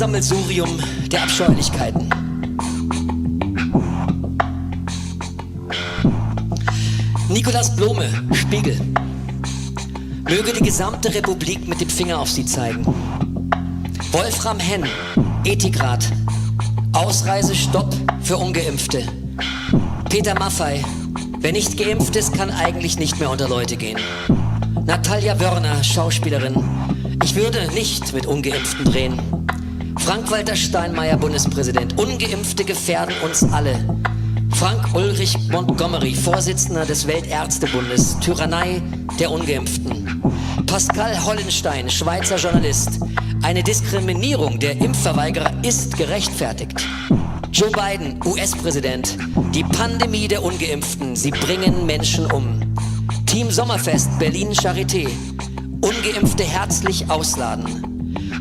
Sammelsurium der Abscheulichkeiten. Nikolaus Blome, Spiegel. Möge die gesamte Republik mit dem Finger auf sie zeigen. Wolfram Henn, Ethikrat. Ausreisestopp für Ungeimpfte. Peter Maffei, wer nicht geimpft ist, kann eigentlich nicht mehr unter Leute gehen. Natalia Wörner, Schauspielerin. Ich würde nicht mit Ungeimpften drehen. Frank-Walter Steinmeier, Bundespräsident. Ungeimpfte gefährden uns alle. Frank Ulrich Montgomery, Vorsitzender des Weltärztebundes. Tyrannei der Ungeimpften. Pascal Hollenstein, Schweizer Journalist. Eine Diskriminierung der Impfverweigerer ist gerechtfertigt. Joe Biden, US-Präsident. Die Pandemie der Ungeimpften. Sie bringen Menschen um. Team Sommerfest, Berlin Charité. Ungeimpfte herzlich ausladen.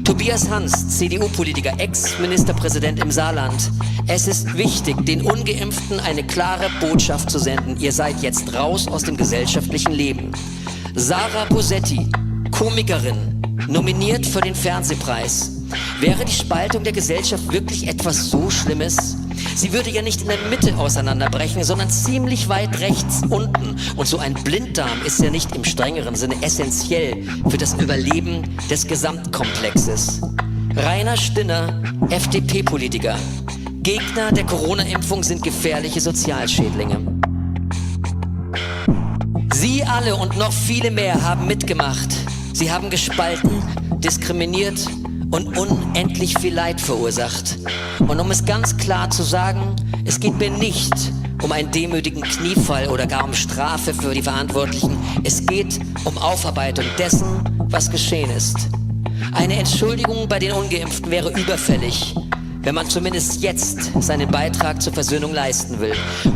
Tobias Hans, CDU-Politiker, Ex-Ministerpräsident im Saarland. Es ist wichtig, den Ungeimpften eine klare Botschaft zu senden. Ihr seid jetzt raus aus dem gesellschaftlichen Leben. Sarah Bosetti, Komikerin, nominiert für den Fernsehpreis. Wäre die Spaltung der Gesellschaft wirklich etwas so Schlimmes? Sie würde ja nicht in der Mitte auseinanderbrechen, sondern ziemlich weit rechts unten. Und so ein Blinddarm ist ja nicht im strengeren Sinne essentiell für das Überleben des Gesamtkomplexes. Rainer Stinner, FDP-Politiker. Gegner der Corona-Impfung sind gefährliche Sozialschädlinge. Sie alle und noch viele mehr haben mitgemacht. Sie haben gespalten, diskriminiert und unendlich viel Leid verursacht. Und um es ganz klar zu sagen, es geht mir nicht um einen demütigen Kniefall oder gar um Strafe für die Verantwortlichen. Es geht um Aufarbeitung dessen, was geschehen ist. Eine Entschuldigung bei den Ungeimpften wäre überfällig wenn man zumindest jetzt seinen Beitrag zur Versöhnung leisten will.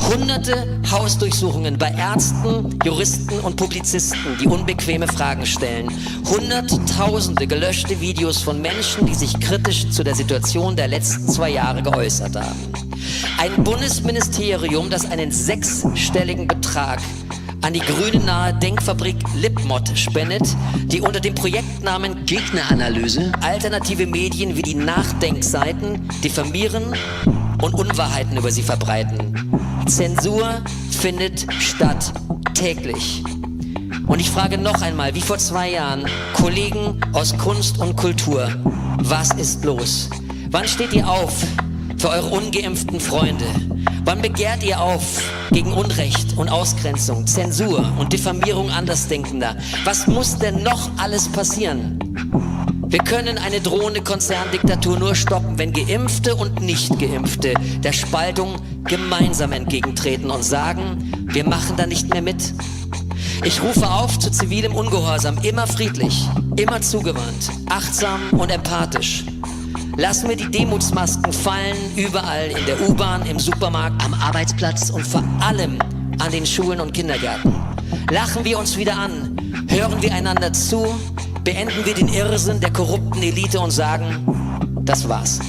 Hunderte Hausdurchsuchungen bei Ärzten, Juristen und Publizisten, die unbequeme Fragen stellen. Hunderttausende gelöschte Videos von Menschen, die sich kritisch zu der Situation der letzten zwei Jahre geäußert haben. Ein Bundesministerium, das einen sechsstelligen Betrag an die grünennahe Denkfabrik Lipmod spendet, die unter dem Projektnamen Gegneranalyse alternative Medien wie die Nachdenkseiten diffamieren und Unwahrheiten über sie verbreiten. Zensur findet statt täglich. Und ich frage noch einmal, wie vor zwei Jahren, Kollegen aus Kunst und Kultur, was ist los? Wann steht ihr auf für eure ungeimpften Freunde? Wann begehrt ihr auf gegen Unrecht und Ausgrenzung, Zensur und Diffamierung Andersdenkender? Was muss denn noch alles passieren? Wir können eine drohende Konzerndiktatur nur stoppen, wenn Geimpfte und Nicht-Geimpfte der Spaltung gemeinsam entgegentreten und sagen, wir machen da nicht mehr mit. Ich rufe auf zu zivilem Ungehorsam, immer friedlich, immer zugewandt, achtsam und empathisch. Lassen wir die Demutsmasken fallen, überall in der U-Bahn, im Supermarkt, am Arbeitsplatz und vor allem an den Schulen und Kindergärten. Lachen wir uns wieder an, hören wir einander zu, beenden wir den Irrsinn der korrupten Elite und sagen, das war's.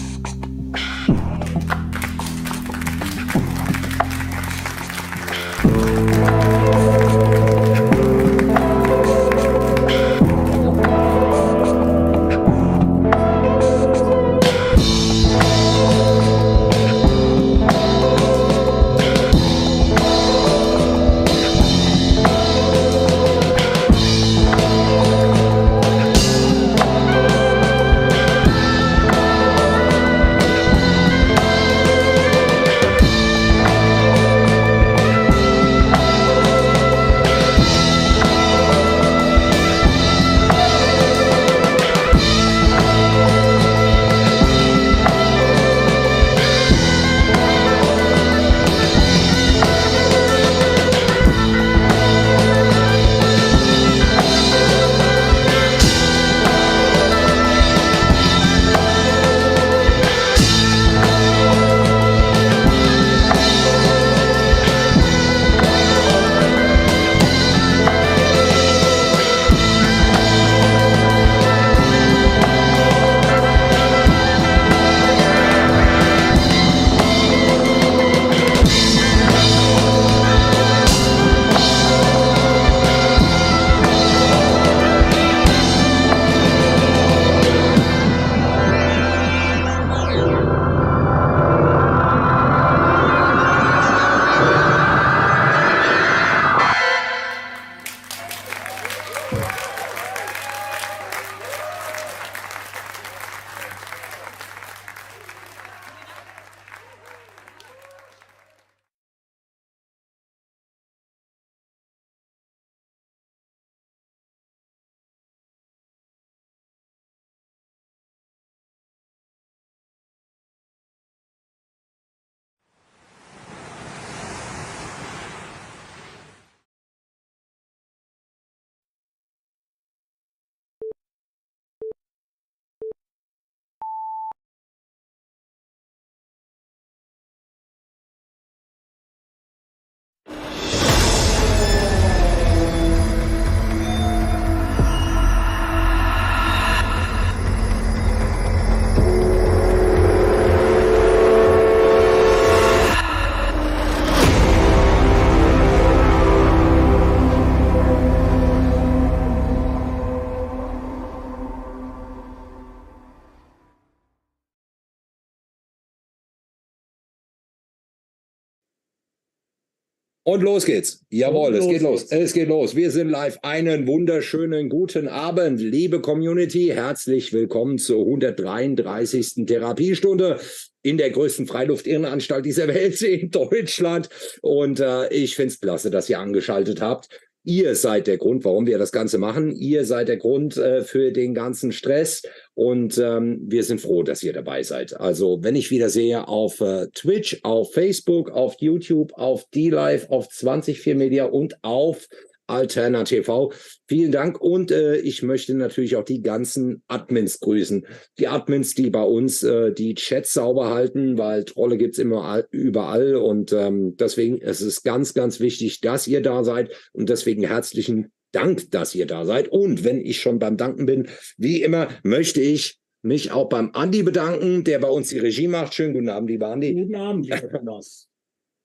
Und los geht's. Jawohl, los es geht los. Es geht los. Wir sind live. Einen wunderschönen guten Abend, liebe Community. Herzlich willkommen zur 133. Therapiestunde in der größten Freiluftirrenanstalt dieser Welt in Deutschland. Und äh, ich finde es klasse, dass ihr angeschaltet habt. Ihr seid der Grund, warum wir das Ganze machen. Ihr seid der Grund äh, für den ganzen Stress. Und ähm, wir sind froh, dass ihr dabei seid. Also, wenn ich wieder sehe auf äh, Twitch, auf Facebook, auf YouTube, auf D-Live, auf 24 Media und auf Alterna TV. Vielen Dank und äh, ich möchte natürlich auch die ganzen Admins grüßen. Die Admins, die bei uns äh, die Chats sauber halten, weil Trolle gibt's immer überall und ähm, deswegen ist es ganz, ganz wichtig, dass ihr da seid und deswegen herzlichen Dank, dass ihr da seid. Und wenn ich schon beim Danken bin, wie immer möchte ich mich auch beim Andi bedanken, der bei uns die Regie macht. Schönen guten Abend, lieber Andi. Guten Abend, lieber.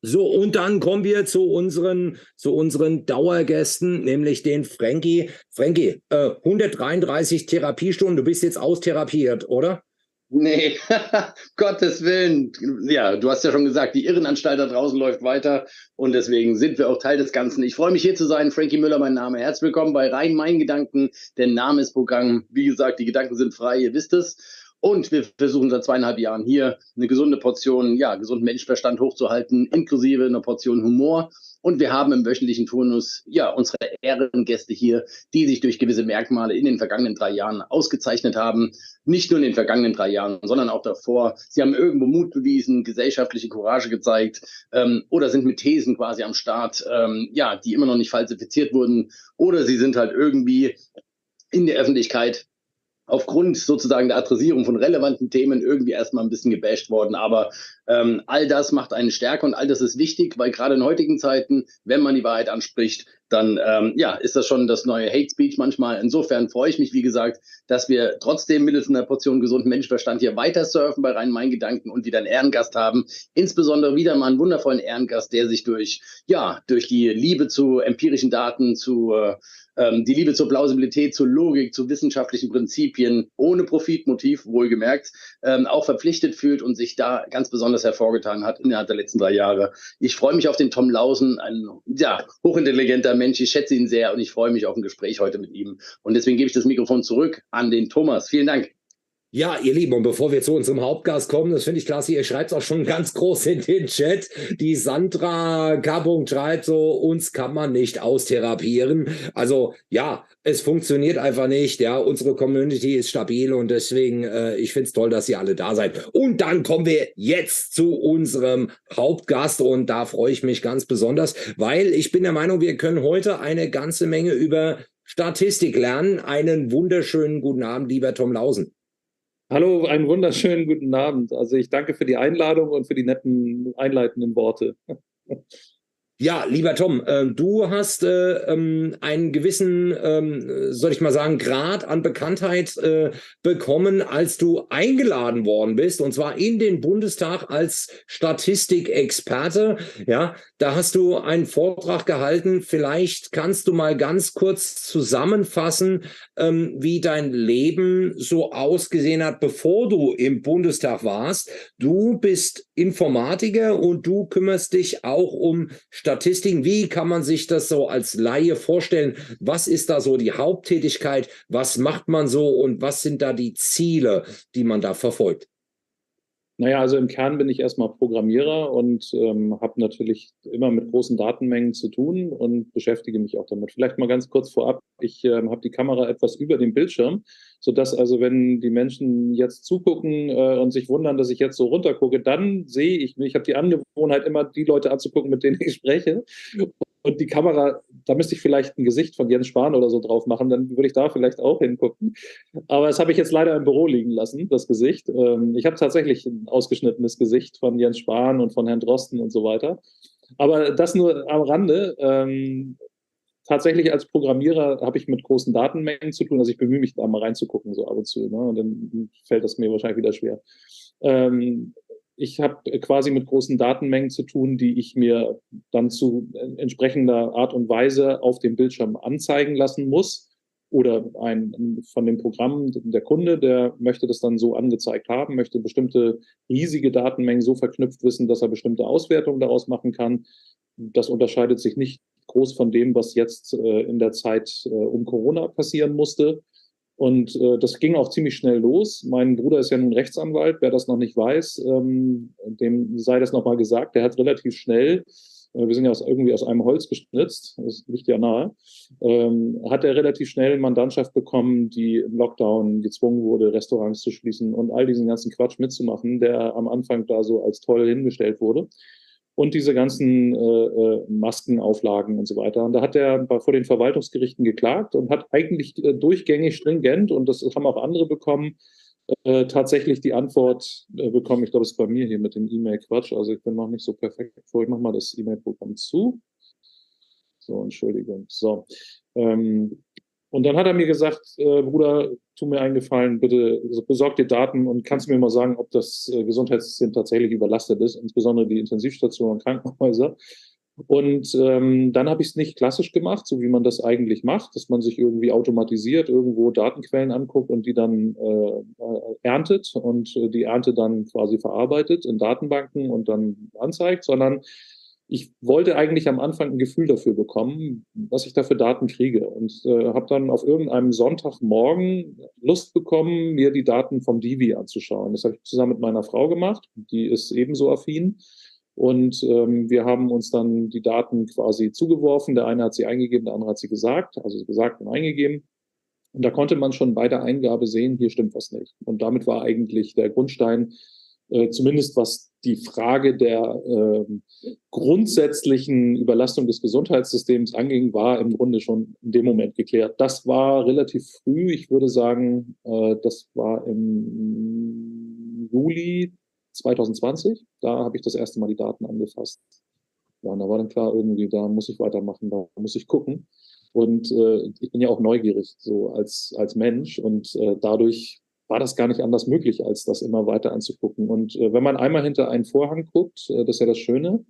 So, und dann kommen wir zu unseren, zu unseren Dauergästen, nämlich den Frankie. Frankie, äh, 133 Therapiestunden, du bist jetzt austherapiert, oder? Nee, Gottes Willen. Ja, du hast ja schon gesagt, die Irrenanstalt da draußen läuft weiter und deswegen sind wir auch Teil des Ganzen. Ich freue mich hier zu sein. Frankie Müller, mein Name. Herzlich willkommen bei Rhein-Main-Gedanken. Der Name ist Programm. Wie gesagt, die Gedanken sind frei, ihr wisst es. Und wir versuchen seit zweieinhalb Jahren hier eine gesunde Portion, ja, gesunden Menschenverstand hochzuhalten, inklusive einer Portion Humor. Und wir haben im wöchentlichen Turnus, ja, unsere Ehrengäste hier, die sich durch gewisse Merkmale in den vergangenen drei Jahren ausgezeichnet haben. Nicht nur in den vergangenen drei Jahren, sondern auch davor. Sie haben irgendwo Mut bewiesen, gesellschaftliche Courage gezeigt ähm, oder sind mit Thesen quasi am Start, ähm, ja, die immer noch nicht falsifiziert wurden. Oder sie sind halt irgendwie in der Öffentlichkeit aufgrund sozusagen der Adressierung von relevanten Themen irgendwie erstmal ein bisschen gebasht worden. Aber ähm, all das macht einen stärker und all das ist wichtig, weil gerade in heutigen Zeiten, wenn man die Wahrheit anspricht, dann ähm, ja, ist das schon das neue Hate Speech manchmal. Insofern freue ich mich, wie gesagt, dass wir trotzdem mittels einer Portion gesunden Menschenverstand hier weiter surfen bei rein mein Gedanken und wieder einen Ehrengast haben. Insbesondere wieder mal einen wundervollen Ehrengast, der sich durch, ja, durch die Liebe zu empirischen Daten, zu äh, ähm, die Liebe zur Plausibilität, zur Logik, zu wissenschaftlichen Prinzipien, ohne Profitmotiv, wohlgemerkt, ähm, auch verpflichtet fühlt und sich da ganz besonders hervorgetan hat innerhalb der letzten drei Jahre. Ich freue mich auf den Tom Lausen, ein ja, hochintelligenter Mensch. Ich schätze ihn sehr und ich freue mich auf ein Gespräch heute mit ihm. Und deswegen gebe ich das Mikrofon zurück an den Thomas. Vielen Dank. Ja, ihr Lieben, und bevor wir zu unserem Hauptgast kommen, das finde ich klasse, ihr schreibt es auch schon ganz groß in den Chat. Die Sandra K. schreibt so, uns kann man nicht austherapieren. Also ja, es funktioniert einfach nicht. Ja, unsere Community ist stabil und deswegen, äh, ich finde es toll, dass ihr alle da seid. Und dann kommen wir jetzt zu unserem Hauptgast und da freue ich mich ganz besonders, weil ich bin der Meinung, wir können heute eine ganze Menge über Statistik lernen. Einen wunderschönen guten Abend, lieber Tom Lausen. Hallo, einen wunderschönen guten Abend. Also ich danke für die Einladung und für die netten einleitenden Worte. Ja, lieber Tom, äh, du hast äh, ähm, einen gewissen, ähm, soll ich mal sagen, Grad an Bekanntheit äh, bekommen, als du eingeladen worden bist, und zwar in den Bundestag als Statistikexperte. Ja, da hast du einen Vortrag gehalten. Vielleicht kannst du mal ganz kurz zusammenfassen, ähm, wie dein Leben so ausgesehen hat, bevor du im Bundestag warst. Du bist Informatiker und du kümmerst dich auch um Statistik Statistiken. Wie kann man sich das so als Laie vorstellen? Was ist da so die Haupttätigkeit? Was macht man so und was sind da die Ziele, die man da verfolgt? Naja, also im Kern bin ich erstmal Programmierer und ähm, habe natürlich immer mit großen Datenmengen zu tun und beschäftige mich auch damit. Vielleicht mal ganz kurz vorab, ich ähm, habe die Kamera etwas über dem Bildschirm, sodass also, wenn die Menschen jetzt zugucken äh, und sich wundern, dass ich jetzt so runtergucke, dann sehe ich mich. Ich habe die Angewohnheit, immer die Leute anzugucken, mit denen ich spreche. Und die Kamera, da müsste ich vielleicht ein Gesicht von Jens Spahn oder so drauf machen, dann würde ich da vielleicht auch hingucken. Aber das habe ich jetzt leider im Büro liegen lassen, das Gesicht. Ähm, ich habe tatsächlich ein ausgeschnittenes Gesicht von Jens Spahn und von Herrn Drosten und so weiter. Aber das nur am Rande. Ähm, tatsächlich als Programmierer habe ich mit großen Datenmengen zu tun. Also ich bemühe mich da mal reinzugucken, so ab und zu. Ne? Und dann fällt das mir wahrscheinlich wieder schwer. Ähm, ich habe quasi mit großen Datenmengen zu tun, die ich mir dann zu entsprechender Art und Weise auf dem Bildschirm anzeigen lassen muss. Oder ein von dem Programm, der Kunde, der möchte das dann so angezeigt haben, möchte bestimmte riesige Datenmengen so verknüpft wissen, dass er bestimmte Auswertungen daraus machen kann. das unterscheidet sich nicht groß von dem, was jetzt äh, in der Zeit äh, um Corona passieren musste. Und äh, das ging auch ziemlich schnell los. Mein Bruder ist ja nun Rechtsanwalt. Wer das noch nicht weiß, ähm, dem sei das nochmal gesagt. Der hat relativ schnell, äh, wir sind ja aus, irgendwie aus einem Holz geschnitzt, das liegt ja nahe, ähm, hat er relativ schnell Mandantschaft bekommen, die im Lockdown gezwungen wurde, Restaurants zu schließen und all diesen ganzen Quatsch mitzumachen, der am Anfang da so als toll hingestellt wurde und diese ganzen äh, äh, Maskenauflagen und so weiter. Und da hat er vor den Verwaltungsgerichten geklagt und hat eigentlich äh, durchgängig stringent, und das haben auch andere bekommen, äh, tatsächlich die Antwort äh, bekommen. Ich glaube, es ist bei mir hier mit dem E-Mail-Quatsch. Also ich bin noch nicht so perfekt. Ich mache mal das E-Mail-Programm zu. So, Entschuldigung. So. Ähm, und dann hat er mir gesagt, äh, Bruder, tu mir einen Gefallen, bitte besorg dir Daten und kannst mir mal sagen, ob das äh, Gesundheitssystem tatsächlich überlastet ist, insbesondere die Intensivstationen und Krankenhäuser. Und ähm, dann habe ich es nicht klassisch gemacht, so wie man das eigentlich macht, dass man sich irgendwie automatisiert irgendwo Datenquellen anguckt und die dann äh erntet und äh, die Ernte dann quasi verarbeitet in Datenbanken und dann anzeigt, sondern ich wollte eigentlich am Anfang ein Gefühl dafür bekommen, was ich da für Daten kriege. Und äh, habe dann auf irgendeinem Sonntagmorgen Lust bekommen, mir die Daten vom Divi anzuschauen. Das habe ich zusammen mit meiner Frau gemacht. Die ist ebenso affin. Und ähm, wir haben uns dann die Daten quasi zugeworfen. Der eine hat sie eingegeben, der andere hat sie gesagt, also gesagt und eingegeben. Und da konnte man schon bei der Eingabe sehen, hier stimmt was nicht. Und damit war eigentlich der Grundstein, äh, zumindest was die Frage der äh, grundsätzlichen Überlastung des Gesundheitssystems anging, war im Grunde schon in dem Moment geklärt. Das war relativ früh. Ich würde sagen, äh, das war im Juli 2020. Da habe ich das erste Mal die Daten angefasst. Ja, und da war dann klar, irgendwie, da muss ich weitermachen, da muss ich gucken. Und äh, ich bin ja auch neugierig, so als, als Mensch. Und äh, dadurch war das gar nicht anders möglich, als das immer weiter anzugucken. Und äh, wenn man einmal hinter einen Vorhang guckt, äh, das ist ja das Schöne,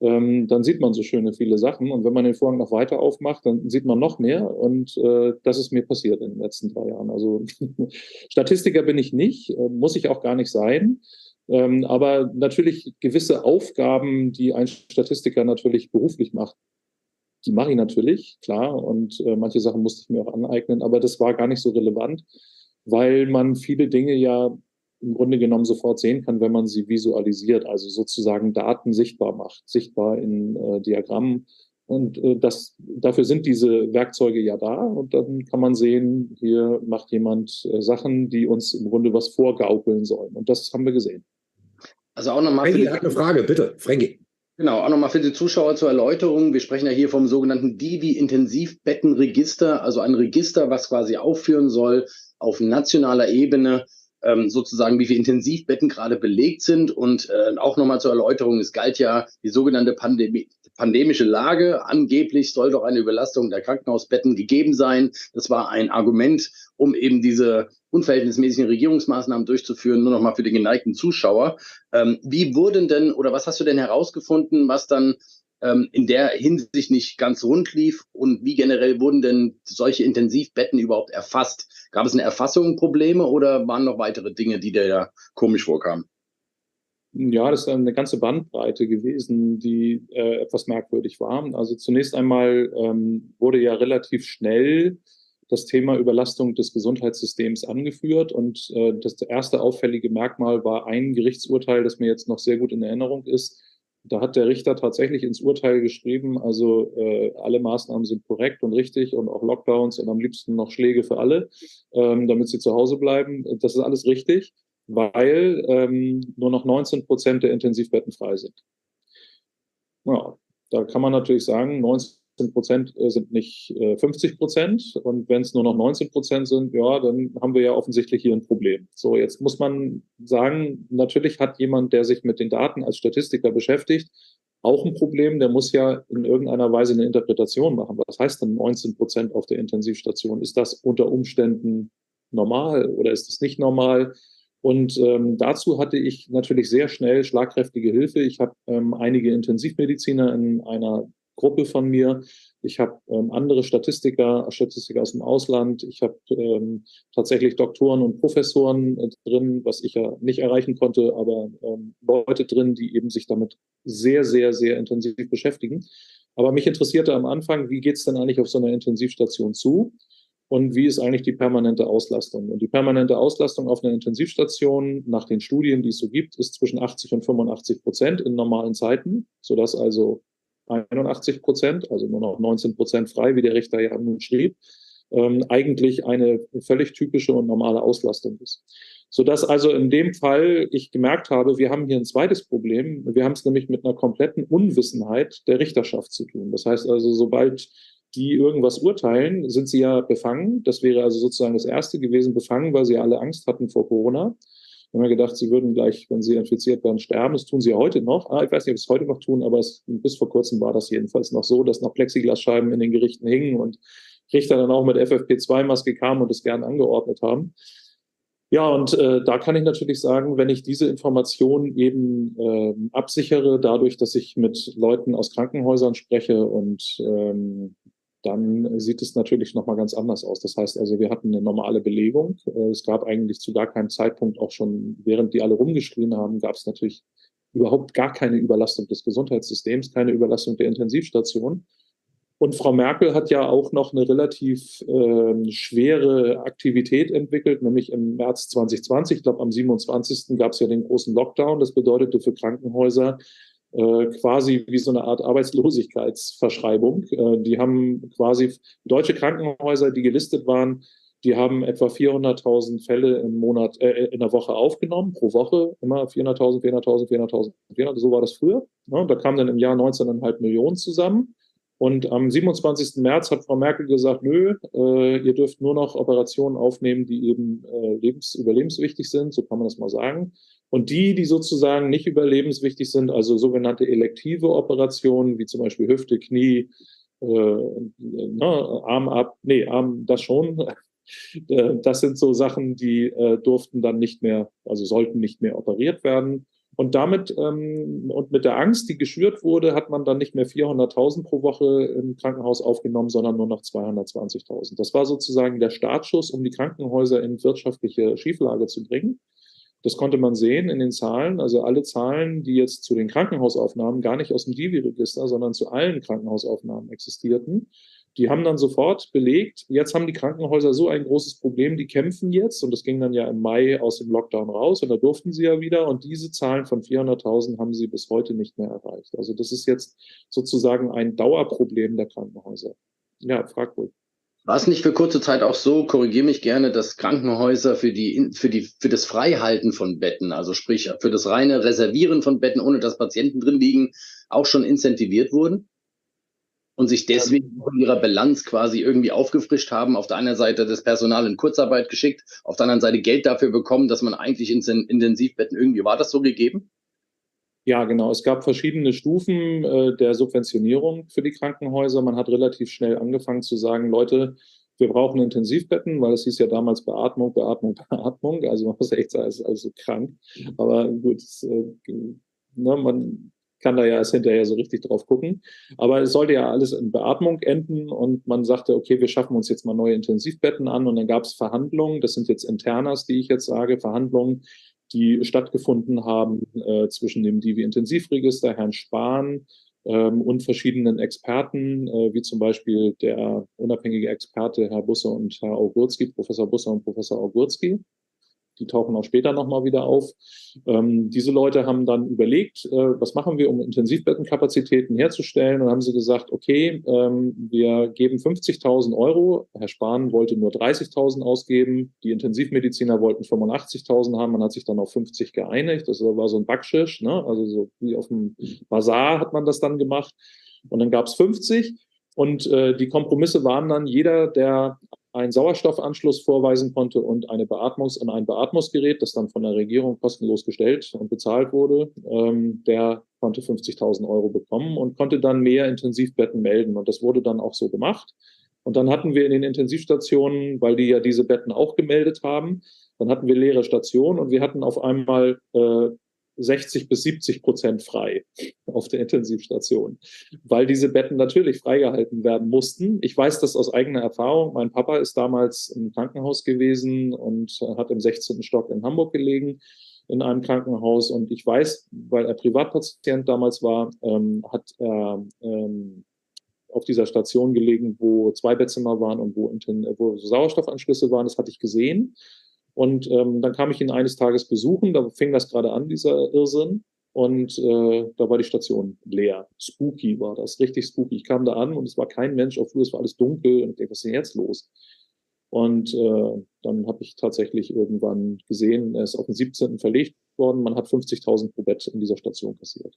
ähm, dann sieht man so schöne viele Sachen. Und wenn man den Vorhang noch weiter aufmacht, dann sieht man noch mehr. Und äh, das ist mir passiert in den letzten drei Jahren. Also Statistiker bin ich nicht, äh, muss ich auch gar nicht sein. Ähm, aber natürlich gewisse Aufgaben, die ein Statistiker natürlich beruflich macht, die mache ich natürlich, klar. Und äh, manche Sachen musste ich mir auch aneignen, aber das war gar nicht so relevant weil man viele Dinge ja im Grunde genommen sofort sehen kann, wenn man sie visualisiert, also sozusagen Daten sichtbar macht, sichtbar in äh, Diagrammen. Und äh, das, dafür sind diese Werkzeuge ja da. Und dann kann man sehen, hier macht jemand äh, Sachen, die uns im Grunde was vorgaukeln sollen. Und das haben wir gesehen. Also auch nochmal. Frankie hat eine Frage, bitte. Frankie. Genau, auch nochmal für die Zuschauer zur Erläuterung. Wir sprechen ja hier vom sogenannten Divi-Intensivbettenregister, also ein Register, was quasi aufführen soll, auf nationaler Ebene ähm, sozusagen, wie viele Intensivbetten gerade belegt sind. Und äh, auch nochmal zur Erläuterung, es galt ja die sogenannte Pandemie, pandemische Lage. Angeblich soll doch eine Überlastung der Krankenhausbetten gegeben sein. Das war ein Argument, um eben diese unverhältnismäßigen Regierungsmaßnahmen durchzuführen. Nur nochmal für den geneigten Zuschauer. Ähm, wie wurden denn oder was hast du denn herausgefunden, was dann ähm, in der Hinsicht nicht ganz rund lief und wie generell wurden denn solche Intensivbetten überhaupt erfasst? Gab es eine Erfassung Probleme oder waren noch weitere Dinge, die dir da komisch vorkamen? Ja, das ist eine ganze Bandbreite gewesen, die äh, etwas merkwürdig war. Also zunächst einmal ähm, wurde ja relativ schnell das Thema Überlastung des Gesundheitssystems angeführt. Und äh, das erste auffällige Merkmal war ein Gerichtsurteil, das mir jetzt noch sehr gut in Erinnerung ist, da hat der Richter tatsächlich ins Urteil geschrieben, also äh, alle Maßnahmen sind korrekt und richtig und auch Lockdowns und am liebsten noch Schläge für alle, ähm, damit sie zu Hause bleiben. Das ist alles richtig, weil ähm, nur noch 19 Prozent der Intensivbetten frei sind. Ja, da kann man natürlich sagen, 19 Prozent äh, sind nicht 50 äh, Prozent. Und wenn es nur noch 19 Prozent sind, ja, dann haben wir ja offensichtlich hier ein Problem. So, jetzt muss man sagen, natürlich hat jemand, der sich mit den Daten als Statistiker beschäftigt, auch ein Problem. Der muss ja in irgendeiner Weise eine Interpretation machen. Was heißt denn 19 Prozent auf der Intensivstation? Ist das unter Umständen normal oder ist es nicht normal? Und ähm, dazu hatte ich natürlich sehr schnell schlagkräftige Hilfe. Ich habe ähm, einige Intensivmediziner in einer Gruppe von mir. Ich habe ähm, andere Statistiker, Statistiker aus dem Ausland. Ich habe ähm, tatsächlich Doktoren und Professoren äh, drin, was ich ja nicht erreichen konnte, aber ähm, Leute drin, die eben sich damit sehr, sehr, sehr intensiv beschäftigen. Aber mich interessierte am Anfang, wie geht es denn eigentlich auf so einer Intensivstation zu? Und wie ist eigentlich die permanente Auslastung? Und die permanente Auslastung auf einer Intensivstation nach den Studien, die es so gibt, ist zwischen 80 und 85 Prozent in normalen Zeiten, sodass also 81 Prozent, also nur noch 19 Prozent frei, wie der Richter ja nun schrieb, ähm, eigentlich eine völlig typische und normale Auslastung ist. Sodass also in dem Fall ich gemerkt habe, wir haben hier ein zweites Problem. Wir haben es nämlich mit einer kompletten Unwissenheit der Richterschaft zu tun. Das heißt also, sobald die irgendwas urteilen, sind sie ja befangen. Das wäre also sozusagen das erste gewesen, befangen, weil sie alle Angst hatten vor Corona. Haben ja gedacht, sie würden gleich, wenn sie infiziert werden, sterben. Das tun sie ja heute noch. Ah, ich weiß nicht, ob sie es heute noch tun, aber es, bis vor kurzem war das jedenfalls noch so, dass noch Plexiglasscheiben in den Gerichten hingen und Richter dann auch mit FFP2-Maske kamen und es gern angeordnet haben. Ja, und äh, da kann ich natürlich sagen, wenn ich diese Information eben äh, absichere, dadurch, dass ich mit Leuten aus Krankenhäusern spreche und ähm, dann sieht es natürlich nochmal ganz anders aus. Das heißt also, wir hatten eine normale Belegung. Äh, es gab eigentlich zu gar keinem Zeitpunkt auch schon, während die alle rumgeschrien haben, gab es natürlich überhaupt gar keine Überlastung des Gesundheitssystems, keine Überlastung der Intensivstation. Und Frau Merkel hat ja auch noch eine relativ äh, schwere Aktivität entwickelt, nämlich im März 2020, ich glaube am 27. gab es ja den großen Lockdown. Das bedeutete für Krankenhäuser, quasi wie so eine Art Arbeitslosigkeitsverschreibung. Äh, die haben quasi deutsche Krankenhäuser, die gelistet waren, die haben etwa 400.000 Fälle im Monat, äh, in der Woche aufgenommen, pro Woche immer 400.000, 400.000, 400.000, 400. So war das früher. Ja, da kamen dann im Jahr 19,5 Millionen zusammen. Und am 27. März hat Frau Merkel gesagt, nö, äh, ihr dürft nur noch Operationen aufnehmen, die eben äh, lebens überlebenswichtig sind, so kann man das mal sagen. Und die, die sozusagen nicht überlebenswichtig sind, also sogenannte elektive Operationen, wie zum Beispiel Hüfte, Knie, äh, ne, Arm ab, nee, Arm, das schon. Äh, das sind so Sachen, die äh, durften dann nicht mehr, also sollten nicht mehr operiert werden. Und damit ähm, und mit der Angst, die geschürt wurde, hat man dann nicht mehr 400.000 pro Woche im Krankenhaus aufgenommen, sondern nur noch 220.000. Das war sozusagen der Startschuss, um die Krankenhäuser in wirtschaftliche Schieflage zu bringen. Das konnte man sehen in den Zahlen. Also alle Zahlen, die jetzt zu den Krankenhausaufnahmen gar nicht aus dem Divi-Register, sondern zu allen Krankenhausaufnahmen existierten, die haben dann sofort belegt, jetzt haben die Krankenhäuser so ein großes Problem, die kämpfen jetzt, und das ging dann ja im Mai aus dem Lockdown raus, und da durften sie ja wieder, und diese Zahlen von 400.000 haben sie bis heute nicht mehr erreicht. Also das ist jetzt sozusagen ein Dauerproblem der Krankenhäuser. Ja, frag ruhig. War es nicht für kurze Zeit auch so, korrigiere mich gerne, dass Krankenhäuser für die, für die, für das Freihalten von Betten, also sprich für das reine Reservieren von Betten, ohne dass Patienten drin liegen, auch schon incentiviert wurden? Und sich deswegen in ihrer Bilanz quasi irgendwie aufgefrischt haben, auf der einen Seite das Personal in Kurzarbeit geschickt, auf der anderen Seite Geld dafür bekommen, dass man eigentlich in Intensivbetten irgendwie, war das so gegeben? Ja, genau. Es gab verschiedene Stufen äh, der Subventionierung für die Krankenhäuser. Man hat relativ schnell angefangen zu sagen, Leute, wir brauchen Intensivbetten, weil es hieß ja damals Beatmung, Beatmung, Beatmung. Also man muss echt sagen, es ist also krank. Aber gut, es, äh, ne, man kann da ja erst hinterher so richtig drauf gucken. Aber es sollte ja alles in Beatmung enden und man sagte, okay, wir schaffen uns jetzt mal neue Intensivbetten an und dann gab es Verhandlungen. Das sind jetzt Internas, die ich jetzt sage, Verhandlungen die stattgefunden haben äh, zwischen dem Divi-Intensivregister, Herrn Spahn ähm, und verschiedenen Experten, äh, wie zum Beispiel der unabhängige Experte Herr Busse und Herr Augurski, Professor Busse und Professor Augurski die tauchen auch später nochmal wieder auf. Ähm, diese Leute haben dann überlegt, äh, was machen wir, um Intensivbettenkapazitäten herzustellen? Und haben sie gesagt, okay, ähm, wir geben 50.000 Euro. Herr Spahn wollte nur 30.000 ausgeben. Die Intensivmediziner wollten 85.000 haben. Man hat sich dann auf 50 geeinigt. Das war so ein Backschisch, ne? also so wie auf dem Bazar hat man das dann gemacht. Und dann gab es 50. Und äh, die Kompromisse waren dann, jeder, der einen Sauerstoffanschluss vorweisen konnte und eine Beatmungs- und ein Beatmungsgerät, das dann von der Regierung kostenlos gestellt und bezahlt wurde, ähm, der konnte 50.000 Euro bekommen und konnte dann mehr Intensivbetten melden. Und das wurde dann auch so gemacht. Und dann hatten wir in den Intensivstationen, weil die ja diese Betten auch gemeldet haben, dann hatten wir leere Stationen und wir hatten auf einmal äh, 60 bis 70 Prozent frei auf der Intensivstation, weil diese Betten natürlich freigehalten werden mussten. Ich weiß das aus eigener Erfahrung. Mein Papa ist damals im Krankenhaus gewesen und hat im 16. Stock in Hamburg gelegen in einem Krankenhaus und ich weiß, weil er Privatpatient damals war, ähm, hat er ähm, auf dieser Station gelegen, wo zwei Bettzimmer waren und wo, wo Sauerstoffanschlüsse waren. Das hatte ich gesehen. Und ähm, dann kam ich ihn eines Tages besuchen, da fing das gerade an, dieser Irrsinn. Und äh, da war die Station leer. Spooky war das, richtig spooky. Ich kam da an und es war kein Mensch auf Flur, es war alles dunkel. Und ich dachte, was ist denn jetzt los? Und äh, dann habe ich tatsächlich irgendwann gesehen, er ist auf den 17. verlegt worden. Man hat 50.000 pro Bett in dieser Station kassiert.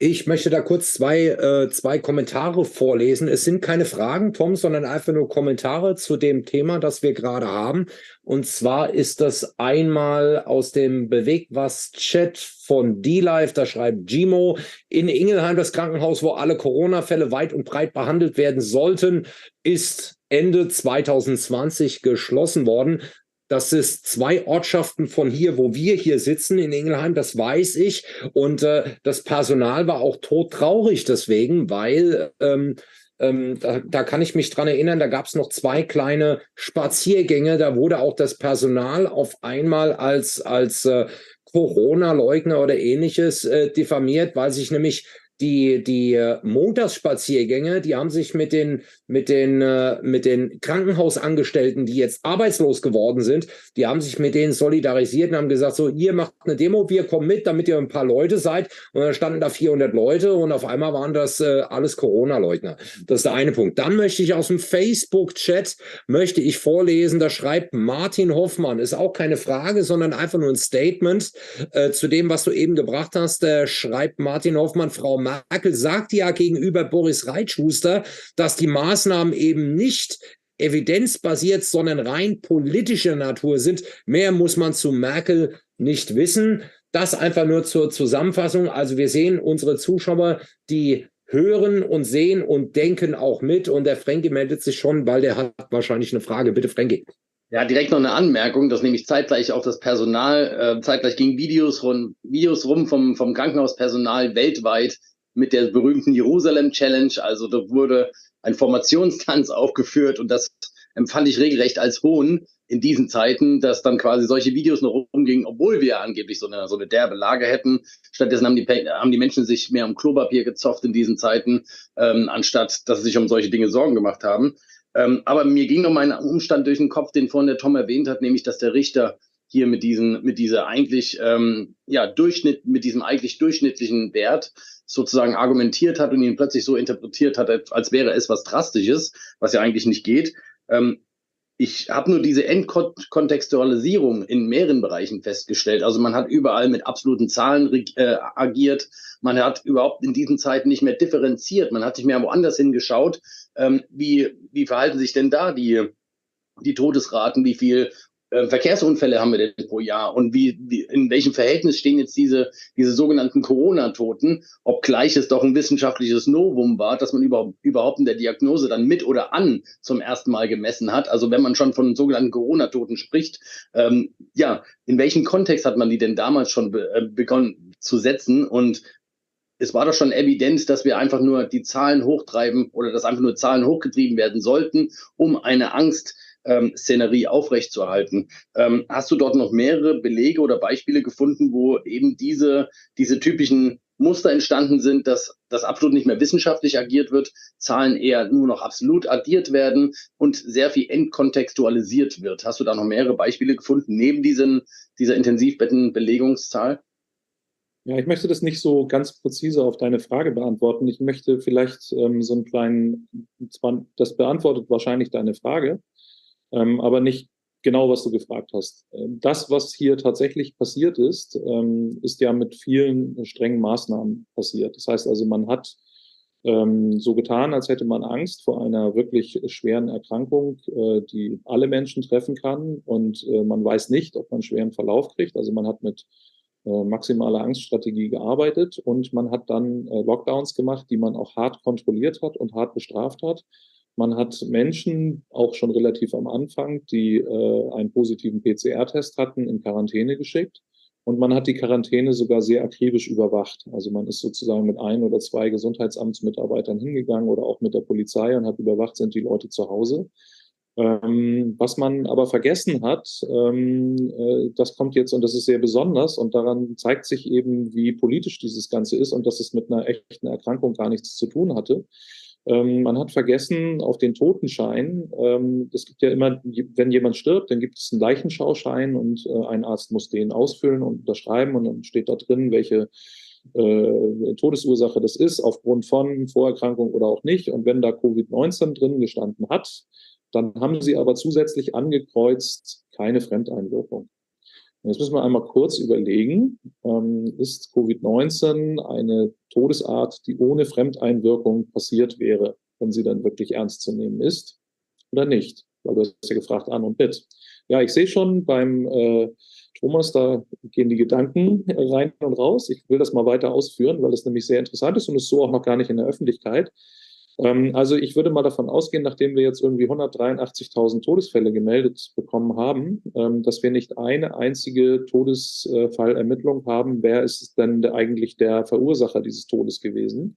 Ich möchte da kurz zwei, äh, zwei Kommentare vorlesen. Es sind keine Fragen, Tom, sondern einfach nur Kommentare zu dem Thema, das wir gerade haben. Und zwar ist das einmal aus dem Bewegt was Chat von D-Live. Da schreibt Gimo in Ingelheim, das Krankenhaus, wo alle Corona-Fälle weit und breit behandelt werden sollten, ist Ende 2020 geschlossen worden. Das ist zwei Ortschaften von hier, wo wir hier sitzen in Ingelheim, das weiß ich. Und äh, das Personal war auch todtraurig deswegen, weil ähm, ähm, da, da kann ich mich dran erinnern, da gab es noch zwei kleine Spaziergänge. Da wurde auch das Personal auf einmal als, als äh, Corona-Leugner oder ähnliches äh, diffamiert, weil sich nämlich die, die äh, Montagsspaziergänge, die haben sich mit den, mit, den, äh, mit den Krankenhausangestellten, die jetzt arbeitslos geworden sind, die haben sich mit denen solidarisiert und haben gesagt, so, ihr macht eine Demo, wir kommen mit, damit ihr ein paar Leute seid. Und dann standen da 400 Leute und auf einmal waren das äh, alles Corona-Leugner. Das ist der eine Punkt. Dann möchte ich aus dem Facebook-Chat, möchte ich vorlesen, da schreibt Martin Hoffmann, ist auch keine Frage, sondern einfach nur ein Statement äh, zu dem, was du eben gebracht hast. Äh, schreibt Martin Hoffmann, Frau Merkel sagte ja gegenüber Boris Reitschuster, dass die Maßnahmen eben nicht evidenzbasiert, sondern rein politischer Natur sind. Mehr muss man zu Merkel nicht wissen. Das einfach nur zur Zusammenfassung. Also wir sehen unsere Zuschauer, die hören und sehen und denken auch mit. Und der Frankie meldet sich schon, weil der hat wahrscheinlich eine Frage. Bitte, Frankie. Ja, direkt noch eine Anmerkung, dass nämlich zeitgleich auch das Personal, äh, zeitgleich gingen Videos, rum, Videos rum vom, vom Krankenhauspersonal weltweit, mit der berühmten Jerusalem Challenge. Also da wurde ein Formationstanz aufgeführt und das empfand ich regelrecht als Hohn in diesen Zeiten, dass dann quasi solche Videos noch rumgingen, obwohl wir angeblich so eine, so eine derbe Lage hätten. Stattdessen haben die, haben die Menschen sich mehr um Klopapier gezofft in diesen Zeiten, ähm, anstatt dass sie sich um solche Dinge Sorgen gemacht haben. Ähm, aber mir ging noch mal ein Umstand durch den Kopf, den vorhin der Tom erwähnt hat, nämlich, dass der Richter hier mit diesen, mit dieser eigentlich, ähm, ja, Durchschnitt, mit diesem eigentlich durchschnittlichen Wert sozusagen argumentiert hat und ihn plötzlich so interpretiert hat, als wäre es was Drastisches, was ja eigentlich nicht geht. Ähm, ich habe nur diese Entkontextualisierung in mehreren Bereichen festgestellt. Also man hat überall mit absoluten Zahlen äh, agiert. Man hat überhaupt in diesen Zeiten nicht mehr differenziert. Man hat sich mehr woanders hingeschaut. Ähm, wie, wie verhalten sich denn da die, die Todesraten? Wie viel Verkehrsunfälle haben wir denn pro Jahr? Und wie, wie in welchem Verhältnis stehen jetzt diese diese sogenannten Corona-Toten, obgleich es doch ein wissenschaftliches Novum war, dass man überhaupt überhaupt in der Diagnose dann mit oder an zum ersten Mal gemessen hat. Also wenn man schon von sogenannten Corona-Toten spricht, ähm, ja, in welchem Kontext hat man die denn damals schon be äh, begonnen zu setzen? Und es war doch schon evident, dass wir einfach nur die Zahlen hochtreiben oder dass einfach nur Zahlen hochgetrieben werden sollten, um eine Angst ähm, Szenerie aufrechtzuerhalten. Ähm, hast du dort noch mehrere Belege oder Beispiele gefunden, wo eben diese, diese typischen Muster entstanden sind, dass das absolut nicht mehr wissenschaftlich agiert wird, Zahlen eher nur noch absolut addiert werden und sehr viel entkontextualisiert wird. Hast du da noch mehrere Beispiele gefunden neben diesen, dieser Intensivbettenbelegungszahl? Ja, ich möchte das nicht so ganz präzise auf deine Frage beantworten. Ich möchte vielleicht ähm, so einen kleinen, das beantwortet wahrscheinlich deine Frage, ähm, aber nicht genau, was du gefragt hast. Ähm, das, was hier tatsächlich passiert ist, ähm, ist ja mit vielen strengen Maßnahmen passiert. Das heißt also, man hat ähm, so getan, als hätte man Angst vor einer wirklich schweren Erkrankung, äh, die alle Menschen treffen kann. Und äh, man weiß nicht, ob man schweren Verlauf kriegt. Also man hat mit äh, maximaler Angststrategie gearbeitet und man hat dann äh, Lockdowns gemacht, die man auch hart kontrolliert hat und hart bestraft hat. Man hat Menschen auch schon relativ am Anfang, die äh, einen positiven PCR-Test hatten, in Quarantäne geschickt. Und man hat die Quarantäne sogar sehr akribisch überwacht. Also man ist sozusagen mit ein oder zwei Gesundheitsamtsmitarbeitern hingegangen oder auch mit der Polizei und hat überwacht, sind die Leute zu Hause. Ähm, was man aber vergessen hat, ähm, äh, das kommt jetzt und das ist sehr besonders und daran zeigt sich eben, wie politisch dieses Ganze ist und dass es mit einer echten Erkrankung gar nichts zu tun hatte. Ähm, man hat vergessen auf den Totenschein, ähm, es gibt ja immer, wenn jemand stirbt, dann gibt es einen Leichenschauschein und äh, ein Arzt muss den ausfüllen und unterschreiben und dann steht da drin, welche äh, Todesursache das ist, aufgrund von Vorerkrankung oder auch nicht. Und wenn da Covid-19 drin gestanden hat, dann haben sie aber zusätzlich angekreuzt, keine Fremdeinwirkung. Jetzt müssen wir einmal kurz überlegen, ähm, ist Covid-19 eine Todesart, die ohne Fremdeinwirkung passiert wäre, wenn sie dann wirklich ernst zu nehmen ist oder nicht? Weil du hast ja gefragt, an und mit. Ja, ich sehe schon beim äh, Thomas, da gehen die Gedanken rein und raus. Ich will das mal weiter ausführen, weil es nämlich sehr interessant ist und ist so auch noch gar nicht in der Öffentlichkeit. Ähm, also ich würde mal davon ausgehen, nachdem wir jetzt irgendwie 183.000 Todesfälle gemeldet bekommen haben, ähm, dass wir nicht eine einzige Todesfallermittlung haben. Wer ist denn eigentlich der Verursacher dieses Todes gewesen?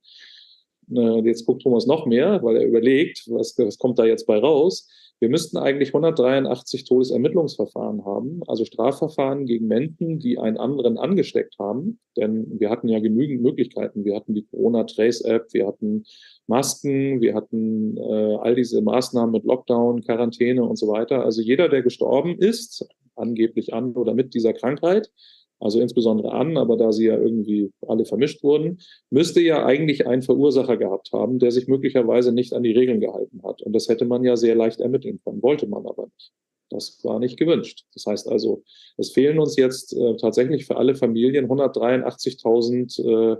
Äh, jetzt guckt Thomas noch mehr, weil er überlegt, was, was kommt da jetzt bei raus. Wir müssten eigentlich 183 Todesermittlungsverfahren haben, also Strafverfahren gegen Menschen, die einen anderen angesteckt haben. Denn wir hatten ja genügend Möglichkeiten. Wir hatten die Corona-Trace-App, wir hatten Masken, wir hatten äh, all diese Maßnahmen mit Lockdown, Quarantäne und so weiter. Also jeder, der gestorben ist, angeblich an oder mit dieser Krankheit, also insbesondere an, aber da sie ja irgendwie alle vermischt wurden, müsste ja eigentlich einen Verursacher gehabt haben, der sich möglicherweise nicht an die Regeln gehalten hat. Und das hätte man ja sehr leicht ermitteln können, wollte man aber nicht. Das war nicht gewünscht. Das heißt also, es fehlen uns jetzt äh, tatsächlich für alle Familien 183.000 äh,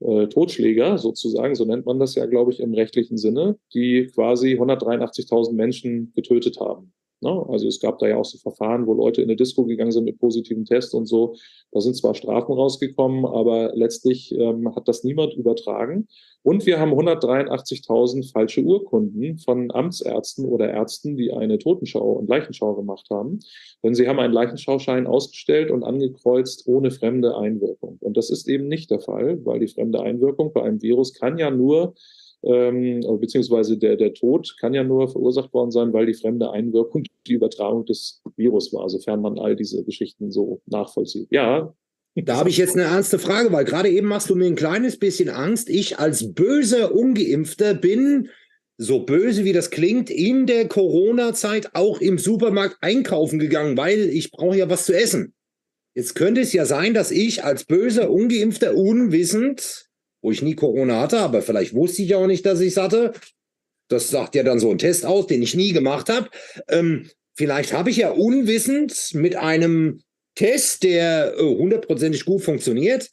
äh, Totschläger sozusagen, so nennt man das ja, glaube ich, im rechtlichen Sinne, die quasi 183.000 Menschen getötet haben. Ne? Also es gab da ja auch so Verfahren, wo Leute in eine Disco gegangen sind mit positiven Tests und so. Da sind zwar Strafen rausgekommen, aber letztlich ähm, hat das niemand übertragen. Und wir haben 183.000 falsche Urkunden von Amtsärzten oder Ärzten, die eine Totenschau und Leichenschau gemacht haben. Denn sie haben einen Leichenschauschein ausgestellt und angekreuzt ohne fremde Einwirkung. Und das ist eben nicht der Fall, weil die fremde Einwirkung bei einem Virus kann ja nur ähm, beziehungsweise der, der Tod kann ja nur verursacht worden sein, weil die fremde Einwirkung die Übertragung des Virus war, sofern man all diese Geschichten so nachvollzieht. Ja. Da habe ich jetzt eine ernste Frage, weil gerade eben machst du mir ein kleines bisschen Angst. Ich als böser Ungeimpfter bin, so böse wie das klingt, in der Corona-Zeit auch im Supermarkt einkaufen gegangen, weil ich brauche ja was zu essen. Jetzt könnte es ja sein, dass ich als böser Ungeimpfter unwissend wo ich nie Corona hatte, aber vielleicht wusste ich auch nicht, dass ich es hatte. Das sagt ja dann so ein Test aus, den ich nie gemacht habe. Ähm, vielleicht habe ich ja unwissend mit einem Test, der äh, hundertprozentig äh, gut funktioniert,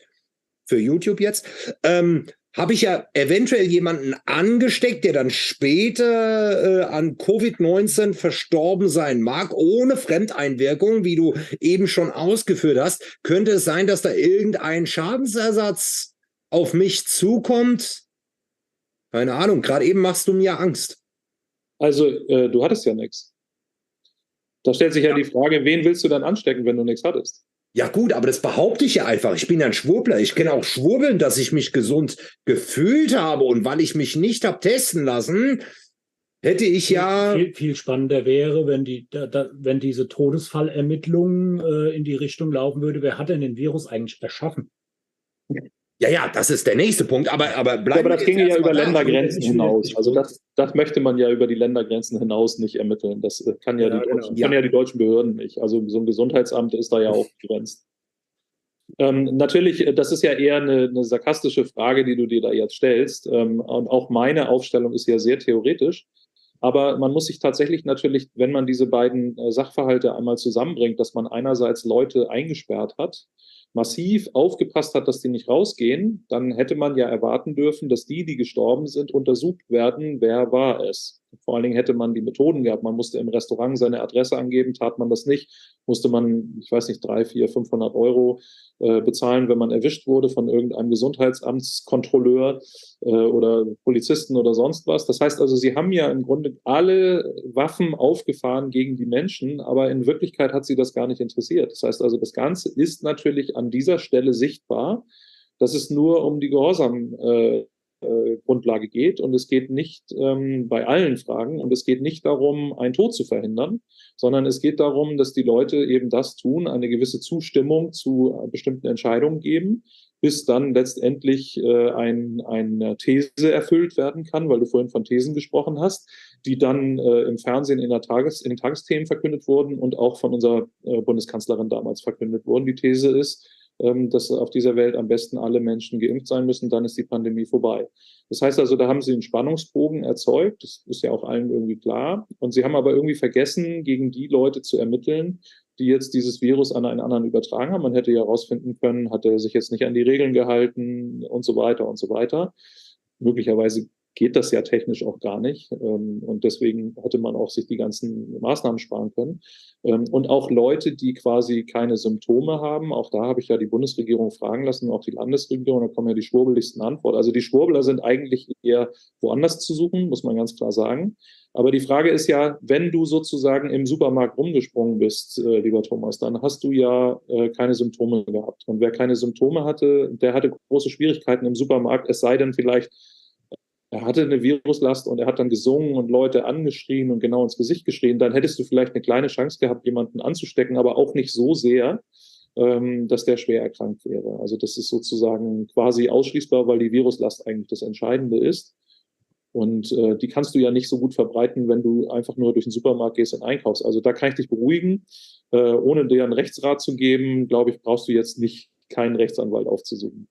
für YouTube jetzt, ähm, habe ich ja eventuell jemanden angesteckt, der dann später äh, an Covid-19 verstorben sein mag, ohne Fremdeinwirkung, wie du eben schon ausgeführt hast. Könnte es sein, dass da irgendein Schadensersatz auf mich zukommt, keine Ahnung, gerade eben machst du mir Angst. Also, äh, du hattest ja nichts. Da stellt sich ja, ja, die Frage, wen willst du dann anstecken, wenn du nichts hattest? Ja gut, aber das behaupte ich ja einfach. Ich bin ja ein Schwurbler. Ich kann auch schwurbeln, dass ich mich gesund gefühlt habe. Und weil ich mich nicht habe testen lassen, hätte ich ja... Viel, viel spannender wäre, wenn, die, da, da, wenn diese Todesfallermittlung äh, in die Richtung laufen würde, wer hat denn den Virus eigentlich erschaffen? Ja, ja, das ist der nächste Punkt. Aber, aber, ja, aber das ginge ja über Ländergrenzen hinaus. Also das, das möchte man ja über die Ländergrenzen hinaus nicht ermitteln. Das äh, kann ja, ja, die, genau. deutschen, ja. ja die deutschen Behörden nicht. Also so ein Gesundheitsamt ist da ja auch begrenzt. Ähm, natürlich, äh, das ist ja eher eine, eine, sarkastische Frage, die du dir da jetzt stellst. Ähm, und auch meine Aufstellung ist ja sehr theoretisch. Aber man muss sich tatsächlich natürlich, wenn man diese beiden äh, Sachverhalte einmal zusammenbringt, dass man einerseits Leute eingesperrt hat, massiv aufgepasst hat, dass die nicht rausgehen, dann hätte man ja erwarten dürfen, dass die, die gestorben sind, untersucht werden, wer war es. Vor allen Dingen hätte man die Methoden gehabt. Man musste im Restaurant seine Adresse angeben, tat man das nicht, musste man, ich weiß nicht, drei, vier, 500 Euro äh, bezahlen, wenn man erwischt wurde von irgendeinem Gesundheitsamtskontrolleur äh, oder Polizisten oder sonst was. Das heißt also, sie haben ja im Grunde alle Waffen aufgefahren gegen die Menschen, aber in Wirklichkeit hat sie das gar nicht interessiert. Das heißt also, das Ganze ist natürlich an dieser Stelle sichtbar, dass es nur um die Gehorsam äh, äh, Grundlage geht. Und es geht nicht ähm, bei allen Fragen und es geht nicht darum, einen Tod zu verhindern, sondern es geht darum, dass die Leute eben das tun, eine gewisse Zustimmung zu äh, bestimmten Entscheidungen geben, bis dann letztendlich äh, ein, eine These erfüllt werden kann, weil du vorhin von Thesen gesprochen hast, die dann äh, im Fernsehen in, der Tages-, in den Tagesthemen verkündet wurden und auch von unserer äh, Bundeskanzlerin damals verkündet wurden. Die These ist, dass auf dieser Welt am besten alle Menschen geimpft sein müssen, dann ist die Pandemie vorbei. Das heißt also, da haben sie einen Spannungsbogen erzeugt, das ist ja auch allen irgendwie klar. Und sie haben aber irgendwie vergessen, gegen die Leute zu ermitteln, die jetzt dieses Virus an einen anderen übertragen haben. Man hätte ja herausfinden können, hat er sich jetzt nicht an die Regeln gehalten und so weiter und so weiter. Möglicherweise geht das ja technisch auch gar nicht. Ähm, und deswegen hätte man auch sich die ganzen Maßnahmen sparen können. Ähm, und auch Leute, die quasi keine Symptome haben, auch da habe ich ja die Bundesregierung fragen lassen, auch die Landesregierung, da kommen ja die schwurbeligsten Antworten. Also die Schwurbler sind eigentlich eher woanders zu suchen, muss man ganz klar sagen. Aber die Frage ist ja, wenn du sozusagen im Supermarkt rumgesprungen bist, äh, lieber Thomas, dann hast du ja äh, keine Symptome gehabt. Und wer keine Symptome hatte, der hatte große Schwierigkeiten im Supermarkt, es sei denn vielleicht, er hatte eine Viruslast und er hat dann gesungen und Leute angeschrien und genau ins Gesicht geschrien, dann hättest du vielleicht eine kleine Chance gehabt, jemanden anzustecken, aber auch nicht so sehr, ähm, dass der schwer erkrankt wäre. Also das ist sozusagen quasi ausschließbar, weil die Viruslast eigentlich das Entscheidende ist. Und äh, die kannst du ja nicht so gut verbreiten, wenn du einfach nur durch den Supermarkt gehst und einkaufst. Also da kann ich dich beruhigen. Äh, ohne dir einen Rechtsrat zu geben, glaube ich, brauchst du jetzt nicht keinen Rechtsanwalt aufzusuchen.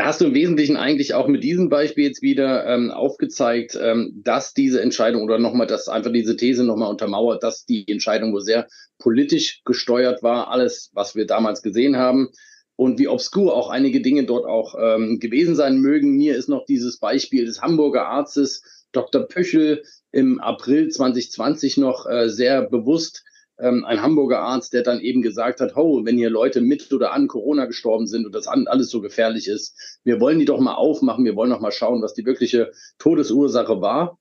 Da hast du im Wesentlichen eigentlich auch mit diesem Beispiel jetzt wieder ähm, aufgezeigt, ähm, dass diese Entscheidung oder nochmal, dass einfach diese These nochmal untermauert, dass die Entscheidung wohl sehr politisch gesteuert war, alles, was wir damals gesehen haben. Und wie obskur auch einige Dinge dort auch ähm, gewesen sein mögen. Mir ist noch dieses Beispiel des Hamburger Arztes Dr. Pöchel im April 2020 noch äh, sehr bewusst, ähm, ein Hamburger Arzt, der dann eben gesagt hat, oh, wenn hier Leute mit oder an Corona gestorben sind und das alles so gefährlich ist, wir wollen die doch mal aufmachen, wir wollen doch mal schauen, was die wirkliche Todesursache war.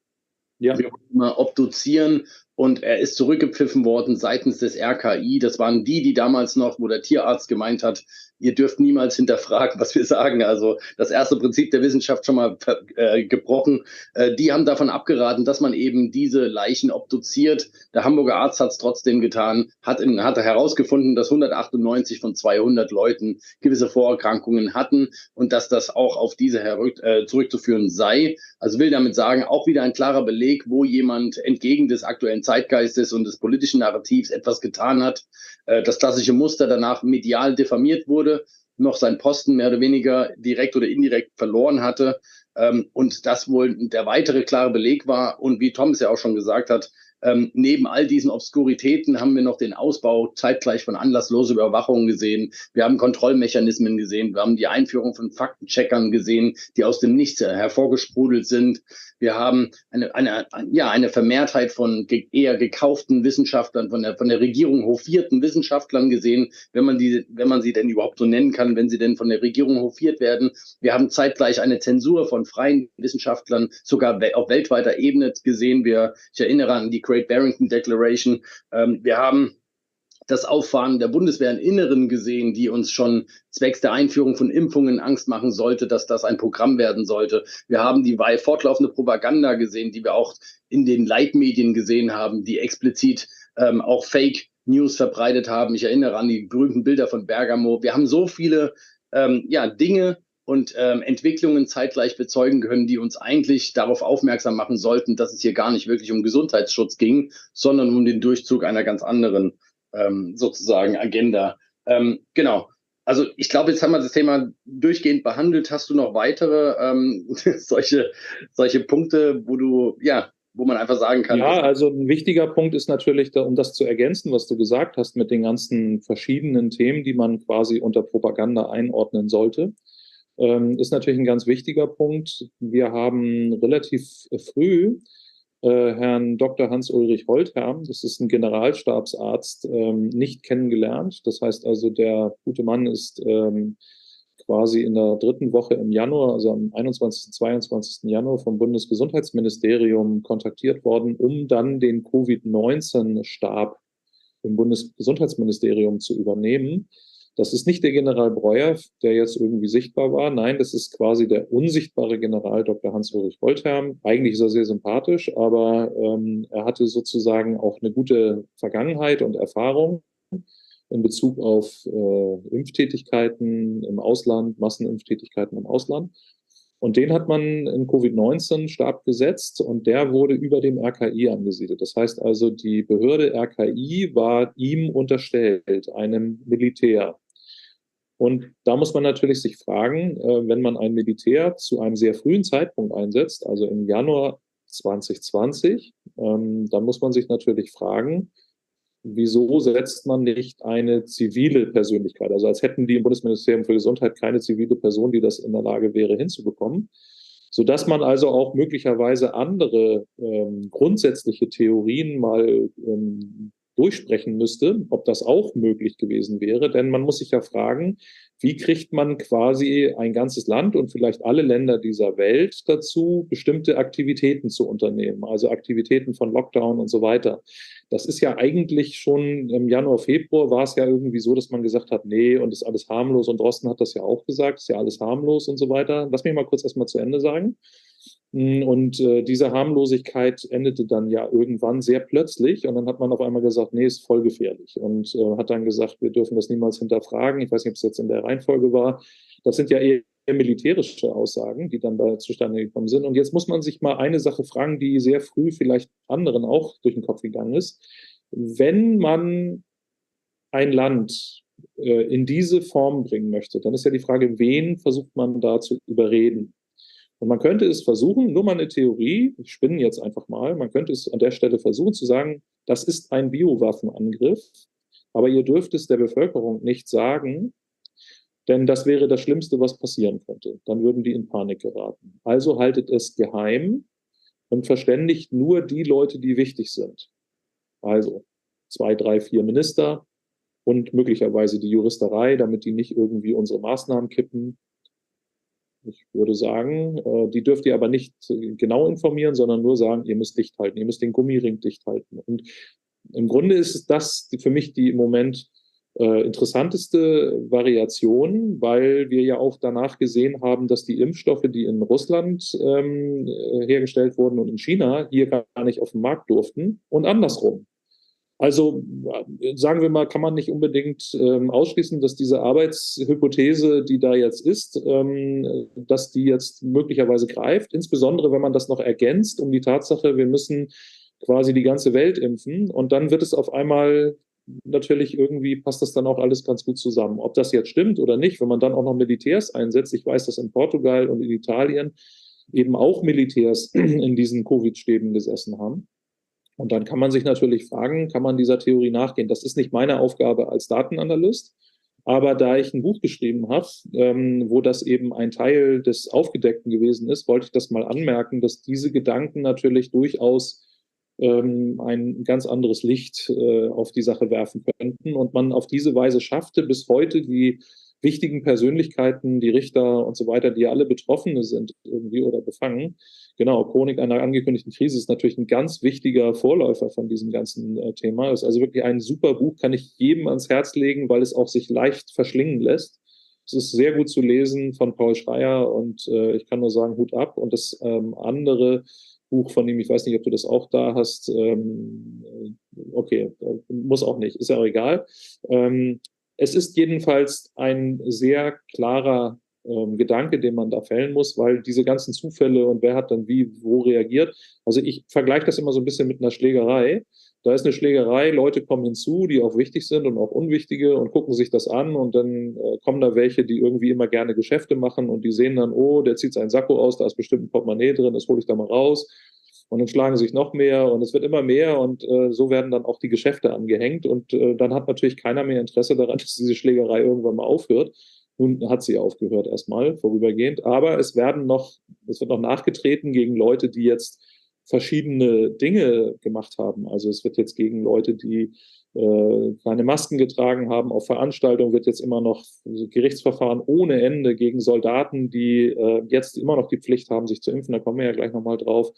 Ja. Wir wollen mal obduzieren und er ist zurückgepfiffen worden seitens des RKI. Das waren die, die damals noch, wo der Tierarzt gemeint hat, ihr dürft niemals hinterfragen, was wir sagen. Also das erste Prinzip der Wissenschaft schon mal äh, gebrochen. Äh, die haben davon abgeraten, dass man eben diese Leichen obduziert. Der Hamburger Arzt hat es trotzdem getan, hat, in, hat herausgefunden, dass 198 von 200 Leuten gewisse Vorerkrankungen hatten und dass das auch auf diese äh, zurückzuführen sei. Also will damit sagen, auch wieder ein klarer Beleg, wo jemand entgegen des aktuellen Zeitgeistes und des politischen Narrativs etwas getan hat. Äh, das klassische Muster danach medial diffamiert wurde, noch seinen Posten mehr oder weniger direkt oder indirekt verloren hatte. Ähm, und das wohl der weitere klare Beleg war. Und wie Thomas ja auch schon gesagt hat, ähm, neben all diesen Obskuritäten haben wir noch den Ausbau zeitgleich von anlassloser Überwachung gesehen. Wir haben Kontrollmechanismen gesehen. Wir haben die Einführung von Faktencheckern gesehen, die aus dem Nichts hervorgesprudelt sind. Wir haben eine, eine, ja, eine Vermehrtheit von eher gekauften Wissenschaftlern, von der, von der Regierung hofierten Wissenschaftlern gesehen, wenn man, die, wenn man sie denn überhaupt so nennen kann, wenn sie denn von der Regierung hofiert werden. Wir haben zeitgleich eine Zensur von freien Wissenschaftlern, sogar auf weltweiter Ebene gesehen. Wir, ich erinnere an die Great Barrington Declaration. Ähm, wir haben das Auffahren der Bundeswehr im Inneren gesehen, die uns schon zwecks der Einführung von Impfungen Angst machen sollte, dass das ein Programm werden sollte. Wir haben die fortlaufende Propaganda gesehen, die wir auch in den Leitmedien gesehen haben, die explizit ähm, auch Fake News verbreitet haben. Ich erinnere an die berühmten Bilder von Bergamo. Wir haben so viele ähm, ja, Dinge und ähm, Entwicklungen zeitgleich bezeugen können, die uns eigentlich darauf aufmerksam machen sollten, dass es hier gar nicht wirklich um Gesundheitsschutz ging, sondern um den Durchzug einer ganz anderen ähm, sozusagen Agenda. Ähm, genau. Also ich glaube, jetzt haben wir das Thema durchgehend behandelt. Hast du noch weitere ähm, solche, solche Punkte, wo du, ja, wo man einfach sagen kann. Ja, also ein wichtiger Punkt ist natürlich, um das zu ergänzen, was du gesagt hast, mit den ganzen verschiedenen Themen, die man quasi unter Propaganda einordnen sollte. Ähm, ist natürlich ein ganz wichtiger Punkt. Wir haben relativ früh äh, Herrn Dr. Hans-Ulrich Holtherm, das ist ein Generalstabsarzt, ähm, nicht kennengelernt. Das heißt also, der gute Mann ist ähm, quasi in der dritten Woche im Januar, also am 21., 22. Januar vom Bundesgesundheitsministerium kontaktiert worden, um dann den Covid-19-Stab im Bundesgesundheitsministerium zu übernehmen. Das ist nicht der General Breuer, der jetzt irgendwie sichtbar war. Nein, das ist quasi der unsichtbare General Dr. Hans-Ulrich Woltherm. Eigentlich ist er sehr sympathisch, aber ähm, er hatte sozusagen auch eine gute Vergangenheit und Erfahrung in Bezug auf äh, Impftätigkeiten im Ausland, Massenimpftätigkeiten im Ausland. Und den hat man in Covid-19-Stab gesetzt und der wurde über dem RKI angesiedelt. Das heißt also, die Behörde RKI war ihm unterstellt, einem Militär. Und da muss man natürlich sich fragen, äh, wenn man ein Militär zu einem sehr frühen Zeitpunkt einsetzt, also im Januar 2020, ähm, dann muss man sich natürlich fragen, wieso setzt man nicht eine zivile Persönlichkeit? Also als hätten die im Bundesministerium für Gesundheit keine zivile Person, die das in der Lage wäre hinzubekommen. Sodass man also auch möglicherweise andere ähm, grundsätzliche Theorien mal ähm, durchsprechen müsste, ob das auch möglich gewesen wäre. Denn man muss sich ja fragen, wie kriegt man quasi ein ganzes Land und vielleicht alle Länder dieser Welt dazu, bestimmte Aktivitäten zu unternehmen, also Aktivitäten von Lockdown und so weiter. Das ist ja eigentlich schon im Januar, Februar war es ja irgendwie so, dass man gesagt hat, nee, und ist alles harmlos. Und Drosten hat das ja auch gesagt, ist ja alles harmlos und so weiter. Lass mich mal kurz erstmal zu Ende sagen. Mm, und äh, diese Harmlosigkeit endete dann ja irgendwann sehr plötzlich. Und dann hat man auf einmal gesagt, nee, ist voll gefährlich. Und äh, hat dann gesagt, wir dürfen das niemals hinterfragen. Ich weiß nicht, ob es jetzt in der Reihenfolge war. Das sind ja eher militärische Aussagen, die dann da zustande gekommen sind. Und jetzt muss man sich mal eine Sache fragen, die sehr früh vielleicht anderen auch durch den Kopf gegangen ist. Wenn man ein Land äh, in diese Form bringen möchte, dann ist ja die Frage, wen versucht man da zu überreden? Und man könnte es versuchen, nur mal eine Theorie, ich spinne jetzt einfach mal, man könnte es an der Stelle versuchen zu sagen, das ist ein Biowaffenangriff, aber ihr dürft es der Bevölkerung nicht sagen, denn das wäre das Schlimmste, was passieren könnte. Dann würden die in Panik geraten. Also haltet es geheim und verständigt nur die Leute, die wichtig sind. Also zwei, drei, vier Minister und möglicherweise die Juristerei, damit die nicht irgendwie unsere Maßnahmen kippen ich würde sagen, äh, die dürft ihr aber nicht genau informieren, sondern nur sagen, ihr müsst dicht halten, ihr müsst den Gummiring dicht halten. Und im Grunde ist das für mich die im Moment äh, interessanteste Variation, weil wir ja auch danach gesehen haben, dass die Impfstoffe, die in Russland ähm, hergestellt wurden und in China, hier gar nicht auf den Markt durften und andersrum. Also sagen wir mal, kann man nicht unbedingt ähm, ausschließen, dass diese Arbeitshypothese, die da jetzt ist, ähm, dass die jetzt möglicherweise greift, insbesondere wenn man das noch ergänzt um die Tatsache, wir müssen quasi die ganze Welt impfen. Und dann wird es auf einmal natürlich irgendwie passt das dann auch alles ganz gut zusammen. Ob das jetzt stimmt oder nicht, wenn man dann auch noch Militärs einsetzt, ich weiß, dass in Portugal und in Italien eben auch Militärs in diesen Covid-Stäben gesessen haben und dann kann man sich natürlich fragen, kann man dieser Theorie nachgehen? Das ist nicht meine Aufgabe als Datenanalyst. Aber da ich ein Buch geschrieben habe, ähm, wo das eben ein Teil des Aufgedeckten gewesen ist, wollte ich das mal anmerken, dass diese Gedanken natürlich durchaus ähm, ein ganz anderes Licht äh, auf die Sache werfen könnten und man auf diese Weise schaffte, bis heute die wichtigen Persönlichkeiten, die Richter und so weiter, die alle Betroffene sind irgendwie oder befangen. Genau, Chronik einer angekündigten Krise ist natürlich ein ganz wichtiger Vorläufer von diesem ganzen äh, Thema. Ist also wirklich ein super Buch, kann ich jedem ans Herz legen, weil es auch sich leicht verschlingen lässt. Es ist sehr gut zu lesen von Paul Schreier und äh, ich kann nur sagen, Hut ab. Und das ähm, andere Buch von ihm, ich weiß nicht, ob du das auch da hast, ähm, äh, okay, äh, muss auch nicht, ist ja auch egal. Ähm, es ist jedenfalls ein sehr klarer ähm, Gedanke, den man da fällen muss, weil diese ganzen Zufälle und wer hat dann wie, wo reagiert. Also ich vergleiche das immer so ein bisschen mit einer Schlägerei. Da ist eine Schlägerei, Leute kommen hinzu, die auch wichtig sind und auch unwichtige und gucken sich das an und dann äh, kommen da welche, die irgendwie immer gerne Geschäfte machen und die sehen dann, oh, der zieht seinen Sakko aus, da ist bestimmt ein Portemonnaie drin, das hole ich da mal raus und dann schlagen sich noch mehr und es wird immer mehr und äh, so werden dann auch die Geschäfte angehängt und äh, dann hat natürlich keiner mehr Interesse daran, dass diese Schlägerei irgendwann mal aufhört. Nun hat sie aufgehört erstmal, vorübergehend. Aber es werden noch, es wird noch nachgetreten gegen Leute, die jetzt verschiedene Dinge gemacht haben. Also es wird jetzt gegen Leute, die äh, keine Masken getragen haben auf Veranstaltungen, wird jetzt immer noch Gerichtsverfahren ohne Ende gegen Soldaten, die äh, jetzt immer noch die Pflicht haben, sich zu impfen. Da kommen wir ja gleich nochmal drauf.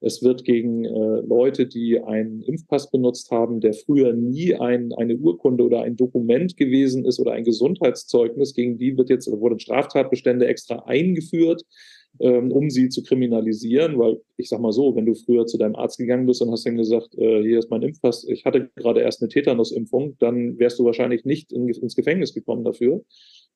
Es wird gegen äh, Leute, die einen Impfpass benutzt haben, der früher nie ein, eine Urkunde oder ein Dokument gewesen ist oder ein Gesundheitszeugnis, gegen die wird jetzt, wurden Straftatbestände extra eingeführt, ähm, um sie zu kriminalisieren, weil ich sag mal so, wenn du früher zu deinem Arzt gegangen bist und hast dann gesagt, äh, hier ist mein Impfpass, ich hatte gerade erst eine Tetanusimpfung, dann wärst du wahrscheinlich nicht in, ins Gefängnis gekommen dafür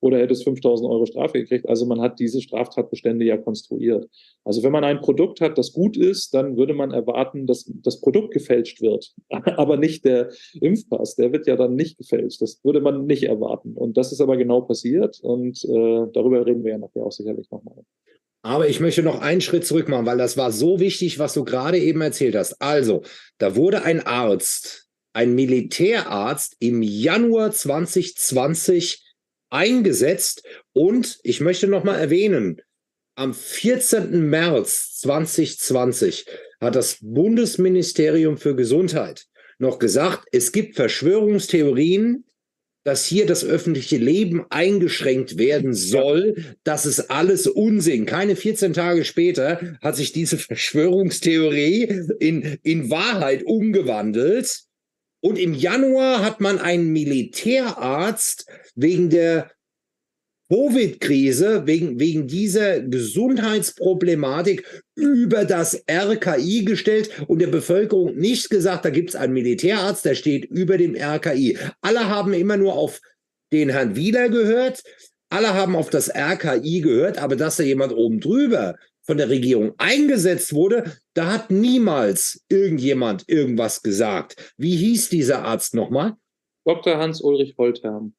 oder hättest 5000 Euro Strafe gekriegt. Also man hat diese Straftatbestände ja konstruiert. Also wenn man ein Produkt hat, das gut ist, dann würde man erwarten, dass das Produkt gefälscht wird, aber nicht der Impfpass. Der wird ja dann nicht gefälscht. Das würde man nicht erwarten. Und das ist aber genau passiert und äh, darüber reden wir ja nachher auch sicherlich nochmal. Aber ich möchte noch einen Schritt zurück machen, weil das war so wichtig, was du gerade eben erzählt hast. Also, da wurde ein Arzt, ein Militärarzt im Januar 2020 eingesetzt und ich möchte noch mal erwähnen, am 14. März 2020 hat das Bundesministerium für Gesundheit noch gesagt, es gibt Verschwörungstheorien, dass hier das öffentliche Leben eingeschränkt werden soll. Das ist alles Unsinn. Keine 14 Tage später hat sich diese Verschwörungstheorie in, in Wahrheit umgewandelt. Und im Januar hat man einen Militärarzt wegen der Covid-Krise, wegen, wegen dieser Gesundheitsproblematik über das RKI gestellt und der Bevölkerung nicht gesagt, da gibt es einen Militärarzt, der steht über dem RKI. Alle haben immer nur auf den Herrn Wieler gehört, alle haben auf das RKI gehört, aber dass da jemand oben drüber von der Regierung eingesetzt wurde, da hat niemals irgendjemand irgendwas gesagt. Wie hieß dieser Arzt nochmal? Dr. Hans-Ulrich Holtherm.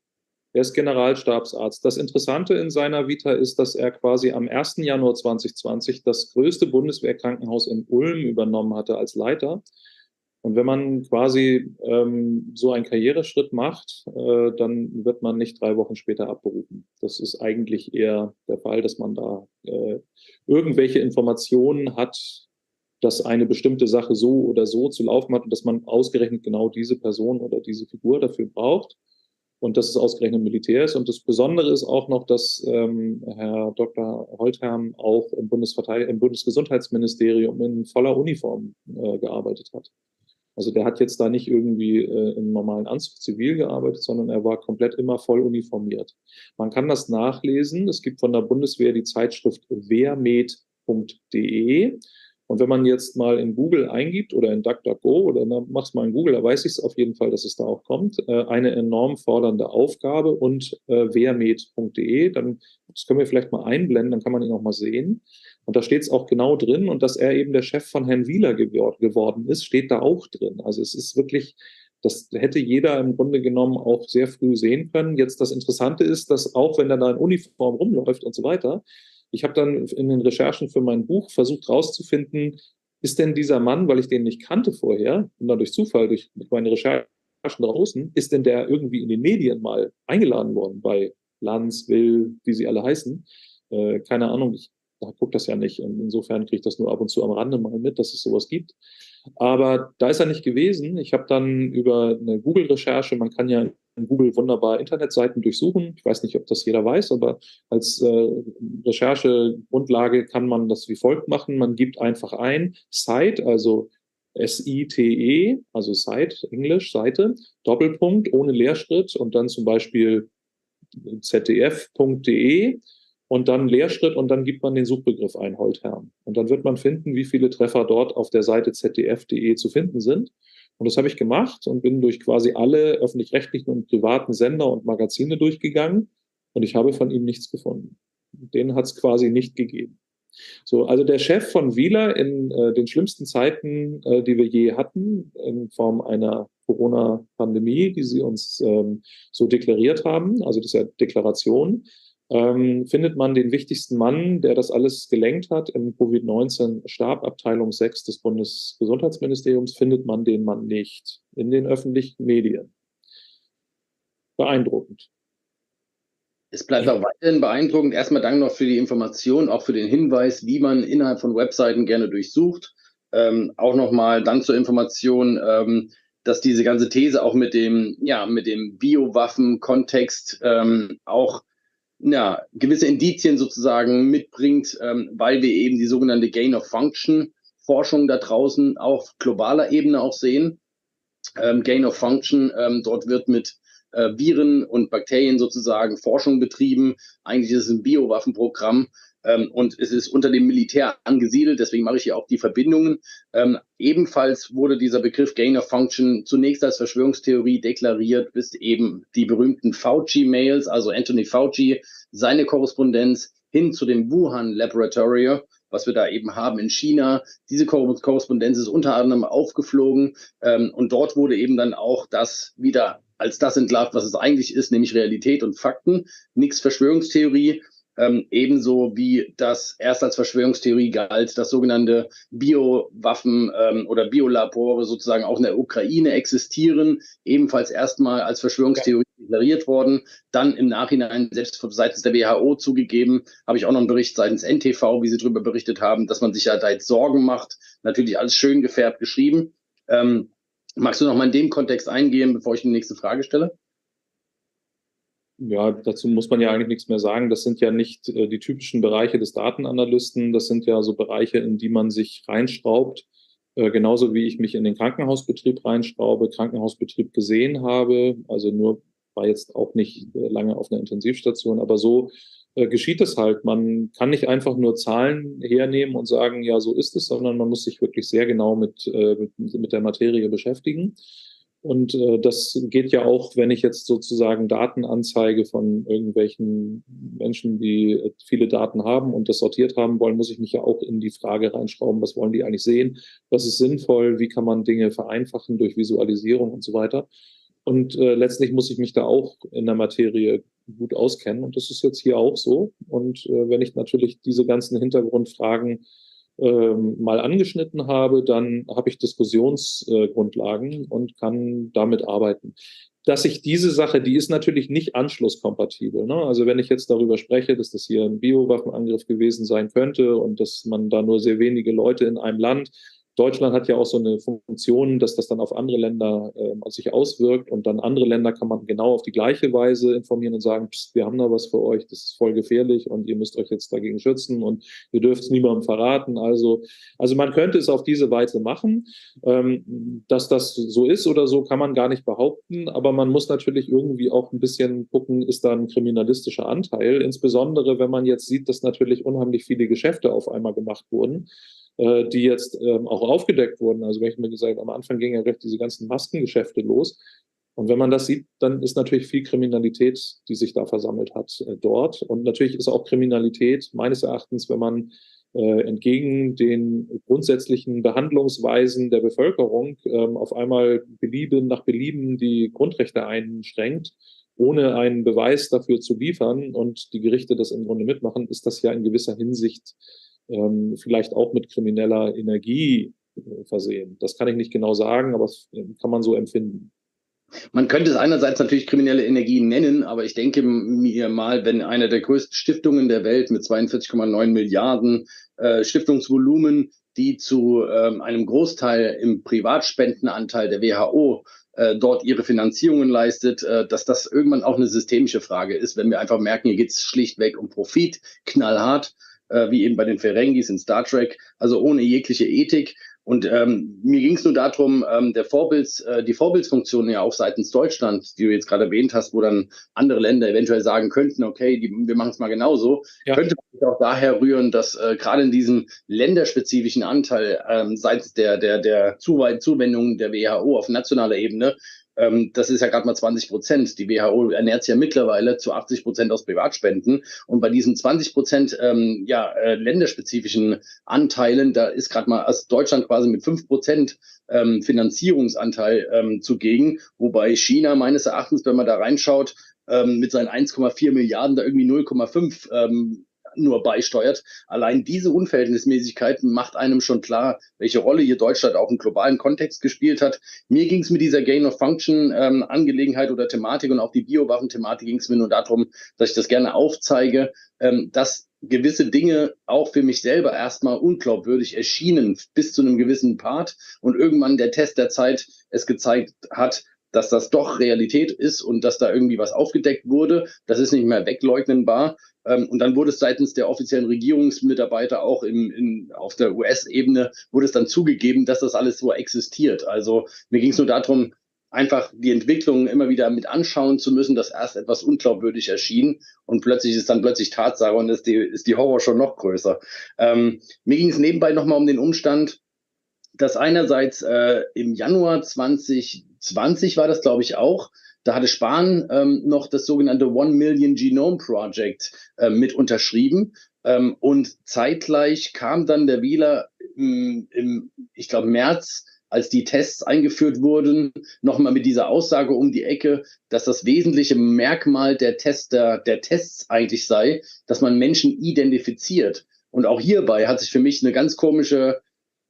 Er ist Generalstabsarzt. Das Interessante in seiner Vita ist, dass er quasi am 1. Januar 2020 das größte Bundeswehrkrankenhaus in Ulm übernommen hatte als Leiter. Und wenn man quasi ähm, so einen Karriereschritt macht, äh, dann wird man nicht drei Wochen später abberufen. Das ist eigentlich eher der Fall, dass man da äh, irgendwelche Informationen hat, dass eine bestimmte Sache so oder so zu laufen hat und dass man ausgerechnet genau diese Person oder diese Figur dafür braucht und dass es ausgerechnet Militär ist. Und das Besondere ist auch noch, dass ähm, Herr Dr. Holtherm auch im, im Bundesgesundheitsministerium in voller Uniform äh, gearbeitet hat. Also der hat jetzt da nicht irgendwie äh, im normalen Anzug zivil gearbeitet, sondern er war komplett immer voll uniformiert. Man kann das nachlesen. Es gibt von der Bundeswehr die Zeitschrift wehrmed.de. Und wenn man jetzt mal in Google eingibt oder in DuckDuckGo oder na, mach's mal in Google, da weiß ich es auf jeden Fall, dass es da auch kommt, äh, eine enorm fordernde Aufgabe und äh, wehrmed.de, dann das können wir vielleicht mal einblenden, dann kann man ihn auch mal sehen. Und da steht es auch genau drin und dass er eben der Chef von Herrn Wieler gewor geworden ist, steht da auch drin. Also es ist wirklich, das hätte jeder im Grunde genommen auch sehr früh sehen können. Jetzt das Interessante ist, dass auch wenn er da in Uniform rumläuft und so weiter, ich habe dann in den Recherchen für mein Buch versucht herauszufinden, ist denn dieser Mann, weil ich den nicht kannte vorher, und dann durch Zufall, durch meine Recherchen draußen, ist denn der irgendwie in den Medien mal eingeladen worden bei Lanz, Will, wie sie alle heißen? Äh, keine Ahnung, ich gucke das ja nicht. Und insofern kriege ich das nur ab und zu am Rande mal mit, dass es sowas gibt. Aber da ist er nicht gewesen. Ich habe dann über eine Google-Recherche, man kann ja in Google wunderbar Internetseiten durchsuchen. Ich weiß nicht, ob das jeder weiß, aber als äh, Recherchegrundlage kann man das wie folgt machen. Man gibt einfach ein Site, also S-I-T-E, also Site, Englisch, Seite, Doppelpunkt, ohne Leerschritt und dann zum Beispiel zdf.de und dann Leerschritt und dann gibt man den Suchbegriff ein, Holtherm. Und dann wird man finden, wie viele Treffer dort auf der Seite zdf.de zu finden sind. Und das habe ich gemacht und bin durch quasi alle öffentlich-rechtlichen und privaten Sender und Magazine durchgegangen und ich habe von ihm nichts gefunden. Den hat es quasi nicht gegeben. So, also der Chef von Wieler in äh, den schlimmsten Zeiten, äh, die wir je hatten, in Form einer Corona-Pandemie, die sie uns ähm, so deklariert haben, also ja Deklaration, ähm, findet man den wichtigsten Mann, der das alles gelenkt hat, im Covid-19-Stab, Abteilung 6 des Bundesgesundheitsministeriums, findet man den Mann nicht in den öffentlichen Medien. Beeindruckend. Es bleibt auch weiterhin beeindruckend. Erstmal Dank noch für die Information, auch für den Hinweis, wie man innerhalb von Webseiten gerne durchsucht. Ähm, auch nochmal dann zur Information, ähm, dass diese ganze These auch mit dem, ja, mit dem Biowaffen-Kontext ähm, auch ja, gewisse Indizien sozusagen mitbringt, ähm, weil wir eben die sogenannte Gain of Function Forschung da draußen auf globaler Ebene auch sehen. Ähm, Gain of Function, ähm, dort wird mit äh, Viren und Bakterien sozusagen Forschung betrieben. Eigentlich ist es ein Biowaffenprogramm ähm, und es ist unter dem Militär angesiedelt. Deswegen mache ich hier auch die Verbindungen. Ähm, ebenfalls wurde dieser Begriff Gain of Function zunächst als Verschwörungstheorie deklariert, bis eben die berühmten Fauci-Mails, also Anthony Fauci, seine Korrespondenz hin zu dem Wuhan Laboratory, was wir da eben haben in China. Diese Korrespondenz ist unter anderem aufgeflogen ähm, und dort wurde eben dann auch das wieder als das entlarvt, was es eigentlich ist, nämlich Realität und Fakten, nichts Verschwörungstheorie. Ähm, ebenso wie das erst als Verschwörungstheorie galt, dass sogenannte Biowaffen ähm, oder Biolabore sozusagen auch in der Ukraine existieren, ebenfalls erstmal als Verschwörungstheorie deklariert worden, dann im Nachhinein selbst seitens der WHO zugegeben, habe ich auch noch einen Bericht seitens NTV, wie sie darüber berichtet haben, dass man sich ja da jetzt Sorgen macht, natürlich alles schön gefärbt geschrieben. Ähm, Magst du noch mal in dem Kontext eingehen, bevor ich die nächste Frage stelle? Ja, dazu muss man ja eigentlich nichts mehr sagen. Das sind ja nicht äh, die typischen Bereiche des Datenanalysten. Das sind ja so Bereiche, in die man sich reinschraubt. Äh, genauso wie ich mich in den Krankenhausbetrieb reinschraube, Krankenhausbetrieb gesehen habe. Also nur war jetzt auch nicht äh, lange auf einer Intensivstation, aber so äh, geschieht es halt. Man kann nicht einfach nur Zahlen hernehmen und sagen, ja, so ist es, sondern man muss sich wirklich sehr genau mit, äh, mit, mit der Materie beschäftigen. Und äh, das geht ja auch, wenn ich jetzt sozusagen Daten anzeige von irgendwelchen Menschen, die äh, viele Daten haben und das sortiert haben wollen, muss ich mich ja auch in die Frage reinschrauben, was wollen die eigentlich sehen, was ist sinnvoll, wie kann man Dinge vereinfachen durch Visualisierung und so weiter. Und äh, letztlich muss ich mich da auch in der Materie gut auskennen. Und das ist jetzt hier auch so. Und äh, wenn ich natürlich diese ganzen Hintergrundfragen ähm, mal angeschnitten habe, dann habe ich Diskussionsgrundlagen äh, und kann damit arbeiten. Dass ich diese Sache, die ist natürlich nicht anschlusskompatibel. Ne? Also wenn ich jetzt darüber spreche, dass das hier ein Biowaffenangriff gewesen sein könnte und dass man da nur sehr wenige Leute in einem Land Deutschland hat ja auch so eine Funktion, dass das dann auf andere Länder äh, sich auswirkt und dann andere Länder kann man genau auf die gleiche Weise informieren und sagen, wir haben da was für euch, das ist voll gefährlich und ihr müsst euch jetzt dagegen schützen und ihr dürft es niemandem verraten. Also, also man könnte es auf diese Weise machen. Ähm, dass das so ist oder so, kann man gar nicht behaupten, aber man muss natürlich irgendwie auch ein bisschen gucken, ist da ein kriminalistischer Anteil, insbesondere wenn man jetzt sieht, dass natürlich unheimlich viele Geschäfte auf einmal gemacht wurden äh, die jetzt ähm, auch aufgedeckt wurden. Also wenn ich mir gesagt, am Anfang gingen ja recht diese ganzen Maskengeschäfte los. Und wenn man das sieht, dann ist natürlich viel Kriminalität, die sich da versammelt hat, äh, dort. Und natürlich ist auch Kriminalität meines Erachtens, wenn man äh, entgegen den grundsätzlichen Behandlungsweisen der Bevölkerung ähm, auf einmal Belieben nach Belieben die Grundrechte einschränkt, ohne einen Beweis dafür zu liefern und die Gerichte das im Grunde mitmachen, ist das ja in gewisser Hinsicht ähm, vielleicht auch mit krimineller Energie äh, versehen. Das kann ich nicht genau sagen, aber das äh, kann man so empfinden. Man könnte es einerseits natürlich kriminelle Energie nennen, aber ich denke mir mal, wenn eine der größten Stiftungen der Welt mit 42,9 Milliarden äh, Stiftungsvolumen, die zu ähm, einem Großteil im Privatspendenanteil der WHO äh, dort ihre Finanzierungen leistet, äh, dass das irgendwann auch eine systemische Frage ist, wenn wir einfach merken, hier geht es schlichtweg um Profit, knallhart äh, wie eben bei den Ferengis in Star Trek, also ohne jegliche Ethik. Und ähm, mir ging es nur darum, ähm, der Vorbilds, äh, die Vorbildsfunktion ja auch seitens Deutschland, die du jetzt gerade erwähnt hast, wo dann andere Länder eventuell sagen könnten, okay, die, wir machen es mal genauso, ja. könnte man auch daher rühren, dass äh, gerade in diesem länderspezifischen Anteil ähm, seitens der, der, der Zuwendung der WHO auf nationaler Ebene ähm, das ist ja gerade mal 20 Prozent. Die WHO ernährt sich ja mittlerweile zu 80 Prozent aus Privatspenden. Und bei diesen 20 Prozent ähm, ja, äh, länderspezifischen Anteilen, da ist gerade mal aus Deutschland quasi mit 5 Prozent ähm, Finanzierungsanteil ähm, zugegen, wobei China meines Erachtens, wenn man da reinschaut, ähm, mit seinen 1,4 Milliarden da irgendwie 0,5 ähm, nur beisteuert. Allein diese Unverhältnismäßigkeit macht einem schon klar, welche Rolle hier Deutschland auch im globalen Kontext gespielt hat. Mir ging es mit dieser Gain-of-Function-Angelegenheit ähm, oder Thematik und auch die Biowaffenthematik ging es mir nur darum, dass ich das gerne aufzeige, ähm, dass gewisse Dinge auch für mich selber erstmal unglaubwürdig erschienen bis zu einem gewissen Part und irgendwann der Test der Zeit es gezeigt hat, dass das doch Realität ist und dass da irgendwie was aufgedeckt wurde. Das ist nicht mehr wegleugnenbar. Ähm, und dann wurde es seitens der offiziellen Regierungsmitarbeiter auch im, in, auf der US-Ebene wurde es dann zugegeben, dass das alles so existiert. Also mir ging es nur darum, einfach die Entwicklung immer wieder mit anschauen zu müssen, dass erst etwas unglaubwürdig erschien und plötzlich ist dann plötzlich Tatsache und ist die, ist die Horror schon noch größer. Ähm, mir ging es nebenbei nochmal um den Umstand, dass einerseits äh, im Januar 2020 war das, glaube ich, auch, da hatte Spahn ähm, noch das sogenannte One Million Genome Project äh, mit unterschrieben. Ähm, und zeitgleich kam dann der Wieler im, im ich glaube, März als die Tests eingeführt wurden, nochmal mit dieser Aussage um die Ecke, dass das wesentliche Merkmal der, Tester, der Tests eigentlich sei, dass man Menschen identifiziert. Und auch hierbei hat sich für mich eine ganz komische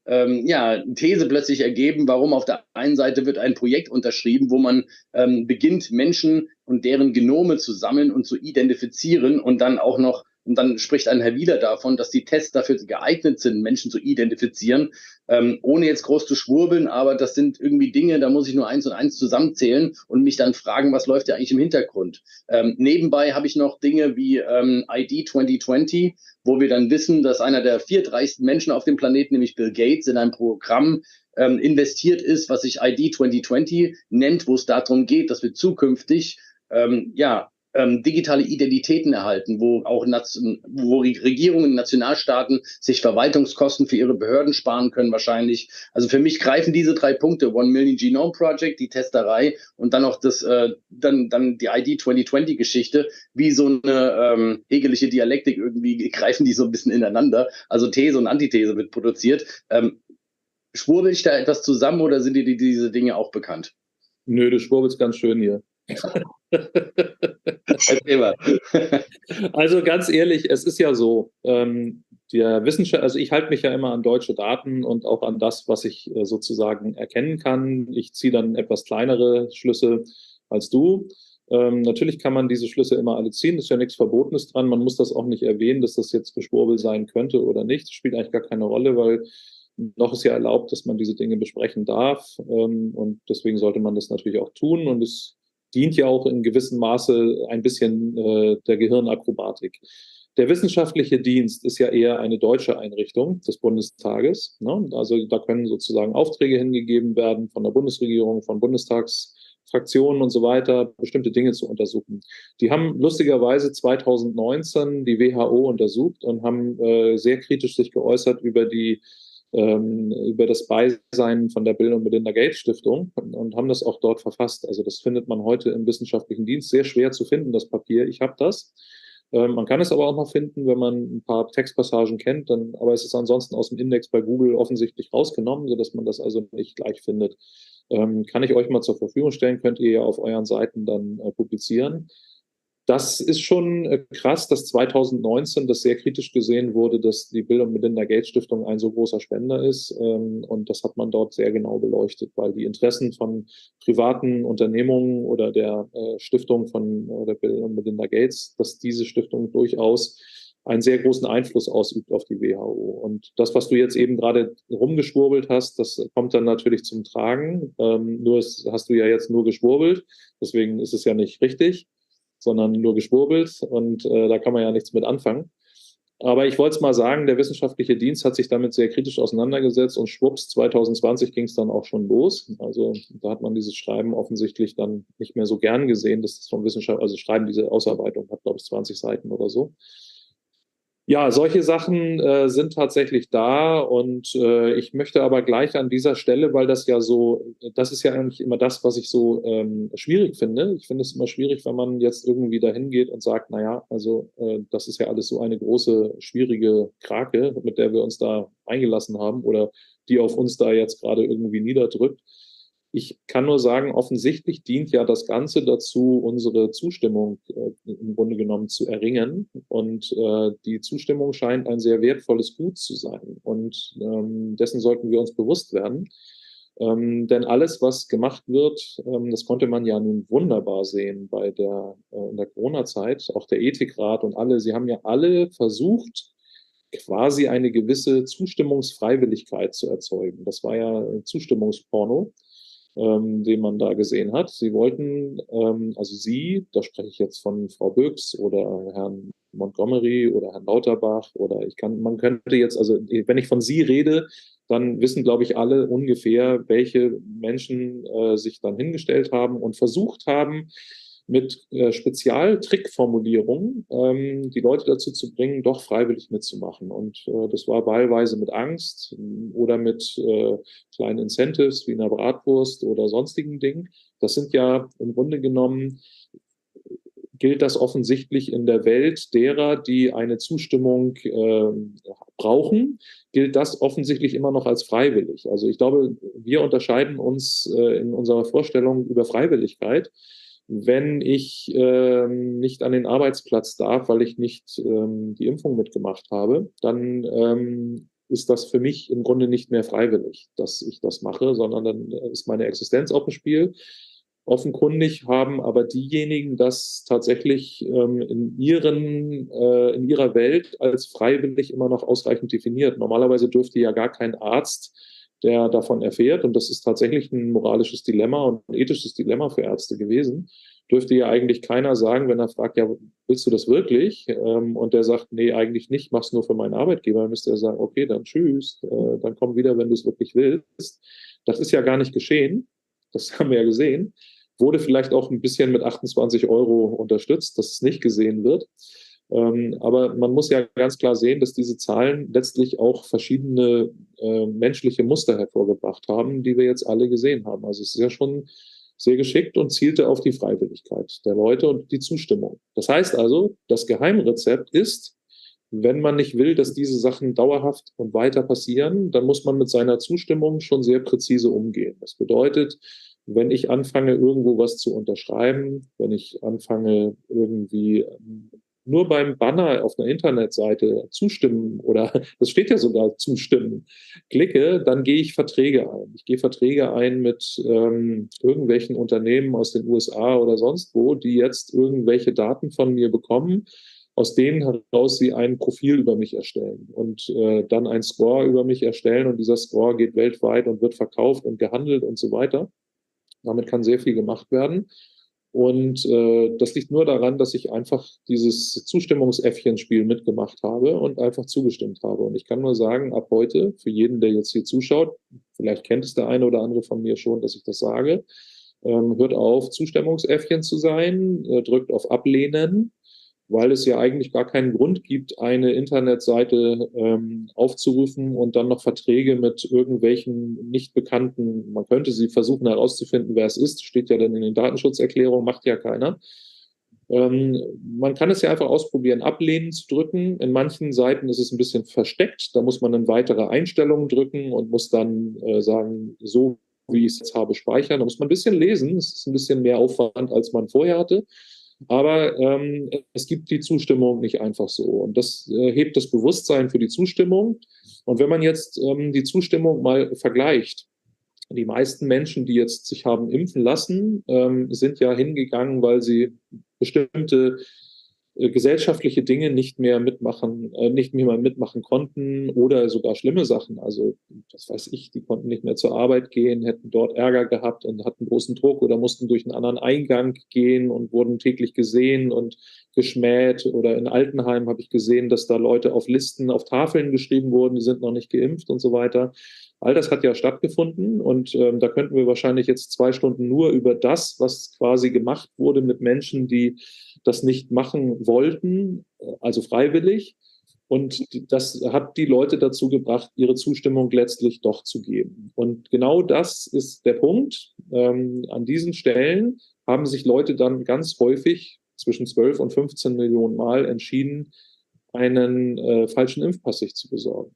ähm, ja, These plötzlich ergeben, warum auf der einen Seite wird ein Projekt unterschrieben, wo man ähm, beginnt, Menschen und deren Genome zu sammeln und zu identifizieren und dann auch noch und dann spricht ein Herr Wieler davon, dass die Tests dafür geeignet sind, Menschen zu identifizieren, ähm, ohne jetzt groß zu schwurbeln. Aber das sind irgendwie Dinge, da muss ich nur eins und eins zusammenzählen und mich dann fragen, was läuft ja eigentlich im Hintergrund. Ähm, nebenbei habe ich noch Dinge wie ähm, ID 2020, wo wir dann wissen, dass einer der viertreichsten Menschen auf dem Planeten, nämlich Bill Gates, in ein Programm ähm, investiert ist, was sich ID 2020 nennt, wo es darum geht, dass wir zukünftig ähm, ja ähm, digitale Identitäten erhalten, wo auch wo Regierungen, Nationalstaaten sich Verwaltungskosten für ihre Behörden sparen können wahrscheinlich. Also für mich greifen diese drei Punkte, One Million Genome Project, die Testerei und dann noch das, äh, dann, dann die ID 2020 Geschichte, wie so eine ähm, hegelische Dialektik irgendwie greifen die so ein bisschen ineinander. Also These und Antithese wird produziert. Ähm, schwurbel ich da etwas zusammen oder sind dir die, diese Dinge auch bekannt? Nö, du schwurbelst ganz schön hier. also ganz ehrlich, es ist ja so, ähm, der Wissenschaft, also ich halte mich ja immer an deutsche Daten und auch an das, was ich äh, sozusagen erkennen kann. Ich ziehe dann etwas kleinere Schlüsse als du. Ähm, natürlich kann man diese Schlüsse immer alle ziehen, ist ja nichts Verbotenes dran. Man muss das auch nicht erwähnen, dass das jetzt Geschwurbel sein könnte oder nicht. Das spielt eigentlich gar keine Rolle, weil noch ist ja erlaubt, dass man diese Dinge besprechen darf. Ähm, und deswegen sollte man das natürlich auch tun. Und es dient ja auch in gewissem Maße ein bisschen äh, der Gehirnakrobatik. Der wissenschaftliche Dienst ist ja eher eine deutsche Einrichtung des Bundestages. Ne? Also da können sozusagen Aufträge hingegeben werden von der Bundesregierung, von Bundestagsfraktionen und so weiter, bestimmte Dinge zu untersuchen. Die haben lustigerweise 2019 die WHO untersucht und haben äh, sehr kritisch sich geäußert über die über das Beisein von der Bill und Melinda Gates Stiftung und, und, haben das auch dort verfasst. Also das findet man heute im wissenschaftlichen Dienst sehr schwer zu finden, das Papier. Ich habe das. Ähm, man kann es aber auch noch finden, wenn man ein paar Textpassagen kennt, dann, aber es ist ansonsten aus dem Index bei Google offensichtlich rausgenommen, sodass man das also nicht gleich findet. Ähm, kann ich euch mal zur Verfügung stellen, könnt ihr ja auf euren Seiten dann äh, publizieren das ist schon äh, krass, dass 2019 das sehr kritisch gesehen wurde, dass die Bill und Melinda Gates Stiftung ein so großer Spender ist. Ähm, und das hat man dort sehr genau beleuchtet, weil die Interessen von privaten Unternehmungen oder der äh, Stiftung von der Bill und Melinda Gates, dass diese Stiftung durchaus einen sehr großen Einfluss ausübt auf die WHO. Und das, was du jetzt eben gerade rumgeschwurbelt hast, das kommt dann natürlich zum Tragen. Ähm, nur hast du ja jetzt nur geschwurbelt, deswegen ist es ja nicht richtig sondern nur geschwurbelt und äh, da kann man ja nichts mit anfangen. Aber ich wollte es mal sagen, der wissenschaftliche Dienst hat sich damit sehr kritisch auseinandergesetzt und schwupps, 2020 ging es dann auch schon los. Also da hat man dieses Schreiben offensichtlich dann nicht mehr so gern gesehen, dass das vom Wissenschaft, also Schreiben, diese Ausarbeitung hat, glaube ich, 20 Seiten oder so. Ja, solche Sachen äh, sind tatsächlich da und äh, ich möchte aber gleich an dieser Stelle, weil das ja so, das ist ja eigentlich immer das, was ich so ähm, schwierig finde. Ich finde es immer schwierig, wenn man jetzt irgendwie dahin geht und sagt, na ja, also äh, das ist ja alles so eine große, schwierige Krake, mit der wir uns da eingelassen haben oder die auf uns da jetzt gerade irgendwie niederdrückt. Ich kann nur sagen, offensichtlich dient ja das Ganze dazu, unsere Zustimmung äh, im Grunde genommen zu erringen. Und äh, die Zustimmung scheint ein sehr wertvolles Gut zu sein. Und ähm, dessen sollten wir uns bewusst werden. Ähm, denn alles, was gemacht wird, ähm, das konnte man ja nun wunderbar sehen bei der, äh, in der Corona-Zeit, auch der Ethikrat und alle, sie haben ja alle versucht, quasi eine gewisse Zustimmungsfreiwilligkeit zu erzeugen. Das war ja Zustimmungsporno, ähm, den man da gesehen hat. Sie wollten, ähm, also Sie, da spreche ich jetzt von Frau Böks oder Herrn Montgomery oder Herrn Lauterbach oder ich kann, man könnte jetzt, also wenn ich von Sie rede, dann wissen, glaube ich, alle ungefähr, welche Menschen äh, sich dann hingestellt haben und versucht haben, mit äh, Spezialtrickformulierungen ähm, die Leute dazu zu bringen, doch freiwillig mitzumachen. Und äh, das war wahlweise mit Angst oder mit äh, kleinen Incentives wie einer Bratwurst oder sonstigen Dingen. Das sind ja im Grunde genommen gilt das offensichtlich in der Welt derer, die eine Zustimmung äh, brauchen, gilt das offensichtlich immer noch als freiwillig. Also ich glaube, wir unterscheiden uns äh, in unserer Vorstellung über Freiwilligkeit. Wenn ich äh, nicht an den Arbeitsplatz darf, weil ich nicht ähm, die Impfung mitgemacht habe, dann ähm, ist das für mich im Grunde nicht mehr freiwillig, dass ich das mache, sondern dann ist meine Existenz auf dem Spiel. Offenkundig haben aber diejenigen das tatsächlich ähm, in, ihren, äh, in ihrer Welt als freiwillig immer noch ausreichend definiert. Normalerweise dürfte ja gar kein Arzt, der davon erfährt, und das ist tatsächlich ein moralisches Dilemma und ein ethisches Dilemma für Ärzte gewesen, dürfte ja eigentlich keiner sagen, wenn er fragt, ja, willst du das wirklich? Ähm, und der sagt, nee, eigentlich nicht, mach's nur für meinen Arbeitgeber, müsste er sagen, okay, dann tschüss, äh, dann komm wieder, wenn du es wirklich willst. Das ist ja gar nicht geschehen. Das haben wir ja gesehen wurde vielleicht auch ein bisschen mit 28 Euro unterstützt, dass es nicht gesehen wird. Ähm, aber man muss ja ganz klar sehen, dass diese Zahlen letztlich auch verschiedene äh, menschliche Muster hervorgebracht haben, die wir jetzt alle gesehen haben. Also es ist ja schon sehr geschickt und zielte auf die Freiwilligkeit der Leute und die Zustimmung. Das heißt also, das Geheimrezept ist, wenn man nicht will, dass diese Sachen dauerhaft und weiter passieren, dann muss man mit seiner Zustimmung schon sehr präzise umgehen. Das bedeutet, wenn ich anfange, irgendwo was zu unterschreiben, wenn ich anfange, irgendwie ähm, nur beim Banner auf einer Internetseite zustimmen oder das steht ja sogar zustimmen, klicke, dann gehe ich Verträge ein. Ich gehe Verträge ein mit ähm, irgendwelchen Unternehmen aus den USA oder sonst wo, die jetzt irgendwelche Daten von mir bekommen, aus denen heraus sie ein Profil über mich erstellen und äh, dann ein Score über mich erstellen und dieser Score geht weltweit und wird verkauft und gehandelt und so weiter. Damit kann sehr viel gemacht werden. Und äh, das liegt nur daran, dass ich einfach dieses Zustimmungsäffchenspiel mitgemacht habe und einfach zugestimmt habe. Und ich kann nur sagen, ab heute, für jeden, der jetzt hier zuschaut, vielleicht kennt es der eine oder andere von mir schon, dass ich das sage, ähm, hört auf, Zustimmungsäffchen zu sein, äh, drückt auf Ablehnen weil es ja eigentlich gar keinen Grund gibt, eine Internetseite ähm, aufzurufen und dann noch Verträge mit irgendwelchen nicht bekannten, man könnte sie versuchen herauszufinden, wer es ist, steht ja dann in den Datenschutzerklärungen, macht ja keiner. Ähm, man kann es ja einfach ausprobieren, ablehnen zu drücken. In manchen Seiten ist es ein bisschen versteckt, da muss man dann weitere Einstellungen drücken und muss dann äh, sagen, so wie ich es jetzt habe, speichern. Da muss man ein bisschen lesen, es ist ein bisschen mehr Aufwand, als man vorher hatte. Aber ähm, es gibt die Zustimmung nicht einfach so. Und das äh, hebt das Bewusstsein für die Zustimmung. Und wenn man jetzt ähm, die Zustimmung mal vergleicht, die meisten Menschen, die jetzt sich haben impfen lassen, ähm, sind ja hingegangen, weil sie bestimmte gesellschaftliche Dinge nicht mehr mitmachen, äh, nicht mehr mitmachen konnten oder sogar schlimme Sachen. Also, das weiß ich, die konnten nicht mehr zur Arbeit gehen, hätten dort Ärger gehabt und hatten großen Druck oder mussten durch einen anderen Eingang gehen und wurden täglich gesehen und geschmäht. Oder in Altenheim habe ich gesehen, dass da Leute auf Listen, auf Tafeln geschrieben wurden, die sind noch nicht geimpft und so weiter. All das hat ja stattgefunden und ähm, da könnten wir wahrscheinlich jetzt zwei Stunden nur über das, was quasi gemacht wurde mit Menschen, die das nicht machen wollten, äh, also freiwillig. Und das hat die Leute dazu gebracht, ihre Zustimmung letztlich doch zu geben. Und genau das ist der Punkt. Ähm, an diesen Stellen haben sich Leute dann ganz häufig zwischen 12 und 15 Millionen Mal entschieden, einen äh, falschen Impfpass sich zu besorgen.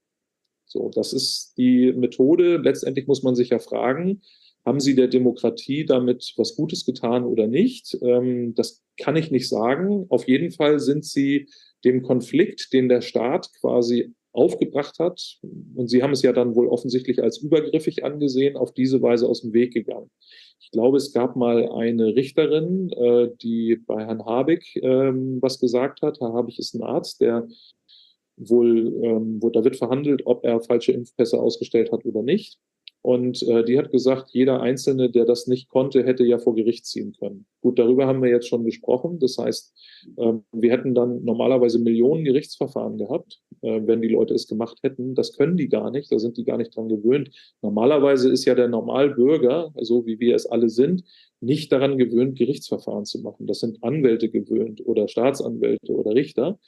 So, das ist die Methode. Letztendlich muss man sich ja fragen, Haben sie der Demokratie damit was Gutes getan oder nicht? Ähm, das kann ich nicht sagen. Auf jeden Fall sind sie dem Konflikt, den der Staat quasi aufgebracht hat, und Sie haben es ja dann wohl offensichtlich als übergriffig angesehen, auf diese Weise aus dem Weg gegangen. Ich glaube, es gab mal eine Richterin, äh, die bei Herrn Habeck ähm, was gesagt hat. Herr Habeck ist ein Arzt, der wohl, ähm, wo da wird verhandelt, ob er falsche Impfpässe ausgestellt hat oder nicht. Und äh, die hat gesagt, jeder Einzelne, der das nicht konnte, hätte ja vor Gericht ziehen können. Gut, darüber haben wir jetzt schon gesprochen. Das heißt, äh, wir hätten dann normalerweise Millionen Gerichtsverfahren gehabt, äh, wenn die Leute es gemacht hätten. Das können die gar nicht, da sind die gar nicht dran gewöhnt. Normalerweise ist ja der Normalbürger, so wie wir es alle sind, nicht daran gewöhnt, Gerichtsverfahren zu machen. Das sind Anwälte gewöhnt oder Staatsanwälte oder Richter.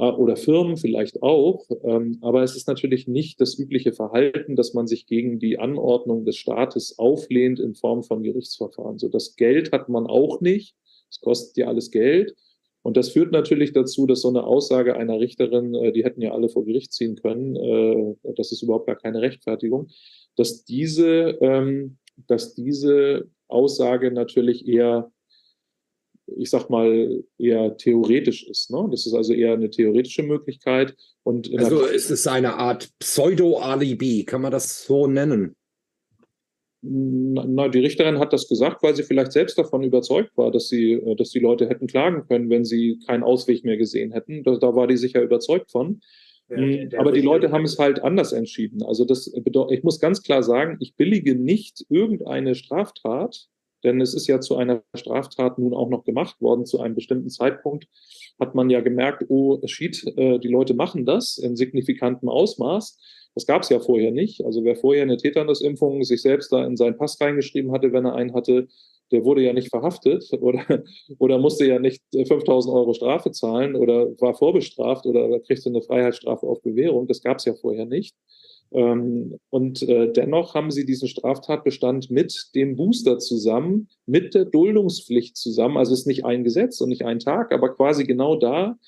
Äh, oder Firmen vielleicht auch. Ähm, aber es ist natürlich nicht das übliche Verhalten, dass man sich gegen die Anordnung des Staates auflehnt in Form von Gerichtsverfahren. So das Geld hat man auch nicht. Es kostet ja alles Geld. Und das führt natürlich dazu, dass so eine Aussage einer Richterin, äh, die hätten ja alle vor Gericht ziehen können, äh, das ist überhaupt gar keine Rechtfertigung, dass diese, ähm, dass diese Aussage natürlich eher ich sag mal, eher theoretisch ist. Ne? Das ist also eher eine theoretische Möglichkeit. Und also ist es eine Art Pseudo-Alibi, kann man das so nennen? Na, die Richterin hat das gesagt, weil sie vielleicht selbst davon überzeugt war, dass sie, äh, dass die Leute hätten klagen können, wenn sie keinen Ausweg mehr gesehen hätten. Da, da war die sicher überzeugt von. Ja, der, hm, der Aber die Leute haben es halt anders entschieden. Also das bedeutet, ich muss ganz klar sagen, ich billige nicht irgendeine Straftat, denn es ist ja zu einer Straftat nun auch noch gemacht worden. Zu einem bestimmten Zeitpunkt hat man ja gemerkt, oh, schied, äh, die Leute machen das in signifikantem Ausmaß. Das gab es ja vorher nicht. Also wer vorher eine Tetanusimpfung sich selbst da in seinen Pass reingeschrieben hatte, wenn er einen hatte, der wurde ja nicht verhaftet oder, oder musste ja nicht 5000 Euro Strafe zahlen oder war vorbestraft oder kriegte eine Freiheitsstrafe auf Bewährung. Das gab es ja vorher nicht. Ähm, und äh, dennoch haben sie diesen Straftatbestand mit dem Booster zusammen, mit der Duldungspflicht zusammen. Also es ist nicht ein Gesetz und nicht ein Tag, aber quasi genau da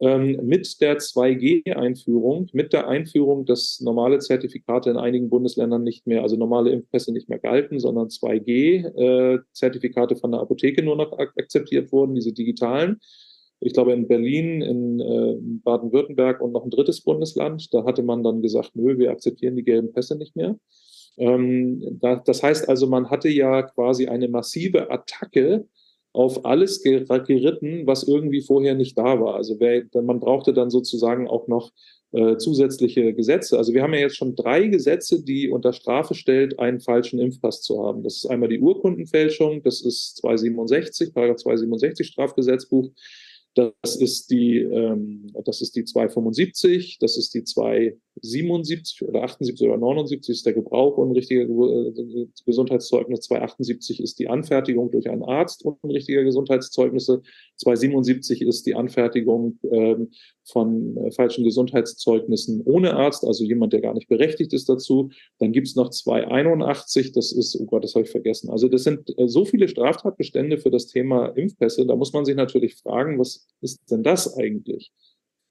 ähm, mit der 2G-Einführung, mit der Einführung, dass normale Zertifikate in einigen Bundesländern nicht mehr, also normale Impfpässe nicht mehr galten, sondern 2G-Zertifikate äh, von der Apotheke nur noch ak akzeptiert wurden, diese digitalen ich glaube in Berlin, in äh, Baden-Württemberg und noch ein drittes Bundesland. Da hatte man dann gesagt, nö, wir akzeptieren die gelben Pässe nicht mehr. Ähm, da, das heißt also, man hatte ja quasi eine massive Attacke auf alles geritten, was irgendwie vorher nicht da war. Also wer, man brauchte dann sozusagen auch noch äh, zusätzliche Gesetze. Also wir haben ja jetzt schon drei Gesetze, die unter Strafe stellt, einen falschen Impfpass zu haben. Das ist einmal die Urkundenfälschung, das ist 267, Paragraph 267 Strafgesetzbuch. Das ist die, ähm, das ist die 275, das ist die 277 oder 78 oder 79 ist der Gebrauch unrichtiger äh, Gesundheitszeugnisse. 278 ist die Anfertigung durch einen Arzt unrichtiger Gesundheitszeugnisse. 277 ist die Anfertigung ähm, von äh, falschen Gesundheitszeugnissen ohne Arzt, also jemand, der gar nicht berechtigt ist dazu. Dann gibt es noch 281, das ist, oh Gott, das habe ich vergessen. Also das sind äh, so viele Straftatbestände für das Thema Impfpässe. Da muss man sich natürlich fragen, was ist denn das eigentlich?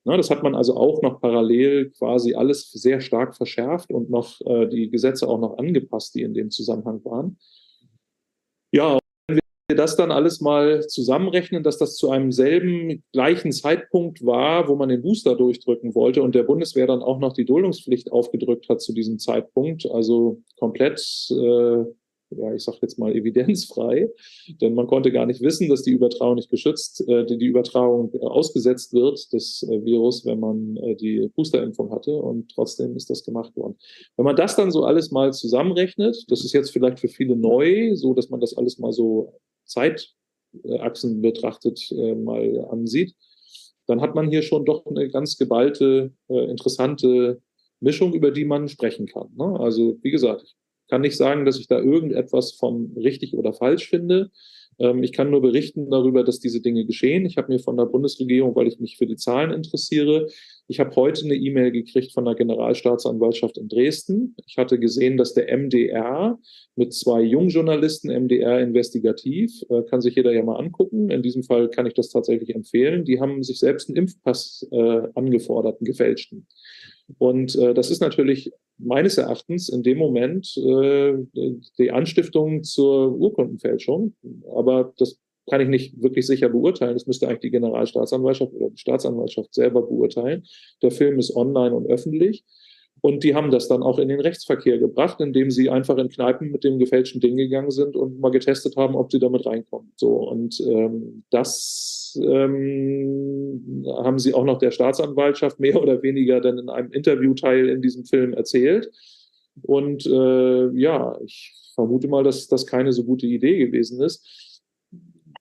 Na, das hat man also auch noch parallel quasi alles sehr stark verschärft und noch äh, die Gesetze auch noch angepasst, die in dem Zusammenhang waren. Ja, wir das dann alles mal zusammenrechnen, dass das zu einem selben gleichen Zeitpunkt war, wo man den Booster durchdrücken wollte und der Bundeswehr dann auch noch die Duldungspflicht aufgedrückt hat zu diesem Zeitpunkt, also komplett, äh, ja, ich sage jetzt mal evidenzfrei, denn man konnte gar nicht wissen, dass die Übertragung nicht geschützt, äh, die, Übertragung äh, ausgesetzt wird des äh, Virus, wenn man äh, die Boosterimpfung hatte und trotzdem ist das gemacht worden. Wenn man das dann so alles mal zusammenrechnet, das ist jetzt vielleicht für viele neu, so dass man das alles mal so Zeitachsen betrachtet äh, mal ansieht, dann hat man hier schon doch eine ganz geballte, äh, interessante Mischung, über die man sprechen kann. Ne? Also wie gesagt, ich kann nicht sagen, dass ich da irgendetwas von richtig oder falsch finde. Ähm, ich kann nur berichten darüber, dass diese Dinge geschehen. Ich habe mir von der Bundesregierung, weil ich mich für die Zahlen interessiere, ich habe heute eine E-Mail gekriegt von der Generalstaatsanwaltschaft in Dresden. Ich hatte gesehen, dass der MDR mit zwei Jungjournalisten, MDR investigativ, äh, kann sich jeder ja mal angucken. In diesem Fall kann ich das tatsächlich empfehlen. Die haben sich selbst einen Impfpass äh, angefordert, einen gefälschten. Und äh, das ist natürlich meines Erachtens in dem Moment äh, die Anstiftung zur Urkundenfälschung. Aber das kann ich nicht wirklich sicher beurteilen. Das müsste eigentlich die Generalstaatsanwaltschaft oder die Staatsanwaltschaft selber beurteilen. Der Film ist online und öffentlich. Und die haben das dann auch in den Rechtsverkehr gebracht, indem sie einfach in Kneipen mit dem gefälschten Ding gegangen sind und mal getestet haben, ob sie damit reinkommen. So und ähm, das ähm, haben sie auch noch der Staatsanwaltschaft mehr oder weniger dann in einem Interviewteil in diesem Film erzählt. Und äh, ja, ich vermute mal, dass das keine so gute Idee gewesen ist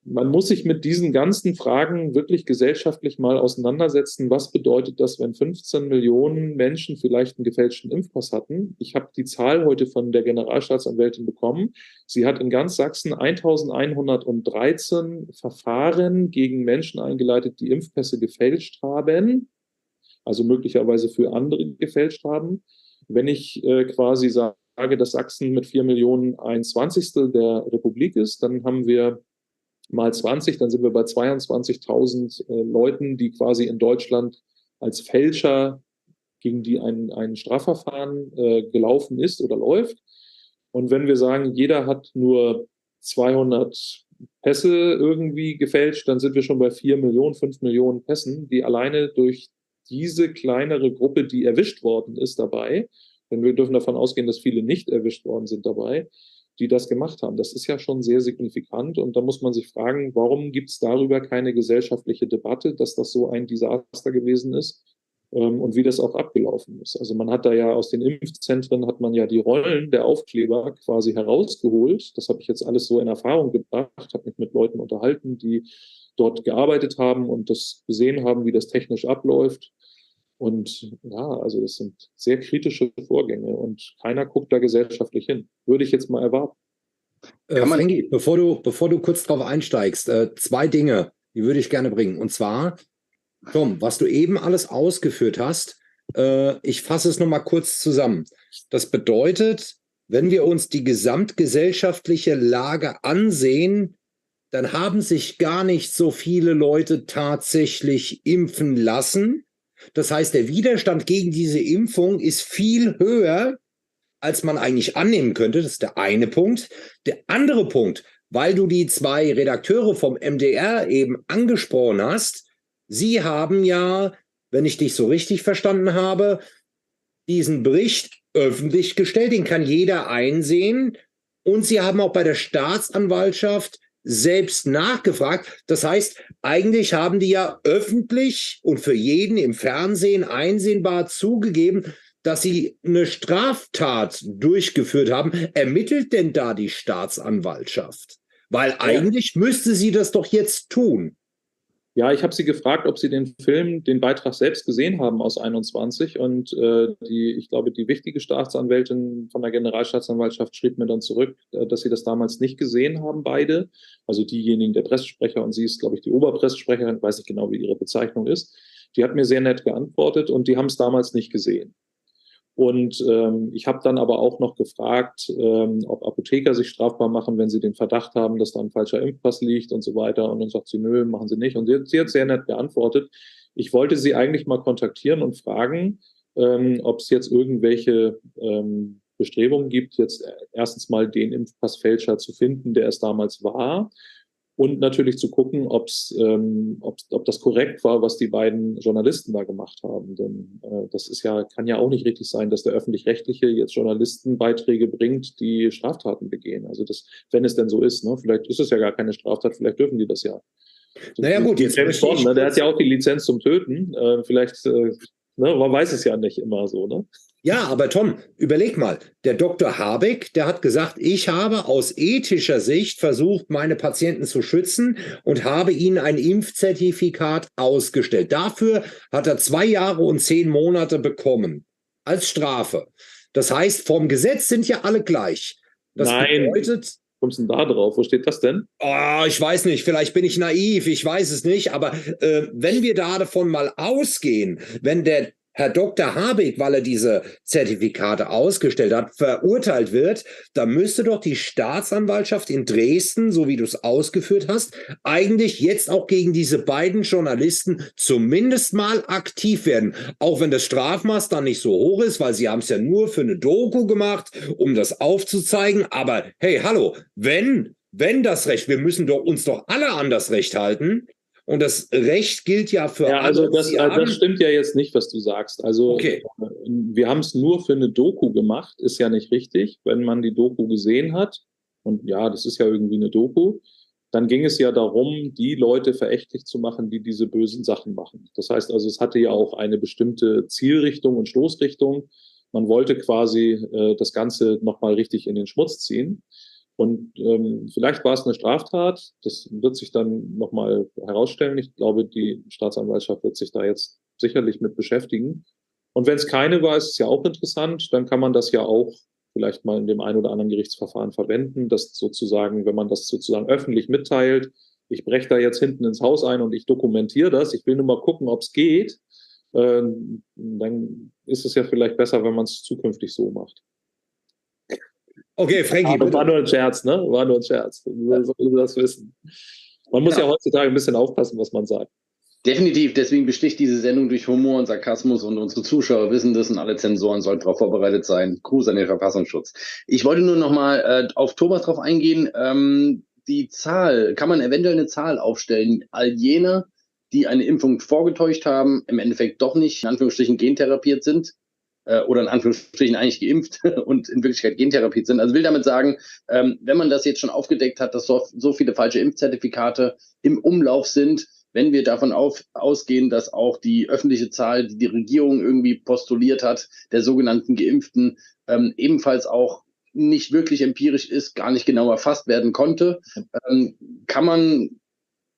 man muss sich mit diesen ganzen Fragen wirklich gesellschaftlich mal auseinandersetzen. Was bedeutet das, wenn 15 Millionen Menschen vielleicht einen gefälschten Impfpass hatten? Ich habe die Zahl heute von der Generalstaatsanwältin bekommen. Sie hat in ganz Sachsen 1113 Verfahren gegen Menschen eingeleitet, die Impfpässe gefälscht haben, also möglicherweise für andere gefälscht haben. Wenn ich äh, quasi sage, dass Sachsen mit 4 Millionen ein Zwanzigstel der Republik ist, dann haben wir mal 20, dann sind wir bei 22.000 äh, Leuten, die quasi in Deutschland als Fälscher gegen die ein, ein Strafverfahren äh, gelaufen ist oder läuft. Und wenn wir sagen, jeder hat nur 200 Pässe irgendwie gefälscht, dann sind wir schon bei 4 Millionen, 5 Millionen Pässen, die alleine durch diese kleinere Gruppe, die erwischt worden ist dabei, denn wir dürfen davon ausgehen, dass viele nicht erwischt worden sind dabei, die das gemacht haben. Das ist ja schon sehr signifikant und da muss man sich fragen, warum gibt es darüber keine gesellschaftliche Debatte, dass das so ein Desaster gewesen ist ähm, und wie das auch abgelaufen ist. Also man hat da ja aus den Impfzentren hat man ja die Rollen der Aufkleber quasi herausgeholt. Das habe ich jetzt alles so in Erfahrung gebracht, habe mich mit Leuten unterhalten, die dort gearbeitet haben und das gesehen haben, wie das technisch abläuft. Und ja, also das sind sehr kritische Vorgänge und keiner guckt da gesellschaftlich hin. Würde ich jetzt mal erwarten. Äh, Frankie, bevor du, bevor du kurz drauf einsteigst, äh, zwei Dinge, die würde ich gerne bringen. Und zwar, Tom, was du eben alles ausgeführt hast, äh, ich fasse es nochmal kurz zusammen. Das bedeutet, wenn wir uns die gesamtgesellschaftliche Lage ansehen, dann haben sich gar nicht so viele Leute tatsächlich impfen lassen das heißt, der Widerstand gegen diese Impfung ist viel höher, als man eigentlich annehmen könnte. Das ist der eine Punkt. Der andere Punkt, weil du die zwei Redakteure vom MDR eben angesprochen hast, sie haben ja, wenn ich dich so richtig verstanden habe, diesen Bericht öffentlich gestellt, den kann jeder einsehen. Und sie haben auch bei der Staatsanwaltschaft selbst nachgefragt. Das heißt, eigentlich haben die ja öffentlich und für jeden im Fernsehen einsehbar zugegeben, dass sie eine Straftat durchgeführt haben. Ermittelt denn da die Staatsanwaltschaft? Weil eigentlich ja. müsste sie das doch jetzt tun. Ja, ich habe sie gefragt, ob sie den Film, den Beitrag selbst gesehen haben aus 21 und äh, die, ich glaube, die wichtige Staatsanwältin von der Generalstaatsanwaltschaft schrieb mir dann zurück, äh, dass sie das damals nicht gesehen haben, beide. Also diejenigen, der Pressesprecher und sie ist, glaube ich, die Oberpressesprecherin, weiß nicht genau, wie ihre Bezeichnung ist. Die hat mir sehr nett geantwortet und die haben es damals nicht gesehen. Und ähm, ich habe dann aber auch noch gefragt, ähm, ob Apotheker sich strafbar machen, wenn sie den Verdacht haben, dass da ein falscher Impfpass liegt und so weiter. Und dann sagt sie, nö, machen sie nicht. Und sie, sie hat sehr nett geantwortet. Ich wollte sie eigentlich mal kontaktieren und fragen, ähm, ob es jetzt irgendwelche ähm, Bestrebungen gibt, jetzt erstens mal den Impfpassfälscher zu finden, der es damals war und natürlich zu gucken, ob's, ähm, ob, ob das korrekt war, was die beiden Journalisten da gemacht haben. Denn äh, das ist ja, kann ja auch nicht richtig sein, dass der öffentlich-rechtliche jetzt Journalistenbeiträge bringt, die Straftaten begehen. Also das, wenn es denn so ist, ne? vielleicht ist es ja gar keine Straftat, vielleicht dürfen die das ja. Naja gut, jetzt James Bond, ne? der hat ja auch die Lizenz zum Töten. Äh, vielleicht, äh, ne? man weiß es ja nicht immer so, ne? Ja, aber Tom, überleg mal, der Dr. Habeck, der hat gesagt, ich habe aus ethischer Sicht versucht, meine Patienten zu schützen und habe ihnen ein Impfzertifikat ausgestellt. Dafür hat er zwei Jahre und zehn Monate bekommen als Strafe. Das heißt, vom Gesetz sind ja alle gleich. Das Nein. bedeutet, kommst du denn da drauf? Wo steht das denn? Oh, ich weiß nicht, vielleicht bin ich naiv, ich weiß es nicht, aber äh, wenn wir da davon mal ausgehen, wenn der Herr Dr. Habig, weil er diese Zertifikate ausgestellt hat, verurteilt wird, da müsste doch die Staatsanwaltschaft in Dresden, so wie du es ausgeführt hast, eigentlich jetzt auch gegen diese beiden Journalisten zumindest mal aktiv werden. Auch wenn das Strafmaß dann nicht so hoch ist, weil sie haben es ja nur für eine Doku gemacht, um das aufzuzeigen. Aber hey, hallo, wenn wenn das Recht, wir müssen doch uns doch alle an das Recht halten, und das Recht gilt ja für ja, also das, äh, das stimmt ja jetzt nicht, was du sagst. Also okay. Äh, wir haben es nur für eine Doku gemacht, ist ja nicht richtig. Wenn man die Doku gesehen hat, und ja, das ist ja irgendwie eine Doku, dann ging es ja darum, die Leute verächtlich zu machen, die diese bösen Sachen machen. Das heißt also, es hatte ja auch eine bestimmte Zielrichtung und Stoßrichtung. Man wollte quasi äh, das Ganze nochmal richtig in den Schmutz ziehen. Und ähm, vielleicht war es eine Straftat, das wird sich dann nochmal herausstellen. Ich glaube, die Staatsanwaltschaft wird sich da jetzt sicherlich mit beschäftigen. Und wenn es keine war, ist es ja auch interessant, dann kann man das ja auch vielleicht mal in dem einen oder anderen Gerichtsverfahren verwenden, dass sozusagen, wenn man das sozusagen öffentlich mitteilt, ich breche da jetzt hinten ins Haus ein und ich dokumentiere das, ich will nur mal gucken, ob es geht, äh, dann ist es ja vielleicht besser, wenn man es zukünftig so macht. Okay, Frankie. Aber war nur ein Scherz, ne? War nur ein Scherz. So soll das wissen. Man muss ja heutzutage ein bisschen aufpassen, was man sagt. Definitiv, deswegen besticht diese Sendung durch Humor und Sarkasmus und unsere Zuschauer wissen das und alle Zensoren sollten darauf vorbereitet sein. Gruß an den Verfassungsschutz. Ich wollte nur nochmal äh, auf Thomas drauf eingehen. Ähm, die Zahl, kann man eventuell eine Zahl aufstellen? All jene, die eine Impfung vorgetäuscht haben, im Endeffekt doch nicht, in Anführungsstrichen, gentherapiert sind, äh, oder in Anführungsstrichen eigentlich geimpft und in Wirklichkeit gentherapiert sind. Also will damit sagen, ähm, wenn man das jetzt schon aufgedeckt hat, dass so, so viele falsche Impfzertifikate im Umlauf sind, wenn wir davon auf, ausgehen, dass auch die öffentliche Zahl, die die Regierung irgendwie postuliert hat, der sogenannten Geimpften, ähm, ebenfalls auch nicht wirklich empirisch ist, gar nicht genau erfasst werden konnte, ähm, kann man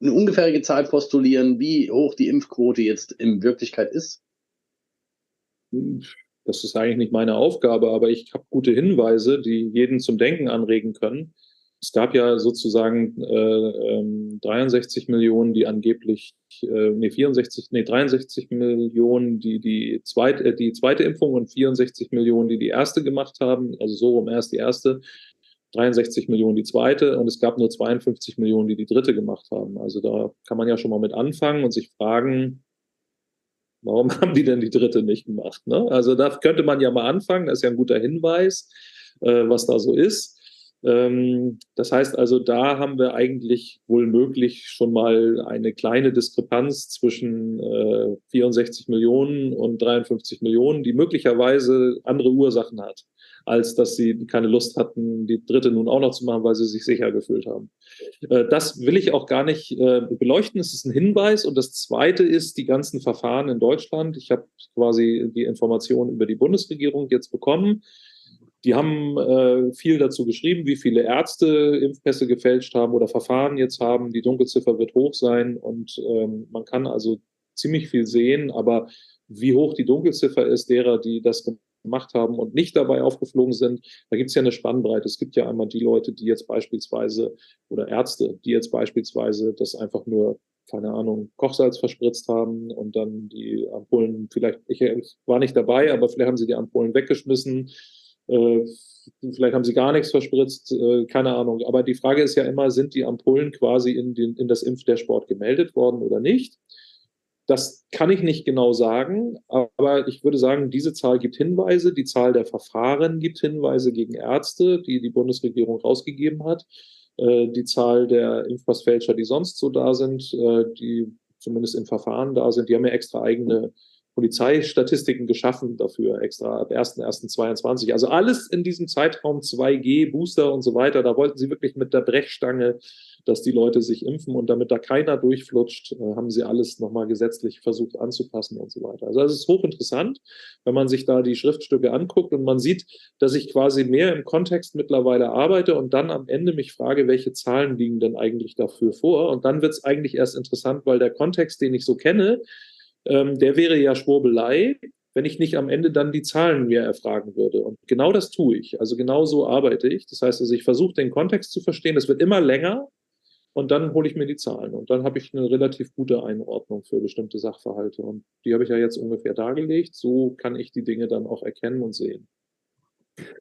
eine ungefährige Zahl postulieren, wie hoch die Impfquote jetzt in Wirklichkeit ist? Das ist eigentlich nicht meine Aufgabe, aber ich habe gute Hinweise, die jeden zum Denken anregen können. Es gab ja sozusagen äh, ähm, 63 Millionen, die angeblich, äh, nee, 64, nee, 63 Millionen, die die zweite, äh, die zweite Impfung und 64 Millionen, die die erste gemacht haben, also so rum erst die erste, 63 Millionen die zweite und es gab nur 52 Millionen, die die dritte gemacht haben. Also da kann man ja schon mal mit anfangen und sich fragen, Warum haben die denn die dritte nicht gemacht? Ne? Also da könnte man ja mal anfangen, das ist ja ein guter Hinweis, äh, was da so ist. Ähm, das heißt also, da haben wir eigentlich wohl möglich schon mal eine kleine Diskrepanz zwischen äh, 64 Millionen und 53 Millionen, die möglicherweise andere Ursachen hat als dass sie keine Lust hatten, die dritte nun auch noch zu machen, weil sie sich sicher gefühlt haben. Äh, das will ich auch gar nicht äh, beleuchten. Es ist ein Hinweis. Und das Zweite ist die ganzen Verfahren in Deutschland. Ich habe quasi die Informationen über die Bundesregierung jetzt bekommen. Die haben äh, viel dazu geschrieben, wie viele Ärzte Impfpässe gefälscht haben oder Verfahren jetzt haben. Die Dunkelziffer wird hoch sein und ähm, man kann also ziemlich viel sehen, aber wie hoch die Dunkelziffer ist derer, die das gemacht haben und nicht dabei aufgeflogen sind. Da gibt es ja eine Spannbreite. Es gibt ja einmal die Leute, die jetzt beispielsweise oder Ärzte, die jetzt beispielsweise das einfach nur keine Ahnung, Kochsalz verspritzt haben und dann die Ampullen vielleicht, ich, war nicht dabei, aber vielleicht haben sie die Ampullen weggeschmissen, äh, vielleicht haben sie gar nichts verspritzt, äh, keine Ahnung. Aber die Frage ist ja immer, sind die Ampullen quasi in, den, in das Impfdashboard gemeldet worden oder nicht? Das kann ich nicht genau sagen, aber ich würde sagen, diese Zahl gibt Hinweise. Die Zahl der Verfahren gibt Hinweise gegen Ärzte, die die Bundesregierung rausgegeben hat. Äh, die Zahl der Impfpassfälscher, die sonst so da sind, äh, die zumindest im Verfahren da sind, die haben ja extra eigene Polizeistatistiken geschaffen dafür, extra ab 1.1.22. Also alles in diesem Zeitraum 2G, Booster und so weiter, da wollten sie wirklich mit der Brechstange dass die Leute sich impfen und damit da keiner durchflutscht, äh, haben sie alles nochmal gesetzlich versucht anzupassen und so weiter. Also es ist hochinteressant, wenn man sich da die Schriftstücke anguckt und man sieht, dass ich quasi mehr im Kontext mittlerweile arbeite und dann am Ende mich frage, welche Zahlen liegen denn eigentlich dafür vor? Und dann wird es eigentlich erst interessant, weil der Kontext, den ich so kenne, ähm, der wäre ja Schwurbelei, wenn ich nicht am Ende dann die Zahlen mir erfragen würde. Und genau das tue ich. Also genau so arbeite ich. Das heißt also, ich versuche den Kontext zu verstehen. Es wird immer länger. und dann hole ich mir die Zahlen und dann habe ich eine relativ gute Einordnung für bestimmte Sachverhalte. Und die habe ich ja jetzt ungefähr dargelegt. So kann ich die Dinge dann auch erkennen und sehen.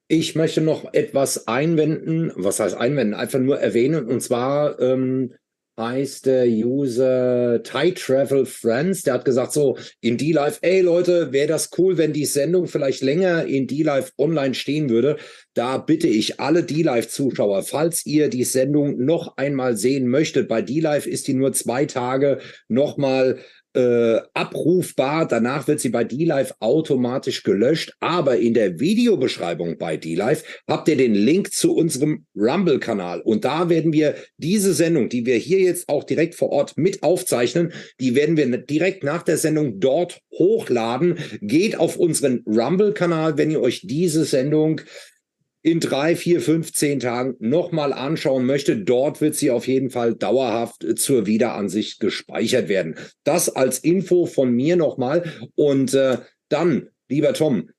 Ich möchte noch etwas einwenden. Was heißt einwenden? Einfach nur erwähnen. Und zwar ähm, heißt der User Thai Travel Friends. Der hat gesagt so in D-Live, ey Leute, wäre das cool, wenn die Sendung vielleicht länger in D-Live online stehen würde. Da bitte ich alle D-Live-Zuschauer, falls ihr die Sendung noch einmal sehen möchtet, bei D-Live ist die nur zwei Tage nochmal äh, abrufbar. Danach wird sie bei D-Live automatisch gelöscht. Aber in der Videobeschreibung bei D-Live habt ihr den Link zu unserem Rumble-Kanal. Und da werden wir diese Sendung, die wir hier jetzt auch direkt vor Ort mit aufzeichnen, die werden wir direkt nach der Sendung dort hochladen. Geht auf unseren Rumble-Kanal, wenn ihr euch diese Sendung in drei, vier, fünf, zehn Tagen nochmal anschauen möchte, dort wird sie auf jeden Fall dauerhaft zur Wiederansicht gespeichert werden. Das als Info von mir nochmal. Und äh, dann, lieber Tom,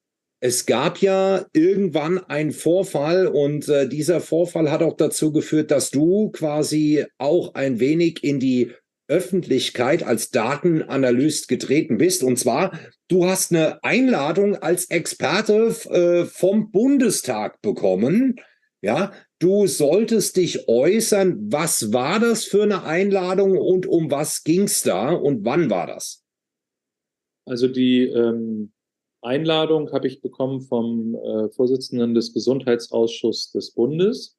es gab ja irgendwann einen Vorfall und äh, dieser Vorfall hat auch dazu geführt, dass du quasi auch ein wenig in die Öffentlichkeit als Datenanalyst getreten bist. Und zwar, du hast eine Einladung als Experte äh, vom Bundestag bekommen. Ja, du solltest dich äußern. Was war das für eine Einladung und um was ging es da und wann war das? Also die ähm, Einladung habe ich bekommen vom äh, Vorsitzenden des Gesundheitsausschusses des Bundes.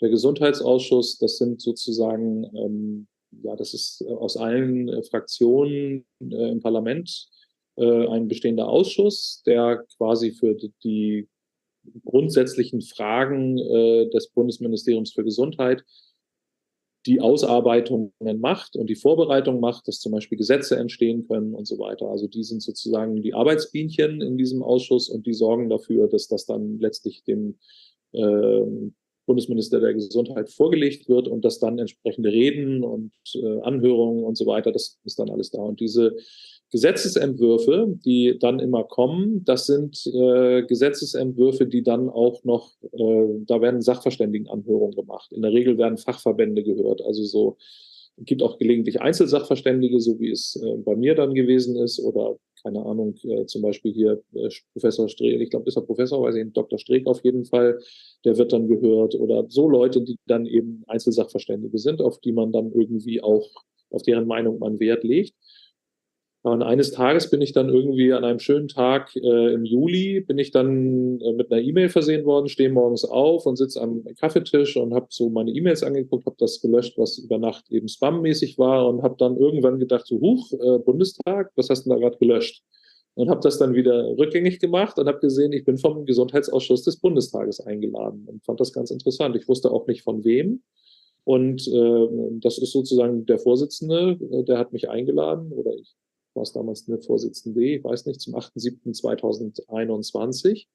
Der Gesundheitsausschuss, das sind sozusagen ähm, ja, das ist äh, aus allen äh, Fraktionen äh, im Parlament ein bestehender Ausschuss, der quasi für die grundsätzlichen Fragen des Bundesministeriums für Gesundheit die Ausarbeitungen macht und die Vorbereitung macht, dass zum Beispiel Gesetze entstehen können und so weiter. Also die sind sozusagen die Arbeitsbienchen in diesem Ausschuss und die sorgen dafür, dass das dann letztlich dem äh, Bundesminister der Gesundheit vorgelegt wird und dass dann entsprechende Reden und äh, Anhörungen und so weiter, das ist dann alles da. Und diese Gesetzesentwürfe, die dann immer kommen, das sind äh, Gesetzesentwürfe, die dann auch noch, äh, da werden Sachverständigenanhörungen gemacht. In der Regel werden Fachverbände gehört, also so gibt auch gelegentlich Einzelsachverständige, so wie es äh, bei mir dann gewesen ist, oder keine Ahnung, äh, zum Beispiel hier äh, Professor Streeck, ich glaube, ist er Professor, weiß ich nicht, Dr. Streeck auf jeden Fall, der wird dann gehört, oder so Leute, die dann eben Einzelsachverständige sind, auf die man dann irgendwie auch, auf deren Meinung man Wert legt. Und eines Tages bin ich dann irgendwie an einem schönen Tag äh, im Juli, bin ich dann äh, mit einer E-Mail versehen worden, stehe morgens auf und sitze am Kaffeetisch und habe so meine E-Mails angeguckt, habe das gelöscht, was über Nacht eben spammäßig war und habe dann irgendwann gedacht, so, huch, äh, Bundestag, was hast du da gerade gelöscht? Und habe das dann wieder rückgängig gemacht und habe gesehen, ich bin vom Gesundheitsausschuss des Bundestages eingeladen und fand das ganz interessant. Ich wusste auch nicht von wem. Und äh, das ist sozusagen der Vorsitzende, äh, der hat mich eingeladen oder ich war es damals eine Vorsitzende, ich weiß nicht, zum 8.7.2021.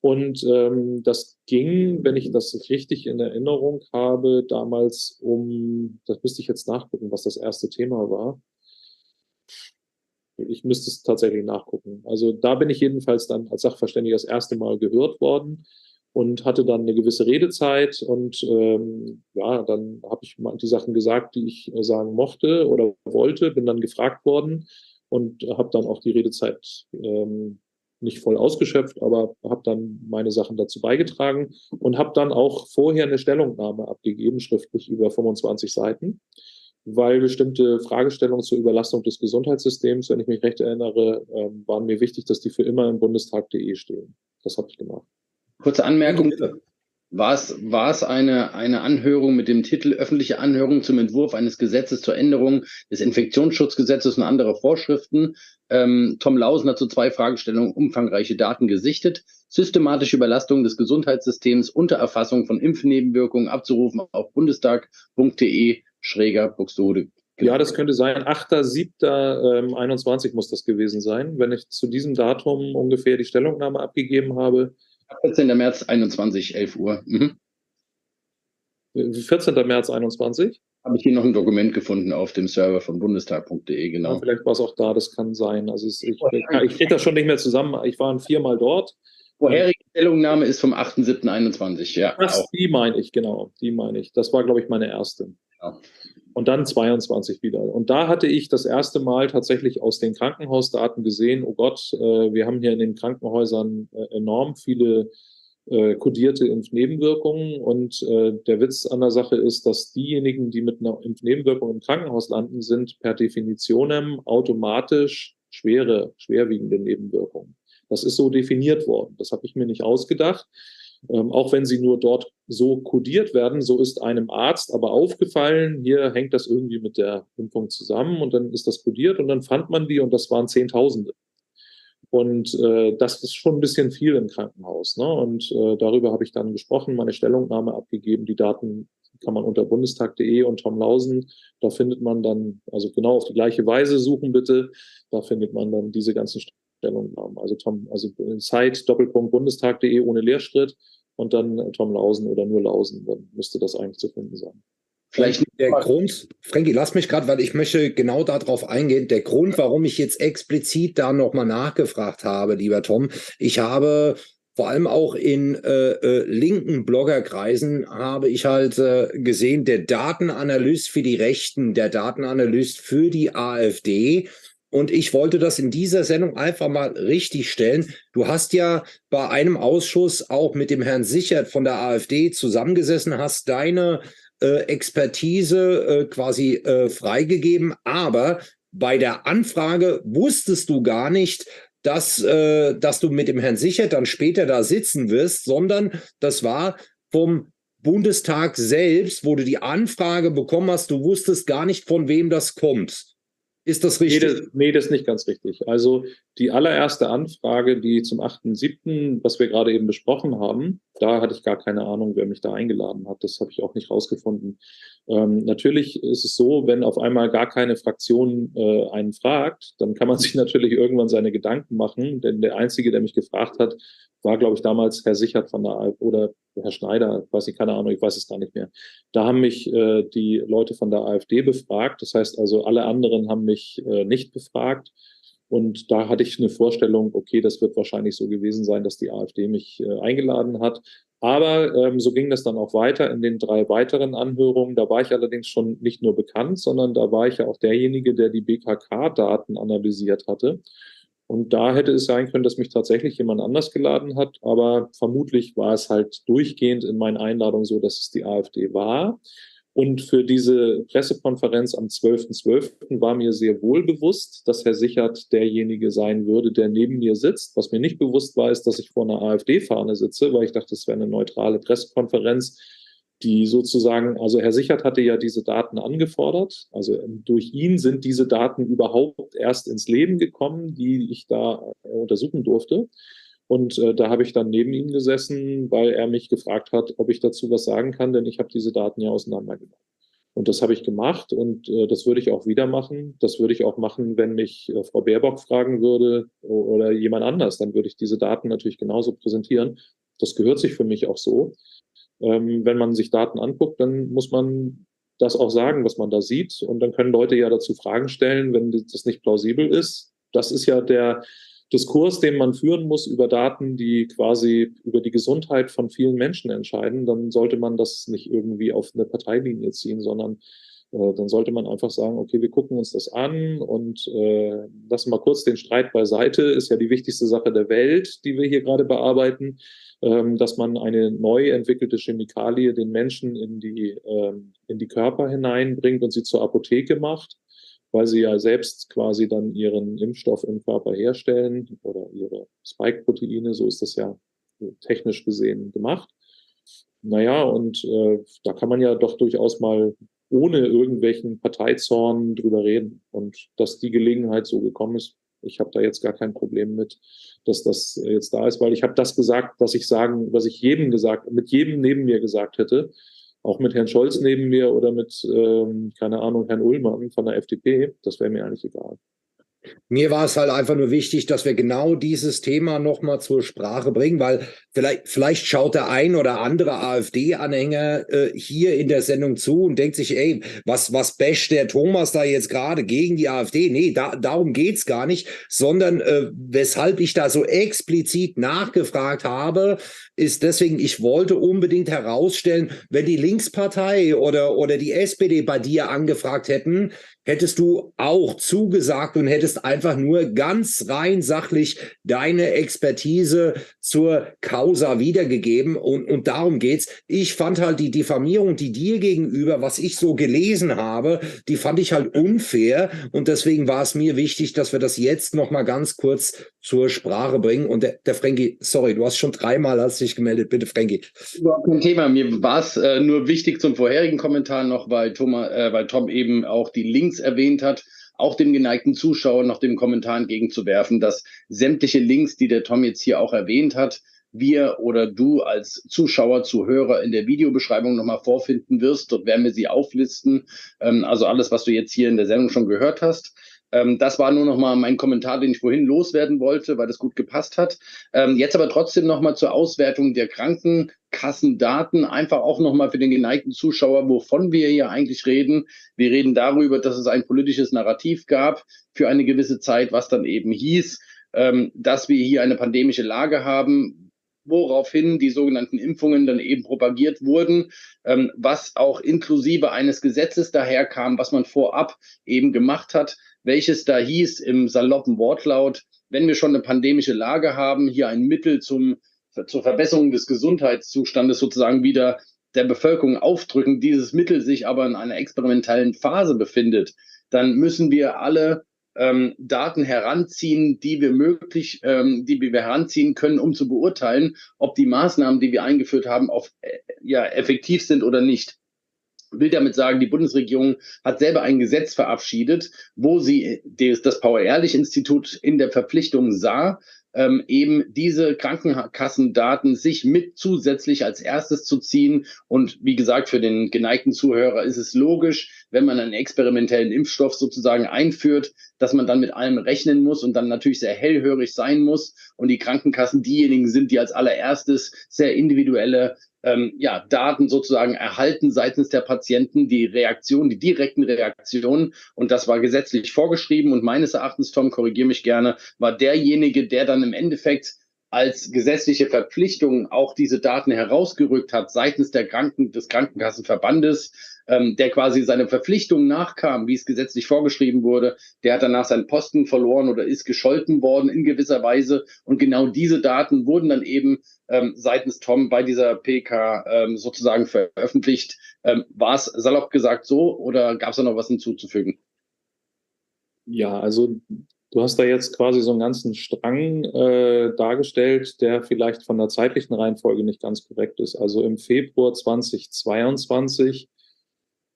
Und ähm, das ging, wenn ich das richtig in Erinnerung habe, damals um, das müsste ich jetzt nachgucken, was das erste Thema war. Ich müsste es tatsächlich nachgucken. Also da bin ich jedenfalls dann als Sachverständiger das erste Mal gehört worden und hatte dann eine gewisse Redezeit und ähm, ja, dann habe ich die Sachen gesagt, die ich äh, sagen mochte oder wollte, bin dann gefragt worden und habe dann auch die Redezeit ähm, nicht voll ausgeschöpft, aber habe dann meine Sachen dazu beigetragen und habe dann auch vorher eine Stellungnahme abgegeben, schriftlich über 25 Seiten, weil bestimmte Fragestellungen zur Überlastung des Gesundheitssystems, wenn ich mich recht erinnere, ähm, waren mir wichtig, dass die für immer im Bundestag.de stehen. Das habe ich gemacht. Kurze Anmerkung. War es, war es eine, eine Anhörung mit dem Titel Öffentliche Anhörung zum Entwurf eines Gesetzes zur Änderung des Infektionsschutzgesetzes und anderer Vorschriften? Ähm, Tom Lausen hat zu zwei Fragestellungen umfangreiche Daten gesichtet. Systematische Überlastung des Gesundheitssystems unter Erfassung von Impfnebenwirkungen abzurufen auf bundestag.de schräger Buxtehude. Ja, das könnte sein. 8.7.21 ähm, muss das gewesen sein, wenn ich zu diesem Datum ungefähr die Stellungnahme abgegeben habe 14. März 21, 11 Uhr. Mhm. 14. März 21? Habe ich hier noch ein Dokument gefunden auf dem Server von bundestag.de, genau. Ja, vielleicht war es auch da, das kann sein. Also es, ich, ich kriege das schon nicht mehr zusammen. Ich war viermal dort. Vorherige Stellungnahme ist vom 8.7.21, ja. Ach, die meine ich, genau. Die meine ich. Das war, glaube ich, meine erste. Ja. Und dann 22 wieder. Und da hatte ich das erste Mal tatsächlich aus den Krankenhausdaten gesehen, oh Gott, äh, wir haben hier in den Krankenhäusern äh, enorm viele äh, kodierte Impfnebenwirkungen. Und der Witz an der Sache ist, dass diejenigen, die mit einer Impfnebenwirkung im Krankenhaus landen, sind per Definition automatisch schwere, schwerwiegende Nebenwirkungen. Das ist so definiert worden. Das habe ich mir nicht ausgedacht. Ähm, auch wenn sie nur dort so kodiert werden, so ist einem Arzt aber aufgefallen, hier hängt das irgendwie mit der Impfung zusammen und dann ist das kodiert und dann fand man die und das waren Zehntausende. Und äh, das ist schon ein bisschen viel im Krankenhaus. Ne? Und äh, darüber habe ich dann gesprochen, meine Stellungnahme abgegeben. Die Daten kann man unter bundestag.de und Tom Lausen, da findet man dann, also genau auf die gleiche Weise suchen bitte, da findet man dann diese ganzen Stellungnahmen. Also Tom, also Zeit, Doppelpunkt bundestag.de ohne Leerschritt und dann Tom Lausen oder nur Lausen, dann müsste das eigentlich zu finden sein. Vielleicht der Grund, Frankie, lass mich gerade, weil ich möchte genau darauf eingehen. Der Grund, warum ich jetzt explizit da nochmal nachgefragt habe, lieber Tom, ich habe vor allem auch in äh, äh, linken Bloggerkreisen habe ich halt äh, gesehen, der Datenanalyst für die Rechten, der Datenanalyst für die AfD. Und ich wollte das in dieser Sendung einfach mal richtig stellen. Du hast ja bei einem Ausschuss auch mit dem Herrn Sichert von der AfD zusammengesessen, hast deine äh, Expertise äh, quasi äh, freigegeben, aber bei der Anfrage wusstest du gar nicht, dass, äh, dass du mit dem Herrn Sichert dann später da sitzen wirst, sondern das war vom Bundestag selbst, wo du die Anfrage bekommen hast, du wusstest gar nicht, von wem das kommt. Ist das richtig? Nee das, nee, das ist nicht ganz richtig. Also die allererste Anfrage, die zum 8.7., was wir gerade eben besprochen haben, da hatte ich gar keine Ahnung, wer mich da eingeladen hat. Das habe ich auch nicht rausgefunden. Ähm, natürlich ist es so, wenn auf einmal gar keine Fraktion äh, einen fragt, dann kann man sich natürlich irgendwann seine Gedanken machen. Denn der Einzige, der mich gefragt hat, war, glaube ich, damals Herr Sichert von der AfD oder Herr Schneider, weiß ich keine Ahnung, ich weiß es gar nicht mehr. Da haben mich äh, die Leute von der AfD befragt. Das heißt also, alle anderen haben mich äh, nicht befragt. Und da hatte ich eine Vorstellung, okay, das wird wahrscheinlich so gewesen sein, dass die AfD mich äh, eingeladen hat. Aber ähm, so ging das dann auch weiter in den drei weiteren Anhörungen. Da war ich allerdings schon nicht nur bekannt, sondern da war ich ja auch derjenige, der die BKK-Daten analysiert hatte. Und da hätte es sein können, dass mich tatsächlich jemand anders geladen hat, aber vermutlich war es halt durchgehend in meinen Einladungen so, dass es die AfD war. Und für diese Pressekonferenz am 12.12. .12. war mir sehr wohl bewusst, dass Herr Sichert derjenige sein würde, der neben mir sitzt. Was mir nicht bewusst war, ist, dass ich vor einer AfD-Fahne sitze, weil ich dachte, es wäre eine neutrale Pressekonferenz die sozusagen, also Herr Sichert hatte ja diese Daten angefordert. Also durch ihn sind diese Daten überhaupt erst ins Leben gekommen, die ich da äh, untersuchen durfte. Und äh, da habe ich dann neben ihm gesessen, weil er mich gefragt hat, ob ich dazu was sagen kann, denn ich habe diese Daten ja auseinandergenommen. Und das habe ich gemacht und äh, das würde ich auch wieder machen. Das würde ich auch machen, wenn mich äh, Frau Baerbock fragen würde oder jemand anders. Dann würde ich diese Daten natürlich genauso präsentieren. Das gehört sich für mich auch so. Ähm, wenn man sich Daten anguckt, dann muss man das auch sagen, was man da sieht. Und dann können Leute ja dazu Fragen stellen, wenn das nicht plausibel ist. Das ist ja der Diskurs, den man führen muss über Daten, die quasi über die Gesundheit von vielen Menschen entscheiden. Dann sollte man das nicht irgendwie auf eine Parteilinie ziehen, sondern äh, dann sollte man einfach sagen, okay, wir gucken uns das an und äh, lassen mal kurz den Streit beiseite. Ist ja die wichtigste Sache der Welt, die wir hier gerade bearbeiten ähm, dass man eine neu entwickelte Chemikalie den Menschen in die, ähm, in die Körper hineinbringt und sie zur Apotheke macht, weil sie ja selbst quasi dann ihren Impfstoff im Körper herstellen oder ihre Spike-Proteine, so ist das ja technisch gesehen gemacht. Naja, und äh, da kann man ja doch durchaus mal ohne irgendwelchen Parteizorn drüber reden. Und dass die Gelegenheit so gekommen ist, ich habe da jetzt gar kein Problem mit, dass das jetzt da ist, weil ich habe das gesagt, was ich sagen, was ich jedem gesagt, mit jedem neben mir gesagt hätte, auch mit Herrn Scholz neben mir oder mit, ähm, keine Ahnung, Herrn Ullmann von der FDP, das wäre mir eigentlich egal. Mir war es halt einfach nur wichtig, dass wir genau dieses Thema nochmal zur Sprache bringen, weil vielleicht, vielleicht schaut der ein oder andere AfD-Anhänger äh, hier in der Sendung zu und denkt sich, ey, was, was basht der Thomas da jetzt gerade gegen die AfD? Nee, da, darum geht's gar nicht, sondern äh, weshalb ich da so explizit nachgefragt habe, ist deswegen, ich wollte unbedingt herausstellen, wenn die Linkspartei oder, oder die SPD bei dir angefragt hätten, hättest du auch zugesagt und hättest einfach nur ganz rein sachlich deine Expertise zur Causa wiedergegeben. Und, und darum geht's. Ich fand halt die Diffamierung, die dir gegenüber, was ich so gelesen habe, die fand ich halt unfair. Und deswegen war es mir wichtig, dass wir das jetzt noch mal ganz kurz zur Sprache bringen. Und der, der Frankie, sorry, du hast schon dreimal hast dich gemeldet. Bitte, Frankie. Überhaupt kein Thema. Mir war es äh, nur wichtig zum vorherigen Kommentar noch, weil, Thomas, äh, weil Tom eben auch die Links erwähnt hat, auch dem geneigten Zuschauer noch dem Kommentar entgegenzuwerfen, dass sämtliche Links, die der Tom jetzt hier auch erwähnt hat, wir oder du als Zuschauer, Zuhörer in der Videobeschreibung nochmal vorfinden wirst. Dort werden wir sie auflisten. Ähm, also alles, was du jetzt hier in der Sendung schon gehört hast. Ähm, das war nur noch mal mein Kommentar, den ich vorhin loswerden wollte, weil das gut gepasst hat. Ähm, jetzt aber trotzdem noch mal zur Auswertung der Krankenkassendaten, einfach auch noch mal für den geneigten Zuschauer, wovon wir hier eigentlich reden. Wir reden darüber, dass es ein politisches Narrativ gab für eine gewisse Zeit, was dann eben hieß, ähm, dass wir hier eine pandemische Lage haben, woraufhin die sogenannten Impfungen dann eben propagiert wurden, ähm, was auch inklusive eines Gesetzes daherkam, was man vorab eben gemacht hat, welches da hieß im saloppen Wortlaut, wenn wir schon eine pandemische Lage haben, hier ein Mittel zum, zur Verbesserung des Gesundheitszustandes sozusagen wieder der Bevölkerung aufdrücken, dieses Mittel sich aber in einer experimentellen Phase befindet, dann müssen wir alle ähm, Daten heranziehen, die wir möglich, ähm, die wir heranziehen können, um zu beurteilen, ob die Maßnahmen, die wir eingeführt haben, auf, äh, ja, effektiv sind oder nicht will damit sagen, die Bundesregierung hat selber ein Gesetz verabschiedet, wo sie das Paul-Ehrlich-Institut in der Verpflichtung sah, ähm, eben diese Krankenkassendaten sich mit zusätzlich als erstes zu ziehen. Und wie gesagt, für den geneigten Zuhörer ist es logisch, wenn man einen experimentellen Impfstoff sozusagen einführt, dass man dann mit allem rechnen muss und dann natürlich sehr hellhörig sein muss. Und die Krankenkassen diejenigen sind, die als allererstes sehr individuelle ähm, ja, Daten sozusagen erhalten seitens der Patienten, die Reaktionen, die direkten Reaktionen. Und das war gesetzlich vorgeschrieben. Und meines Erachtens, Tom, korrigiere mich gerne, war derjenige, der dann im Endeffekt als gesetzliche Verpflichtung auch diese Daten herausgerückt hat seitens der Kranken, des Krankenkassenverbandes, ähm, der quasi seine Verpflichtung nachkam, wie es gesetzlich vorgeschrieben wurde, der hat danach seinen Posten verloren oder ist gescholten worden in gewisser Weise. Und genau diese Daten wurden dann eben ähm, seitens Tom bei dieser PK ähm, sozusagen veröffentlicht. Ähm, War es salopp gesagt so oder gab es da noch was hinzuzufügen? Ja, also du hast da jetzt quasi so einen ganzen Strang äh, dargestellt, der vielleicht von der zeitlichen Reihenfolge nicht ganz korrekt ist. Also im Februar 2022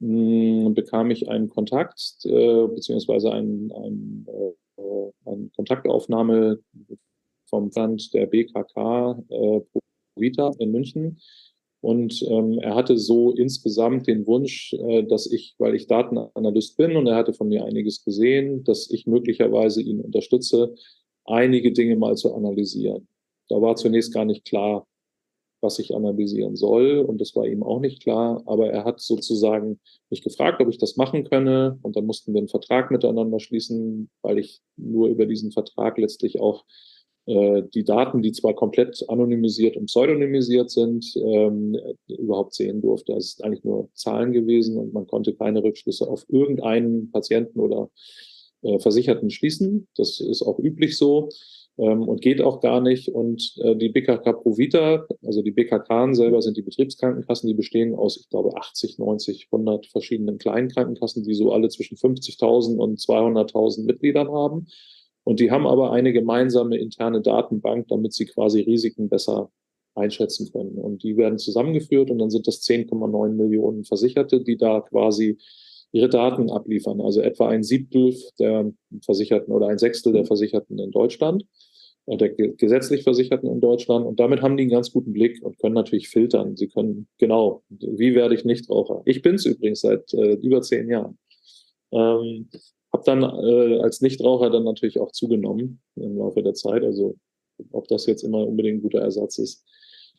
mh, bekam ich einen Kontakt, äh, beziehungsweise ein, ein, äh, eine Kontaktaufnahme vom Land der BKK äh, Provita in München. Und ähm, er hatte so insgesamt den Wunsch, äh, dass ich, weil ich Datenanalyst bin und er hatte von mir einiges gesehen, dass ich möglicherweise ihn unterstütze, einige Dinge mal zu analysieren. Da war zunächst gar nicht klar, was ich analysieren soll. Und das war ihm auch nicht klar. Aber er hat sozusagen mich gefragt, ob ich das machen könne. Und dann mussten wir einen Vertrag miteinander schließen, weil ich nur über diesen Vertrag letztlich auch äh, die Daten, die zwar komplett anonymisiert und pseudonymisiert sind, ähm, überhaupt sehen durfte. Es ist eigentlich nur Zahlen gewesen und man konnte keine Rückschlüsse auf irgendeinen Patienten oder äh, Versicherten schließen. Das ist auch üblich so ähm, und geht auch gar nicht. Und äh, die BKK Provita, also die BKK selber sind die Betriebskrankenkassen, die bestehen aus, ich glaube, 80, 90, 100 verschiedenen kleinen Krankenkassen, die so alle zwischen 50.000 und 200.000 Mitgliedern haben. Und die haben aber eine gemeinsame interne Datenbank, damit sie quasi Risiken besser einschätzen können. Und die werden zusammengeführt und dann sind das 10,9 Millionen Versicherte, die da quasi ihre Daten abliefern. Also etwa ein Siebtel der Versicherten oder ein Sechstel der Versicherten in Deutschland, der gesetzlich Versicherten in Deutschland. Und damit haben die einen ganz guten Blick und können natürlich filtern. Sie können, genau, wie werde ich Nichtraucher? Ich bin es übrigens seit äh, über zehn Jahren. Ähm, habe dann äh, als Nichtraucher dann natürlich auch zugenommen im Laufe der Zeit. Also ob das jetzt immer unbedingt ein guter Ersatz ist.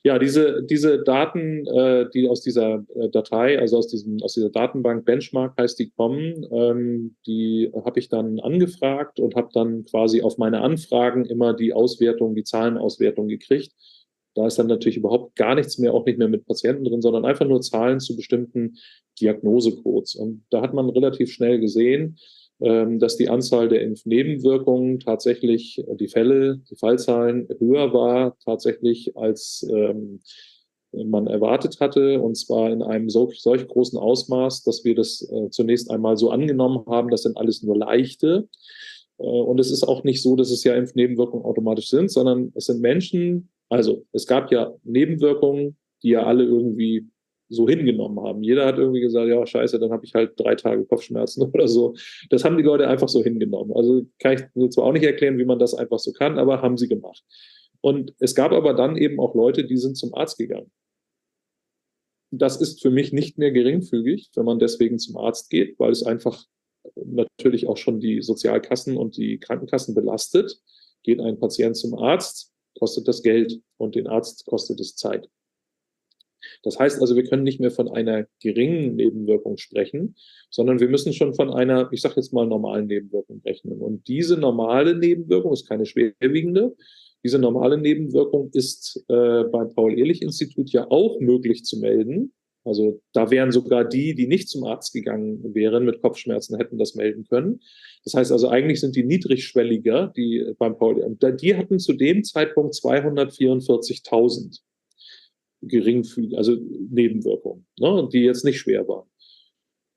Ja, diese, diese Daten, äh, die aus dieser äh, Datei, also aus, diesem, aus dieser Datenbank Benchmark heißt die kommen, ähm, die habe ich dann angefragt und habe dann quasi auf meine Anfragen immer die Auswertung, die Zahlenauswertung gekriegt. Da ist dann natürlich überhaupt gar nichts mehr, auch nicht mehr mit Patienten drin, sondern einfach nur Zahlen zu bestimmten Diagnosecodes. Und da hat man relativ schnell gesehen, dass die Anzahl der Impfnebenwirkungen tatsächlich, äh, die Fälle, die Fallzahlen höher war tatsächlich, als ähm, man erwartet hatte, und zwar in einem solch, solch großen Ausmaß, dass wir das äh, zunächst einmal so angenommen haben, das sind alles nur leichte. Äh, und es ist auch nicht so, dass es ja Impfnebenwirkungen automatisch sind, sondern es sind Menschen, also es gab ja Nebenwirkungen, die ja alle irgendwie so hingenommen haben. Jeder hat irgendwie gesagt, ja, scheiße, dann habe ich halt drei Tage Kopfschmerzen oder so. Das haben die Leute einfach so hingenommen. Also kann ich mir zwar auch nicht erklären, wie man das einfach so kann, aber haben sie gemacht. Und es gab aber dann eben auch Leute, die sind zum Arzt gegangen. Das ist für mich nicht mehr geringfügig, wenn man deswegen zum Arzt geht, weil es einfach natürlich auch schon die Sozialkassen und die Krankenkassen belastet. Geht ein Patient zum Arzt, kostet das Geld und den Arzt kostet es Zeit. Das heißt also, wir können nicht mehr von einer geringen Nebenwirkung sprechen, sondern wir müssen schon von einer, ich sage jetzt mal, normalen Nebenwirkung rechnen. Und diese normale Nebenwirkung ist keine schwerwiegende. Diese normale Nebenwirkung ist äh, beim Paul-Ehrlich-Institut ja auch möglich zu melden. Also da wären sogar die, die nicht zum Arzt gegangen wären mit Kopfschmerzen, hätten das melden können. Das heißt also, eigentlich sind die niedrigschwelliger, die beim Paul, die hatten zu dem Zeitpunkt 244.000 geringfügig, also Nebenwirkungen, ne, die jetzt nicht schwer waren.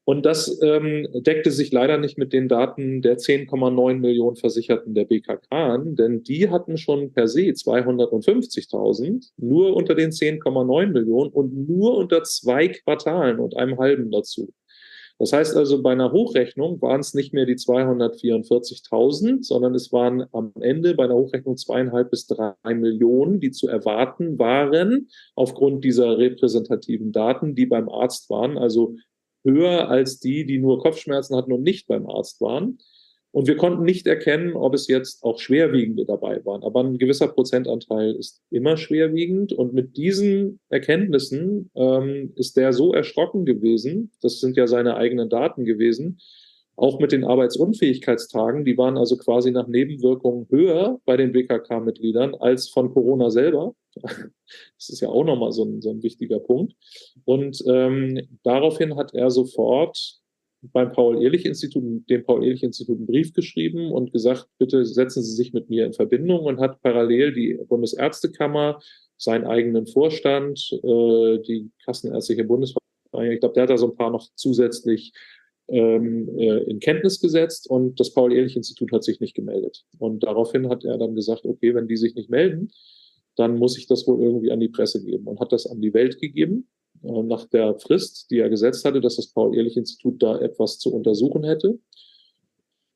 Und das ähm, deckte sich leider nicht mit den Daten der 10,9 Millionen Versicherten der BKK an, denn die hatten schon per se 250.000 nur unter den 10,9 Millionen und nur unter zwei Quartalen und einem halben dazu. Das heißt also, bei einer Hochrechnung waren es nicht mehr die 244.000, sondern es waren am Ende bei einer Hochrechnung zweieinhalb bis drei Millionen, die zu erwarten waren aufgrund dieser repräsentativen Daten, die beim Arzt waren, also höher als die, die nur Kopfschmerzen hatten und nicht beim Arzt waren. Und wir konnten nicht erkennen, ob es jetzt auch Schwerwiegende dabei waren. Aber ein gewisser Prozentanteil ist immer schwerwiegend. Und mit diesen Erkenntnissen ähm, ist der so erschrocken gewesen, das sind ja seine eigenen Daten gewesen, auch mit den Arbeitsunfähigkeitstagen, die waren also quasi nach Nebenwirkungen höher bei den BKK-Mitgliedern als von Corona selber. Das ist ja auch nochmal so ein, so ein wichtiger Punkt. Und ähm, daraufhin hat er sofort beim Paul-Ehrlich-Institut, dem Paul-Ehrlich-Institut einen Brief geschrieben und gesagt, bitte setzen Sie sich mit mir in Verbindung und hat parallel die Bundesärztekammer, seinen eigenen Vorstand, äh, die Kassenärztliche Bundesvereinigung, ich glaube, der hat da so ein paar noch zusätzlich ähm, äh, in Kenntnis gesetzt und das Paul-Ehrlich-Institut hat sich nicht gemeldet. Und daraufhin hat er dann gesagt, okay, wenn die sich nicht melden, dann muss ich das wohl irgendwie an die Presse geben und hat das an die Welt gegeben. Äh, nach der Frist, die er gesetzt hatte, dass das Paul-Ehrlich-Institut da etwas zu untersuchen hätte.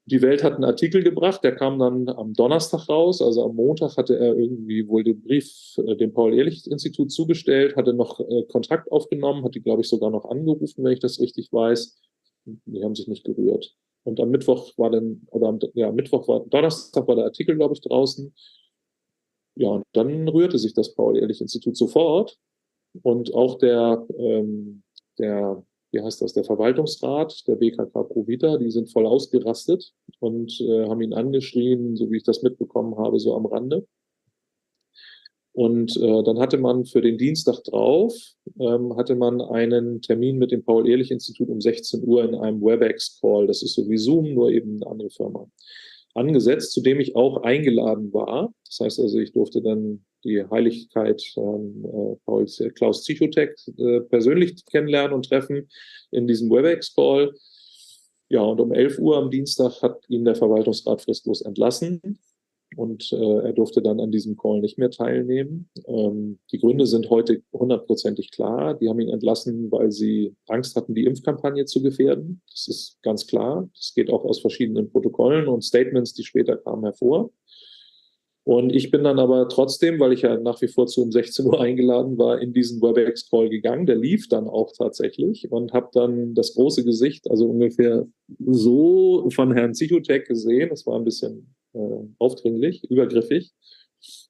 Die Welt hat einen Artikel gebracht, der kam dann am Donnerstag raus. Also am Montag hatte er irgendwie wohl den Brief äh, dem Paul-Ehrlich-Institut zugestellt, hatte noch äh, Kontakt aufgenommen, hat die, glaube ich, sogar noch angerufen, wenn ich das richtig weiß. Die haben sich nicht gerührt. Und am Mittwoch war dann, oder am ja, Mittwoch war, Donnerstag war der Artikel, glaube ich, draußen. Ja, und dann rührte sich das Paul-Ehrlich-Institut sofort und auch der, ähm, der, wie heißt das, der Verwaltungsrat der BKK Provita, die sind voll ausgerastet und äh, haben ihn angeschrien, so wie ich das mitbekommen habe, so am Rande. Und äh, dann hatte man für den Dienstag drauf, ähm, hatte man einen Termin mit dem Paul-Ehrlich-Institut um 16 Uhr in einem WebEx-Call. Das ist so wie Zoom, nur eben eine andere Firma. Angesetzt, zu dem ich auch eingeladen war. Das heißt also, ich durfte dann die Heiligkeit ähm, äh, Pauls, äh, Klaus Zichotek äh, persönlich kennenlernen und treffen in diesem WebEx-Call. Ja, und um 11 Uhr am Dienstag hat ihn der Verwaltungsrat fristlos entlassen und äh, er durfte dann an diesem Call nicht mehr teilnehmen. Ähm, die Gründe sind heute hundertprozentig klar. Die haben ihn entlassen, weil sie Angst hatten, die Impfkampagne zu gefährden. Das ist ganz klar. Das geht auch aus verschiedenen Protokollen und Statements, die später kamen, hervor. Und ich bin dann aber trotzdem, weil ich ja nach wie vor zu um 16 Uhr eingeladen war, in diesen WebEx-Call gegangen. Der lief dann auch tatsächlich und habe dann das große Gesicht, also ungefähr so von Herrn Zichotek gesehen. Das war ein bisschen aufdringlich, übergriffig.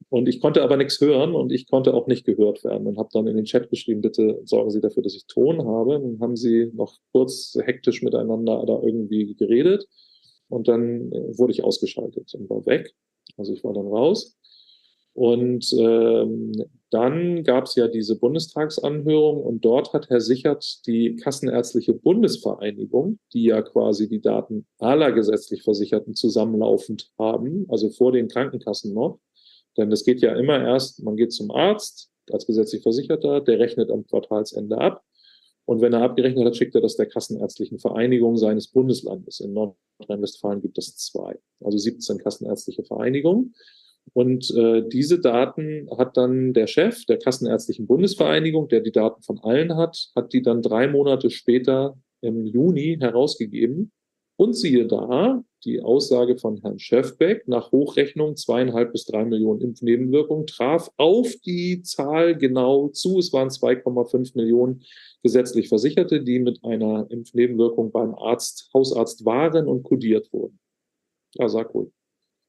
Und ich konnte aber nichts hören und ich konnte auch nicht gehört werden und habe dann in den Chat geschrieben, bitte sorgen Sie dafür, dass ich Ton habe. Dann haben sie noch kurz hektisch miteinander da irgendwie geredet und dann äh, wurde ich ausgeschaltet und war weg. Also ich war dann raus. Und ähm, dann gab es ja diese Bundestagsanhörung und dort hat Herr Sichert die Kassenärztliche Bundesvereinigung, die ja quasi die Daten aller gesetzlich Versicherten zusammenlaufend haben, also vor den Krankenkassen noch. Denn das geht ja immer erst, man geht zum Arzt als gesetzlich Versicherter, der rechnet am Quartalsende ab. Und wenn er abgerechnet hat, schickt er das der Kassenärztlichen Vereinigung seines Bundeslandes. In Nordrhein-Westfalen gibt es zwei, also 17 kassenärztliche Vereinigungen. Und äh, diese Daten hat dann der Chef der Kassenärztlichen Bundesvereinigung, der die Daten von allen hat, hat die dann drei Monate später im Juni herausgegeben. Und siehe da, die Aussage von Herrn Schöfbeck nach Hochrechnung zweieinhalb bis drei Millionen Impfnebenwirkungen traf auf die Zahl genau zu. Es waren 2,5 Millionen gesetzlich Versicherte, die mit einer Impfnebenwirkung beim Arzt, Hausarzt waren und kodiert wurden. Ja, sag ruhig.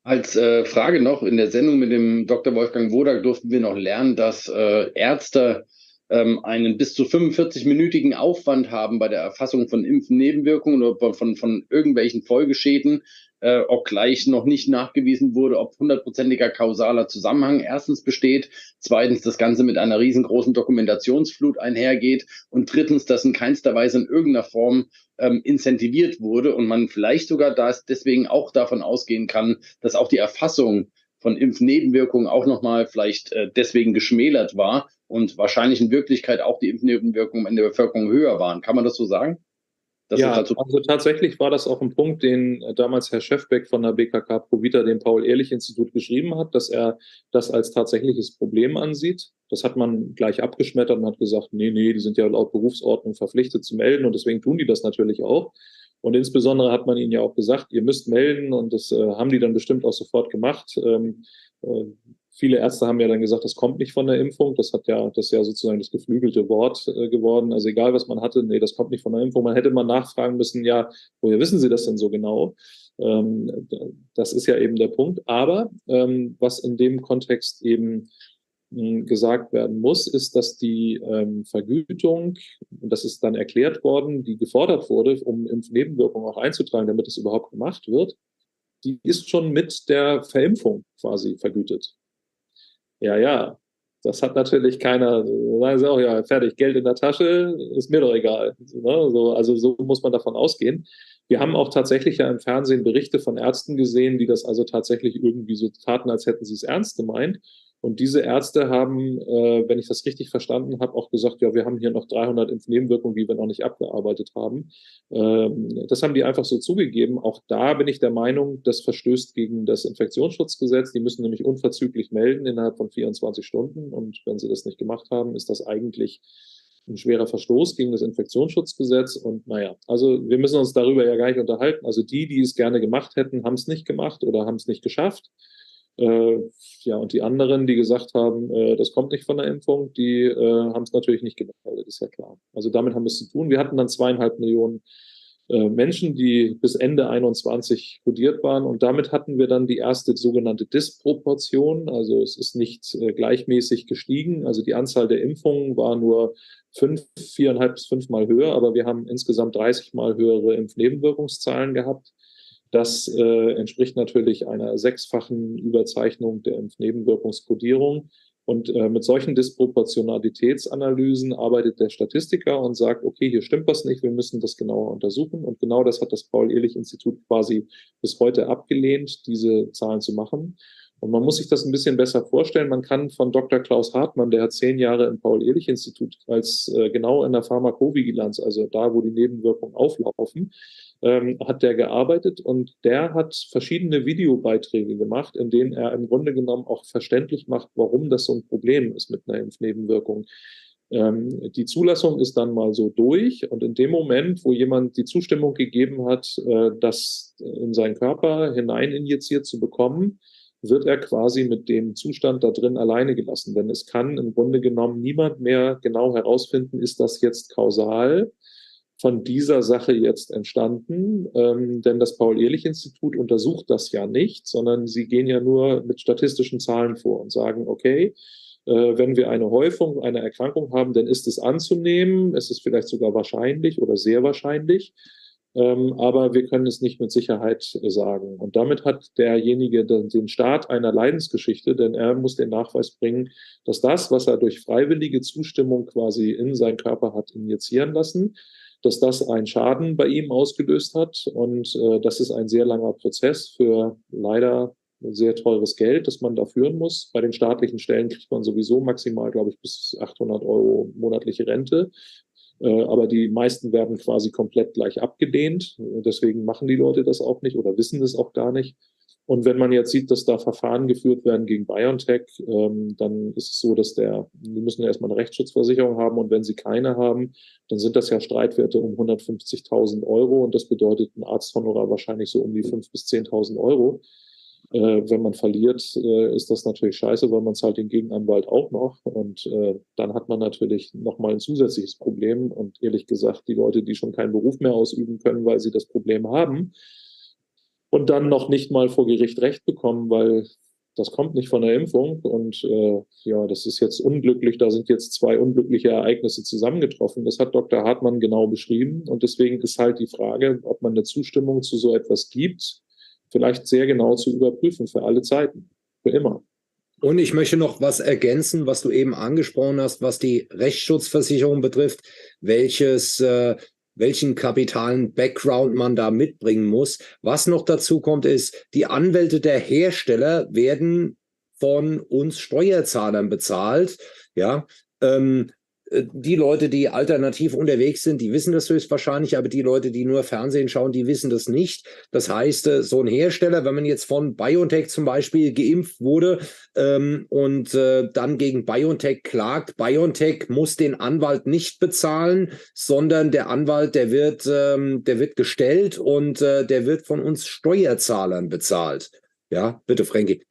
Als äh, Frage noch, in der Sendung mit dem Dr. Wolfgang Wodak durften wir noch lernen, dass äh, Ärzte ähm, einen bis zu 45-minütigen Aufwand haben bei der Erfassung von Impfnebenwirkungen oder von, von irgendwelchen Folgeschäden, äh, auch gleich noch nicht nachgewiesen wurde, ob hundertprozentiger kausaler Zusammenhang erstens besteht, zweitens das Ganze mit einer riesengroßen Dokumentationsflut einhergeht und drittens, dass in keinster Weise in irgendeiner Form ähm, incentiviert wurde und man vielleicht sogar das deswegen auch davon ausgehen kann, dass auch die Erfassung von Impfnebenwirkungen auch nochmal vielleicht äh, deswegen geschmälert war und wahrscheinlich in Wirklichkeit auch die Impfnebenwirkungen in der Bevölkerung höher waren. Kann man das so sagen? Das ja, also tatsächlich war das auch ein Punkt, den äh, damals Herr Schäfbeck von der BKK Provita dem Paul-Ehrlich-Institut geschrieben hat, dass er das als tatsächliches Problem ansieht. Das hat man gleich abgeschmettert und hat gesagt, nee, nee, die sind ja laut Berufsordnung verpflichtet zu melden und deswegen tun die das natürlich auch. Und insbesondere hat man ihnen ja auch gesagt, ihr müsst melden und das äh, haben die dann bestimmt auch sofort gemacht. Ähm, äh, viele Ärzte haben ja dann gesagt, das kommt nicht von der Impfung. Das hat ja, das ist ja sozusagen das geflügelte Wort äh, geworden. Also egal, was man hatte, nee, das kommt nicht von der Impfung. Man hätte mal nachfragen müssen, ja, woher wissen Sie das denn so genau? Ähm, das ist ja eben der Punkt. Aber ähm, was in dem Kontext eben gesagt werden muss, ist, dass die ähm, Vergütung, und das ist dann erklärt worden, die gefordert wurde, um Impfnebenwirkungen auch einzutragen, damit es überhaupt gemacht wird, die ist schon mit der Verimpfung quasi vergütet. Ja, ja, das hat natürlich keiner, sagen sie auch, ja, fertig, Geld in der Tasche, ist mir doch egal. Ne? So, also so muss man davon ausgehen. Wir haben auch tatsächlich ja im Fernsehen Berichte von Ärzten gesehen, die das also tatsächlich irgendwie so taten, als hätten sie es ernst gemeint. Und diese Ärzte haben, äh, wenn ich das richtig verstanden habe, auch gesagt, ja, wir haben hier noch 300 Impfnebenwirkungen, die wir noch nicht abgearbeitet haben. Ähm, das haben die einfach so zugegeben. Auch da bin ich der Meinung, das verstößt gegen das Infektionsschutzgesetz. Die müssen nämlich unverzüglich melden innerhalb von 24 Stunden. Und wenn sie das nicht gemacht haben, ist das eigentlich ein schwerer Verstoß gegen das Infektionsschutzgesetz. Und naja, also wir müssen uns darüber ja gar nicht unterhalten. Also die, die es gerne gemacht hätten, haben es nicht gemacht oder haben es nicht geschafft. Äh, ja, und die anderen, die gesagt haben, äh, das kommt nicht von der Impfung, die äh, haben es natürlich nicht gemeldet, ist ja klar. Also damit haben wir es zu tun. Wir hatten dann zweieinhalb Millionen Menschen, die bis Ende 21 kodiert waren. Und damit hatten wir dann die erste sogenannte Disproportion. Also es ist nicht äh, gleichmäßig gestiegen. Also die Anzahl der Impfungen war nur fünf, viereinhalb bis fünfmal höher, aber wir haben insgesamt 30 mal höhere Impfnebenwirkungszahlen gehabt. Das äh, entspricht natürlich einer sechsfachen Überzeichnung der Nebenwirkungskodierung. Und äh, mit solchen Disproportionalitätsanalysen arbeitet der Statistiker und sagt, okay, hier stimmt was nicht, wir müssen das genauer untersuchen. Und genau das hat das Paul-Ehrlich-Institut quasi bis heute abgelehnt, diese Zahlen zu machen. Und man muss sich das ein bisschen besser vorstellen. Man kann von Dr. Klaus Hartmann, der hat zehn Jahre im Paul-Ehrlich-Institut als äh, genau in der Pharmakovigilanz, also da, wo die Nebenwirkungen auflaufen, ähm, hat der gearbeitet und der hat verschiedene Videobeiträge gemacht, in denen er im Grunde genommen auch verständlich macht, warum das so ein Problem ist mit einer Impfnebenwirkung. Ähm, die Zulassung ist dann mal so durch und in dem Moment, wo jemand die Zustimmung gegeben hat, äh, das in seinen Körper hinein injiziert zu bekommen, wird er quasi mit dem Zustand da drin alleine gelassen. Denn es kann im Grunde genommen niemand mehr genau herausfinden, ist das jetzt kausal von dieser Sache jetzt entstanden, ähm, denn das Paul-Ehrlich-Institut untersucht das ja nicht, sondern sie gehen ja nur mit statistischen Zahlen vor und sagen, okay, äh, wenn wir eine Häufung einer Erkrankung haben, dann ist es anzunehmen, es ist vielleicht sogar wahrscheinlich oder sehr wahrscheinlich, ähm, aber wir können es nicht mit Sicherheit sagen. Und damit hat derjenige den Start einer Leidensgeschichte, denn er muss den Nachweis bringen, dass das, was er durch freiwillige Zustimmung quasi in seinen Körper hat injizieren lassen, dass das einen Schaden bei ihm ausgelöst hat. Und äh, das ist ein sehr langer Prozess für leider sehr teures Geld, das man da führen muss. Bei den staatlichen Stellen kriegt man sowieso maximal, glaube ich, bis 800 Euro monatliche Rente. Äh, aber die meisten werden quasi komplett gleich abgelehnt. Deswegen machen die Leute das auch nicht oder wissen es auch gar nicht. Und wenn man jetzt sieht, dass da Verfahren geführt werden gegen BioNTech, ähm, dann ist es so, dass der, die müssen erstmal eine Rechtsschutzversicherung haben und wenn sie keine haben, dann sind das ja Streitwerte um 150.000 Euro und das bedeutet ein Arzthonorar wahrscheinlich so um die 5.000 bis 10.000 Euro. Äh, wenn man verliert, äh, ist das natürlich scheiße, weil man zahlt den Gegenanwalt auch noch. Und äh, dann hat man natürlich nochmal ein zusätzliches Problem. Und ehrlich gesagt, die Leute, die schon keinen Beruf mehr ausüben können, weil sie das Problem haben, und dann noch nicht mal vor Gericht Recht bekommen, weil das kommt nicht von der Impfung. Und äh, ja, das ist jetzt unglücklich. Da sind jetzt zwei unglückliche Ereignisse zusammengetroffen. Das hat Dr. Hartmann genau beschrieben. Und deswegen ist halt die Frage, ob man eine Zustimmung zu so etwas gibt, vielleicht sehr genau zu überprüfen für alle Zeiten, für immer. Und ich möchte noch was ergänzen, was du eben angesprochen hast, was die Rechtsschutzversicherung betrifft, welches äh, welchen kapitalen Background man da mitbringen muss. Was noch dazu kommt, ist, die Anwälte der Hersteller werden von uns Steuerzahlern bezahlt. Ja, ähm, äh, die Leute, die alternativ unterwegs sind, die wissen das höchstwahrscheinlich, aber die Leute, die nur Fernsehen schauen, die wissen das nicht. Das heißt, äh, so ein Hersteller, wenn man jetzt von BioNTech zum Beispiel geimpft wurde ähm, und äh, dann gegen BioNTech klagt, BioNTech muss den Anwalt nicht bezahlen, sondern der Anwalt, der wird, ähm, der wird gestellt und äh, der wird von uns Steuerzahlern bezahlt. Ja, bitte, Frankie.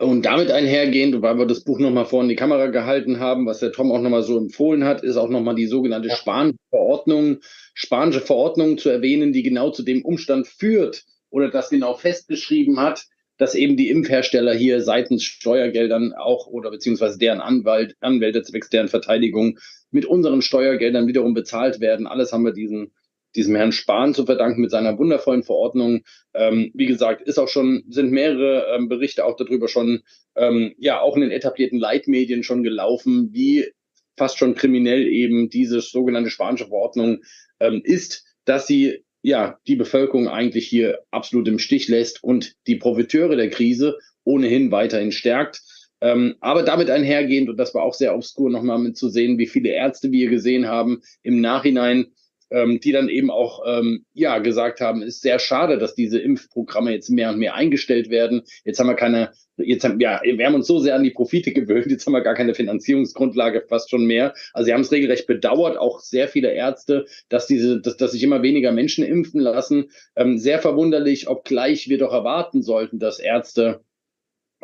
Und damit einhergehend, weil wir das Buch nochmal vor in die Kamera gehalten haben, was der Tom auch nochmal so empfohlen hat, ist auch nochmal die sogenannte spanische Verordnung, spanische Verordnung zu erwähnen, die genau zu dem Umstand führt oder das genau festgeschrieben hat, dass eben die Impfhersteller hier seitens Steuergeldern auch oder beziehungsweise deren Anwalt, Anwälte zwecks deren Verteidigung mit unseren Steuergeldern wiederum bezahlt werden. Alles haben wir diesen diesem Herrn Spahn zu verdanken mit seiner wundervollen Verordnung. Ähm, wie gesagt, ist auch schon, sind mehrere ähm, Berichte auch darüber schon, ähm, ja, auch in den etablierten Leitmedien schon gelaufen, wie fast schon kriminell eben diese sogenannte spanische Verordnung ähm, ist, dass sie ja die Bevölkerung eigentlich hier absolut im Stich lässt und die Profiteure der Krise ohnehin weiterhin stärkt. Ähm, aber damit einhergehend, und das war auch sehr obskur nochmal mit zu sehen, wie viele Ärzte wir gesehen haben im Nachhinein, ähm, die dann eben auch ähm, ja gesagt haben, ist sehr schade, dass diese Impfprogramme jetzt mehr und mehr eingestellt werden. Jetzt haben wir keine, jetzt haben ja, wir haben uns so sehr an die Profite gewöhnt, jetzt haben wir gar keine Finanzierungsgrundlage fast schon mehr. Also sie haben es regelrecht bedauert, auch sehr viele Ärzte, dass diese, dass, dass sich immer weniger Menschen impfen lassen. Ähm, sehr verwunderlich, obgleich wir doch erwarten sollten, dass Ärzte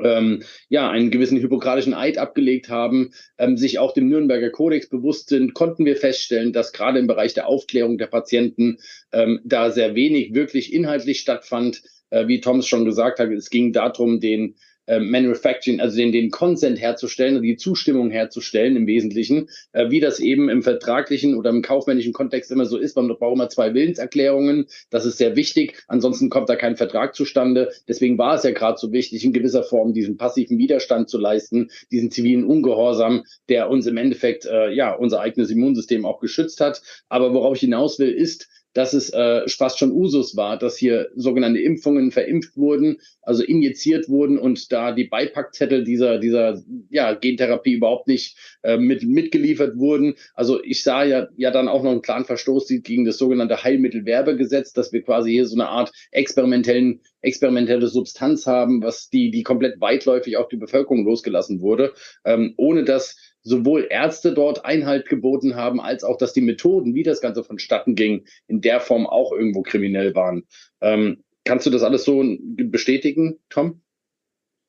ähm, ja, einen gewissen hypokratischen Eid abgelegt haben, ähm, sich auch dem Nürnberger Kodex bewusst sind, konnten wir feststellen, dass gerade im Bereich der Aufklärung der Patienten ähm, da sehr wenig wirklich inhaltlich stattfand. Äh, wie Thomas schon gesagt hat, es ging darum, den äh, Manufacturing, also den, den Consent herzustellen, die Zustimmung herzustellen im Wesentlichen, äh, wie das eben im vertraglichen oder im kaufmännischen Kontext immer so ist. Man braucht immer zwei Willenserklärungen. Das ist sehr wichtig. Ansonsten kommt da kein Vertrag zustande. Deswegen war es ja gerade so wichtig, in gewisser Form diesen passiven Widerstand zu leisten, diesen zivilen Ungehorsam, der uns im Endeffekt äh, ja unser eigenes Immunsystem auch geschützt hat. Aber worauf ich hinaus will, ist, dass es äh, fast schon Usus war, dass hier sogenannte Impfungen verimpft wurden, also injiziert wurden und da die Beipackzettel dieser, dieser ja, Gentherapie überhaupt nicht äh, mit, mitgeliefert wurden. Also ich sah ja, ja dann auch noch einen klaren Verstoß gegen das sogenannte Heilmittelwerbegesetz, dass wir quasi hier so eine Art experimentellen, experimentelle Substanz haben, was die, die komplett weitläufig auf die Bevölkerung losgelassen wurde, ähm, ohne dass sowohl Ärzte dort Einhalt geboten haben, als auch, dass die Methoden, wie das Ganze vonstatten ging, in der Form auch irgendwo kriminell waren. Ähm, kannst du das alles so bestätigen, Tom?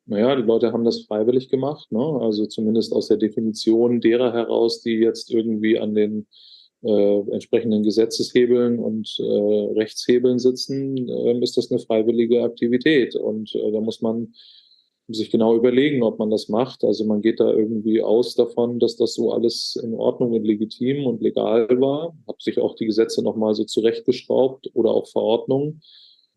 Naja, die Leute haben das freiwillig gemacht, ne? also zumindest aus der Definition derer heraus, die jetzt irgendwie an den äh, entsprechenden Gesetzeshebeln und äh, Rechtshebeln sitzen, äh, ist das eine freiwillige Aktivität. Und äh, da muss man sich genau überlegen, ob man das macht. Also man geht da irgendwie aus davon, dass das so alles in Ordnung und legitim und legal war, hat sich auch die Gesetze nochmal so zurechtgeschraubt oder auch Verordnungen.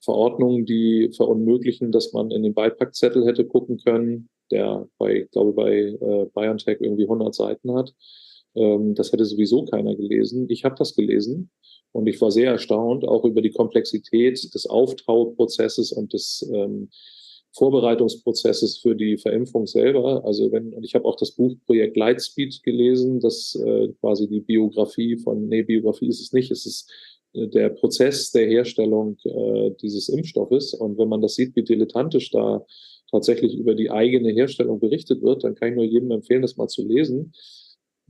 Verordnungen, die verunmöglichen, dass man in den Beipackzettel hätte gucken können, der bei, glaube, bei äh, BioNTech irgendwie 100 Seiten hat. Ähm, das hätte sowieso keiner gelesen. Ich habe das gelesen und ich war sehr erstaunt, auch über die Komplexität des Auftauprozesses und des ähm, Vorbereitungsprozesses für die Verimpfung selber. Also wenn, und ich habe auch das Buchprojekt Lightspeed gelesen, das äh, quasi die Biografie von, nee, Biografie ist es nicht, es ist äh, der Prozess der Herstellung äh, dieses Impfstoffes. Und wenn man das sieht, wie dilettantisch da tatsächlich über die eigene Herstellung berichtet wird, dann kann ich nur jedem empfehlen, das mal zu lesen.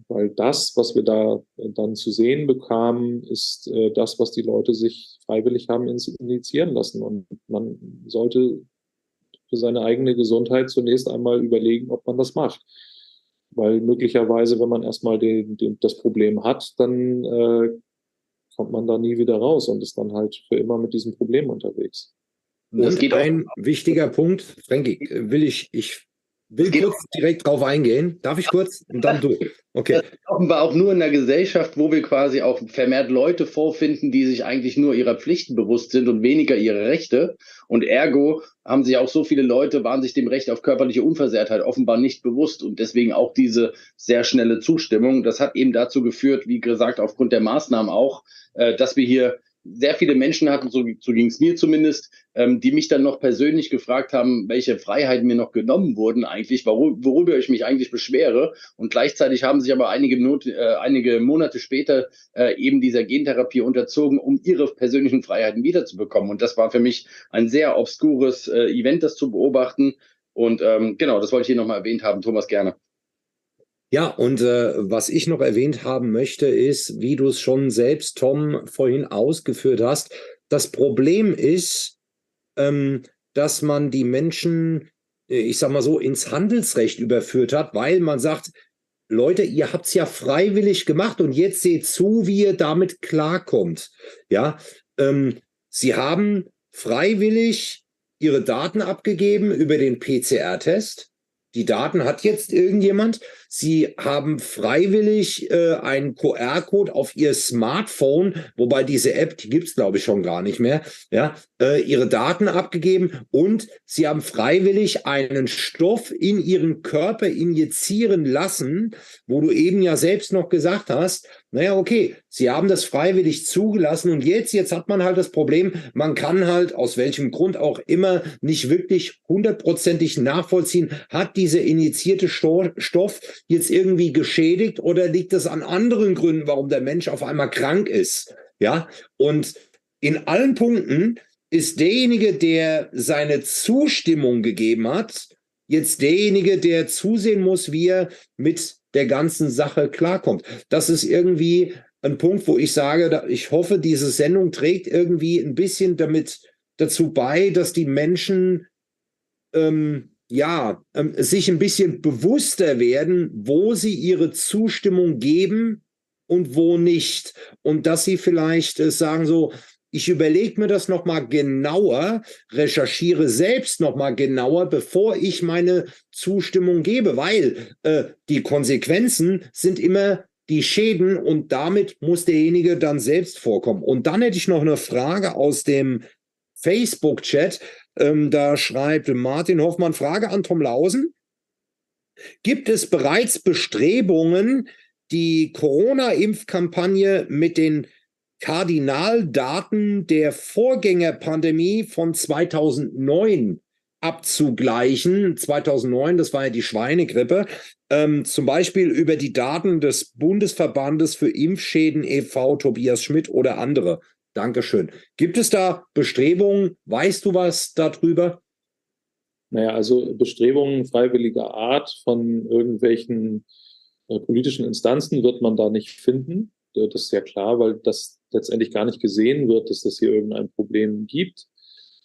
Weil das, was wir da dann zu sehen bekamen, ist äh, das, was die Leute sich freiwillig haben initiieren lassen. Und man sollte für seine eigene Gesundheit zunächst einmal überlegen, ob man das macht. Weil möglicherweise, wenn man erstmal den, den, das Problem hat, dann äh, kommt man da nie wieder raus und ist dann halt für immer mit diesem Problem unterwegs. Das geht ein wichtiger Punkt, Frankie, will ich, ich will kurz direkt drauf eingehen. Darf ich kurz? Und dann du. Okay. Offenbar auch nur in einer Gesellschaft, wo wir quasi auch vermehrt Leute vorfinden, die sich eigentlich nur ihrer Pflichten bewusst sind und weniger ihre Rechte. Und ergo haben sich auch so viele Leute, waren sich dem Recht auf körperliche Unversehrtheit offenbar nicht bewusst und deswegen auch diese sehr schnelle Zustimmung. Das hat eben dazu geführt, wie gesagt, aufgrund der Maßnahmen auch, äh, dass wir hier sehr viele Menschen hatten, so, so ging es mir zumindest, ähm, die mich dann noch persönlich gefragt haben, welche Freiheiten mir noch genommen wurden eigentlich, warum, worüber ich mich eigentlich beschwere. Und gleichzeitig haben sich aber einige, Not, äh, einige Monate später äh, eben dieser Gentherapie unterzogen, um ihre persönlichen Freiheiten wiederzubekommen. Und das war für mich ein sehr obskures äh, Event, das zu beobachten. Und ähm, genau, das wollte ich hier nochmal erwähnt haben. Thomas, gerne. Ja, und äh, was ich noch erwähnt haben möchte, ist, wie du es schon selbst, Tom, vorhin ausgeführt hast, das Problem ist, ähm, dass man die Menschen, äh, ich sag mal so, ins Handelsrecht überführt hat, weil man sagt, Leute, ihr habt's ja freiwillig gemacht und jetzt seht zu, wie ihr damit klarkommt. Ja, ähm, sie haben freiwillig ihre Daten abgegeben über den PCR-Test. Die Daten hat jetzt irgendjemand. Sie haben freiwillig äh, einen QR-Code auf ihr Smartphone, wobei diese App, die gibt's glaube ich schon gar nicht mehr, ja, äh, ihre Daten abgegeben und sie haben freiwillig einen Stoff in ihren Körper injizieren lassen, wo du eben ja selbst noch gesagt hast, naja, okay, sie haben das freiwillig zugelassen und jetzt, jetzt hat man halt das Problem, man kann halt aus welchem Grund auch immer nicht wirklich hundertprozentig nachvollziehen, hat dieser injizierte Stoff jetzt irgendwie geschädigt oder liegt es an anderen Gründen, warum der Mensch auf einmal krank ist? Ja, und in allen Punkten ist derjenige, der seine Zustimmung gegeben hat, jetzt derjenige, der zusehen muss, wie er mit der ganzen Sache klarkommt. Das ist irgendwie ein Punkt, wo ich sage, ich hoffe, diese Sendung trägt irgendwie ein bisschen damit dazu bei, dass die Menschen ähm, ja, ähm, sich ein bisschen bewusster werden, wo sie ihre Zustimmung geben und wo nicht. Und dass sie vielleicht äh, sagen so, ich überlege mir das nochmal genauer, recherchiere selbst nochmal genauer, bevor ich meine Zustimmung gebe, weil äh, die Konsequenzen sind immer die Schäden und damit muss derjenige dann selbst vorkommen. Und dann hätte ich noch eine Frage aus dem Facebook-Chat. Ähm, da schreibt Martin Hoffmann, Frage an Tom Lausen. Gibt es bereits Bestrebungen, die Corona-Impfkampagne mit den Kardinaldaten der Vorgängerpandemie von 2009 abzugleichen. 2009, das war ja die Schweinegrippe, ähm, zum Beispiel über die Daten des Bundesverbandes für Impfschäden e.V., Tobias Schmidt oder andere. Dankeschön. Gibt es da Bestrebungen? Weißt du was darüber? Naja, also Bestrebungen freiwilliger Art von irgendwelchen äh, politischen Instanzen wird man da nicht finden. Äh, das ist ja klar, weil das letztendlich gar nicht gesehen wird, dass das hier irgendein Problem gibt.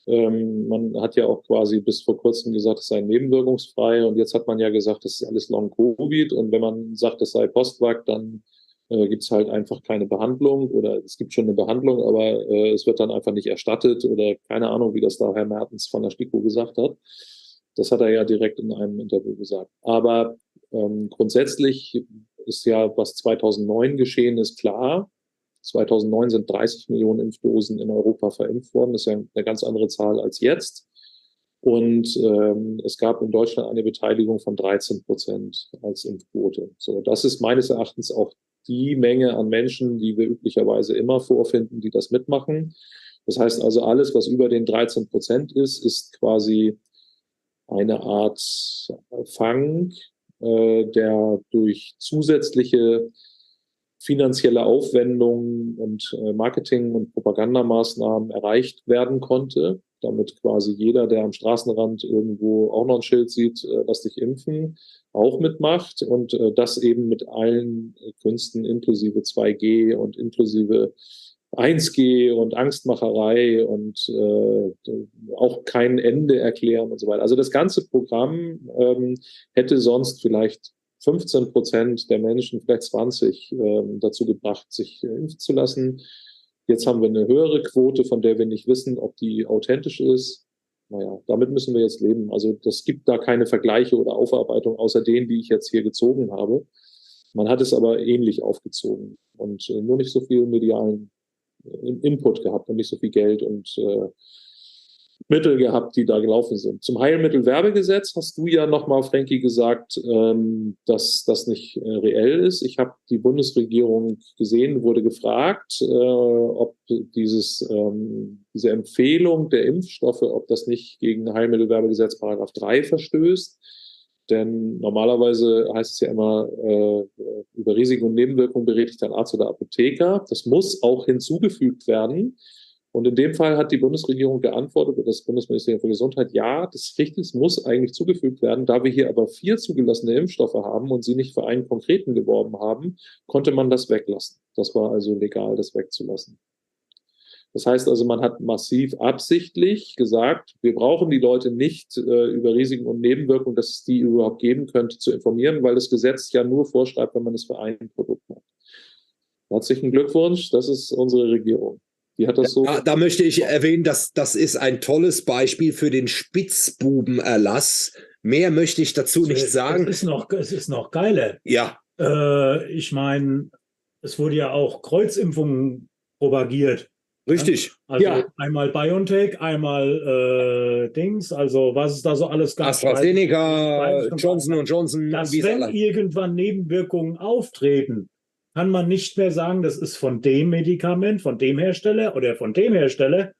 Ähm, man hat ja auch quasi bis vor kurzem gesagt, es sei nebenwirkungsfrei und jetzt hat man ja gesagt, das ist alles Long-Covid und wenn man sagt, es sei Postwag, dann äh, gibt es halt einfach keine Behandlung oder es gibt schon eine Behandlung, aber äh, es wird dann einfach nicht erstattet oder keine Ahnung, wie das da Herr Mertens von der STIKO gesagt hat. Das hat er ja direkt in einem Interview gesagt. Aber ähm, grundsätzlich ist ja, was 2009 geschehen ist, klar. 2009 sind 30 Millionen Impfdosen in Europa verimpft worden. Das ist ja eine ganz andere Zahl als jetzt. Und ähm, es gab in Deutschland eine Beteiligung von 13 Prozent als Impfquote. So, das ist meines Erachtens auch die Menge an Menschen, die wir üblicherweise immer vorfinden, die das mitmachen. Das heißt also, alles, was über den 13 Prozent ist, ist quasi eine Art Fang, äh, der durch zusätzliche finanzielle Aufwendungen und äh, Marketing- und Propagandamaßnahmen erreicht werden konnte, damit quasi jeder, der am Straßenrand irgendwo auch noch ein Schild sieht, äh, lass dich impfen, auch mitmacht und äh, das eben mit allen Künsten inklusive 2G und inklusive 1G und Angstmacherei und äh, auch kein Ende erklären und so weiter. Also das ganze Programm ähm, hätte sonst vielleicht 15 Prozent der Menschen, vielleicht 20, ähm, dazu gebracht, sich äh, impfen zu lassen. Jetzt haben wir eine höhere Quote, von der wir nicht wissen, ob die authentisch ist. Naja, damit müssen wir jetzt leben. Also das gibt da keine Vergleiche oder Aufarbeitung außer denen, die ich jetzt hier gezogen habe. Man hat es aber ähnlich aufgezogen und äh, nur nicht so viel medialen Input gehabt und nicht so viel Geld und äh, Mittel gehabt, die da gelaufen sind. Zum Heilmittelwerbegesetz hast du ja nochmal, Frankie, gesagt, ähm, dass das nicht äh, reell ist. Ich habe die Bundesregierung gesehen, wurde gefragt, äh, ob dieses, ähm, diese Empfehlung der Impfstoffe, ob das nicht gegen Heilmittelwerbegesetz Paragraph 3 verstößt. Denn normalerweise heißt es ja immer, äh, über Risiken und Nebenwirkungen berät sich ein Arzt oder Apotheker. Das muss auch hinzugefügt werden. Und in dem Fall hat die Bundesregierung geantwortet, das Bundesministerium für Gesundheit, ja, das ist richtig, es muss eigentlich zugefügt werden. Da wir hier aber vier zugelassene Impfstoffe haben und sie nicht für einen konkreten geworben haben, konnte man das weglassen. Das war also legal, das wegzulassen. Das heißt also, man hat massiv absichtlich gesagt, wir brauchen die Leute nicht äh, über Risiken und Nebenwirkungen, dass es die überhaupt geben könnte, zu informieren, weil das Gesetz ja nur vorschreibt, wenn man es für ein Produkt macht. Herzlichen Glückwunsch, das ist unsere Regierung. Die hat das so. Da, da möchte ich erwähnen, dass das ist ein tolles Beispiel für den Spitzbubenerlass. Mehr möchte ich dazu nicht sagen. Es ist noch, es ist noch geiler. Ja. Äh, ich meine, es wurde ja auch Kreuzimpfungen propagiert. Richtig. Also ja. einmal BioNTech, einmal äh, Dings, also was es da so alles gab. AstraZeneca, Johnson und Johnson. Dass wenn irgendwann Nebenwirkungen auftreten, kann man nicht mehr sagen, das ist von dem Medikament, von dem Hersteller oder von dem Hersteller,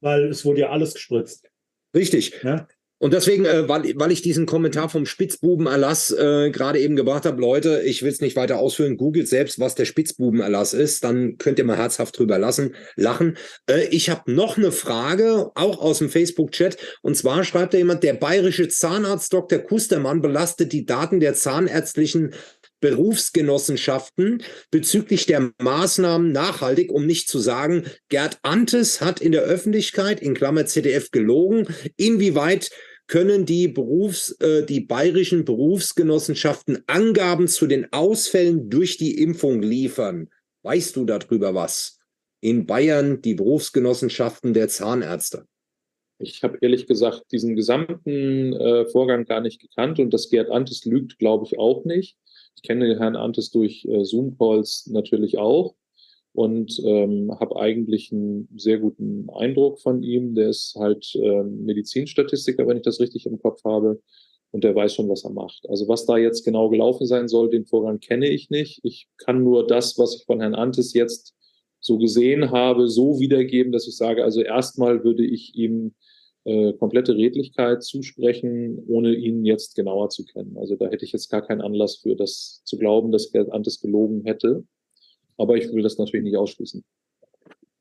weil es wurde ja alles gespritzt. Richtig. Ja? Und deswegen, äh, weil, weil ich diesen Kommentar vom Spitzbubenerlass äh, gerade eben gebracht habe, Leute, ich will es nicht weiter ausführen, googelt selbst, was der Spitzbubenerlass ist, dann könnt ihr mal herzhaft drüber lassen, lachen. Äh, ich habe noch eine Frage, auch aus dem Facebook-Chat, und zwar schreibt da jemand, der bayerische Zahnarzt Dr. Kustermann belastet die Daten der zahnärztlichen Berufsgenossenschaften bezüglich der Maßnahmen nachhaltig, um nicht zu sagen, Gerd Antes hat in der Öffentlichkeit, in Klammer ZDF, gelogen. Inwieweit können die Berufs, äh, die bayerischen Berufsgenossenschaften Angaben zu den Ausfällen durch die Impfung liefern? Weißt du darüber was? In Bayern die Berufsgenossenschaften der Zahnärzte. Ich habe ehrlich gesagt diesen gesamten äh, Vorgang gar nicht gekannt und das Gerd Antes lügt, glaube ich, auch nicht. Ich kenne Herrn Antes durch äh, Zoom-Calls natürlich auch und ähm, habe eigentlich einen sehr guten Eindruck von ihm. Der ist halt ähm, Medizinstatistiker, wenn ich das richtig im Kopf habe. Und der weiß schon, was er macht. Also was da jetzt genau gelaufen sein soll, den Vorgang kenne ich nicht. Ich kann nur das, was ich von Herrn Antes jetzt so gesehen habe, so wiedergeben, dass ich sage, also erstmal würde ich ihm äh, komplette Redlichkeit zusprechen, ohne ihn jetzt genauer zu kennen. Also da hätte ich jetzt gar keinen Anlass für das zu glauben, dass Antes gelogen hätte. Aber ich will das natürlich nicht ausschließen.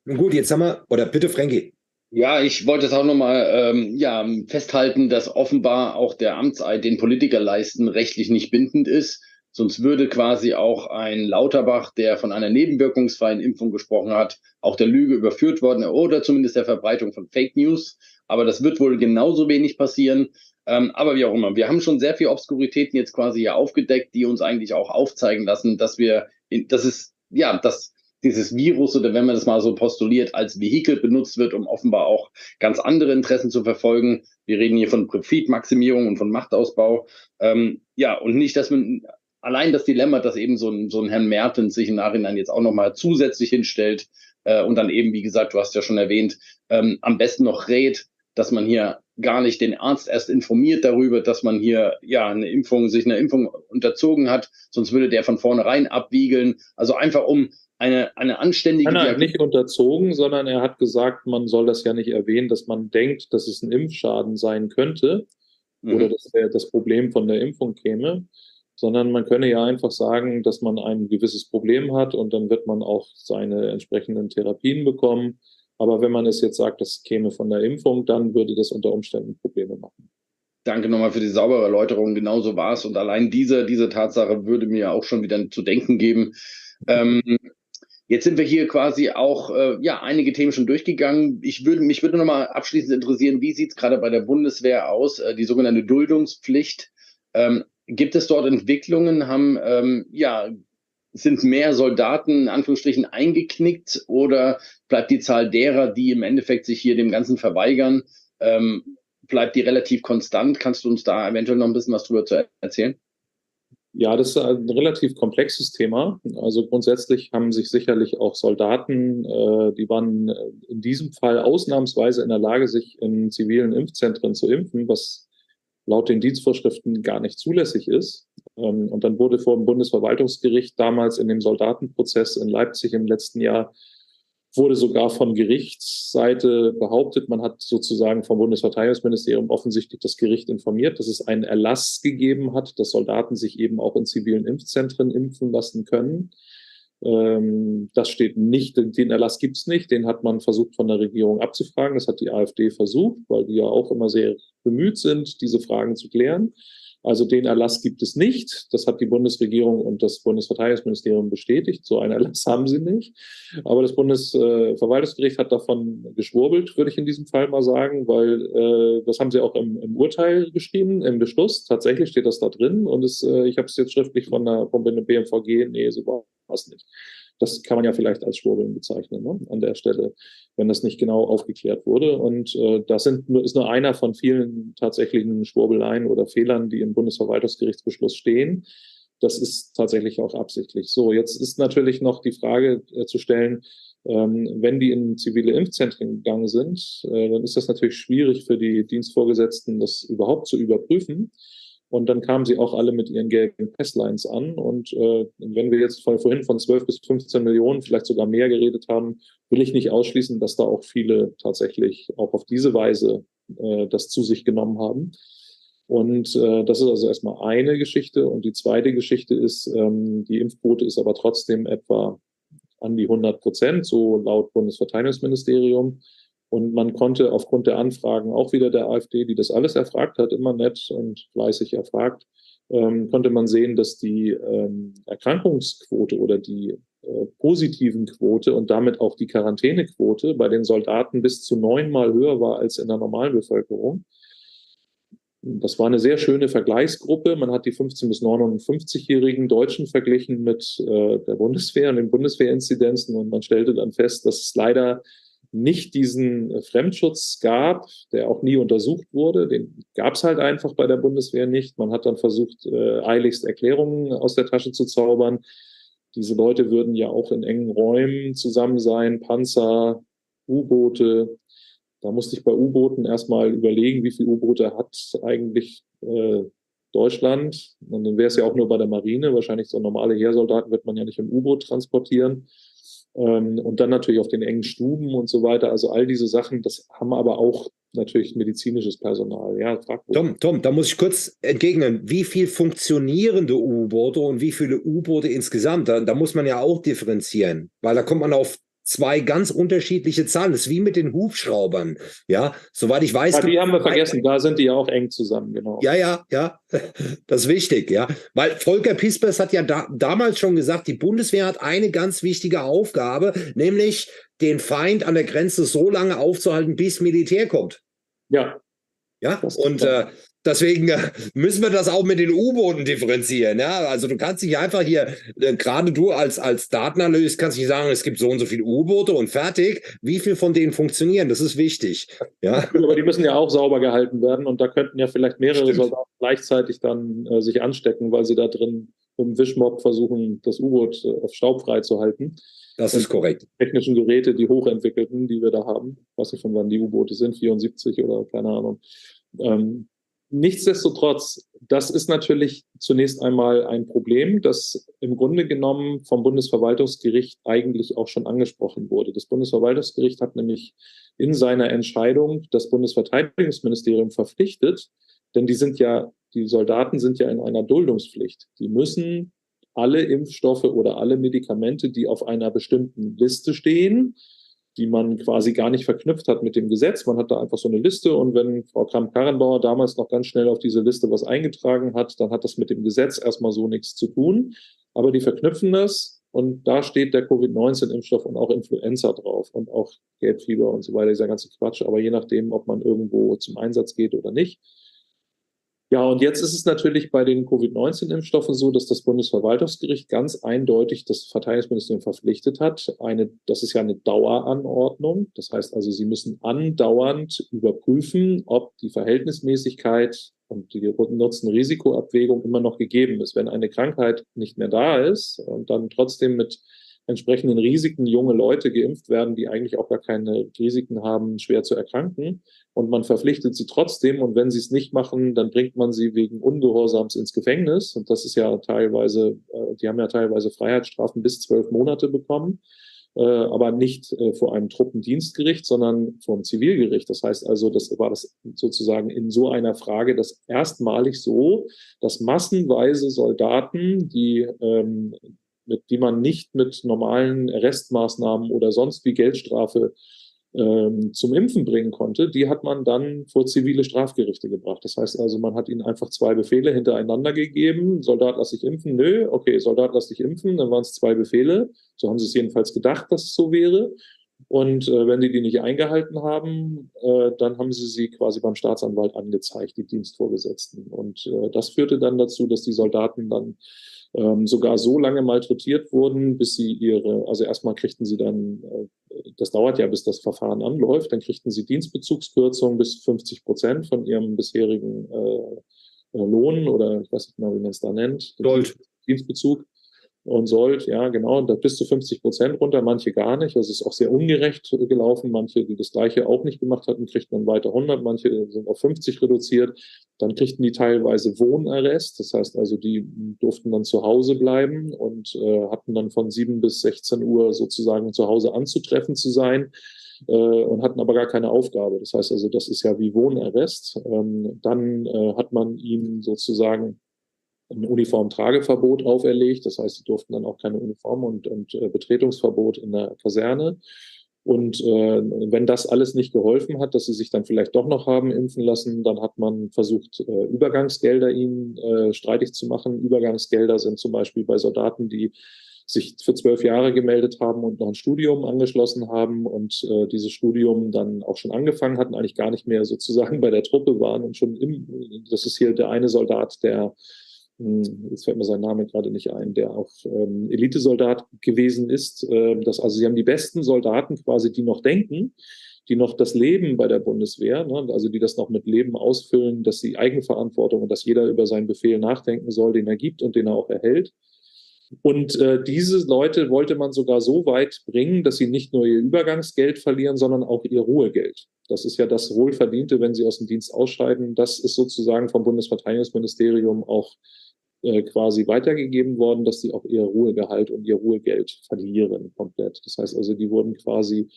Nun gut, jetzt haben wir, oder bitte Frankie. Ja, ich wollte es auch nochmal ähm, ja, festhalten, dass offenbar auch der Amtseid, den Politiker leisten, rechtlich nicht bindend ist. Sonst würde quasi auch ein Lauterbach, der von einer nebenwirkungsfreien Impfung gesprochen hat, auch der Lüge überführt worden oder zumindest der Verbreitung von Fake News. Aber das wird wohl genauso wenig passieren. Ähm, aber wie auch immer, wir haben schon sehr viel Obskuritäten jetzt quasi hier aufgedeckt, die uns eigentlich auch aufzeigen lassen, dass wir, das ist, ja, dass dieses Virus oder wenn man das mal so postuliert, als Vehikel benutzt wird, um offenbar auch ganz andere Interessen zu verfolgen. Wir reden hier von Profitmaximierung und von Machtausbau. Ähm, ja, und nicht, dass man allein das Dilemma, dass eben so ein, so ein Herrn Mertens sich im Nachhinein jetzt auch nochmal zusätzlich hinstellt äh, und dann eben, wie gesagt, du hast ja schon erwähnt, ähm, am besten noch rät, dass man hier gar nicht den Arzt erst informiert darüber, dass man hier ja eine Impfung, sich eine Impfung unterzogen hat, sonst würde der von vornherein abwiegeln. Also einfach um eine, eine anständige. Nein, nein, nicht unterzogen, sondern er hat gesagt, man soll das ja nicht erwähnen, dass man denkt, dass es ein Impfschaden sein könnte mhm. oder dass das Problem von der Impfung käme sondern man könne ja einfach sagen, dass man ein gewisses Problem hat und dann wird man auch seine entsprechenden Therapien bekommen. Aber wenn man es jetzt sagt, das käme von der Impfung, dann würde das unter Umständen Probleme machen. Danke nochmal für die saubere Erläuterung. Genauso war es. Und allein diese, diese Tatsache würde mir auch schon wieder zu denken geben. Ähm, Jetzt sind wir hier quasi auch äh, ja einige Themen schon durchgegangen. Ich würde mich würde nochmal abschließend interessieren, wie sieht es gerade bei der Bundeswehr aus, äh, die sogenannte Duldungspflicht. Ähm, Gibt es dort Entwicklungen? Haben ähm, ja sind mehr Soldaten in Anführungsstrichen eingeknickt oder bleibt die Zahl derer, die im Endeffekt sich hier dem Ganzen verweigern, ähm, bleibt die relativ konstant? Kannst du uns da eventuell noch ein bisschen was drüber zu erzählen? Ja, das ist ein relativ komplexes Thema. Also grundsätzlich haben sich sicherlich auch Soldaten, äh, die waren in diesem Fall ausnahmsweise in der Lage, sich in zivilen Impfzentren zu impfen, was laut den Dienstvorschriften gar nicht zulässig ist. Ähm, und dann wurde vor dem Bundesverwaltungsgericht damals in dem Soldatenprozess in Leipzig im letzten Jahr wurde sogar von Gerichtsseite behauptet, man hat sozusagen vom Bundesverteidigungsministerium offensichtlich das Gericht informiert, dass es einen Erlass gegeben hat, dass Soldaten sich eben auch in zivilen Impfzentren impfen lassen können. Ähm, das steht nicht, den Erlass gibt es nicht, den hat man versucht von der Regierung abzufragen. Das hat die AfD versucht, weil die ja auch immer sehr bemüht sind, diese Fragen zu klären. Also den Erlass gibt es nicht. Das hat die Bundesregierung und das Bundesverteidigungsministerium bestätigt. So einen Erlass haben sie nicht. Aber das Bundesverwaltungsgericht hat davon geschwurbelt, würde ich in diesem Fall mal sagen, weil äh, das haben sie auch im, im, Urteil geschrieben, im Beschluss. Tatsächlich steht das da drin. Und es, äh, ich habe es jetzt schriftlich von der, vom BMVG, nee, so es nicht. Das kann man ja vielleicht als Schwurbeln bezeichnen ne, an der Stelle, wenn das nicht genau aufgeklärt wurde. Und äh, das sind, ist nur einer von vielen tatsächlichen Schwurbeleien oder Fehlern, die im Bundesverwaltungsgerichtsbeschluss stehen. Das ist tatsächlich auch absichtlich. So, jetzt ist natürlich noch die Frage äh, zu stellen, ähm, wenn die in zivile Impfzentren gegangen sind, äh, dann ist das natürlich schwierig für die Dienstvorgesetzten, das überhaupt zu überprüfen. Und dann kamen sie auch alle mit ihren gelben Passlines an. Und äh, wenn wir jetzt von, vorhin von 12 bis 15 Millionen, vielleicht sogar mehr geredet haben, will ich nicht ausschließen, dass da auch viele tatsächlich auch auf diese Weise äh, das zu sich genommen haben. Und äh, das ist also erstmal eine Geschichte. Und die zweite Geschichte ist, ähm, die Impfquote ist aber trotzdem etwa an die 100 Prozent, so laut Bundesverteidigungsministerium. Und man konnte aufgrund der Anfragen auch wieder der AfD, die das alles erfragt hat, immer nett und fleißig erfragt, ähm, konnte man sehen, dass die ähm, Erkrankungsquote oder die äh, positiven Quote und damit auch die Quarantänequote bei den Soldaten bis zu neunmal höher war als in der normalen Bevölkerung. Das war eine sehr schöne Vergleichsgruppe. Man hat die 15- bis 59-jährigen Deutschen verglichen mit äh, der Bundeswehr und den Bundeswehrinzidenzen und man stellte dann fest, dass es leider nicht diesen äh, Fremdschutz gab, der auch nie untersucht wurde. Den gab es halt einfach bei der Bundeswehr nicht. Man hat dann versucht, äh, eiligst Erklärungen aus der Tasche zu zaubern. Diese Leute würden ja auch in engen Räumen zusammen sein, Panzer, U-Boote. Da musste ich bei U-Booten erstmal überlegen, wie viele U-Boote hat eigentlich äh, Deutschland. Und dann wäre es ja auch nur bei der Marine. Wahrscheinlich so normale Heersoldaten wird man ja nicht im U-Boot transportieren. Ähm, und dann natürlich auf den engen Stuben und so weiter. Also all diese Sachen, das haben aber auch natürlich medizinisches Personal. Ja, Tom, Tom, da muss ich kurz entgegnen. Wie viel funktionierende U-Boote und wie viele U-Boote insgesamt? Da, da, muss man ja auch differenzieren, weil da kommt man auf zwei ganz unterschiedliche Zahlen. Das ist wie mit den Hubschraubern. Ja, soweit ich weiß. Ja, die haben wir vergessen, da sind die ja auch eng zusammen, genau. Ja, ja, ja. Das ist wichtig, ja. Weil Volker Pispers hat ja da, damals schon gesagt, die Bundeswehr hat eine ganz wichtige Aufgabe, nämlich den Feind an der Grenze so lange aufzuhalten, bis Militär kommt. Ja. Ja, und äh, Deswegen äh, müssen wir das auch mit den U-Booten differenzieren. Ja? Also du kannst nicht einfach hier, äh, gerade du als, als Datenanalyst kannst nicht sagen, es gibt so und so viele U-Boote und fertig. Wie viel von denen funktionieren? Das ist wichtig. Ja? Aber die müssen ja auch sauber gehalten werden und da könnten ja vielleicht mehrere Stimmt. Soldaten gleichzeitig dann äh, sich anstecken, weil sie da drin mit dem Wischmob versuchen, das U-Boot äh, auf staubfrei zu halten. Das ist korrekt. Technischen Geräte, die hochentwickelten, die wir da haben, weiß nicht von wann die U-Boote sind, 74 oder keine Ahnung. Ähm, Nichtsdestotrotz, das ist natürlich zunächst einmal ein Problem, das im Grunde genommen vom Bundesverwaltungsgericht eigentlich auch schon angesprochen wurde. Das Bundesverwaltungsgericht hat nämlich in seiner Entscheidung das Bundesverteidigungsministerium verpflichtet, denn die sind ja, die Soldaten sind ja in einer Duldungspflicht. Die müssen alle Impfstoffe oder alle Medikamente, die auf einer bestimmten Liste stehen, die man quasi gar nicht verknüpft hat mit dem Gesetz. Man hat da einfach so eine Liste und wenn Frau Kramp-Karrenbauer damals noch ganz schnell auf diese Liste was eingetragen hat, dann hat das mit dem Gesetz erstmal so nichts zu tun. Aber die verknüpfen das und da steht der Covid-19-Impfstoff und auch Influenza drauf und auch Gelbfieber und so weiter, dieser ganze Quatsch. Aber je nachdem, ob man irgendwo zum Einsatz geht oder nicht, ja, und jetzt ist es natürlich bei den Covid-19-Impfstoffen so, dass das Bundesverwaltungsgericht ganz eindeutig das Verteidigungsministerium verpflichtet hat. Eine, das ist ja eine Daueranordnung. Das heißt also, Sie müssen andauernd überprüfen, ob die Verhältnismäßigkeit und die Nutzen-Risikoabwägung immer noch gegeben ist. Wenn eine Krankheit nicht mehr da ist und dann trotzdem mit entsprechenden Risiken junge Leute geimpft werden, die eigentlich auch gar keine Risiken haben, schwer zu erkranken. Und man verpflichtet sie trotzdem. Und wenn sie es nicht machen, dann bringt man sie wegen Ungehorsams ins Gefängnis. Und das ist ja teilweise, äh, die haben ja teilweise Freiheitsstrafen bis zwölf Monate bekommen. Äh, aber nicht äh, vor einem Truppendienstgericht, sondern vor einem Zivilgericht. Das heißt also, das war das sozusagen in so einer Frage das erstmalig so, dass massenweise Soldaten, die ähm, mit, die man nicht mit normalen Arrestmaßnahmen oder sonst wie Geldstrafe ähm, zum Impfen bringen konnte, die hat man dann vor zivile Strafgerichte gebracht. Das heißt also, man hat ihnen einfach zwei Befehle hintereinander gegeben. Soldat, lass dich impfen. Nö, okay, Soldat, lass dich impfen. Dann waren es zwei Befehle. So haben sie es jedenfalls gedacht, dass es so wäre. Und äh, wenn die die nicht eingehalten haben, äh, dann haben sie sie quasi beim Staatsanwalt angezeigt, die Dienstvorgesetzten. Und äh, das führte dann dazu, dass die Soldaten dann ähm, sogar so lange malträtiert wurden, bis sie ihre, also erstmal kriegten sie dann, äh, das dauert ja, bis das Verfahren anläuft, dann kriegten sie Dienstbezugskürzung bis 50 Prozent von ihrem bisherigen äh, Lohn oder ich weiß nicht genau, wie man es da nennt. Gold. Dienstbezug und sollt, ja, genau, da bis zu 50 Prozent runter, manche gar nicht. Das ist auch sehr ungerecht gelaufen. Manche, die das Gleiche auch nicht gemacht hatten, kriegten dann weiter 100, manche sind auf 50 reduziert. Dann kriegten die teilweise Wohnarrest. Das heißt also, die durften dann zu Hause bleiben und äh, hatten dann von 7 bis 16 Uhr sozusagen zu Hause anzutreffen zu sein. Äh, und hatten aber gar keine Aufgabe. Das heißt also, das ist ja wie Wohnarrest. Ähm, dann äh, hat man ihnen sozusagen ein Uniformtrageverbot auferlegt. Das heißt, sie durften dann auch keine Uniform und, und äh, Betretungsverbot in der Kaserne. Und äh, wenn das alles nicht geholfen hat, dass sie sich dann vielleicht doch noch haben impfen lassen, dann hat man versucht, äh, Übergangsgelder ihnen äh, streitig zu machen. Übergangsgelder sind zum Beispiel bei Soldaten, die sich für zwölf Jahre gemeldet haben und noch ein Studium angeschlossen haben und äh, dieses Studium dann auch schon angefangen hatten, eigentlich gar nicht mehr sozusagen bei der Truppe waren und schon im, das ist hier der eine Soldat, der jetzt fällt mir sein Name gerade nicht ein, der auch ähm, Elitesoldat gewesen ist. Ähm, das, also sie haben die besten Soldaten quasi, die noch denken, die noch das Leben bei der Bundeswehr, ne, also die das noch mit Leben ausfüllen, dass sie Eigenverantwortung und dass jeder über seinen Befehl nachdenken soll, den er gibt und den er auch erhält. Und äh, diese Leute wollte man sogar so weit bringen, dass sie nicht nur ihr Übergangsgeld verlieren, sondern auch ihr Ruhegeld. Das ist ja das Wohlverdiente, wenn sie aus dem Dienst ausscheiden. Das ist sozusagen vom Bundesverteidigungsministerium auch äh, quasi weitergegeben worden, dass sie auch ihr Ruhegehalt und ihr Ruhegeld verlieren komplett. Das heißt also, die wurden quasi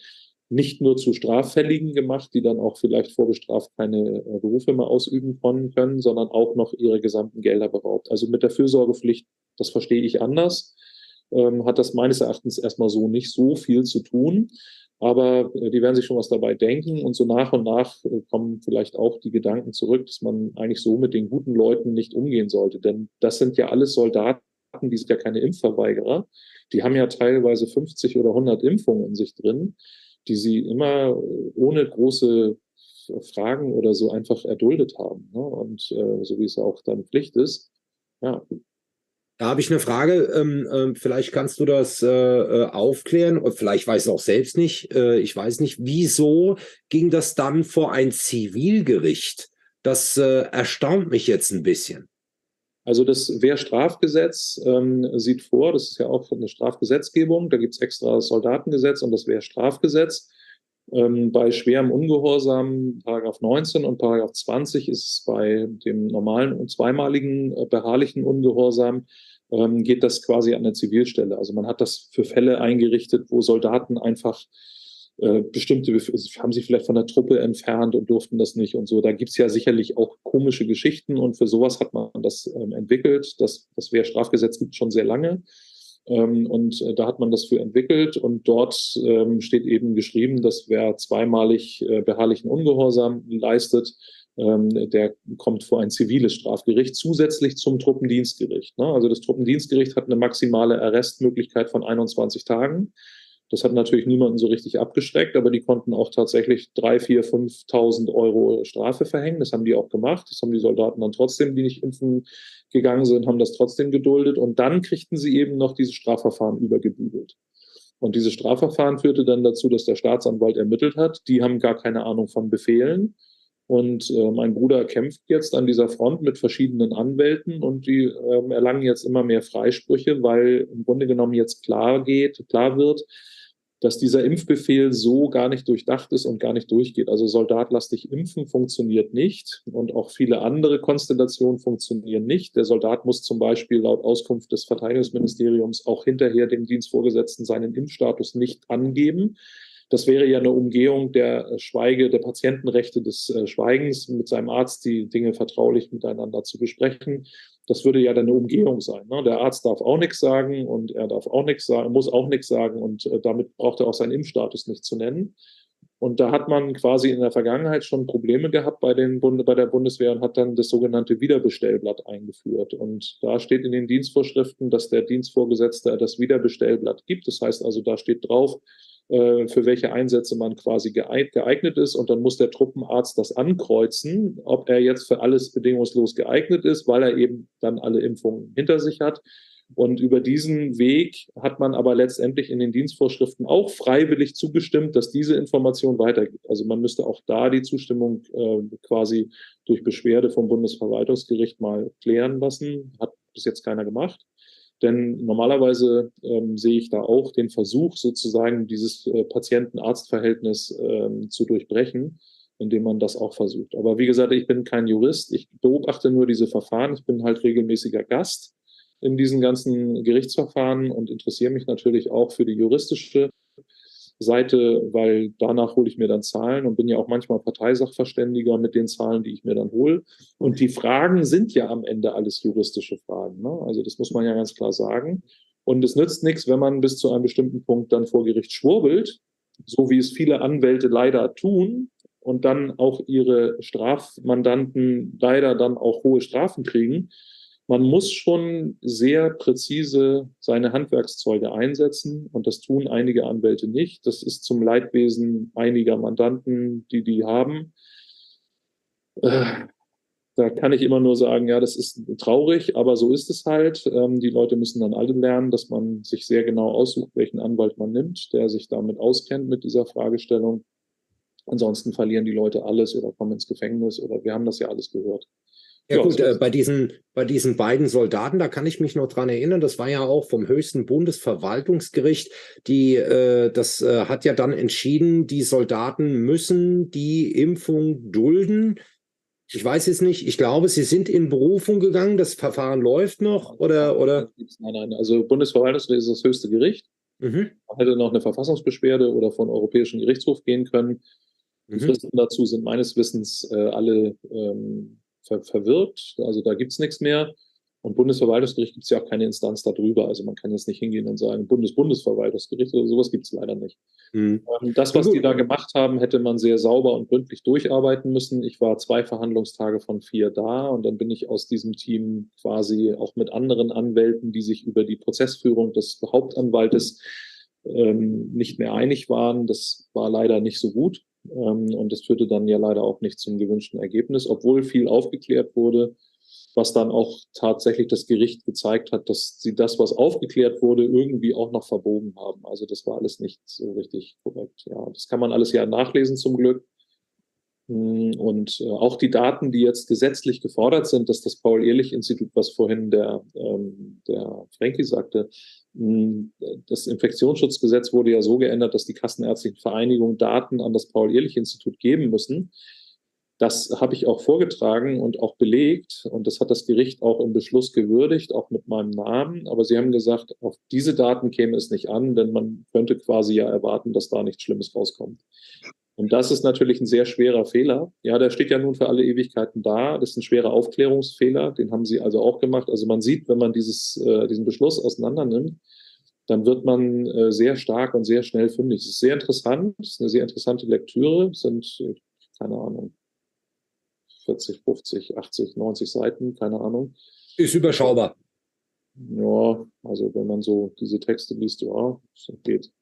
nicht nur zu Straffälligen gemacht, die dann auch vielleicht vorbestraft keine äh, Berufe mehr ausüben können, sondern auch noch ihre gesamten Gelder beraubt. Also mit der Fürsorgepflicht, das verstehe ich anders. Ähm, hat das meines Erachtens erstmal so nicht so viel zu tun. Aber äh, die werden sich schon was dabei denken und so nach und nach äh, kommen vielleicht auch die Gedanken zurück, dass man eigentlich so mit den guten Leuten nicht umgehen sollte. Denn das sind ja alles Soldaten, die sind ja keine Impfverweigerer. Die haben ja teilweise 50 oder 100 Impfungen in sich drin, die sie immer ohne große Fragen oder so einfach erduldet haben. Ne? Und äh, so wie es ja auch dann Pflicht ist. Ja, da habe ich eine Frage. Ähm, äh, vielleicht kannst du das äh, äh aufklären und vielleicht weiß es auch selbst nicht. Äh, ich weiß nicht, wieso ging das dann vor ein Zivilgericht? Das äh, erstaunt mich jetzt ein bisschen. Also das Wehrstrafgesetz ähm, sieht vor, das ist ja auch eine Strafgesetzgebung, da gibt es extra Soldatengesetz und das Wehrstrafgesetz. Ähm, bei schwerem Ungehorsam, Paragraph 19 und Paragraph 20 ist es bei dem normalen und zweimaligen äh, beharrlichen Ungehorsam ähm, geht das quasi an der Zivilstelle. Also man hat das für Fälle eingerichtet, wo Soldaten einfach äh, bestimmte, haben sich vielleicht von der Truppe entfernt und durften das nicht und so. Da gibt's ja sicherlich auch komische Geschichten und für sowas hat man das ähm, entwickelt. Das, das Wehrstrafgesetz gibt schon sehr lange. Ähm, und äh, da hat man das für entwickelt und dort ähm, steht eben geschrieben, dass wer zweimalig äh, beharrlichen Ungehorsam leistet, ähm, der kommt vor ein ziviles Strafgericht zusätzlich zum Truppendienstgericht. Ne? Also das Truppendienstgericht hat eine maximale Arrestmöglichkeit von 21 Tagen. Das hat natürlich niemanden so richtig abgeschreckt, aber die konnten auch tatsächlich 3, 4, 5.000 Euro Strafe verhängen. Das haben die auch gemacht. Das haben die Soldaten dann trotzdem, die nicht impfen gegangen sind, haben das trotzdem geduldet. Und dann kriegten sie eben noch dieses Strafverfahren übergebügelt. Und dieses Strafverfahren führte dann dazu, dass der Staatsanwalt ermittelt hat. Die haben gar keine Ahnung von Befehlen. Und äh, mein Bruder kämpft jetzt an dieser Front mit verschiedenen Anwälten und die äh, erlangen jetzt immer mehr Freisprüche, weil im Grunde genommen jetzt klar geht, klar wird, dass dieser Impfbefehl so gar nicht durchdacht ist und gar nicht durchgeht. Also Soldat lass dich impfen funktioniert nicht und auch viele andere Konstellationen funktionieren nicht. Der Soldat muss zum Beispiel laut Auskunft des Verteidigungsministeriums auch hinterher dem Dienstvorgesetzten seinen Impfstatus nicht angeben. Das wäre ja eine Umgehung der äh, Schweige, der Patientenrechte des äh, Schweigens, mit seinem Arzt die Dinge vertraulich miteinander zu besprechen. Das würde ja dann eine Umgehung sein. Ne? Der Arzt darf auch nichts sagen und er darf auch nichts sagen, muss auch nichts sagen und äh, damit braucht er auch seinen Impfstatus nicht zu nennen. Und da hat man quasi in der Vergangenheit schon Probleme gehabt bei, den Bund bei der Bundeswehr und hat dann das sogenannte Wiederbestellblatt eingeführt. Und da steht in den Dienstvorschriften, dass der Dienstvorgesetzte das Wiederbestellblatt gibt. Das heißt also, da steht drauf, für welche Einsätze man quasi geeignet ist. Und dann muss der Truppenarzt das ankreuzen, ob er jetzt für alles bedingungslos geeignet ist, weil er eben dann alle Impfungen hinter sich hat. Und über diesen Weg hat man aber letztendlich in den Dienstvorschriften auch freiwillig zugestimmt, dass diese Information weitergeht. Also man müsste auch da die Zustimmung äh, quasi durch Beschwerde vom Bundesverwaltungsgericht mal klären lassen. Hat bis jetzt keiner gemacht. Denn normalerweise ähm, sehe ich da auch den Versuch, sozusagen dieses äh, Patienten-Arzt-Verhältnis ähm, zu durchbrechen, indem man das auch versucht. Aber wie gesagt, ich bin kein Jurist, ich beobachte nur diese Verfahren, ich bin halt regelmäßiger Gast in diesen ganzen Gerichtsverfahren und interessiere mich natürlich auch für die juristische Seite, weil danach hole ich mir dann Zahlen und bin ja auch manchmal Parteisachverständiger mit den Zahlen, die ich mir dann hole. Und die Fragen sind ja am Ende alles juristische Fragen. Ne? Also das muss man ja ganz klar sagen. Und es nützt nichts, wenn man bis zu einem bestimmten Punkt dann vor Gericht schwurbelt, so wie es viele Anwälte leider tun und dann auch ihre Strafmandanten leider dann auch hohe Strafen kriegen man muss schon sehr präzise seine Handwerkszeuge einsetzen und das tun einige Anwälte nicht. Das ist zum Leidwesen einiger Mandanten, die die haben. Äh, da kann ich immer nur sagen, ja, das ist traurig, aber so ist es halt. Ähm, die Leute müssen dann alle lernen, dass man sich sehr genau aussucht, welchen Anwalt man nimmt, der sich damit auskennt mit dieser Fragestellung. Ansonsten verlieren die Leute alles oder kommen ins Gefängnis oder wir haben das ja alles gehört. Ja, gut, äh, bei, diesen, bei diesen beiden Soldaten, da kann ich mich noch dran erinnern, das war ja auch vom höchsten Bundesverwaltungsgericht, die, äh, das äh, hat ja dann entschieden, die Soldaten müssen die Impfung dulden. Ich weiß es nicht, ich glaube, sie sind in Berufung gegangen, das Verfahren läuft noch, oder? oder? Nein, nein, also Bundesverwaltungsgericht ist das höchste Gericht. Mhm. Man hätte noch eine Verfassungsbeschwerde oder von Europäischen Gerichtshof gehen können. Die mhm. Fristen dazu sind meines Wissens äh, alle ähm, ver verwirkt. Also da gibt es nichts mehr. Und Bundesverwaltungsgericht gibt es ja auch keine Instanz darüber. Also man kann jetzt nicht hingehen und sagen, Bundesbundesverwaltungsgericht oder sowas gibt es leider nicht. Mhm. Das, was die da gemacht haben, hätte man sehr sauber und gründlich durcharbeiten müssen. Ich war zwei Verhandlungstage von vier da und dann bin ich aus diesem Team quasi auch mit anderen Anwälten, die sich über die Prozessführung des Hauptanwaltes ähm, nicht mehr einig waren. Das war leider nicht so gut. Ähm, und das führte dann ja leider auch nicht zum gewünschten Ergebnis, obwohl viel aufgeklärt wurde was dann auch tatsächlich das Gericht gezeigt hat, dass sie das, was aufgeklärt wurde, irgendwie auch noch verbogen haben. Also das war alles nicht so richtig korrekt. Ja, das kann man alles ja nachlesen zum Glück. Hm, und äh, auch die Daten, die jetzt gesetzlich gefordert sind, dass das Paul-Ehrlich-Institut, was vorhin der, ähm, der Frankie sagte, hm, das Infektionsschutzgesetz wurde ja so geändert, dass die kassenärztlichen Vereinigungen Daten an das Paul-Ehrlich-Institut geben müssen. Das habe ich auch vorgetragen und auch belegt und das hat das Gericht auch im Beschluss gewürdigt, auch mit meinem Namen. Aber sie haben gesagt, auf diese Daten käme es nicht an, denn man könnte quasi ja erwarten, dass da nichts Schlimmes rauskommt. Und das ist natürlich ein sehr schwerer Fehler. Ja, der steht ja nun für alle Ewigkeiten da. Das ist ein schwerer Aufklärungsfehler. Den haben sie also auch gemacht. Also man sieht, wenn man dieses, äh, diesen Beschluss auseinander nimmt, dann wird man äh, sehr stark und sehr schnell fündig. Es ist sehr interessant. Es ist eine sehr interessante Lektüre. Es sind, keine Ahnung, 40, 50, 80, 90 Seiten, keine Ahnung. Ist überschaubar. Ja, also wenn man so diese Texte liest, ja, geht.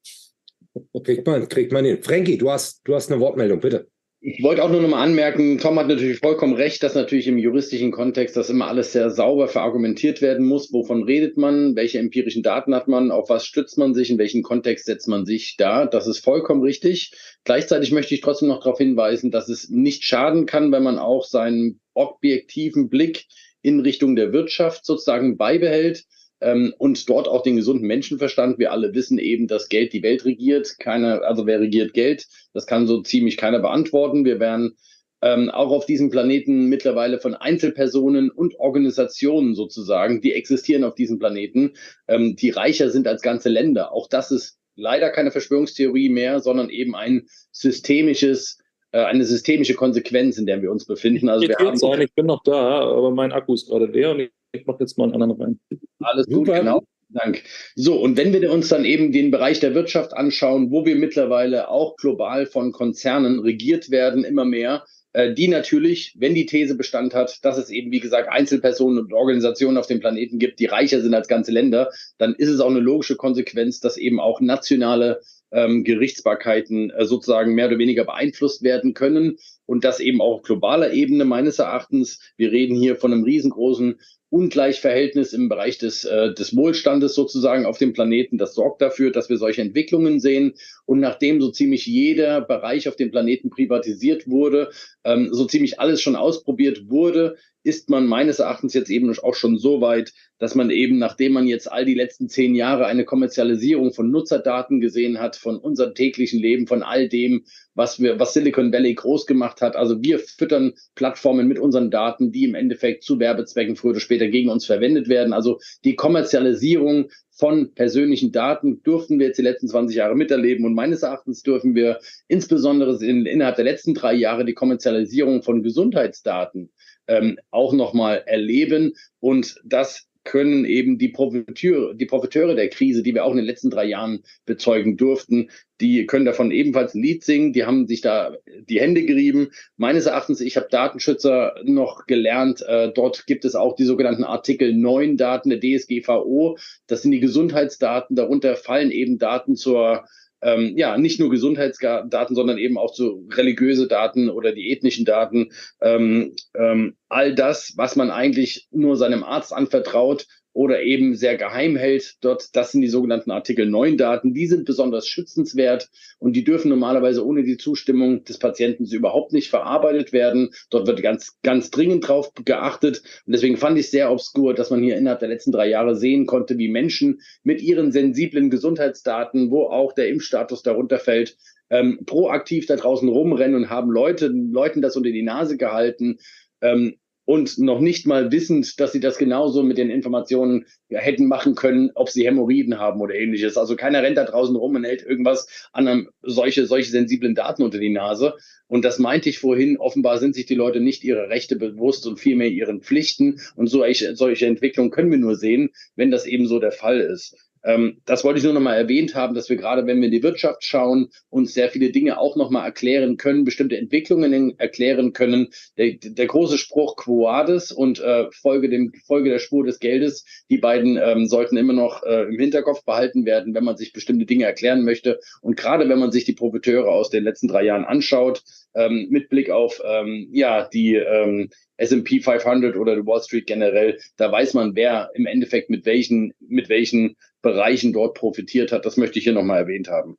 Kriegt man, kriegt man hin. Frankie, du hast, du hast eine Wortmeldung, bitte. Ich wollte auch nur noch mal anmerken, Tom hat natürlich vollkommen recht, dass natürlich im juristischen Kontext das immer alles sehr sauber verargumentiert werden muss. Wovon redet man? Welche empirischen Daten hat man? Auf was stützt man sich? In welchen Kontext setzt man sich da? Das ist vollkommen richtig. Gleichzeitig möchte ich trotzdem noch darauf hinweisen, dass es nicht schaden kann, wenn man auch seinen objektiven Blick in Richtung der Wirtschaft sozusagen beibehält ähm, und dort auch den gesunden Menschenverstand. Wir alle wissen eben, dass Geld die Welt regiert. Keiner, also wer regiert Geld? Das kann so ziemlich keiner beantworten. Wir werden ähm, auch auf diesem Planeten mittlerweile von Einzelpersonen und Organisationen sozusagen, die existieren auf diesem Planeten, ähm, die reicher sind als ganze Länder. Auch das ist leider keine Verschwörungstheorie mehr, sondern eben ein systemisches äh, eine systemische Konsequenz, in der wir uns befinden. Also wir haben sein, ich bin noch da, aber mein Akku ist gerade leer und ich mache jetzt mal einen anderen rein. Alles gut, Super. genau. Dank. So, und wenn wir uns dann eben den Bereich der Wirtschaft anschauen, wo wir mittlerweile auch global von Konzernen regiert werden, immer mehr, äh, die natürlich, wenn die These Bestand hat, dass es eben, wie gesagt, Einzelpersonen und Organisationen auf dem Planeten gibt, die reicher sind als ganze Länder, dann ist es auch eine logische Konsequenz, dass eben auch nationale ähm, Gerichtsbarkeiten äh, sozusagen mehr oder weniger beeinflusst werden können und das eben auch auf globaler Ebene meines Erachtens. Wir reden hier von einem riesengroßen Ungleichverhältnis im Bereich des, äh, des Wohlstandes sozusagen auf dem Planeten. Das sorgt dafür, dass wir solche Entwicklungen sehen. Und nachdem so ziemlich jeder Bereich auf dem Planeten privatisiert wurde, ähm, so ziemlich alles schon ausprobiert wurde, ist man meines Erachtens jetzt eben auch schon so weit, dass man eben, nachdem man jetzt all die letzten zehn Jahre eine Kommerzialisierung von Nutzerdaten gesehen hat, von unserem täglichen Leben, von all dem, was wir, was Silicon Valley groß gemacht hat. Also wir füttern Plattformen mit unseren Daten, die im Endeffekt zu Werbezwecken früher oder später gegen uns verwendet werden. Also die Kommerzialisierung von persönlichen Daten durften wir jetzt die letzten 20 Jahre miterleben. Und meines Erachtens dürfen wir insbesondere in, innerhalb der letzten drei Jahre die Kommerzialisierung von Gesundheitsdaten ähm, auch nochmal erleben. Und das können eben die Profiteure, die Profiteure der Krise, die wir auch in den letzten drei Jahren bezeugen durften, die können davon ebenfalls ein Lied singen. Die haben sich da die Hände gerieben. Meines Erachtens, ich habe Datenschützer noch gelernt. Äh, dort gibt es auch die sogenannten Artikel 9 Daten der DSGVO. Das sind die Gesundheitsdaten. Darunter fallen eben Daten zur ähm, ja, nicht nur Gesundheitsdaten, sondern eben auch so religiöse Daten oder die ethnischen Daten. Ähm, ähm, all das, was man eigentlich nur seinem Arzt anvertraut oder eben sehr geheim hält. Dort, das sind die sogenannten Artikel 9 Daten. Die sind besonders schützenswert und die dürfen normalerweise ohne die Zustimmung des Patienten überhaupt nicht verarbeitet werden. Dort wird ganz, ganz dringend drauf geachtet. Und deswegen fand ich sehr obskur, dass man hier innerhalb der letzten drei Jahre sehen konnte, wie Menschen mit ihren sensiblen Gesundheitsdaten, wo auch der Impfstatus darunter fällt, ähm, proaktiv da draußen rumrennen und haben Leute, Leuten das unter die Nase gehalten. Ähm, und noch nicht mal wissend, dass sie das genauso mit den Informationen ja, hätten machen können, ob sie Hämorrhoiden haben oder ähnliches. Also keiner rennt da draußen rum und hält irgendwas an einem, solche, solche sensiblen Daten unter die Nase. Und das meinte ich vorhin, offenbar sind sich die Leute nicht ihre Rechte bewusst und vielmehr ihren Pflichten. Und solche, solche Entwicklungen können wir nur sehen, wenn das eben so der Fall ist. Ähm, das wollte ich nur noch mal erwähnt haben, dass wir gerade, wenn wir in die Wirtschaft schauen, uns sehr viele Dinge auch noch mal erklären können, bestimmte Entwicklungen erklären können. Der, der große Spruch Quo Vadis und äh, Folge, dem, Folge der Spur des Geldes, die beiden ähm, sollten immer noch äh, im Hinterkopf behalten werden, wenn man sich bestimmte Dinge erklären möchte. Und gerade wenn man sich die Profiteure aus den letzten drei Jahren anschaut, ähm, mit Blick auf ähm, ja die ähm, S&P 500 oder die Wall Street generell, da weiß man, wer im Endeffekt mit welchen mit welchen Bereichen dort profitiert hat. Das möchte ich hier nochmal erwähnt haben.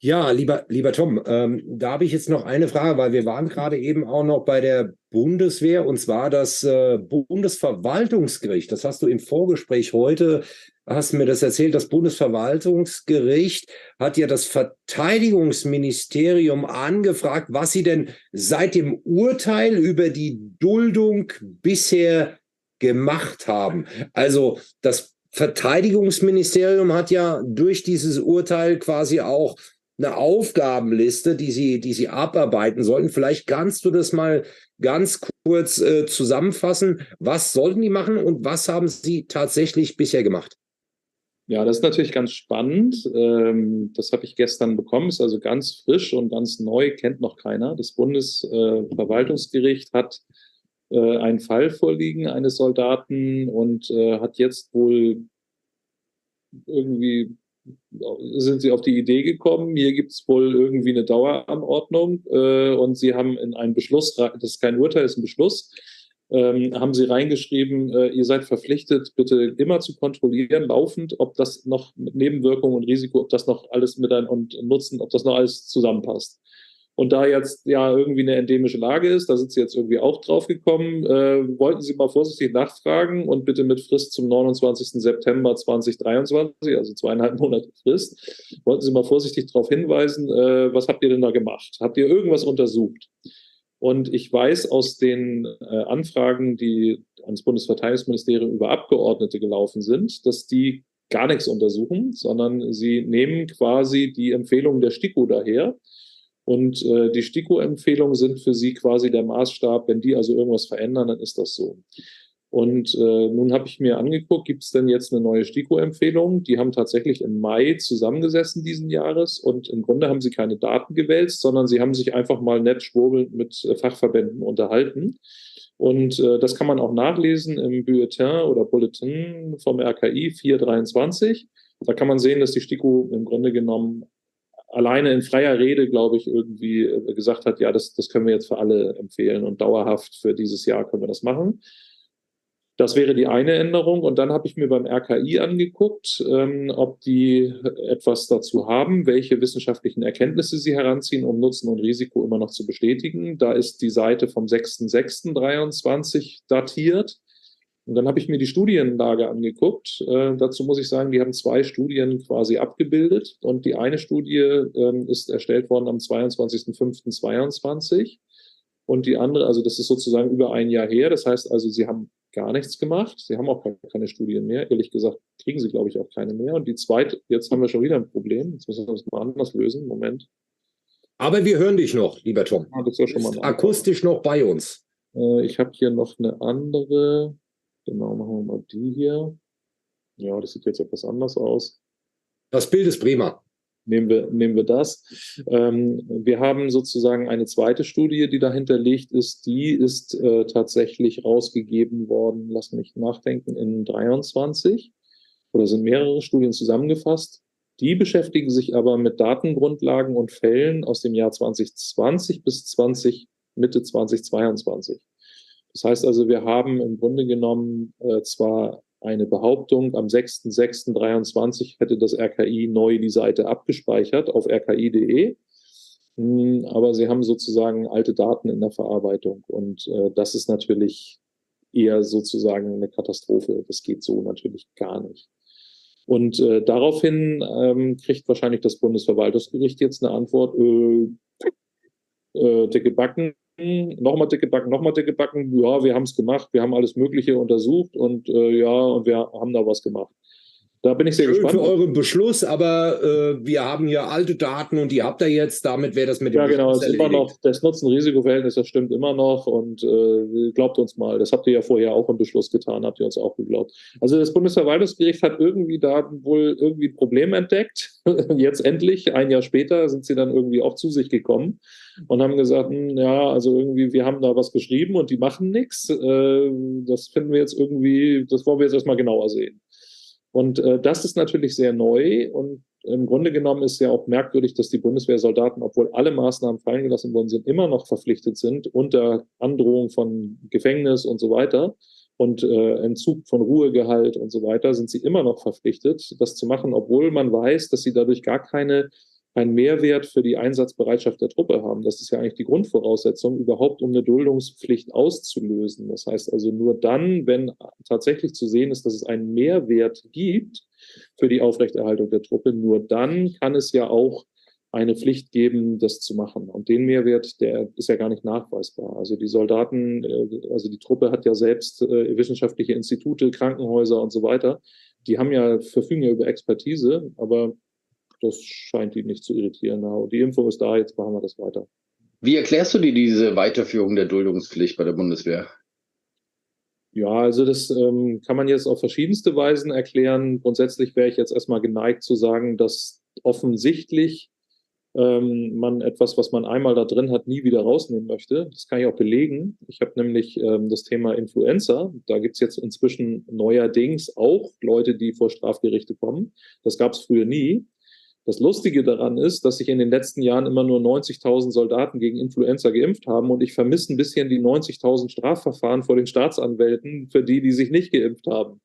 Ja, lieber, lieber Tom, ähm, da habe ich jetzt noch eine Frage, weil wir waren gerade eben auch noch bei der Bundeswehr und zwar das äh, Bundesverwaltungsgericht. Das hast du im Vorgespräch heute, hast mir das erzählt, das Bundesverwaltungsgericht hat ja das Verteidigungsministerium angefragt, was sie denn seit dem Urteil über die Duldung bisher gemacht haben. Also das Verteidigungsministerium hat ja durch dieses Urteil quasi auch eine Aufgabenliste, die sie, die sie abarbeiten sollten. Vielleicht kannst du das mal ganz kurz äh, zusammenfassen. Was sollten die machen und was haben sie tatsächlich bisher gemacht? Ja, das ist natürlich ganz spannend. Ähm, das habe ich gestern bekommen, ist also ganz frisch und ganz neu, kennt noch keiner. Das Bundesverwaltungsgericht hat äh, einen Fall vorliegen eines Soldaten und äh, hat jetzt wohl irgendwie sind sie auf die Idee gekommen, hier gibt es wohl irgendwie eine Daueranordnung äh, und sie haben in einen Beschluss, das ist kein Urteil, das ist ein Beschluss, ähm, haben sie reingeschrieben, äh, ihr seid verpflichtet, bitte immer zu kontrollieren, laufend, ob das noch mit Nebenwirkungen und Risiko, ob das noch alles mit ein und Nutzen, ob das noch alles zusammenpasst. Und da jetzt ja irgendwie eine endemische Lage ist, da sind Sie jetzt irgendwie auch drauf gekommen, äh, wollten Sie mal vorsichtig nachfragen und bitte mit Frist zum 29. September 2023, also zweieinhalb Monate Frist, wollten Sie mal vorsichtig darauf hinweisen, äh, was habt ihr denn da gemacht? Habt ihr irgendwas untersucht? Und ich weiß aus den äh, Anfragen, die ans Bundesverteidigungsministerium über Abgeordnete gelaufen sind, dass die gar nichts untersuchen, sondern sie nehmen quasi die Empfehlungen der STIKO daher und äh, die STIKO-Empfehlungen sind für sie quasi der Maßstab. Wenn die also irgendwas verändern, dann ist das so. Und äh, nun habe ich mir angeguckt, gibt es denn jetzt eine neue STIKO-Empfehlung? Die haben tatsächlich im Mai zusammengesessen diesen Jahres und im Grunde haben sie keine Daten gewälzt, sondern sie haben sich einfach mal nett schwurbelnd mit äh, Fachverbänden unterhalten. Und äh, das kann man auch nachlesen im Bulletin oder Bulletin vom RKI 423. Da kann man sehen, dass die STIKO im Grunde genommen alleine in freier Rede, glaube ich, irgendwie äh, gesagt hat, ja, das, das können wir jetzt für alle empfehlen und dauerhaft für dieses Jahr können wir das machen. Das wäre die eine Änderung. Und dann habe ich mir beim RKI angeguckt, ähm, ob die etwas dazu haben, welche wissenschaftlichen Erkenntnisse sie heranziehen, um Nutzen und Risiko immer noch zu bestätigen. Da ist die Seite vom 6.6.23 datiert. Und dann habe ich mir die Studienlage angeguckt. Äh, dazu muss ich sagen, die haben zwei Studien quasi abgebildet. Und die eine Studie äh, ist erstellt worden am 22.05.22. Und die andere, also das ist sozusagen über ein Jahr her. Das heißt also, sie haben gar nichts gemacht. Sie haben auch keine Studien mehr. Ehrlich gesagt, kriegen sie, glaube ich, auch keine mehr. Und die zweite, jetzt haben wir schon wieder ein Problem. Jetzt müssen wir das mal anders lösen. Moment. Aber wir hören dich noch, lieber Tom. Ah, das ist ja schon mal akustisch noch bei uns. Äh, ich habe hier noch eine andere. Genau, machen wir mal die hier. Ja, das sieht jetzt etwas anders aus. Das Bild ist prima. Nehmen wir, nehmen wir das. Ähm, wir haben sozusagen eine zweite Studie, die dahinter liegt, ist, die ist äh, tatsächlich rausgegeben worden, lass mich nachdenken, in 23 oder sind mehrere Studien zusammengefasst. Die beschäftigen sich aber mit Datengrundlagen und Fällen aus dem Jahr 2020 bis 20, Mitte 2022. Das heißt also, wir haben im Grunde genommen äh, zwar eine Behauptung, am 6.6.23 hätte das RKI neu die Seite abgespeichert auf rki.de, hm, aber sie haben sozusagen alte Daten in der Verarbeitung und äh, das ist natürlich eher sozusagen eine Katastrophe. Das geht so natürlich gar nicht. Und äh, daraufhin ähm, kriegt wahrscheinlich das Bundesverwaltungsgericht jetzt eine Antwort, äh, äh, dicke Backen, nochmal dicke Backen, nochmal dicke Backen. Ja, wir haben es gemacht, wir haben alles Mögliche untersucht und äh, ja, und wir haben da was gemacht. Da bin ich sehr Schön gespannt. für euren Beschluss, aber äh, wir haben hier alte Daten und die habt ihr jetzt. Damit wäre das mit dem Ja, genau. Es Beschluss ist immer noch das Nutzen-Risiko-Verhältnis, das stimmt immer noch. Und äh, glaubt uns mal, das habt ihr ja vorher auch im Beschluss getan, habt ihr uns auch geglaubt. Also das Bundesverwaltungsgericht hat irgendwie da wohl irgendwie ein Problem entdeckt. Jetzt endlich, ein Jahr später, sind sie dann irgendwie auch zu sich gekommen und haben gesagt, hm, ja, also irgendwie, wir haben da was geschrieben und die machen nichts. Äh, das finden wir jetzt irgendwie, das wollen wir jetzt erstmal genauer sehen. Und äh, das ist natürlich sehr neu und im Grunde genommen ist ja auch merkwürdig, dass die Bundeswehrsoldaten, obwohl alle Maßnahmen fallen gelassen worden sind, immer noch verpflichtet sind unter Androhung von Gefängnis und so weiter und äh, Entzug von Ruhegehalt und so weiter, sind sie immer noch verpflichtet, das zu machen, obwohl man weiß, dass sie dadurch gar keine einen Mehrwert für die Einsatzbereitschaft der Truppe haben. Das ist ja eigentlich die Grundvoraussetzung, überhaupt um eine Duldungspflicht auszulösen. Das heißt also nur dann, wenn tatsächlich zu sehen ist, dass es einen Mehrwert gibt für die Aufrechterhaltung der Truppe, nur dann kann es ja auch eine Pflicht geben, das zu machen. Und den Mehrwert, der ist ja gar nicht nachweisbar. Also die Soldaten, äh, also die Truppe hat ja selbst äh, wissenschaftliche Institute, Krankenhäuser und so weiter. Die haben ja, verfügen ja über Expertise, aber das scheint die nicht zu irritieren. Die Info ist da, jetzt machen wir das weiter. Wie erklärst du dir diese Weiterführung der Duldungspflicht bei der Bundeswehr? Ja, also das ähm, kann man jetzt auf verschiedenste Weisen erklären. Grundsätzlich wäre ich jetzt erstmal geneigt zu sagen, dass offensichtlich ähm, man etwas, was man einmal da drin hat, nie wieder rausnehmen möchte. Das kann ich auch belegen. Ich habe nämlich ähm, das Thema Influenza. Da gibt es jetzt inzwischen neuerdings auch Leute, die vor Strafgerichte kommen. Das gab es früher nie. Das Lustige daran ist, dass sich in den letzten Jahren immer nur 90.000 Soldaten gegen Influenza geimpft haben und ich vermisse ein bisschen die 90.000 Strafverfahren vor den Staatsanwälten für die, die sich nicht geimpft haben.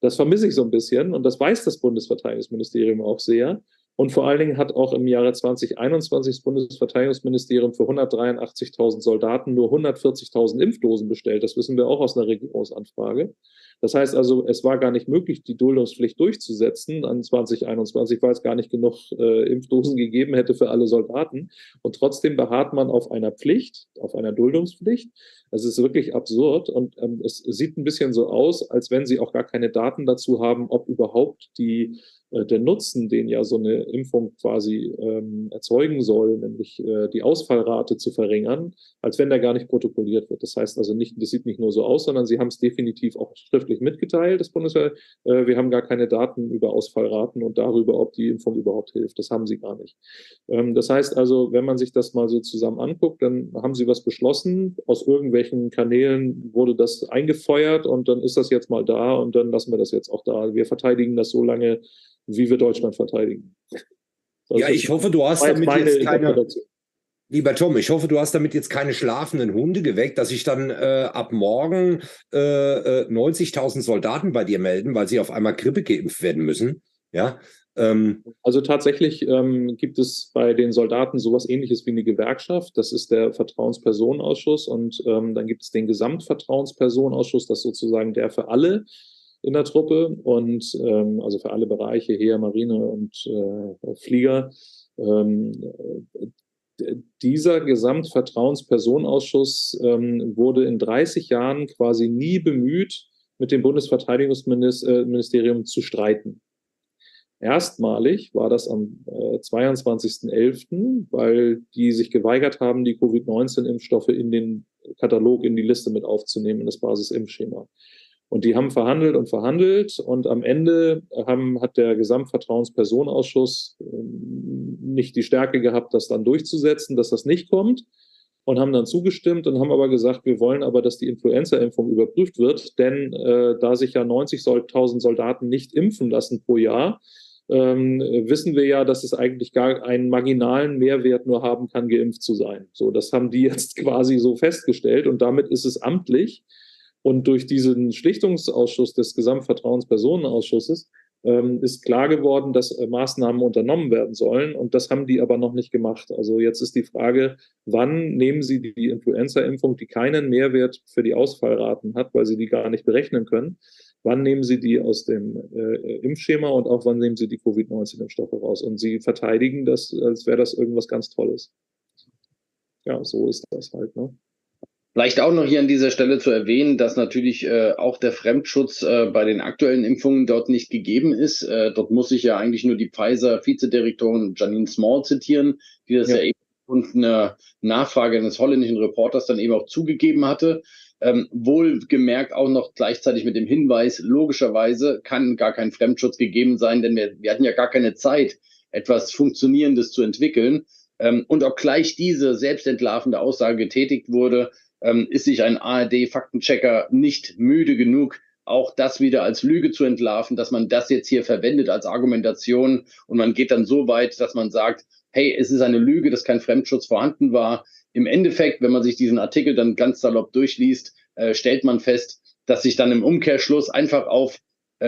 Das vermisse ich so ein bisschen und das weiß das Bundesverteidigungsministerium auch sehr. Und vor allen Dingen hat auch im Jahre 2021 das Bundesverteidigungsministerium für 183.000 Soldaten nur 140.000 Impfdosen bestellt. Das wissen wir auch aus einer Regierungsanfrage. Das heißt also, es war gar nicht möglich, die Duldungspflicht durchzusetzen an 2021, weil es gar nicht genug äh, Impfdosen gegeben hätte für alle Soldaten. Und trotzdem beharrt man auf einer Pflicht, auf einer Duldungspflicht. Es ist wirklich absurd und ähm, es sieht ein bisschen so aus, als wenn sie auch gar keine Daten dazu haben, ob überhaupt die der Nutzen, den ja so eine Impfung quasi ähm, erzeugen soll, nämlich äh, die Ausfallrate zu verringern, als wenn der gar nicht protokolliert wird. Das heißt also nicht, das sieht nicht nur so aus, sondern sie haben es definitiv auch schriftlich mitgeteilt, das Bundeswehr. Äh, wir haben gar keine Daten über Ausfallraten und darüber, ob die Impfung überhaupt hilft. Das haben sie gar nicht. Ähm, das heißt also, wenn man sich das mal so zusammen anguckt, dann haben sie was beschlossen. Aus irgendwelchen Kanälen wurde das eingefeuert und dann ist das jetzt mal da und dann lassen wir das jetzt auch da. Wir verteidigen das so lange, wie wir Deutschland verteidigen. Das ja, ich hoffe, du hast damit jetzt keine. Lieber Tom, ich hoffe, du hast damit jetzt keine schlafenden Hunde geweckt, dass sich dann äh, ab morgen äh, 90.000 Soldaten bei dir melden, weil sie auf einmal Grippe geimpft werden müssen. Ja. Ähm, also tatsächlich ähm, gibt es bei den Soldaten sowas ähnliches wie eine Gewerkschaft. Das ist der Vertrauenspersonenausschuss und ähm, dann gibt es den Gesamtvertrauenspersonenausschuss, das ist sozusagen der für alle in der Truppe und ähm, also für alle Bereiche, Heer, Marine und äh, Flieger. Ähm, dieser Gesamtvertrauenspersonenausschuss ähm, wurde in 30 Jahren quasi nie bemüht, mit dem Bundesverteidigungsministerium zu streiten. Erstmalig war das am äh, 22.11., weil die sich geweigert haben, die Covid-19-Impfstoffe in den Katalog, in die Liste mit aufzunehmen, in das Basisimpfschema. Und die haben verhandelt und verhandelt und am Ende haben, hat der Gesamtvertrauenspersonenausschuss ähm, nicht die Stärke gehabt, das dann durchzusetzen, dass das nicht kommt und haben dann zugestimmt und haben aber gesagt, wir wollen aber, dass die Influenza-Impfung überprüft wird, denn äh, da sich ja 90.000 Soldaten nicht impfen lassen pro Jahr, ähm, wissen wir ja, dass es eigentlich gar einen marginalen Mehrwert nur haben kann, geimpft zu sein. So, das haben die jetzt quasi so festgestellt und damit ist es amtlich. Und durch diesen Schlichtungsausschuss des Gesamtvertrauenspersonenausschusses ähm, ist klar geworden, dass äh, Maßnahmen unternommen werden sollen. Und das haben die aber noch nicht gemacht. Also jetzt ist die Frage, wann nehmen Sie die Influenza-Impfung, die keinen Mehrwert für die Ausfallraten hat, weil Sie die gar nicht berechnen können, wann nehmen Sie die aus dem äh, Impfschema und auch wann nehmen Sie die Covid-19-Impfstoffe raus? Und Sie verteidigen das, als wäre das irgendwas ganz Tolles. Ja, so ist das halt. Ne? Vielleicht auch noch hier an dieser Stelle zu erwähnen, dass natürlich äh, auch der Fremdschutz äh, bei den aktuellen Impfungen dort nicht gegeben ist. Äh, dort muss ich ja eigentlich nur die Pfizer-Vizedirektorin Janine Small zitieren, die das ja, ja eben und eine Nachfrage eines holländischen Reporters dann eben auch zugegeben hatte. Ähm, wohlgemerkt auch noch gleichzeitig mit dem Hinweis, logischerweise kann gar kein Fremdschutz gegeben sein, denn wir, wir hatten ja gar keine Zeit, etwas Funktionierendes zu entwickeln. Ähm, und obgleich diese selbstentlarvende Aussage getätigt wurde, ähm, ist sich ein ARD-Faktenchecker nicht müde genug, auch das wieder als Lüge zu entlarven, dass man das jetzt hier verwendet als Argumentation und man geht dann so weit, dass man sagt, hey, es ist eine Lüge, dass kein Fremdschutz vorhanden war. Im Endeffekt, wenn man sich diesen Artikel dann ganz salopp durchliest, äh, stellt man fest, dass sich dann im Umkehrschluss einfach auf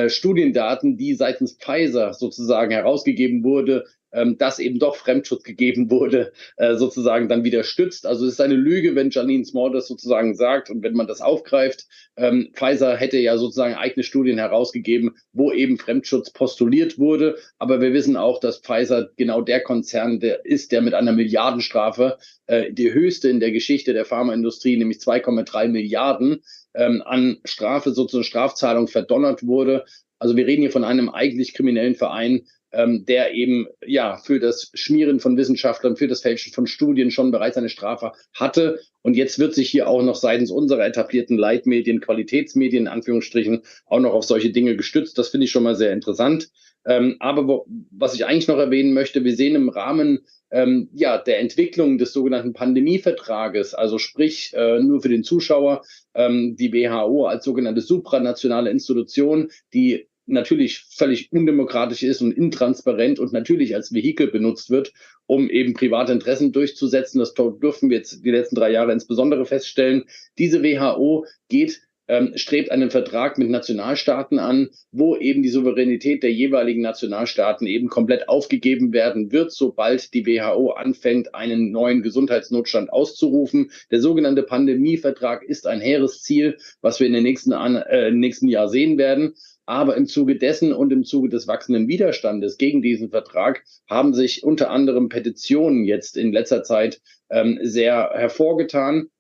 Studiendaten, die seitens Pfizer sozusagen herausgegeben wurde, ähm, dass eben doch Fremdschutz gegeben wurde, äh, sozusagen dann wieder stützt. Also es ist eine Lüge, wenn Janine Small das sozusagen sagt und wenn man das aufgreift. Ähm, Pfizer hätte ja sozusagen eigene Studien herausgegeben, wo eben Fremdschutz postuliert wurde. Aber wir wissen auch, dass Pfizer genau der Konzern der ist, der mit einer Milliardenstrafe, äh, die höchste in der Geschichte der Pharmaindustrie, nämlich 2,3 Milliarden, ähm, an Strafe, sozusagen Strafzahlung verdonnert wurde. Also wir reden hier von einem eigentlich kriminellen Verein, ähm, der eben ja für das Schmieren von Wissenschaftlern, für das Fälschen von Studien schon bereits eine Strafe hatte. Und jetzt wird sich hier auch noch seitens unserer etablierten Leitmedien, Qualitätsmedien in Anführungsstrichen, auch noch auf solche Dinge gestützt. Das finde ich schon mal sehr interessant. Ähm, aber wo, was ich eigentlich noch erwähnen möchte, wir sehen im Rahmen ähm, ja, der Entwicklung des sogenannten Pandemievertrages, also sprich äh, nur für den Zuschauer, ähm, die WHO als sogenannte supranationale Institution, die natürlich völlig undemokratisch ist und intransparent und natürlich als Vehikel benutzt wird, um eben private Interessen durchzusetzen. Das dürfen wir jetzt die letzten drei Jahre insbesondere feststellen. Diese WHO geht ähm, strebt einen Vertrag mit Nationalstaaten an, wo eben die Souveränität der jeweiligen Nationalstaaten eben komplett aufgegeben werden wird, sobald die WHO anfängt, einen neuen Gesundheitsnotstand auszurufen. Der sogenannte Pandemievertrag ist ein hehres Ziel, was wir in den nächsten, äh, nächsten Jahr sehen werden. Aber im Zuge dessen und im Zuge des wachsenden Widerstandes gegen diesen Vertrag haben sich unter anderem Petitionen jetzt in letzter Zeit ähm, sehr hervorgetan.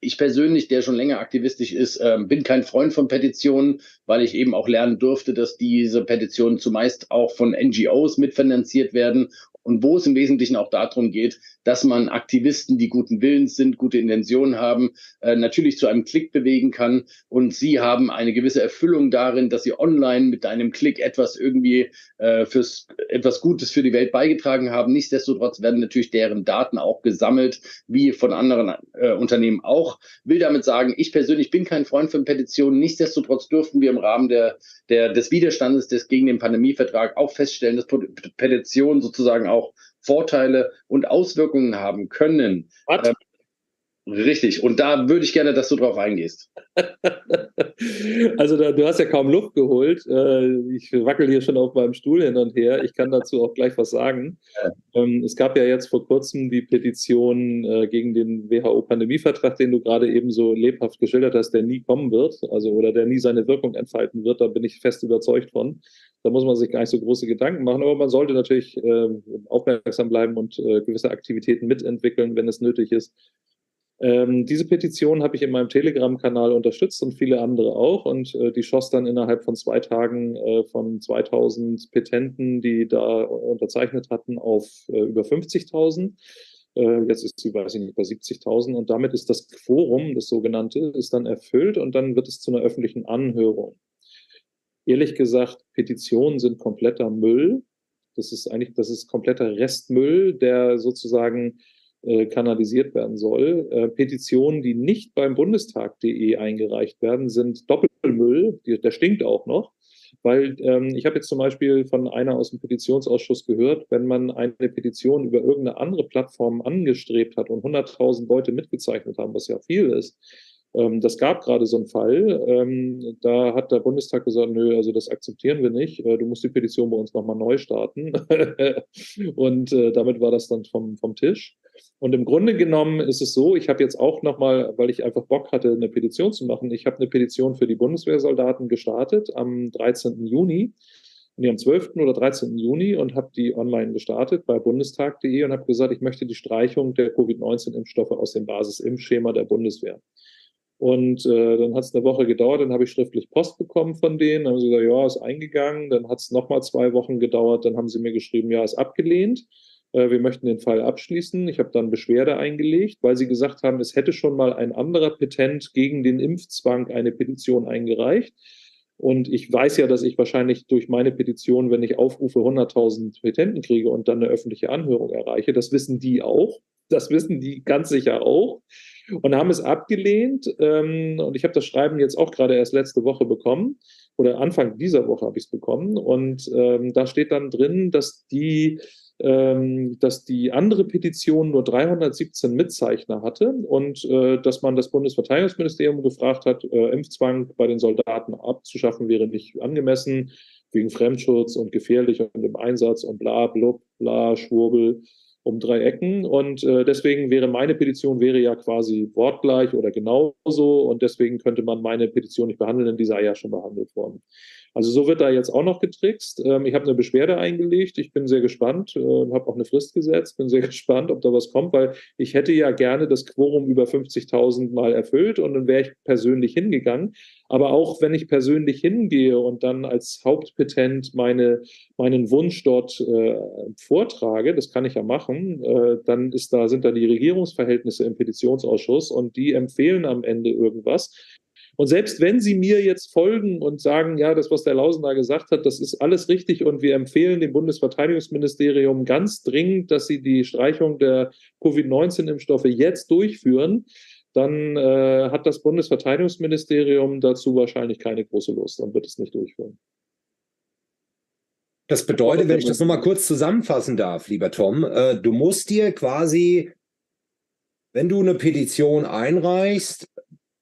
Ich persönlich, der schon länger aktivistisch ist, äh, bin kein Freund von Petitionen, weil ich eben auch lernen durfte, dass diese Petitionen zumeist auch von NGOs mitfinanziert werden. Und wo es im Wesentlichen auch darum geht, dass man Aktivisten, die guten Willens sind, gute Intentionen haben, äh, natürlich zu einem Klick bewegen kann. Und sie haben eine gewisse Erfüllung darin, dass sie online mit einem Klick etwas irgendwie äh, fürs etwas Gutes für die Welt beigetragen haben. Nichtsdestotrotz werden natürlich deren Daten auch gesammelt, wie von anderen äh, Unternehmen auch. Will damit sagen, ich persönlich bin kein Freund von Petitionen. Nichtsdestotrotz dürften wir im Rahmen der, der, des Widerstandes des gegen den Pandemievertrag auch feststellen, dass Petitionen sozusagen auch Vorteile und Auswirkungen haben können. Ähm, richtig. Und da würde ich gerne, dass du drauf eingehst. also da, du hast ja kaum Luft geholt. Äh, ich wackel hier schon auf meinem Stuhl hin und her. Ich kann dazu auch gleich was sagen. Ja. Ähm, es gab ja jetzt vor kurzem die Petition äh, gegen den WHO-Pandemievertrag, den du gerade eben so lebhaft geschildert hast, der nie kommen wird, also oder der nie seine Wirkung entfalten wird. Da bin ich fest überzeugt von. Da muss man sich gar nicht so große Gedanken machen, aber man sollte natürlich äh, aufmerksam bleiben und äh, gewisse Aktivitäten mitentwickeln, wenn es nötig ist. Ähm, diese Petition habe ich in meinem Telegram-Kanal unterstützt und viele andere auch. Und äh, die schoss dann innerhalb von zwei Tagen äh, von 2000 Petenten, die da unterzeichnet hatten, auf äh, über 50.000. Äh, jetzt ist sie, weiß ich nicht, bei 70.000. Und damit ist das Forum, das sogenannte, ist dann erfüllt und dann wird es zu einer öffentlichen Anhörung ehrlich gesagt, Petitionen sind kompletter Müll. Das ist eigentlich, das ist kompletter Restmüll, der sozusagen äh, kanalisiert werden soll. Äh, Petitionen, die nicht beim Bundestag.de eingereicht werden, sind Doppelmüll. Die, der stinkt auch noch. Weil ähm, ich habe jetzt zum Beispiel von einer aus dem Petitionsausschuss gehört, wenn man eine Petition über irgendeine andere Plattform angestrebt hat und 100.000 Leute mitgezeichnet haben, was ja viel ist, ähm, das gab gerade so einen Fall. Ähm, da hat der Bundestag gesagt, nö, also das akzeptieren wir nicht. Äh, du musst die Petition bei uns nochmal neu starten. und äh, damit war das dann vom, vom Tisch. Und im Grunde genommen ist es so, ich habe jetzt auch nochmal, weil ich einfach Bock hatte, eine Petition zu machen, ich habe eine Petition für die Bundeswehrsoldaten gestartet am 13. Juni. Und am 12. oder 13. Juni und habe die online gestartet bei bundestag.de und habe gesagt, ich möchte die Streichung der Covid-19-Impfstoffe aus dem Basisimpfschema der Bundeswehr. Und äh, dann hat es eine Woche gedauert, dann habe ich schriftlich Post bekommen von denen. Dann haben sie gesagt, ja, ist eingegangen. Dann hat es nochmal zwei Wochen gedauert. Dann haben sie mir geschrieben, ja, ist abgelehnt. Äh, wir möchten den Fall abschließen. Ich habe dann Beschwerde eingelegt, weil sie gesagt haben, es hätte schon mal ein anderer Petent gegen den Impfzwang eine Petition eingereicht. Und ich weiß ja, dass ich wahrscheinlich durch meine Petition, wenn ich aufrufe, 100.000 Petenten kriege und dann eine öffentliche Anhörung erreiche. Das wissen die auch. Das wissen die ganz sicher auch und haben es abgelehnt. Ähm, und ich habe das Schreiben jetzt auch gerade erst letzte Woche bekommen oder Anfang dieser Woche habe ich es bekommen. Und ähm, da steht dann drin, dass die ähm, dass die andere Petition nur 317 Mitzeichner hatte und äh, dass man das Bundesverteidigungsministerium gefragt hat, äh, Impfzwang bei den Soldaten abzuschaffen wäre nicht angemessen, wegen Fremdschutz und gefährlich und im Einsatz und bla, blub, bla, Schwurbel um drei Ecken. Und äh, deswegen wäre meine Petition wäre ja quasi wortgleich oder genauso. Und deswegen könnte man meine Petition nicht behandeln, denn die sei ja schon behandelt worden. Also so wird da jetzt auch noch getrickst. Ähm, ich habe eine Beschwerde eingelegt. Ich bin sehr gespannt, äh, habe auch eine Frist gesetzt, bin sehr gespannt, ob da was kommt, weil ich hätte ja gerne das Quorum über 50.000 mal erfüllt und dann wäre ich persönlich hingegangen. Aber auch wenn ich persönlich hingehe und dann als Hauptpetent meine, meinen Wunsch dort äh, vortrage, das kann ich ja machen, äh, dann ist da, sind da die Regierungsverhältnisse im Petitionsausschuss und die empfehlen am Ende irgendwas. Und selbst wenn Sie mir jetzt folgen und sagen, ja, das, was der Lausen da gesagt hat, das ist alles richtig und wir empfehlen dem Bundesverteidigungsministerium ganz dringend, dass sie die Streichung der Covid-19-Impfstoffe jetzt durchführen, dann äh, hat das Bundesverteidigungsministerium dazu wahrscheinlich keine große Lust und wird es nicht durchführen. Das bedeutet, wenn ich das nochmal kurz zusammenfassen darf, lieber Tom, äh, du musst dir quasi, wenn du eine Petition einreichst,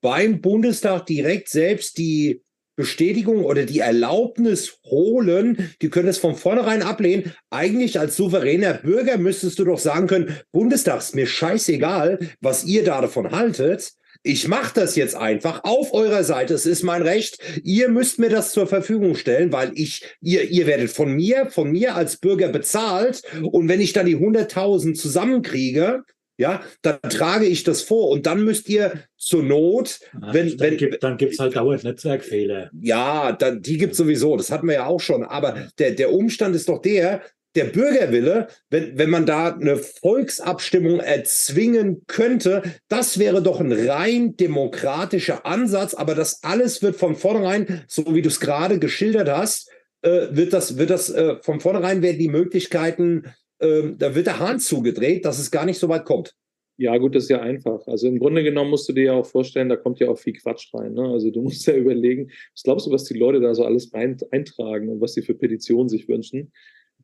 beim Bundestag direkt selbst die Bestätigung oder die Erlaubnis holen. Die können es von vornherein ablehnen. Eigentlich als souveräner Bürger müsstest du doch sagen können, Bundestag ist mir scheißegal, was ihr da davon haltet. Ich mache das jetzt einfach auf eurer Seite. Es ist mein Recht. Ihr müsst mir das zur Verfügung stellen, weil ich, ihr, ihr werdet von mir, von mir als Bürger bezahlt. Und wenn ich dann die 100.000 zusammenkriege, ja, dann trage ich das vor und dann müsst ihr zur Not, Ach, wenn, dann wenn, gibt, es halt dauernd Netzwerkfehler. ja, dann, die gibt sowieso, das hatten wir ja auch schon, aber der, der Umstand ist doch der, der Bürgerwille, wenn, wenn man da eine Volksabstimmung erzwingen könnte, das wäre doch ein rein demokratischer Ansatz, aber das alles wird von vornherein, so wie du es gerade geschildert hast, äh, wird das, wird das äh, von vornherein werden die Möglichkeiten ähm, da wird der Hahn zugedreht, dass es gar nicht so weit kommt. Ja, gut, das ist ja einfach. Also im Grunde genommen musst du dir ja auch vorstellen, da kommt ja auch viel Quatsch rein. Ne? Also du musst ja überlegen, was glaubst du, was die Leute da so alles eintragen und was sie für Petitionen sich wünschen.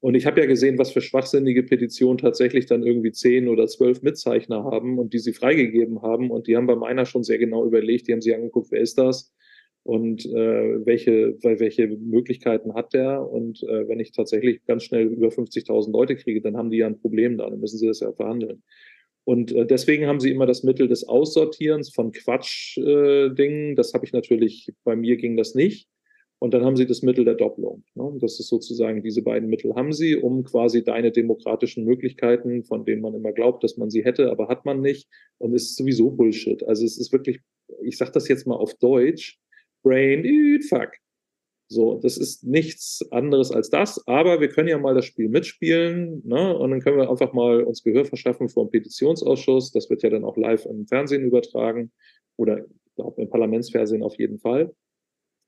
Und ich habe ja gesehen, was für schwachsinnige Petitionen tatsächlich dann irgendwie zehn oder zwölf Mitzeichner haben und die sie freigegeben haben. Und die haben bei meiner schon sehr genau überlegt, die haben sich angeguckt, wer ist das? Und äh, welche, welche Möglichkeiten hat der. Und äh, wenn ich tatsächlich ganz schnell über 50.000 Leute kriege, dann haben die ja ein Problem da, dann müssen sie das ja verhandeln. Und äh, deswegen haben sie immer das Mittel des Aussortierens von Quatsch-Dingen. Das habe ich natürlich, bei mir ging das nicht. Und dann haben sie das Mittel der Doppelung. Ne? Das ist sozusagen, diese beiden Mittel haben sie, um quasi deine demokratischen Möglichkeiten, von denen man immer glaubt, dass man sie hätte, aber hat man nicht. Und ist sowieso Bullshit. Also es ist wirklich, ich sage das jetzt mal auf Deutsch, Brain, fuck. So, das ist nichts anderes als das, aber wir können ja mal das Spiel mitspielen, ne? Und dann können wir einfach mal uns Gehör verschaffen vor dem Petitionsausschuss. Das wird ja dann auch live im Fernsehen übertragen oder glaube im Parlamentsfernsehen auf jeden Fall.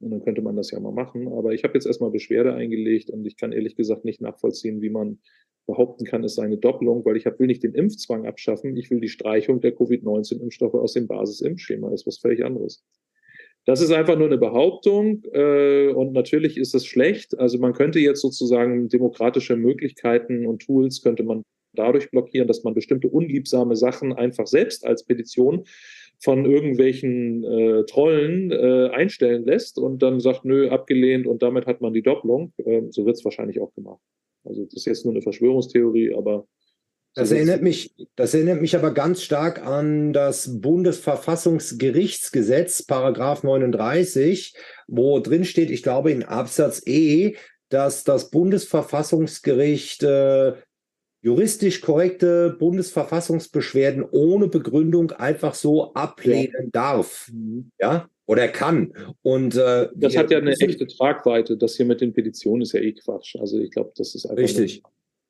Und dann könnte man das ja mal machen. Aber ich habe jetzt erstmal Beschwerde eingelegt und ich kann ehrlich gesagt nicht nachvollziehen, wie man behaupten kann, es sei eine Doppelung, weil ich hab, will nicht den Impfzwang abschaffen, ich will die Streichung der Covid-19-Impfstoffe aus dem Basisimpfschema. Das ist was völlig anderes. Das ist einfach nur eine Behauptung äh, und natürlich ist es schlecht. Also man könnte jetzt sozusagen demokratische Möglichkeiten und Tools könnte man dadurch blockieren, dass man bestimmte unliebsame Sachen einfach selbst als Petition von irgendwelchen äh, Trollen äh, einstellen lässt und dann sagt, nö, abgelehnt und damit hat man die Doppelung. Äh, so wird es wahrscheinlich auch gemacht. Also das ist jetzt nur eine Verschwörungstheorie, aber das erinnert mich, das erinnert mich aber ganz stark an das Bundesverfassungsgerichtsgesetz, Paragraph 39, wo drin steht, ich glaube in Absatz E, dass das Bundesverfassungsgericht äh, juristisch korrekte Bundesverfassungsbeschwerden ohne Begründung einfach so ablehnen ja. darf. Mhm. Ja, oder kann. Und äh, das hat ja eine echte Tragweite. Das hier mit den Petitionen ist ja eh Quatsch. Also ich glaube, das ist einfach. Richtig.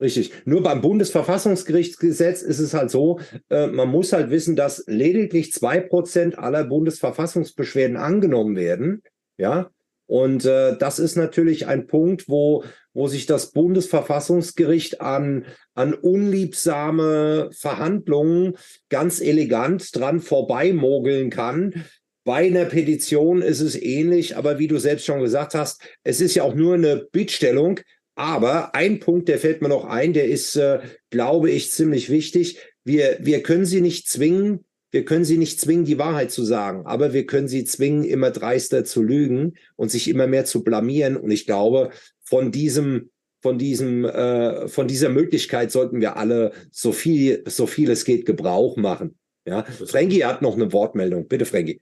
Richtig. Nur beim Bundesverfassungsgerichtsgesetz ist es halt so, äh, man muss halt wissen, dass lediglich zwei Prozent aller Bundesverfassungsbeschwerden angenommen werden. Ja. Und äh, das ist natürlich ein Punkt, wo, wo sich das Bundesverfassungsgericht an, an unliebsame Verhandlungen ganz elegant dran vorbeimogeln kann. Bei einer Petition ist es ähnlich, aber wie du selbst schon gesagt hast, es ist ja auch nur eine Bittstellung. Aber ein Punkt, der fällt mir noch ein, der ist, äh, glaube ich, ziemlich wichtig. Wir, wir können sie nicht zwingen, wir können sie nicht zwingen, die Wahrheit zu sagen, aber wir können sie zwingen, immer dreister zu lügen und sich immer mehr zu blamieren. Und ich glaube, von diesem, von diesem, äh, von dieser Möglichkeit sollten wir alle so viel, so viel es geht Gebrauch machen. Ja, Frankie hat noch eine Wortmeldung. Bitte, Frankie.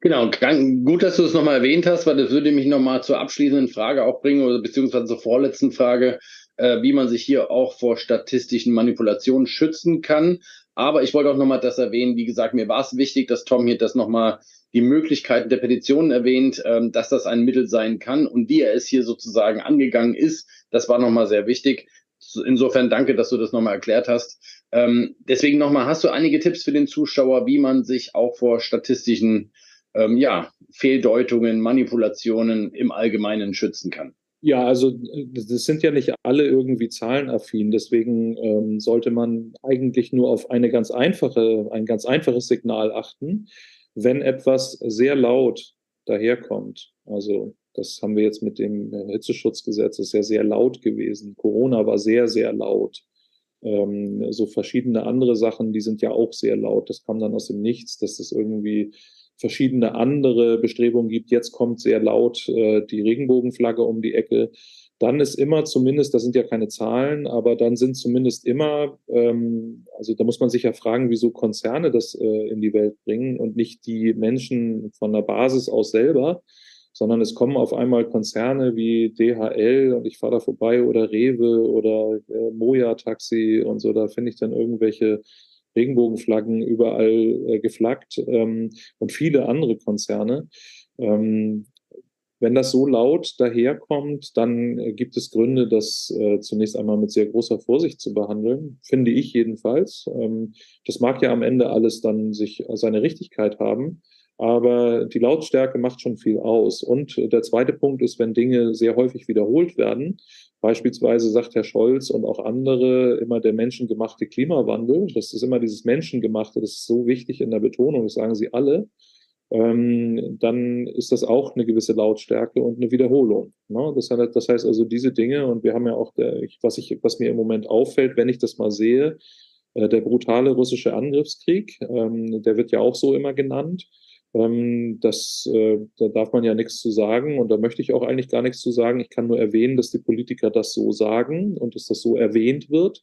Genau, gut, dass du es nochmal erwähnt hast, weil das würde mich nochmal zur abschließenden Frage auch bringen, oder beziehungsweise zur vorletzten Frage, äh, wie man sich hier auch vor statistischen Manipulationen schützen kann. Aber ich wollte auch nochmal das erwähnen, wie gesagt, mir war es wichtig, dass Tom hier das nochmal die Möglichkeiten der Petitionen erwähnt, ähm, dass das ein Mittel sein kann und wie er es hier sozusagen angegangen ist. Das war nochmal sehr wichtig. Insofern danke, dass du das nochmal erklärt hast. Ähm, deswegen nochmal, hast du einige Tipps für den Zuschauer, wie man sich auch vor statistischen ähm, ja, Fehldeutungen, Manipulationen im Allgemeinen schützen kann. Ja, also das sind ja nicht alle irgendwie zahlenaffin. Deswegen ähm, sollte man eigentlich nur auf eine ganz einfache, ein ganz einfaches Signal achten, wenn etwas sehr laut daherkommt. Also das haben wir jetzt mit dem Hitzeschutzgesetz, ist ja sehr laut gewesen. Corona war sehr, sehr laut. Ähm, so verschiedene andere Sachen, die sind ja auch sehr laut. Das kam dann aus dem Nichts, dass das irgendwie verschiedene andere Bestrebungen gibt. Jetzt kommt sehr laut äh, die Regenbogenflagge um die Ecke. Dann ist immer zumindest, das sind ja keine Zahlen, aber dann sind zumindest immer, ähm, also da muss man sich ja fragen, wieso Konzerne das äh, in die Welt bringen und nicht die Menschen von der Basis aus selber, sondern es kommen auf einmal Konzerne wie DHL und ich fahre da vorbei oder Rewe oder äh, Moja Taxi und so, da finde ich dann irgendwelche Regenbogenflaggen überall äh, geflaggt ähm, und viele andere Konzerne. Ähm, wenn das so laut daherkommt, dann äh, gibt es Gründe, das äh, zunächst einmal mit sehr großer Vorsicht zu behandeln, finde ich jedenfalls. Ähm, das mag ja am Ende alles dann sich seine Richtigkeit haben, aber die Lautstärke macht schon viel aus. Und der zweite Punkt ist, wenn Dinge sehr häufig wiederholt werden, Beispielsweise sagt Herr Scholz und auch andere immer der menschengemachte Klimawandel. Das ist immer dieses Menschengemachte, das ist so wichtig in der Betonung, das sagen Sie alle. Ähm, dann ist das auch eine gewisse Lautstärke und eine Wiederholung. Ne? Das, heißt, das, heißt, also diese Dinge, und wir haben ja auch, der, was, ich, was mir im Moment auffällt, wenn ich das mal sehe, äh, der brutale russische Angriffskrieg, ähm, der wird ja auch so immer genannt. Ähm, das, äh, da darf man ja nichts zu sagen und da möchte ich auch eigentlich gar nichts zu sagen. Ich kann nur erwähnen, dass die Politiker das so sagen und dass das so erwähnt wird.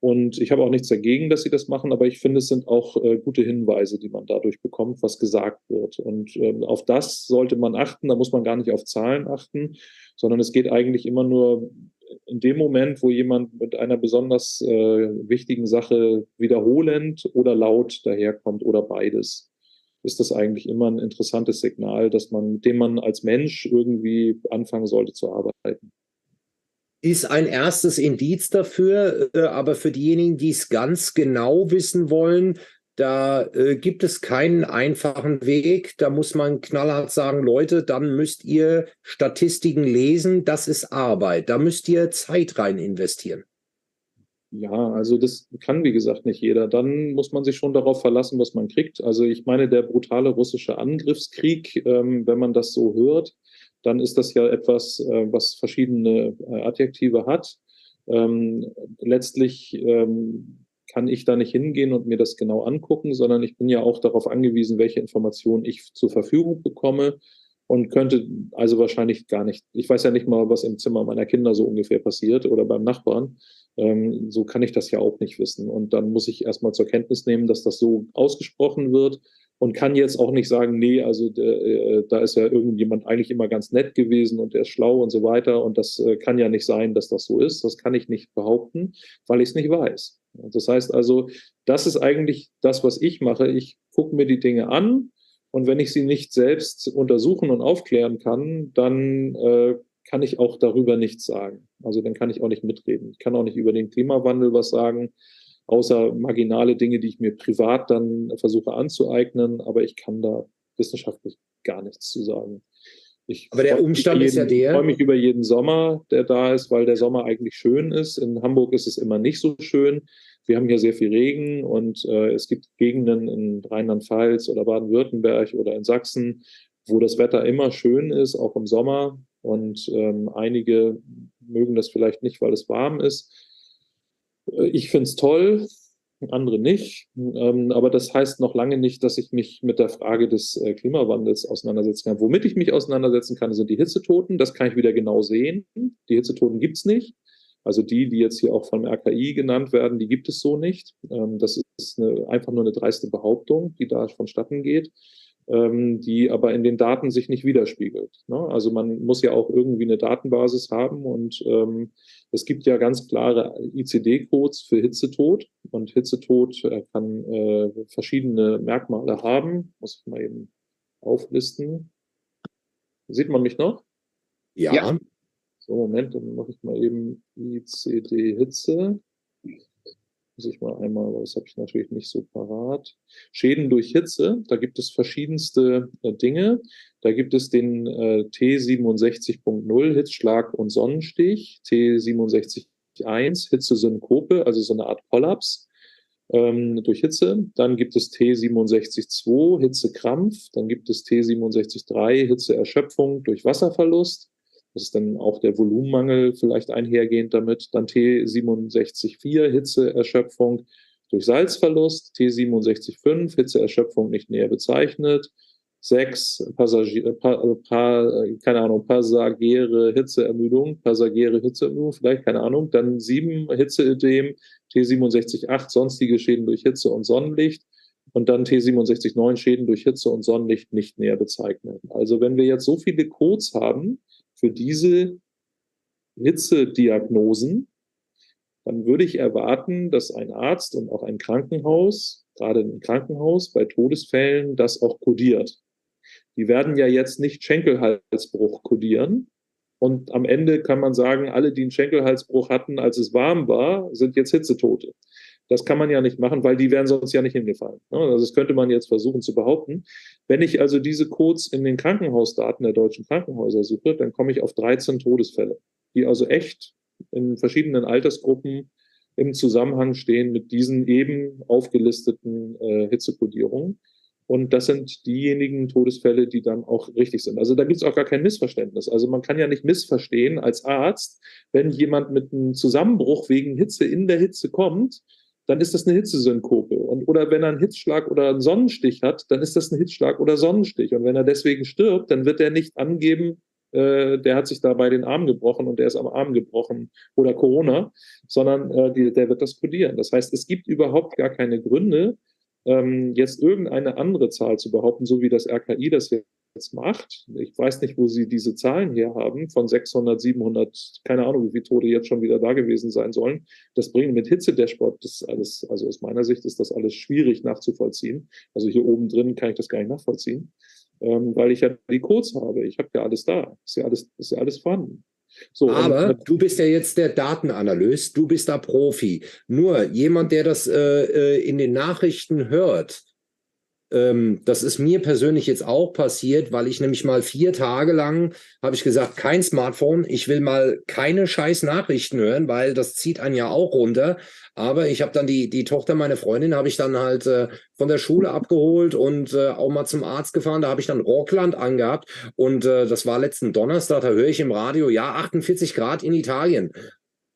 Und ich habe auch nichts dagegen, dass sie das machen, aber ich finde, es sind auch äh, gute Hinweise, die man dadurch bekommt, was gesagt wird. Und äh, auf das sollte man achten. Da muss man gar nicht auf Zahlen achten, sondern es geht eigentlich immer nur in dem Moment, wo jemand mit einer besonders äh, wichtigen Sache wiederholend oder laut daherkommt oder beides ist das eigentlich immer ein interessantes Signal, dass man, mit dem man als Mensch irgendwie anfangen sollte zu arbeiten. Ist ein erstes Indiz dafür, äh, aber für diejenigen, die es ganz genau wissen wollen, da äh, gibt es keinen einfachen Weg. Da muss man knallhart sagen, Leute, dann müsst ihr Statistiken lesen. Das ist Arbeit. Da müsst ihr Zeit rein investieren. Ja, also das kann, wie gesagt, nicht jeder. Dann muss man sich schon darauf verlassen, was man kriegt. Also ich meine, der brutale russische Angriffskrieg, ähm, wenn man das so hört, dann ist das ja etwas, äh, was verschiedene äh, Adjektive hat. Ähm, letztlich ähm, kann ich da nicht hingehen und mir das genau angucken, sondern ich bin ja auch darauf angewiesen, welche Informationen ich zur Verfügung bekomme und könnte also wahrscheinlich gar nicht, ich weiß ja nicht mal, was im Zimmer meiner Kinder so ungefähr passiert oder beim Nachbarn. Ähm, so kann ich das ja auch nicht wissen. Und dann muss ich erstmal zur Kenntnis nehmen, dass das so ausgesprochen wird und kann jetzt auch nicht sagen, nee, also äh, da ist ja irgendjemand eigentlich immer ganz nett gewesen und der ist schlau und so weiter und das äh, kann ja nicht sein, dass das so ist. Das kann ich nicht behaupten, weil ich es nicht weiß. Das heißt also, das ist eigentlich das, was ich mache. Ich gucke mir die Dinge an und wenn ich sie nicht selbst untersuchen und aufklären kann, dann äh, kann ich auch darüber nichts sagen. Also dann kann ich auch nicht mitreden. Ich kann auch nicht über den Klimawandel was sagen außer marginale Dinge, die ich mir privat dann versuche anzueignen, aber ich kann da wissenschaftlich gar nichts zu sagen. Ich aber der Umstand jeden, ist ja der. Ich freue mich über jeden Sommer, der da ist, weil der Sommer eigentlich schön ist. In Hamburg ist es immer nicht so schön. Wir haben hier sehr viel Regen und äh, es gibt Gegenden in Rheinland-Pfalz oder Baden-Württemberg oder in Sachsen, wo das Wetter immer schön ist, auch im Sommer. Und ähm, einige mögen das vielleicht nicht, weil es warm ist. Äh, ich finde es toll, andere nicht. Ähm, aber das heißt noch lange nicht, dass ich mich mit der Frage des äh, Klimawandels auseinandersetzen kann. Womit ich mich auseinandersetzen kann, sind die Hitzetoten. Das kann ich wieder genau sehen. Die Hitzetoten gibt es nicht. Also die, die jetzt hier auch vom RKI genannt werden, die gibt es so nicht. Ähm, das ist eine, einfach nur eine dreiste Behauptung, die da vonstatten geht ähm, die aber in den Daten sich nicht widerspiegelt. Ne? Also man muss ja auch irgendwie eine Datenbasis haben und ähm, es gibt ja ganz klare ICD-Codes für Hitzetod und Hitzetod äh, kann äh, verschiedene Merkmale haben. Muss ich mal eben auflisten. Sieht man mich noch? Ja. ja. So, Moment, dann mache ich mal eben ICD-Hitze muss ich mal einmal, das habe ich natürlich nicht so parat. Schäden durch Hitze, da gibt es verschiedenste äh, Dinge. Da gibt es den äh, T67.0 Hitzschlag und Sonnenstich, T67.1 Hitzesynkope, also so eine Art Kollaps ähm, durch Hitze. Dann gibt es T67.2 Hitzekrampf, dann gibt es T67.3 Hitzeerschöpfung durch Wasserverlust. Das ist dann auch der Volumenmangel vielleicht einhergehend damit. Dann T67,4 Hitzeerschöpfung durch Salzverlust, T67,5 Hitzeerschöpfung nicht näher bezeichnet, 6 Passagier, pa, pa, keine Ahnung, Passagiere Hitzeermüdung, Passagiere Hitzeermüdung, vielleicht keine Ahnung, dann 7 Hitzeödem, T67,8 sonstige Schäden durch Hitze und Sonnenlicht und dann T67,9 Schäden durch Hitze und Sonnenlicht nicht näher bezeichnet. Also wenn wir jetzt so viele Codes haben, für diese Hitzediagnosen, dann würde ich erwarten, dass ein Arzt und auch ein Krankenhaus, gerade ein Krankenhaus bei Todesfällen, das auch kodiert. Die werden ja jetzt nicht Schenkelhalsbruch kodieren. Und am Ende kann man sagen, alle, die einen Schenkelhalsbruch hatten, als es warm war, sind jetzt Hitzetote. Das kann man ja nicht machen, weil die wären sonst ja nicht hingefallen. Ne? Also das könnte man jetzt versuchen zu behaupten. Wenn ich also diese Codes in den Krankenhausdaten der deutschen Krankenhäuser suche, dann komme ich auf 13 Todesfälle, die also echt in verschiedenen Altersgruppen im Zusammenhang stehen mit diesen eben aufgelisteten äh, Hitzekodierungen. Und das sind diejenigen Todesfälle, die dann auch richtig sind. Also da gibt es auch gar kein Missverständnis. Also man kann ja nicht missverstehen als Arzt, wenn jemand mit einem Zusammenbruch wegen Hitze in der Hitze kommt, dann ist das eine Hitzesynkope. Und, oder wenn er einen Hitzschlag oder einen Sonnenstich hat, dann ist das ein Hitzschlag oder Sonnenstich. Und wenn er deswegen stirbt, dann wird er nicht angeben, äh, der hat sich dabei den Arm gebrochen und der ist am Arm gebrochen oder Corona, sondern äh, die, der wird das kodieren. Das heißt, es gibt überhaupt gar keine Gründe, ähm, jetzt irgendeine andere Zahl zu behaupten, so wie das RKI das jetzt macht. Ich weiß nicht, wo Sie diese Zahlen her haben, von 600, 700, keine Ahnung, wie viele Tote jetzt schon wieder da gewesen sein sollen. Das bringen mit Hitze-Dashboard, das alles, also aus meiner Sicht ist das alles schwierig nachzuvollziehen. Also hier oben drin kann ich das gar nicht nachvollziehen, ähm, weil ich ja die Codes habe. Ich habe ja alles da. Ist ja alles, ist ja alles vorhanden. So, Aber du bist ja jetzt der Datenanalyst, du bist da Profi. Nur jemand, der das äh, äh in den Nachrichten hört, ähm, das ist mir persönlich jetzt auch passiert, weil ich nämlich mal vier Tage lang habe ich gesagt, kein Smartphone, ich will mal keine scheiß Nachrichten hören, weil das zieht einen ja auch runter. Aber ich habe dann die, die Tochter, meine Freundin, habe ich dann halt äh, von der Schule abgeholt und äh, auch mal zum Arzt gefahren. Da habe ich dann Rockland angehabt. Und äh, das war letzten Donnerstag, da höre ich im Radio, ja, 48 Grad in Italien.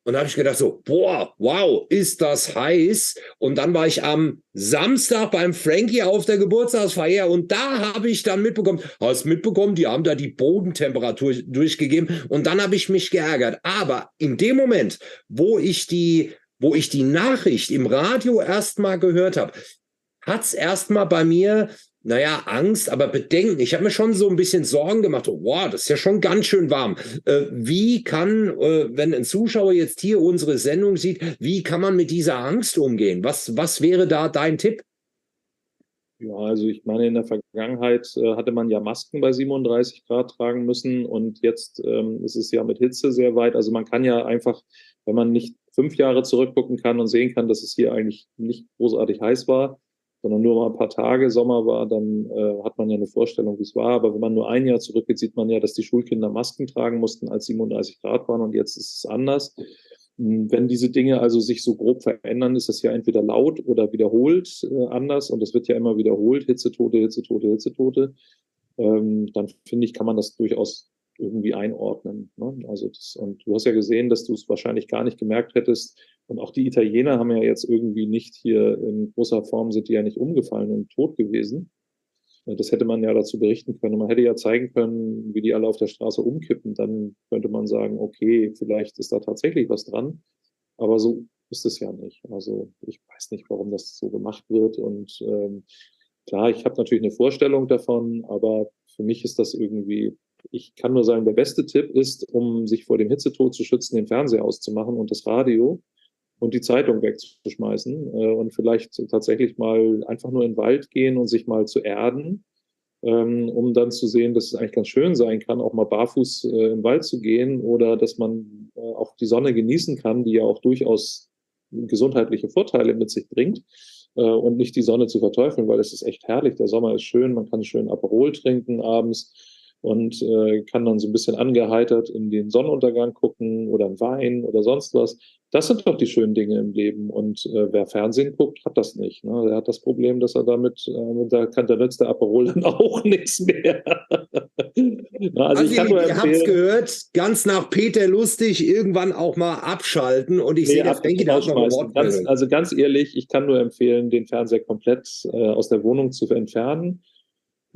Und da habe ich gedacht so, boah, wow, ist das heiß. Und dann war ich am Samstag beim Frankie auf der Geburtstagsfeier und da habe ich dann mitbekommen, hast mitbekommen, die haben da die Bodentemperatur durchgegeben und dann habe ich mich geärgert. Aber in dem Moment, wo ich die, wo ich die Nachricht im Radio erstmal gehört habe, hat's erstmal bei mir naja, Angst, aber Bedenken. Ich habe mir schon so ein bisschen Sorgen gemacht. Oh, wow, das ist ja schon ganz schön warm. Äh, wie kann, äh, wenn ein Zuschauer jetzt hier unsere Sendung sieht, wie kann man mit dieser Angst umgehen? Was, was wäre da dein Tipp? Ja, also ich meine, in der Vergangenheit äh, hatte man ja Masken bei 37 Grad tragen müssen und jetzt ähm, ist es ja mit Hitze sehr weit. Also man kann ja einfach, wenn man nicht fünf Jahre zurückgucken kann und sehen kann, dass es hier eigentlich nicht großartig heiß war, sondern nur mal ein paar Tage Sommer war, dann äh, hat man ja eine Vorstellung, wie es war. Aber wenn man nur ein Jahr zurückgeht, sieht man ja, dass die Schulkinder Masken tragen mussten, als 37 Grad waren und jetzt ist es anders. Hm, wenn diese Dinge also sich so grob verändern, ist das ja entweder laut oder wiederholt äh, anders und es wird ja immer wiederholt, Hitzetote, Hitzetote, Hitzetote. Ähm, dann finde ich, kann man das durchaus irgendwie einordnen. Ne? Also das, und du hast ja gesehen, dass du es wahrscheinlich gar nicht gemerkt hättest, und auch die Italiener haben ja jetzt irgendwie nicht hier in großer Form sind die ja nicht umgefallen und tot gewesen. Das hätte man ja dazu berichten können. Man hätte ja zeigen können, wie die alle auf der Straße umkippen. Dann könnte man sagen, okay, vielleicht ist da tatsächlich was dran. Aber so ist es ja nicht. Also ich weiß nicht, warum das so gemacht wird. Und ähm, klar, ich habe natürlich eine Vorstellung davon, aber für mich ist das irgendwie, ich kann nur sagen, der beste Tipp ist, um sich vor dem Hitzetod zu schützen, den Fernseher auszumachen und das Radio und die Zeitung wegzuschmeißen äh, und vielleicht tatsächlich mal einfach nur in den Wald gehen und sich mal zu erden, ähm, um dann zu sehen, dass es eigentlich ganz schön sein kann, auch mal barfuß äh, im Wald zu gehen oder dass man äh, auch die Sonne genießen kann, die ja auch durchaus gesundheitliche Vorteile mit sich bringt äh, und nicht die Sonne zu verteufeln, weil es ist echt herrlich. Der Sommer ist schön, man kann schön Aperol trinken abends und äh, kann dann so ein bisschen angeheitert in den Sonnenuntergang gucken oder einen Wein oder sonst was. Das sind doch die schönen Dinge im Leben. Und äh, wer Fernsehen guckt, hat das nicht. Ne? Er hat das Problem, dass er damit, äh, da kann der nützt der Aperol dann auch nichts mehr. Na, also, also ich kann nur ihr habt es gehört, ganz nach Peter Lustig irgendwann auch mal abschalten. Und ich nee, sehe, das denke da noch ganz, Also ganz ehrlich, ich kann nur empfehlen, den Fernseher komplett äh, aus der Wohnung zu entfernen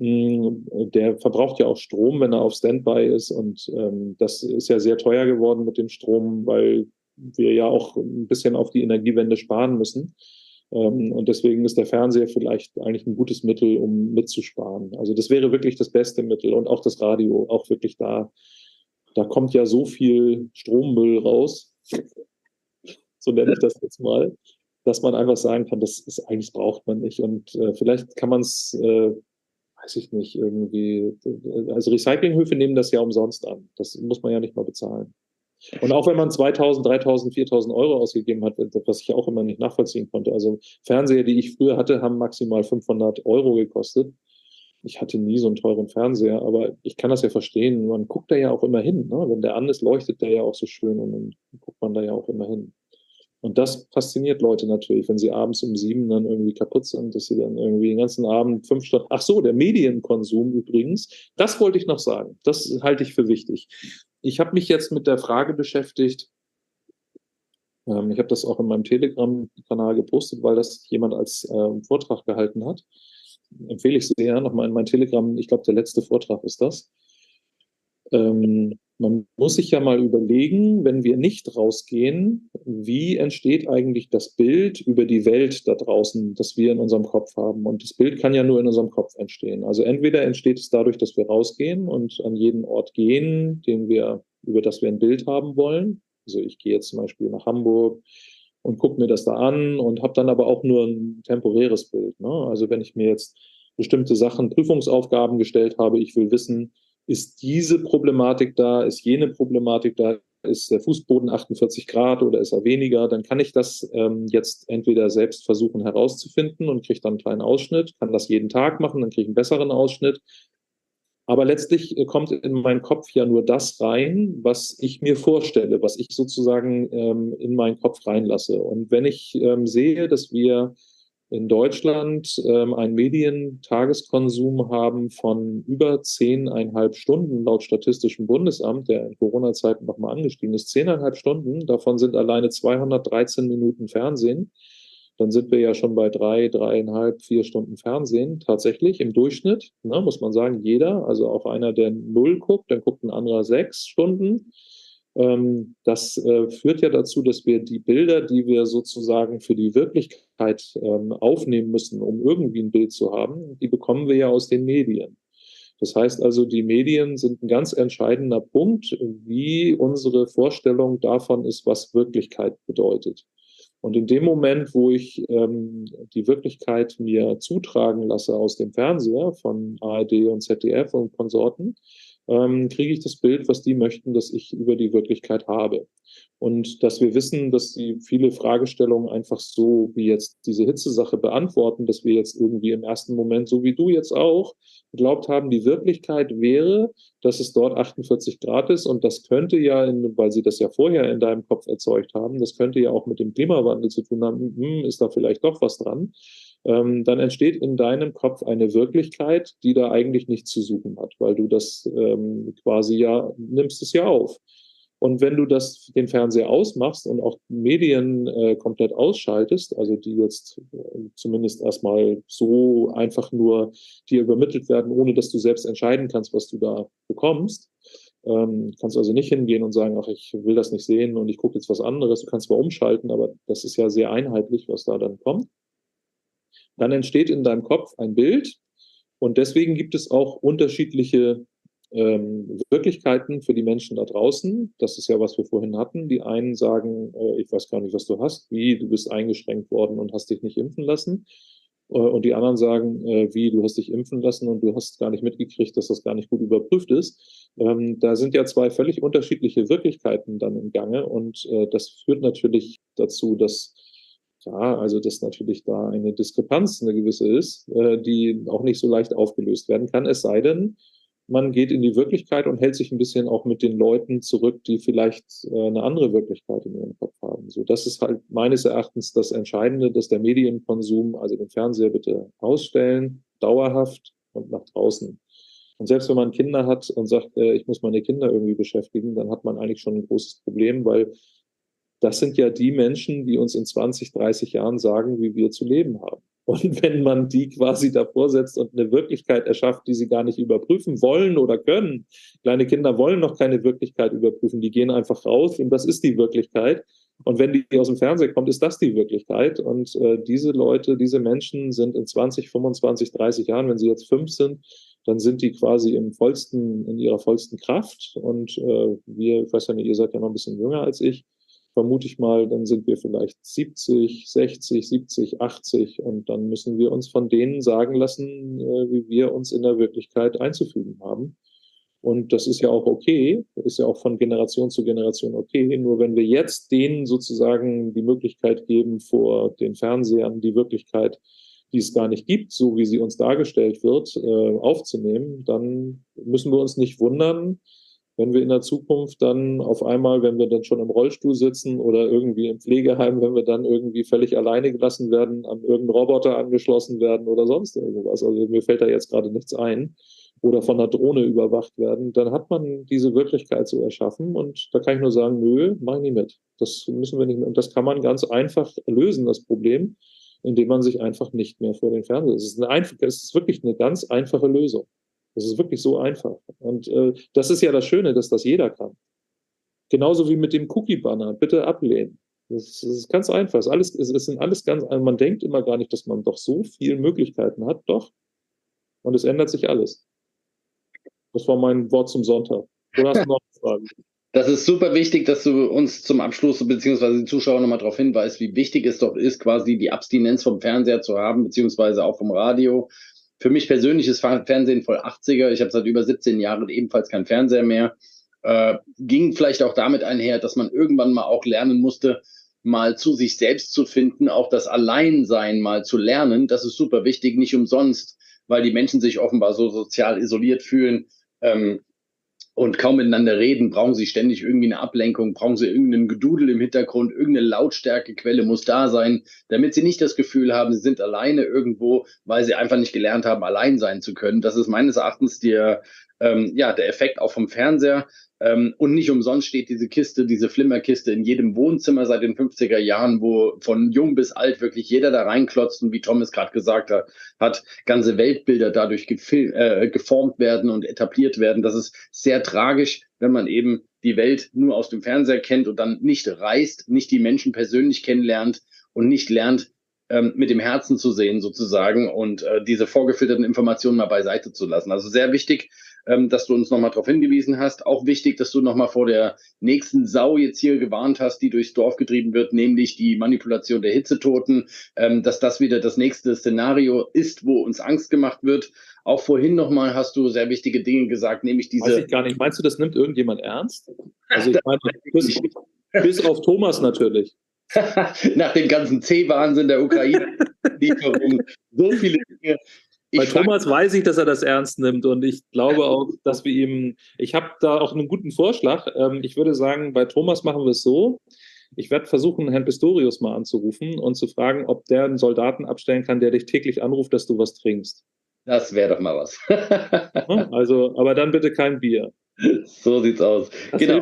der verbraucht ja auch Strom, wenn er auf Standby ist. Und ähm, das ist ja sehr teuer geworden mit dem Strom, weil wir ja auch ein bisschen auf die Energiewende sparen müssen. Ähm, und deswegen ist der Fernseher vielleicht eigentlich ein gutes Mittel, um mitzusparen. Also das wäre wirklich das beste Mittel. Und auch das Radio, auch wirklich da. Da kommt ja so viel Strommüll raus. so nenne ich das jetzt mal dass man einfach sagen kann, das ist eigentlich braucht man nicht. Und äh, vielleicht kann man es äh, weiß ich nicht, irgendwie, also Recyclinghöfe nehmen das ja umsonst an. Das muss man ja nicht mal bezahlen. Und auch wenn man 2000, 3000, 4000 Euro ausgegeben hat, was ich auch immer nicht nachvollziehen konnte. Also Fernseher, die ich früher hatte, haben maximal 500 Euro gekostet. Ich hatte nie so einen teuren Fernseher, aber ich kann das ja verstehen. Man guckt da ja auch immer hin. Ne? Wenn der an ist, leuchtet der ja auch so schön und dann guckt man da ja auch immer hin. Und das fasziniert Leute natürlich, wenn sie abends um sieben dann irgendwie kaputt sind, dass sie dann irgendwie den ganzen Abend fünf Stunden. Ach so, der Medienkonsum übrigens, das wollte ich noch sagen. Das halte ich für wichtig. Ich habe mich jetzt mit der Frage beschäftigt. Ähm, ich habe das auch in meinem Telegram-Kanal gepostet, weil das jemand als äh, Vortrag gehalten hat. Empfehle ich sehr nochmal in mein Telegram. Ich glaube, der letzte Vortrag ist das. Ähm, man muss sich ja mal überlegen, wenn wir nicht rausgehen, wie entsteht eigentlich das Bild über die Welt da draußen, das wir in unserem Kopf haben. Und das Bild kann ja nur in unserem Kopf entstehen. Also entweder entsteht es dadurch, dass wir rausgehen und an jeden Ort gehen, den wir, über das wir ein Bild haben wollen. Also ich gehe jetzt zum Beispiel nach Hamburg und gucke mir das da an und habe dann aber auch nur ein temporäres Bild. Ne? Also wenn ich mir jetzt bestimmte Sachen, Prüfungsaufgaben gestellt habe, ich will wissen, ist diese Problematik da, ist jene Problematik da, ist der Fußboden 48 Grad oder ist er weniger, dann kann ich das ähm, jetzt entweder selbst versuchen herauszufinden und kriege dann einen kleinen Ausschnitt, kann das jeden Tag machen, dann kriege ich einen besseren Ausschnitt. Aber letztlich äh, kommt in meinen Kopf ja nur das rein, was ich mir vorstelle, was ich sozusagen ähm, in meinen Kopf reinlasse. Und wenn ich ähm, sehe, dass wir in Deutschland ähm, einen Medientageskonsum haben von über zehneinhalb Stunden laut Statistischem Bundesamt, der in Corona-Zeiten nochmal angestiegen ist. Zehneinhalb Stunden, davon sind alleine 213 Minuten Fernsehen. Dann sind wir ja schon bei drei, dreieinhalb, vier Stunden Fernsehen tatsächlich im Durchschnitt, ne, muss man sagen, jeder. Also auch einer, der null guckt, dann guckt ein anderer sechs Stunden. Ähm, das äh, führt ja dazu, dass wir die Bilder, die wir sozusagen für die Wirklichkeit ähm, aufnehmen müssen, um irgendwie ein Bild zu haben, die bekommen wir ja aus den Medien. Das heißt also, die Medien sind ein ganz entscheidender Punkt, wie unsere Vorstellung davon ist, was Wirklichkeit bedeutet. Und in dem Moment, wo ich ähm, die Wirklichkeit mir zutragen lasse aus dem Fernseher von ARD und ZDF und Konsorten, ähm, kriege ich das Bild, was die möchten, dass ich über die Wirklichkeit habe. Und dass wir wissen, dass sie viele Fragestellungen einfach so wie jetzt diese Hitzesache beantworten, dass wir jetzt irgendwie im ersten Moment, so wie du jetzt auch, geglaubt haben, die Wirklichkeit wäre, dass es dort 48 Grad ist. Und das könnte ja, weil sie das ja vorher in deinem Kopf erzeugt haben, das könnte ja auch mit dem Klimawandel zu tun haben, hm, ist da vielleicht doch was dran ähm, dann entsteht in deinem Kopf eine Wirklichkeit, die da eigentlich nichts zu suchen hat, weil du das ähm, quasi ja, nimmst es ja auf. Und wenn du das, den Fernseher ausmachst und auch Medien äh, komplett ausschaltest, also die jetzt äh, zumindest erstmal so einfach nur dir übermittelt werden, ohne dass du selbst entscheiden kannst, was du da bekommst, ähm, kannst also nicht hingehen und sagen, ach, ich will das nicht sehen und ich gucke jetzt was anderes. Du kannst zwar umschalten, aber das ist ja sehr einheitlich, was da dann kommt dann entsteht in deinem Kopf ein Bild und deswegen gibt es auch unterschiedliche ähm, Wirklichkeiten für die Menschen da draußen. Das ist ja, was wir vorhin hatten. Die einen sagen, äh, ich weiß gar nicht, was du hast, wie, du bist eingeschränkt worden und hast dich nicht impfen lassen. Äh, und die anderen sagen, äh, wie, du hast dich impfen lassen und du hast gar nicht mitgekriegt, dass das gar nicht gut überprüft ist. Ähm, da sind ja zwei völlig unterschiedliche Wirklichkeiten dann im Gange und äh, das führt natürlich dazu, dass ja, also dass natürlich da eine Diskrepanz eine gewisse ist, äh, die auch nicht so leicht aufgelöst werden kann, es sei denn, man geht in die Wirklichkeit und hält sich ein bisschen auch mit den Leuten zurück, die vielleicht äh, eine andere Wirklichkeit in ihrem Kopf haben. So, das ist halt meines Erachtens das Entscheidende, dass der Medienkonsum, also den Fernseher bitte ausstellen, dauerhaft und nach draußen. Und selbst wenn man Kinder hat und sagt, äh, ich muss meine Kinder irgendwie beschäftigen, dann hat man eigentlich schon ein großes Problem, weil das sind ja die Menschen, die uns in 20, 30 Jahren sagen, wie wir zu leben haben. Und wenn man die quasi davor setzt und eine Wirklichkeit erschafft, die sie gar nicht überprüfen wollen oder können, kleine Kinder wollen noch keine Wirklichkeit überprüfen, die gehen einfach raus und das ist die Wirklichkeit. Und wenn die aus dem Fernseher kommt, ist das die Wirklichkeit. Und äh, diese Leute, diese Menschen sind in 20, 25, 30 Jahren, wenn sie jetzt fünf sind, dann sind die quasi im vollsten, in ihrer vollsten Kraft. Und äh, wir, ich weiß ja nicht, ihr seid ja noch ein bisschen jünger als ich, vermute ich mal, dann sind wir vielleicht 70, 60, 70, 80 und dann müssen wir uns von denen sagen lassen, äh, wie wir uns in der Wirklichkeit einzufügen haben. Und das ist ja auch okay, ist ja auch von Generation zu Generation okay. Nur wenn wir jetzt denen sozusagen die Möglichkeit geben, vor den Fernsehern die Wirklichkeit, die es gar nicht gibt, so wie sie uns dargestellt wird, äh, aufzunehmen, dann müssen wir uns nicht wundern, wenn wir in der Zukunft dann auf einmal, wenn wir dann schon im Rollstuhl sitzen oder irgendwie im Pflegeheim, wenn wir dann irgendwie völlig alleine gelassen werden, an irgendeinen Roboter angeschlossen werden oder sonst irgendwas. Also mir fällt da jetzt gerade nichts ein oder von einer Drohne überwacht werden, dann hat man diese Wirklichkeit so erschaffen und da kann ich nur sagen, nö, mach ich nicht mit. Das müssen wir nicht mehr. Und das kann man ganz einfach lösen, das Problem, indem man sich einfach nicht mehr vor den Fernseher. Es ist, eine, es ist wirklich eine ganz einfache Lösung. Das ist wirklich so einfach. Und äh, das ist ja das Schöne, dass das jeder kann. Genauso wie mit dem Cookie-Banner. Bitte ablehnen. Das ist, das ist, ganz einfach. Es, alles, es sind alles ganz, man denkt immer gar nicht, dass man doch so viele Möglichkeiten hat. Doch. Und es ändert sich alles. Das war mein Wort zum Sonntag. Oder hast du noch Fragen? Das ist super wichtig, dass du uns zum Abschluss beziehungsweise die Zuschauer nochmal darauf hinweist, wie wichtig es doch ist, quasi die Abstinenz vom Fernseher zu haben, beziehungsweise auch vom Radio, für mich persönlich ist Fernsehen voll 80er. Ich habe seit über 17 Jahren ebenfalls kein Fernseher mehr. Äh, ging vielleicht auch damit einher, dass man irgendwann mal auch lernen musste, mal zu sich selbst zu finden, auch das Alleinsein mal zu lernen. Das ist super wichtig, nicht umsonst, weil die Menschen sich offenbar so sozial isoliert fühlen. Ähm, und kaum miteinander reden, brauchen sie ständig irgendwie eine Ablenkung, brauchen sie irgendeinen Gedudel im Hintergrund, irgendeine Lautstärkequelle muss da sein, damit sie nicht das Gefühl haben, sie sind alleine irgendwo, weil sie einfach nicht gelernt haben, allein sein zu können. Das ist meines Erachtens der, ähm, ja, der Effekt auch vom Fernseher. Ähm, und nicht umsonst steht diese Kiste, diese Flimmerkiste in jedem Wohnzimmer seit den 50er Jahren, wo von jung bis alt wirklich jeder da reinklotzt und wie Thomas gerade gesagt hat, hat ganze Weltbilder dadurch äh, geformt werden und etabliert werden. Das ist sehr tragisch, wenn man eben die Welt nur aus dem Fernseher kennt und dann nicht reist, nicht die Menschen persönlich kennenlernt und nicht lernt, ähm, mit dem Herzen zu sehen sozusagen und äh, diese vorgefilterten Informationen mal beiseite zu lassen. Also sehr wichtig, ähm, dass du uns nochmal darauf hingewiesen hast. Auch wichtig, dass du nochmal vor der nächsten Sau jetzt hier gewarnt hast, die durchs Dorf getrieben wird, nämlich die Manipulation der Hitzetoten, ähm, dass das wieder das nächste Szenario ist, wo uns Angst gemacht wird. Auch vorhin nochmal hast du sehr wichtige Dinge gesagt, nämlich diese. Weiß ich gar nicht. Meinst du, das nimmt irgendjemand ernst? Also ich meine, bis, bis auf Thomas natürlich. Nach dem ganzen C-Wahnsinn der Ukraine-Lieferung, so viele Dinge. Ich Bei Thomas weiß ich, dass er das ernst nimmt und ich glaube auch, dass wir ihm, ich habe da auch einen guten Vorschlag. Ähm, ich würde sagen, bei Thomas machen wir es so. Ich werde versuchen, Herrn Pistorius mal anzurufen und zu fragen, ob der einen Soldaten abstellen kann, der dich täglich anruft, dass du was trinkst. Das wäre doch mal was. also, aber dann bitte kein Bier. So sieht's aus. Das genau.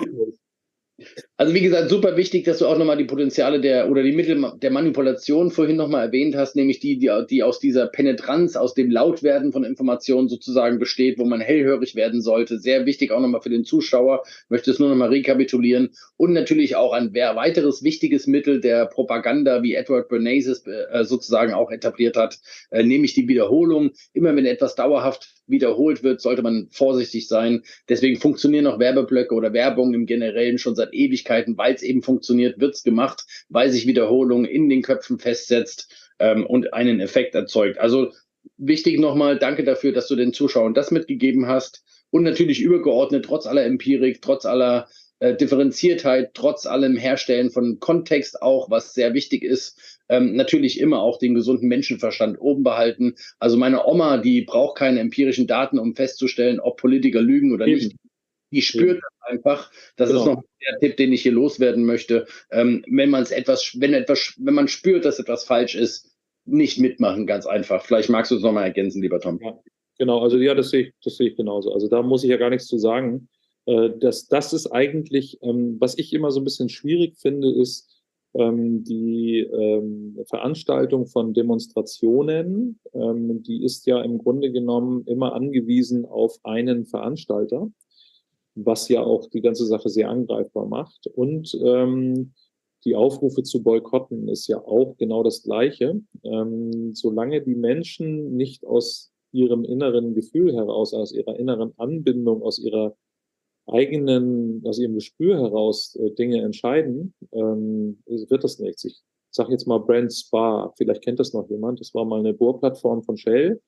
Also wie gesagt, super wichtig, dass du auch nochmal die Potenziale der oder die Mittel der Manipulation vorhin nochmal erwähnt hast, nämlich die, die, die aus dieser Penetranz, aus dem Lautwerden von Informationen sozusagen besteht, wo man hellhörig werden sollte. Sehr wichtig auch nochmal für den Zuschauer, möchte es nur nochmal rekapitulieren. Und natürlich auch ein weiteres wichtiges Mittel der Propaganda, wie Edward Bernays äh, sozusagen auch etabliert hat, äh, nämlich die Wiederholung. Immer wenn etwas dauerhaft wiederholt wird, sollte man vorsichtig sein. Deswegen funktionieren auch Werbeblöcke oder Werbung im Generellen schon seit Ewigkeiten, weil es eben funktioniert, wird es gemacht, weil sich Wiederholung in den Köpfen festsetzt ähm, und einen Effekt erzeugt. Also wichtig nochmal, danke dafür, dass du den Zuschauern das mitgegeben hast. Und natürlich übergeordnet, trotz aller Empirik, trotz aller äh, Differenziertheit, trotz allem Herstellen von Kontext auch, was sehr wichtig ist, ähm, natürlich immer auch den gesunden Menschenverstand oben behalten. Also meine Oma, die braucht keine empirischen Daten, um festzustellen, ob Politiker lügen oder nicht. Die spürt das einfach. Das genau. ist noch der Tipp, den ich hier loswerden möchte. Ähm, wenn man es etwas, wenn etwas, wenn man spürt, dass etwas falsch ist, nicht mitmachen, ganz einfach. Vielleicht magst du es nochmal ergänzen, lieber Tom. Ja, genau, also ja, das sehe ich, das sehe ich genauso. Also da muss ich ja gar nichts zu sagen. Äh, das, das ist eigentlich, ähm, was ich immer so ein bisschen schwierig finde, ist, die ähm, Veranstaltung von Demonstrationen, ähm, die ist ja im Grunde genommen immer angewiesen auf einen Veranstalter, was ja auch die ganze Sache sehr angreifbar macht. Und ähm, die Aufrufe zu boykotten ist ja auch genau das Gleiche. Ähm, solange die Menschen nicht aus ihrem inneren Gefühl heraus, aus ihrer inneren Anbindung, aus ihrer eigenen, aus ihrem Gespür heraus äh, Dinge entscheiden, ähm, wird das nichts. Ich sage jetzt mal Brand Spa, vielleicht kennt das noch jemand. Das war mal eine Bohrplattform von Shell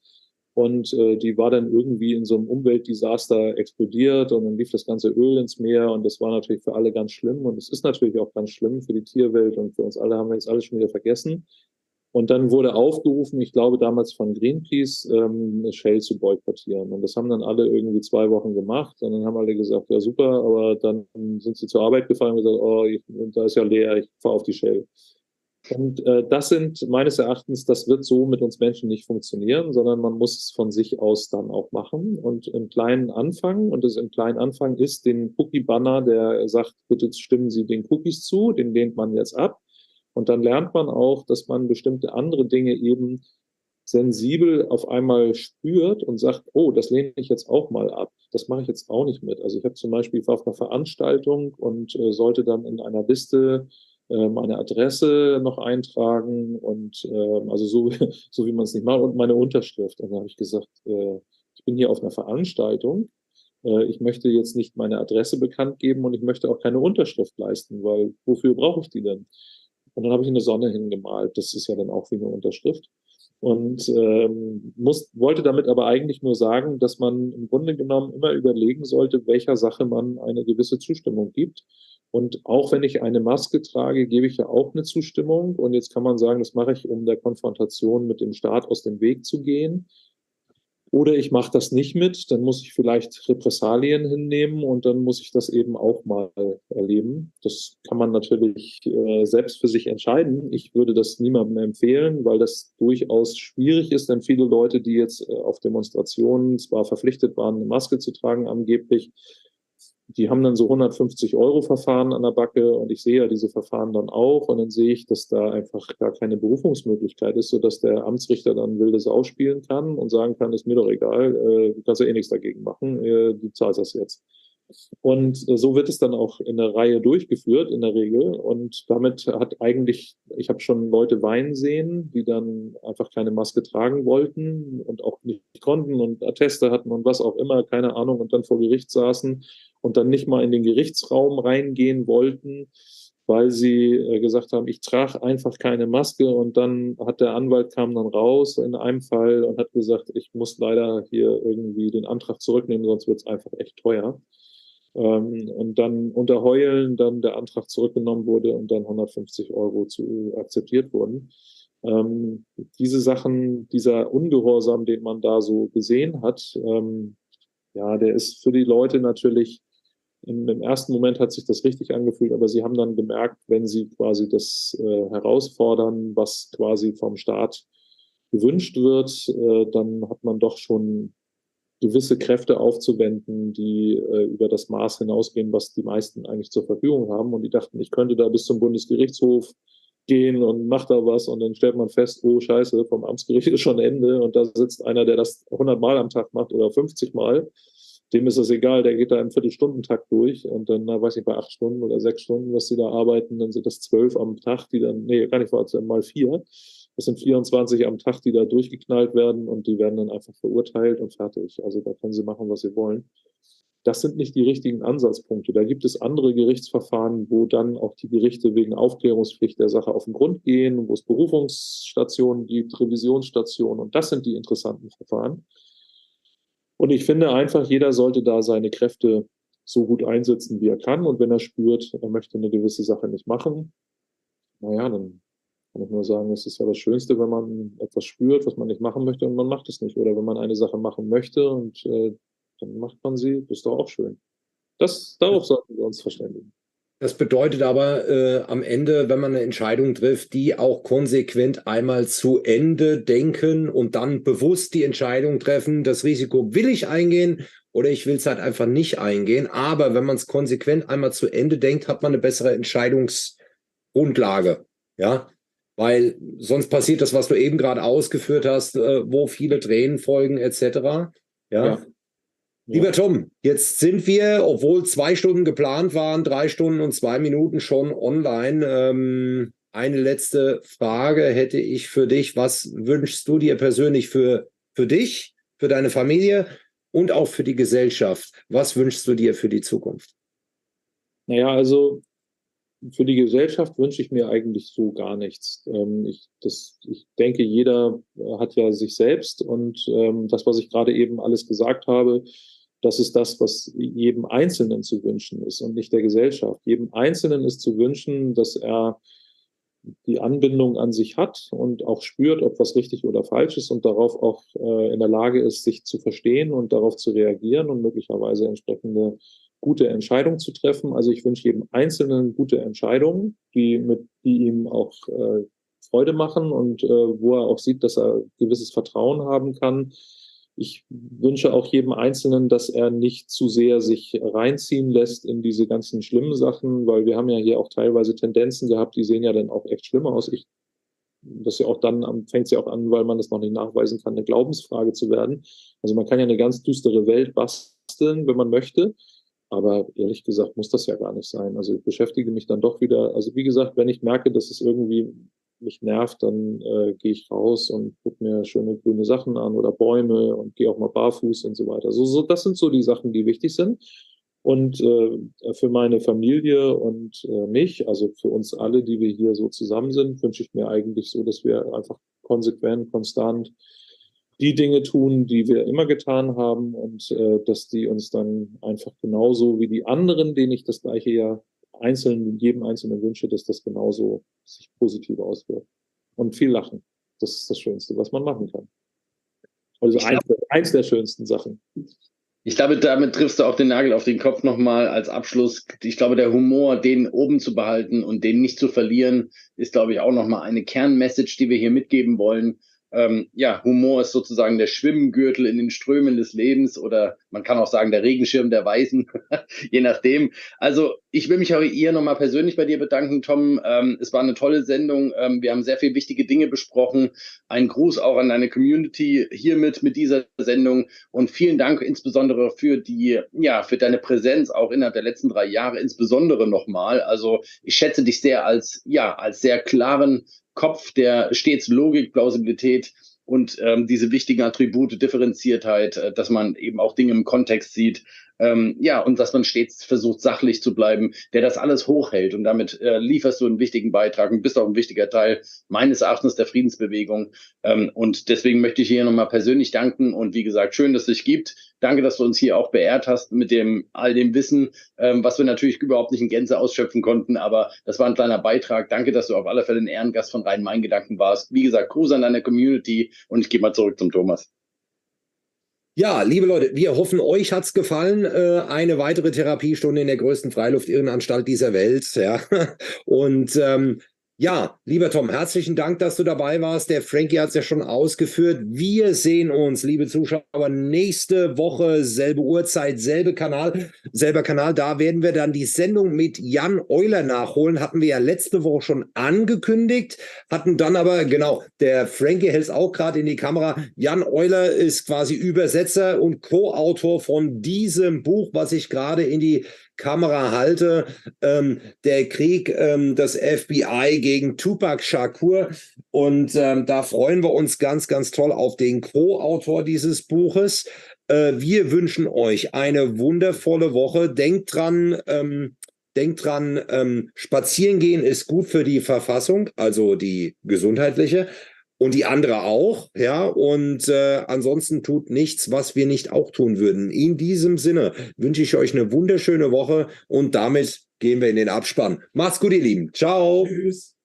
und äh, die war dann irgendwie in so einem Umweltdesaster explodiert und dann lief das ganze Öl ins Meer und das war natürlich für alle ganz schlimm und es ist natürlich auch ganz schlimm für die Tierwelt und für uns alle haben wir jetzt alles schon wieder vergessen. Und dann wurde aufgerufen, ich glaube damals von Greenpeace, ähm, Shell zu boykottieren. Und das haben dann alle irgendwie zwei Wochen gemacht. Und dann haben alle gesagt, ja super, aber dann sind sie zur Arbeit gefahren und gesagt, oh, ich, da ist ja leer, ich fahre auf die Shell. Und äh, das sind meines Erachtens, das wird so mit uns Menschen nicht funktionieren, sondern man muss es von sich aus dann auch machen und im kleinen Anfang. Und das im kleinen Anfang ist den Cookie-Banner, der sagt, bitte stimmen Sie den Cookies zu, den lehnt man jetzt ab. Und dann lernt man auch, dass man bestimmte andere Dinge eben sensibel auf einmal spürt und sagt, oh, das lehne ich jetzt auch mal ab. Das mache ich jetzt auch nicht mit. Also ich habe zum Beispiel, ich war auf einer Veranstaltung und äh, sollte dann in einer Liste äh, meine Adresse noch eintragen und äh, also so, so wie man es nicht macht und meine Unterschrift. Und dann habe ich gesagt, äh, ich bin hier auf einer Veranstaltung. Äh, ich möchte jetzt nicht meine Adresse bekannt geben und ich möchte auch keine Unterschrift leisten, weil wofür brauche ich die denn? Und dann habe ich eine Sonne hingemalt. Das ist ja dann auch wie eine Unterschrift. Und ähm, muss, wollte damit aber eigentlich nur sagen, dass man im Grunde genommen immer überlegen sollte, welcher Sache man eine gewisse Zustimmung gibt. Und auch wenn ich eine Maske trage, gebe ich ja auch eine Zustimmung. Und jetzt kann man sagen, das mache ich, um der Konfrontation mit dem Staat aus dem Weg zu gehen. Oder ich mache das nicht mit, dann muss ich vielleicht Repressalien hinnehmen und dann muss ich das eben auch mal erleben. Das kann man natürlich äh, selbst für sich entscheiden. Ich würde das niemandem empfehlen, weil das durchaus schwierig ist, denn viele Leute, die jetzt äh, auf Demonstrationen zwar verpflichtet waren, eine Maske zu tragen, angeblich, die haben dann so 150 Euro Verfahren an der Backe und ich sehe ja diese Verfahren dann auch und dann sehe ich, dass da einfach gar keine Berufungsmöglichkeit ist, sodass der Amtsrichter dann wildes ausspielen kann und sagen kann, ist mir doch egal, äh, kannst ja eh nichts dagegen machen, äh, du zahlst das jetzt. Und äh, so wird es dann auch in der Reihe durchgeführt, in der Regel. Und damit hat eigentlich, ich habe schon Leute weinen sehen, die dann einfach keine Maske tragen wollten und auch nicht konnten und Atteste hatten und was auch immer, keine Ahnung, und dann vor Gericht saßen und dann nicht mal in den Gerichtsraum reingehen wollten, weil sie äh, gesagt haben, ich trage einfach keine Maske. Und dann hat der Anwalt kam dann raus in einem Fall und hat gesagt, ich muss leider hier irgendwie den Antrag zurücknehmen, sonst wird es einfach echt teuer. Ähm, und dann unter Heulen dann der Antrag zurückgenommen wurde und dann 150 Euro zu, akzeptiert wurden. Ähm, diese Sachen, dieser Ungehorsam, den man da so gesehen hat, ähm, ja, der ist für die Leute natürlich, im, im, ersten Moment hat sich das richtig angefühlt, aber sie haben dann gemerkt, wenn sie quasi das äh, herausfordern, was quasi vom Staat gewünscht wird, äh, dann hat man doch schon gewisse Kräfte aufzuwenden, die äh, über das Maß hinausgehen, was die meisten eigentlich zur Verfügung haben. Und die dachten, ich könnte da bis zum Bundesgerichtshof gehen und macht da was und dann stellt man fest, oh scheiße, vom Amtsgericht ist schon Ende und da sitzt einer, der das 100 Mal am Tag macht oder 50 Mal. Dem ist das egal, der geht da im Viertelstundentakt durch und dann, na, weiß ich, bei acht Stunden oder sechs Stunden, was sie da arbeiten, dann sind das zwölf am Tag, die dann, nee, gar nicht mal vier. Das sind 24 am Tag, die da durchgeknallt werden und die werden dann einfach verurteilt und fertig. Also da können sie machen, was sie wollen. Das sind nicht die richtigen Ansatzpunkte. Da gibt es andere Gerichtsverfahren, wo dann auch die Gerichte wegen Aufklärungspflicht der Sache auf den Grund gehen, wo es Berufungsstationen gibt, Revisionsstationen und das sind die interessanten Verfahren. Und ich finde einfach, jeder sollte da seine Kräfte so gut einsetzen, wie er kann. Und wenn er spürt, er möchte eine gewisse Sache nicht machen, naja, dann kann ich nur sagen, es ist ja das Schönste, wenn man etwas spürt, was man nicht machen möchte und man macht es nicht. Oder wenn man eine Sache machen möchte und äh, dann macht man sie, das ist doch auch schön. Das, darauf sollten wir uns verständigen. Das bedeutet aber äh, am Ende, wenn man eine Entscheidung trifft, die auch konsequent einmal zu Ende denken und dann bewusst die Entscheidung treffen, das Risiko will ich eingehen oder ich will es halt einfach nicht eingehen. Aber wenn man es konsequent einmal zu Ende denkt, hat man eine bessere Entscheidungsgrundlage. Ja, weil sonst passiert das, was du eben gerade ausgeführt hast, äh, wo viele Tränen folgen etc. Ja? ja. Lieber Tom, jetzt sind wir, obwohl zwei Stunden geplant waren, drei Stunden und zwei Minuten schon online. Ähm, eine letzte Frage hätte ich für dich. Was wünschst du dir persönlich für, für dich, für deine Familie und auch für die Gesellschaft? Was wünschst du dir für die Zukunft? Naja, also für die Gesellschaft wünsche ich mir eigentlich so gar nichts. Ähm, ich, das, ich denke, jeder hat ja sich selbst und ähm, das, was ich gerade eben alles gesagt habe, das ist das, was jedem Einzelnen zu wünschen ist und nicht der Gesellschaft. Jedem Einzelnen ist zu wünschen, dass er die Anbindung an sich hat und auch spürt, ob was richtig oder falsch ist und darauf auch äh, in der Lage ist, sich zu verstehen und darauf zu reagieren und möglicherweise entsprechende gute Entscheidungen zu treffen. Also ich wünsche jedem Einzelnen gute Entscheidungen, die, mit, die ihm auch äh, Freude machen und äh, wo er auch sieht, dass er gewisses Vertrauen haben kann. Ich wünsche auch jedem Einzelnen, dass er nicht zu sehr sich reinziehen lässt in diese ganzen schlimmen Sachen, weil wir haben ja hier auch teilweise Tendenzen gehabt, die sehen ja dann auch echt schlimm aus. Ich, das ja auch dann fängt es ja auch an, weil man das noch nicht nachweisen kann, eine Glaubensfrage zu werden. Also man kann ja eine ganz düstere Welt basteln, wenn man möchte. Aber ehrlich gesagt muss das ja gar nicht sein. Also ich beschäftige mich dann doch wieder, also wie gesagt, wenn ich merke, dass es irgendwie mich nervt, dann äh, gehe ich raus und gucke mir schöne grüne Sachen an oder Bäume und gehe auch mal barfuß und so weiter. So, so, das sind so die Sachen, die wichtig sind. Und äh, für meine Familie und äh, mich, also für uns alle, die wir hier so zusammen sind, wünsche ich mir eigentlich so, dass wir einfach konsequent, konstant die Dinge tun, die wir immer getan haben und äh, dass die uns dann einfach genauso wie die anderen, denen ich das gleiche ja einzeln, jedem Einzelnen wünsche, dass das genauso sich positiv auswirkt. Und viel lachen. Das ist das Schönste, was man machen kann. Also eins, eins der schönsten Sachen. Ich glaube, damit triffst du auch den Nagel auf den Kopf nochmal als Abschluss. Ich glaube, der Humor, den oben zu behalten und den nicht zu verlieren, ist, glaube ich, auch nochmal eine Kernmessage, die wir hier mitgeben wollen ähm, ja, Humor ist sozusagen der Schwimmgürtel in den Strömen des Lebens oder man kann auch sagen, der Regenschirm der Weisen, je nachdem. Also ich will mich auch hier nochmal persönlich bei dir bedanken, Tom. Ähm, es war eine tolle Sendung. Ähm, wir haben sehr viele wichtige Dinge besprochen. Ein Gruß auch an deine Community hiermit mit dieser Sendung und vielen Dank insbesondere für die, ja, für deine Präsenz auch innerhalb der letzten drei Jahre, insbesondere nochmal. Also ich schätze dich sehr als, ja, als sehr klaren Kopf, der stets Logik, Plausibilität und ähm, diese wichtigen Attribute, Differenziertheit, äh, dass man eben auch Dinge im Kontext sieht, ähm, ja, und dass man stets versucht, sachlich zu bleiben, der das alles hochhält. Und damit äh, lieferst du einen wichtigen Beitrag und bist auch ein wichtiger Teil meines Erachtens der Friedensbewegung. Ähm, und deswegen möchte ich hier nochmal persönlich danken. Und wie gesagt, schön, dass es dich gibt. Danke, dass du uns hier auch beehrt hast mit dem all dem Wissen, ähm, was wir natürlich überhaupt nicht in Gänze ausschöpfen konnten. Aber das war ein kleiner Beitrag. Danke, dass du auf alle Fälle ein Ehrengast von Rhein-Main-Gedanken warst. Wie gesagt, Gruß an deine Community und ich gehe mal zurück zum Thomas. Ja, liebe Leute, wir hoffen, euch hat's gefallen. Äh, eine weitere Therapiestunde in der größten Freiluftirrenanstalt dieser Welt. Ja. Und ähm, ja, lieber Tom, herzlichen Dank, dass du dabei warst. Der Frankie hat es ja schon ausgeführt. Wir sehen uns, liebe Zuschauer, nächste Woche, selbe Uhrzeit, selbe Kanal, selber Kanal. Da werden wir dann die Sendung mit Jan Euler nachholen. Hatten wir ja letzte Woche schon angekündigt, hatten dann aber, genau, der Frankie hält es auch gerade in die Kamera. Jan Euler ist quasi Übersetzer und Co-Autor von diesem Buch, was ich gerade in die Kamera halte, ähm, der Krieg ähm, des FBI gegen Tupac Shakur. Und ähm, da freuen wir uns ganz, ganz toll auf den Co-Autor dieses Buches. Äh, wir wünschen euch eine wundervolle Woche. Denkt dran, ähm, denkt dran, ähm, spazieren gehen ist gut für die Verfassung, also die gesundheitliche und die andere auch, ja. Und äh, ansonsten tut nichts, was wir nicht auch tun würden. In diesem Sinne wünsche ich euch eine wunderschöne Woche und damit gehen wir in den Abspann. Macht's gut, ihr Lieben. Ciao. Tschüss.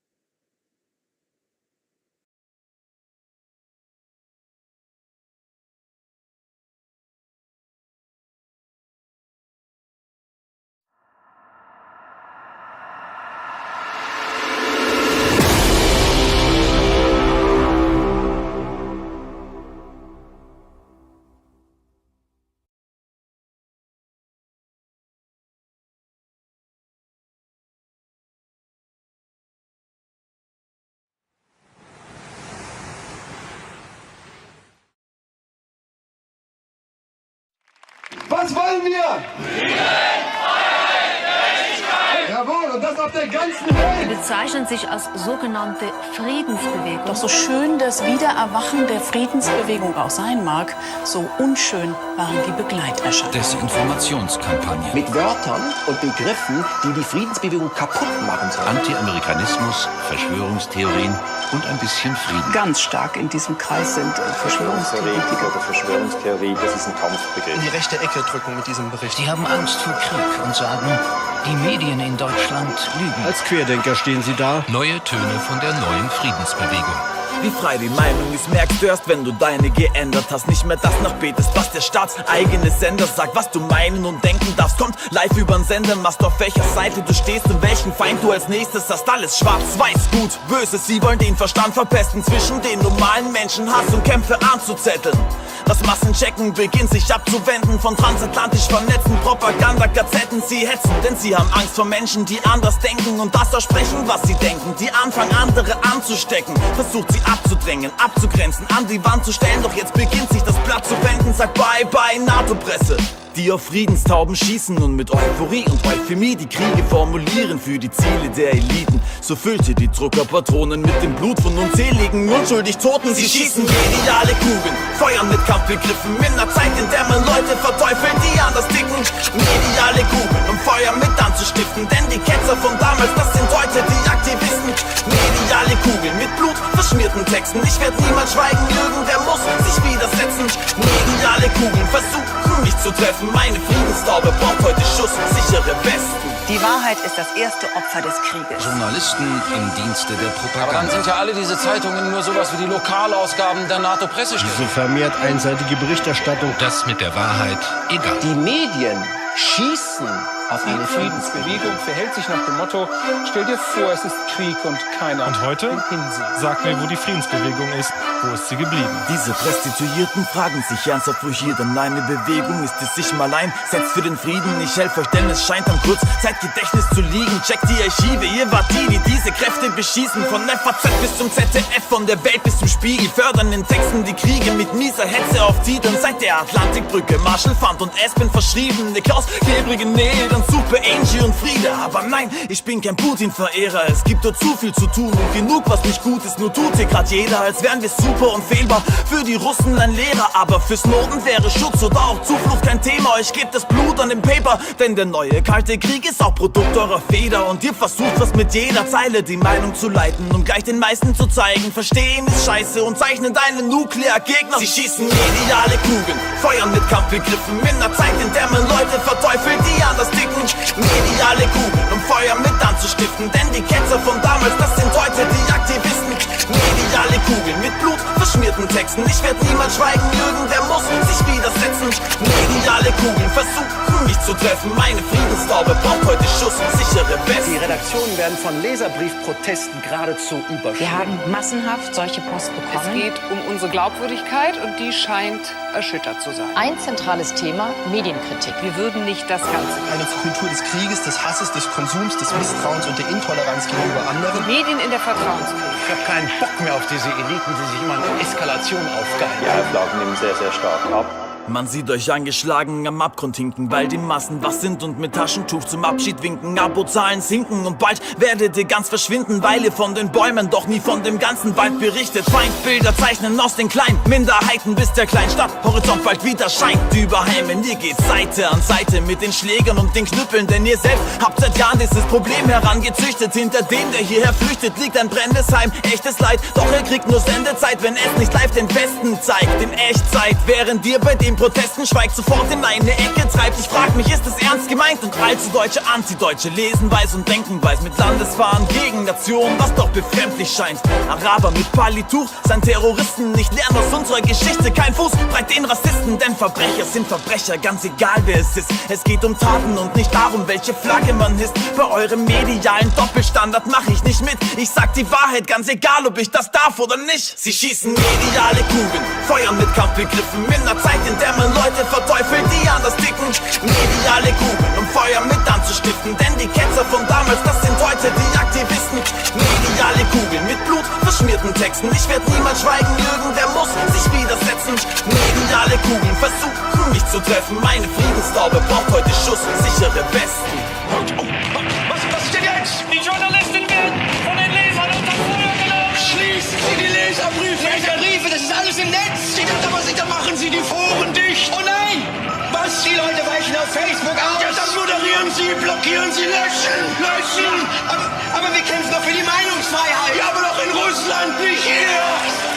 Bezeichnen sich als sogenannte Friedensbewegung. Doch so schön das Wiedererwachen der Friedensbewegung auch sein mag, so unschön waren die Begleiterscheinungen. Desinformationskampagne. Mit Wörtern und Begriffen, die die Friedensbewegung kaputt machen sollen. Anti-Amerikanismus, Verschwörungstheorien und ein bisschen Frieden. Ganz stark in diesem Kreis sind äh, Verschwörungstheoretiker. Oder Verschwörungstheorie, das ist ein Kampfbegriff. In die rechte Ecke drücken mit diesem Bericht. Die haben Angst vor Krieg und sagen, die Medien in Deutschland lügen. Als Querdenker stehen sie da. Neue Töne von der neuen Friedensbewegung. Wie frei die Meinung ist, merkst du erst, wenn du deine geändert hast. Nicht mehr das nachbetest, was der staatseigene Sender sagt. Was du meinen und denken darfst, kommt live übern Sender. Machst auf welcher Seite du stehst und welchen Feind du als nächstes hast. Alles schwarz, weiß, gut, böse. Sie wollen den Verstand verpesten. Zwischen den normalen Menschen Hass und Kämpfe anzuzetteln. Das Massenchecken beginnt sich abzuwenden von transatlantisch vernetzten Propaganda-Gazetten. Sie hetzen, denn sie haben Angst vor Menschen, die anders denken und das versprechen, was sie denken. Die anfangen, andere anzustecken. Versucht sie abzudrängen, abzugrenzen, an die Wand zu stellen. Doch jetzt beginnt sich das Blatt zu wenden. Sagt bye bye, NATO-Presse die auf Friedenstauben schießen und mit Euphorie und Euphemie die Kriege formulieren für die Ziele der Eliten. So füllt ihr die Druckerpatronen mit dem Blut von unzähligen unschuldig Toten. Sie schießen geniale Kugeln, feuern mit Kampfbegriffen in einer Zeit, in der man Leute verteufelt, die anders ticken. Mediale Kugeln, um Feuer mit anzustiften, denn die Ketzer von damals, das sind heute die Aktivisten. Mediale Kugeln mit Blut verschmierten Texten. Ich werde niemals schweigen, irgendwer muss sich widersetzen. Mediale Kugeln versuchen mich zu treffen. Meine Friedenstaube braucht heute Schuss, sichere Westen. Die Wahrheit ist das erste Opfer des Krieges. Journalisten im Dienste der Propaganda. Aber dann sind ja alle diese Zeitungen nur sowas wie die Lokalausgaben der NATO-Pressestelle. Diese vermehrt einseitige Berichterstattung. Das mit der Wahrheit egal. Die Medien schießen auf eine Friedensbewegung verhält sich nach dem Motto, stell dir vor, es ist Krieg und keiner Und heute? Sag mir, wo die Friedensbewegung ist. Wo ist sie geblieben? Diese Prostituierten fragen sich ernsthaft, wo hier denn eine Bewegung ist, die sich mal ein setzt für den Frieden. Ich helfe euch, denn es scheint am Kurzzeitgedächtnis zu liegen. Checkt die Archive, ihr wart die, die diese Kräfte beschießen. Von FAZ bis zum ZDF, von der Welt bis zum Spiegel. Fördern in Texten die Kriege mit mieser Hetze auf Titeln. Seit der Atlantikbrücke, Marshall Fund und Aspen verschrieben. Klaus, klebrige Nähe, dann Super Angie und Friede. Aber nein, ich bin kein Putin-Verehrer. Es gibt dort zu viel zu tun und genug, was nicht gut ist. Nur tut hier grad jeder, als wären wir super unfehlbar. Für die Russen ein Lehrer, aber fürs Norden wäre Schutz oder auch Zuflucht kein Thema. Euch gebt das Blut an dem Paper, denn der neue kalte Krieg ist auch Produkt eurer Feder. Und ihr versucht was mit jeder Zeile die Meinung zu leiten und gleich den meisten zu zeigen. Verstehen ist scheiße und zeichnen deine Nukleargegner. Sie schießen mediale Kugeln, feuern mit Kampfbegriffen in einer Zeit, in der man Leute verteufelt, die anders ticken. Mediale Kugeln, um Feuer mit anzustiften. Denn die Ketzer von damals, das sind heute die Aktivisten. Mediale Kugeln mit Blut verschmierten Texten. Ich werde niemals schweigen, irgendwer muss sich widersetzen. Mediale Kugeln versuchen mich zu treffen. Meine Friedenstaube braucht heute Schuss und sichere Westen. Die Redaktionen werden von Leserbriefprotesten geradezu überschwemmt. Wir haben massenhaft solche Post bekommen. Es geht um unsere Glaubwürdigkeit und die scheint erschüttert zu sein. Ein zentrales Thema, Medienkritik. Wir würden nicht das Ganze. Eine Kultur des Krieges, des Hasses, des Konsums, des Misstrauens und der Intoleranz gegenüber anderen. Medien in der Vertrauenskrise. Ich habe keinen Bock mehr auf diese Eliten, die sich immer Eskalation aufgeilen. Die Auflagen nehmen sehr, sehr stark ab. Man sieht euch angeschlagen am Abgrund hinken, weil die Massen was sind und mit Taschentuch zum Abschied winken. Abozahlen sinken und bald werdet ihr ganz verschwinden, weil ihr von den Bäumen doch nie von dem ganzen Wald berichtet. Feindbilder zeichnen aus den kleinen Minderheiten, bis der Kleinstadt Horizont bald wieder scheint. Überheimen, ihr geht Seite an Seite mit den Schlägern und den Knüppeln, denn ihr selbst habt seit Jahren dieses Problem herangezüchtet. Hinter dem, der hierher flüchtet, liegt ein brennendes Heim, echtes Leid. Doch er kriegt nur Sendezeit, wenn es nicht live den Westen zeigt. In Echtzeit, während ihr bei dem Protesten schweigt, sofort in eine Ecke treibt. Ich frag mich, ist es ernst gemeint? Und allzu Deutsche, Antideutsche lesen weiß und denken weiß mit Landesfahren gegen Nationen, was doch befremdlich scheint. Araber mit Palituch, sein Terroristen nicht lernen aus unserer Geschichte. Kein Fuß breit den Rassisten, denn Verbrecher sind Verbrecher, ganz egal wer es ist. Es geht um Taten und nicht darum, welche Flagge man hisst. Bei eurem medialen Doppelstandard mach ich nicht mit. Ich sag die Wahrheit, ganz egal, ob ich das darf oder nicht. Sie schießen mediale Kugeln, feuern mit Kampfbegriffen in einer Zeit, in der man Leute verteufelt, die anders ticken. Mediale Kugeln, um Feuer mit anzustiften. Denn die Ketzer von damals, das sind heute die Aktivisten. Mediale Kugeln mit Blut verschmierten Texten. Ich werde niemals schweigen, irgendwer muss sich widersetzen. Mediale Kugeln versuchen mich zu treffen. Meine Friedenstaube braucht heute Schuss und sichere Westen. Sie die Leserbriefe. Leserbriefe, das ist alles im Netz. Aber sicher machen Sie die Foren dicht. Oh nein! Was? Die Leute weichen auf Facebook aus. Ja, dann moderieren Sie, blockieren Sie, löschen, löschen. Aber, aber wir kämpfen doch für die Meinungsfreiheit. Ja, aber doch in Russland, nicht hier.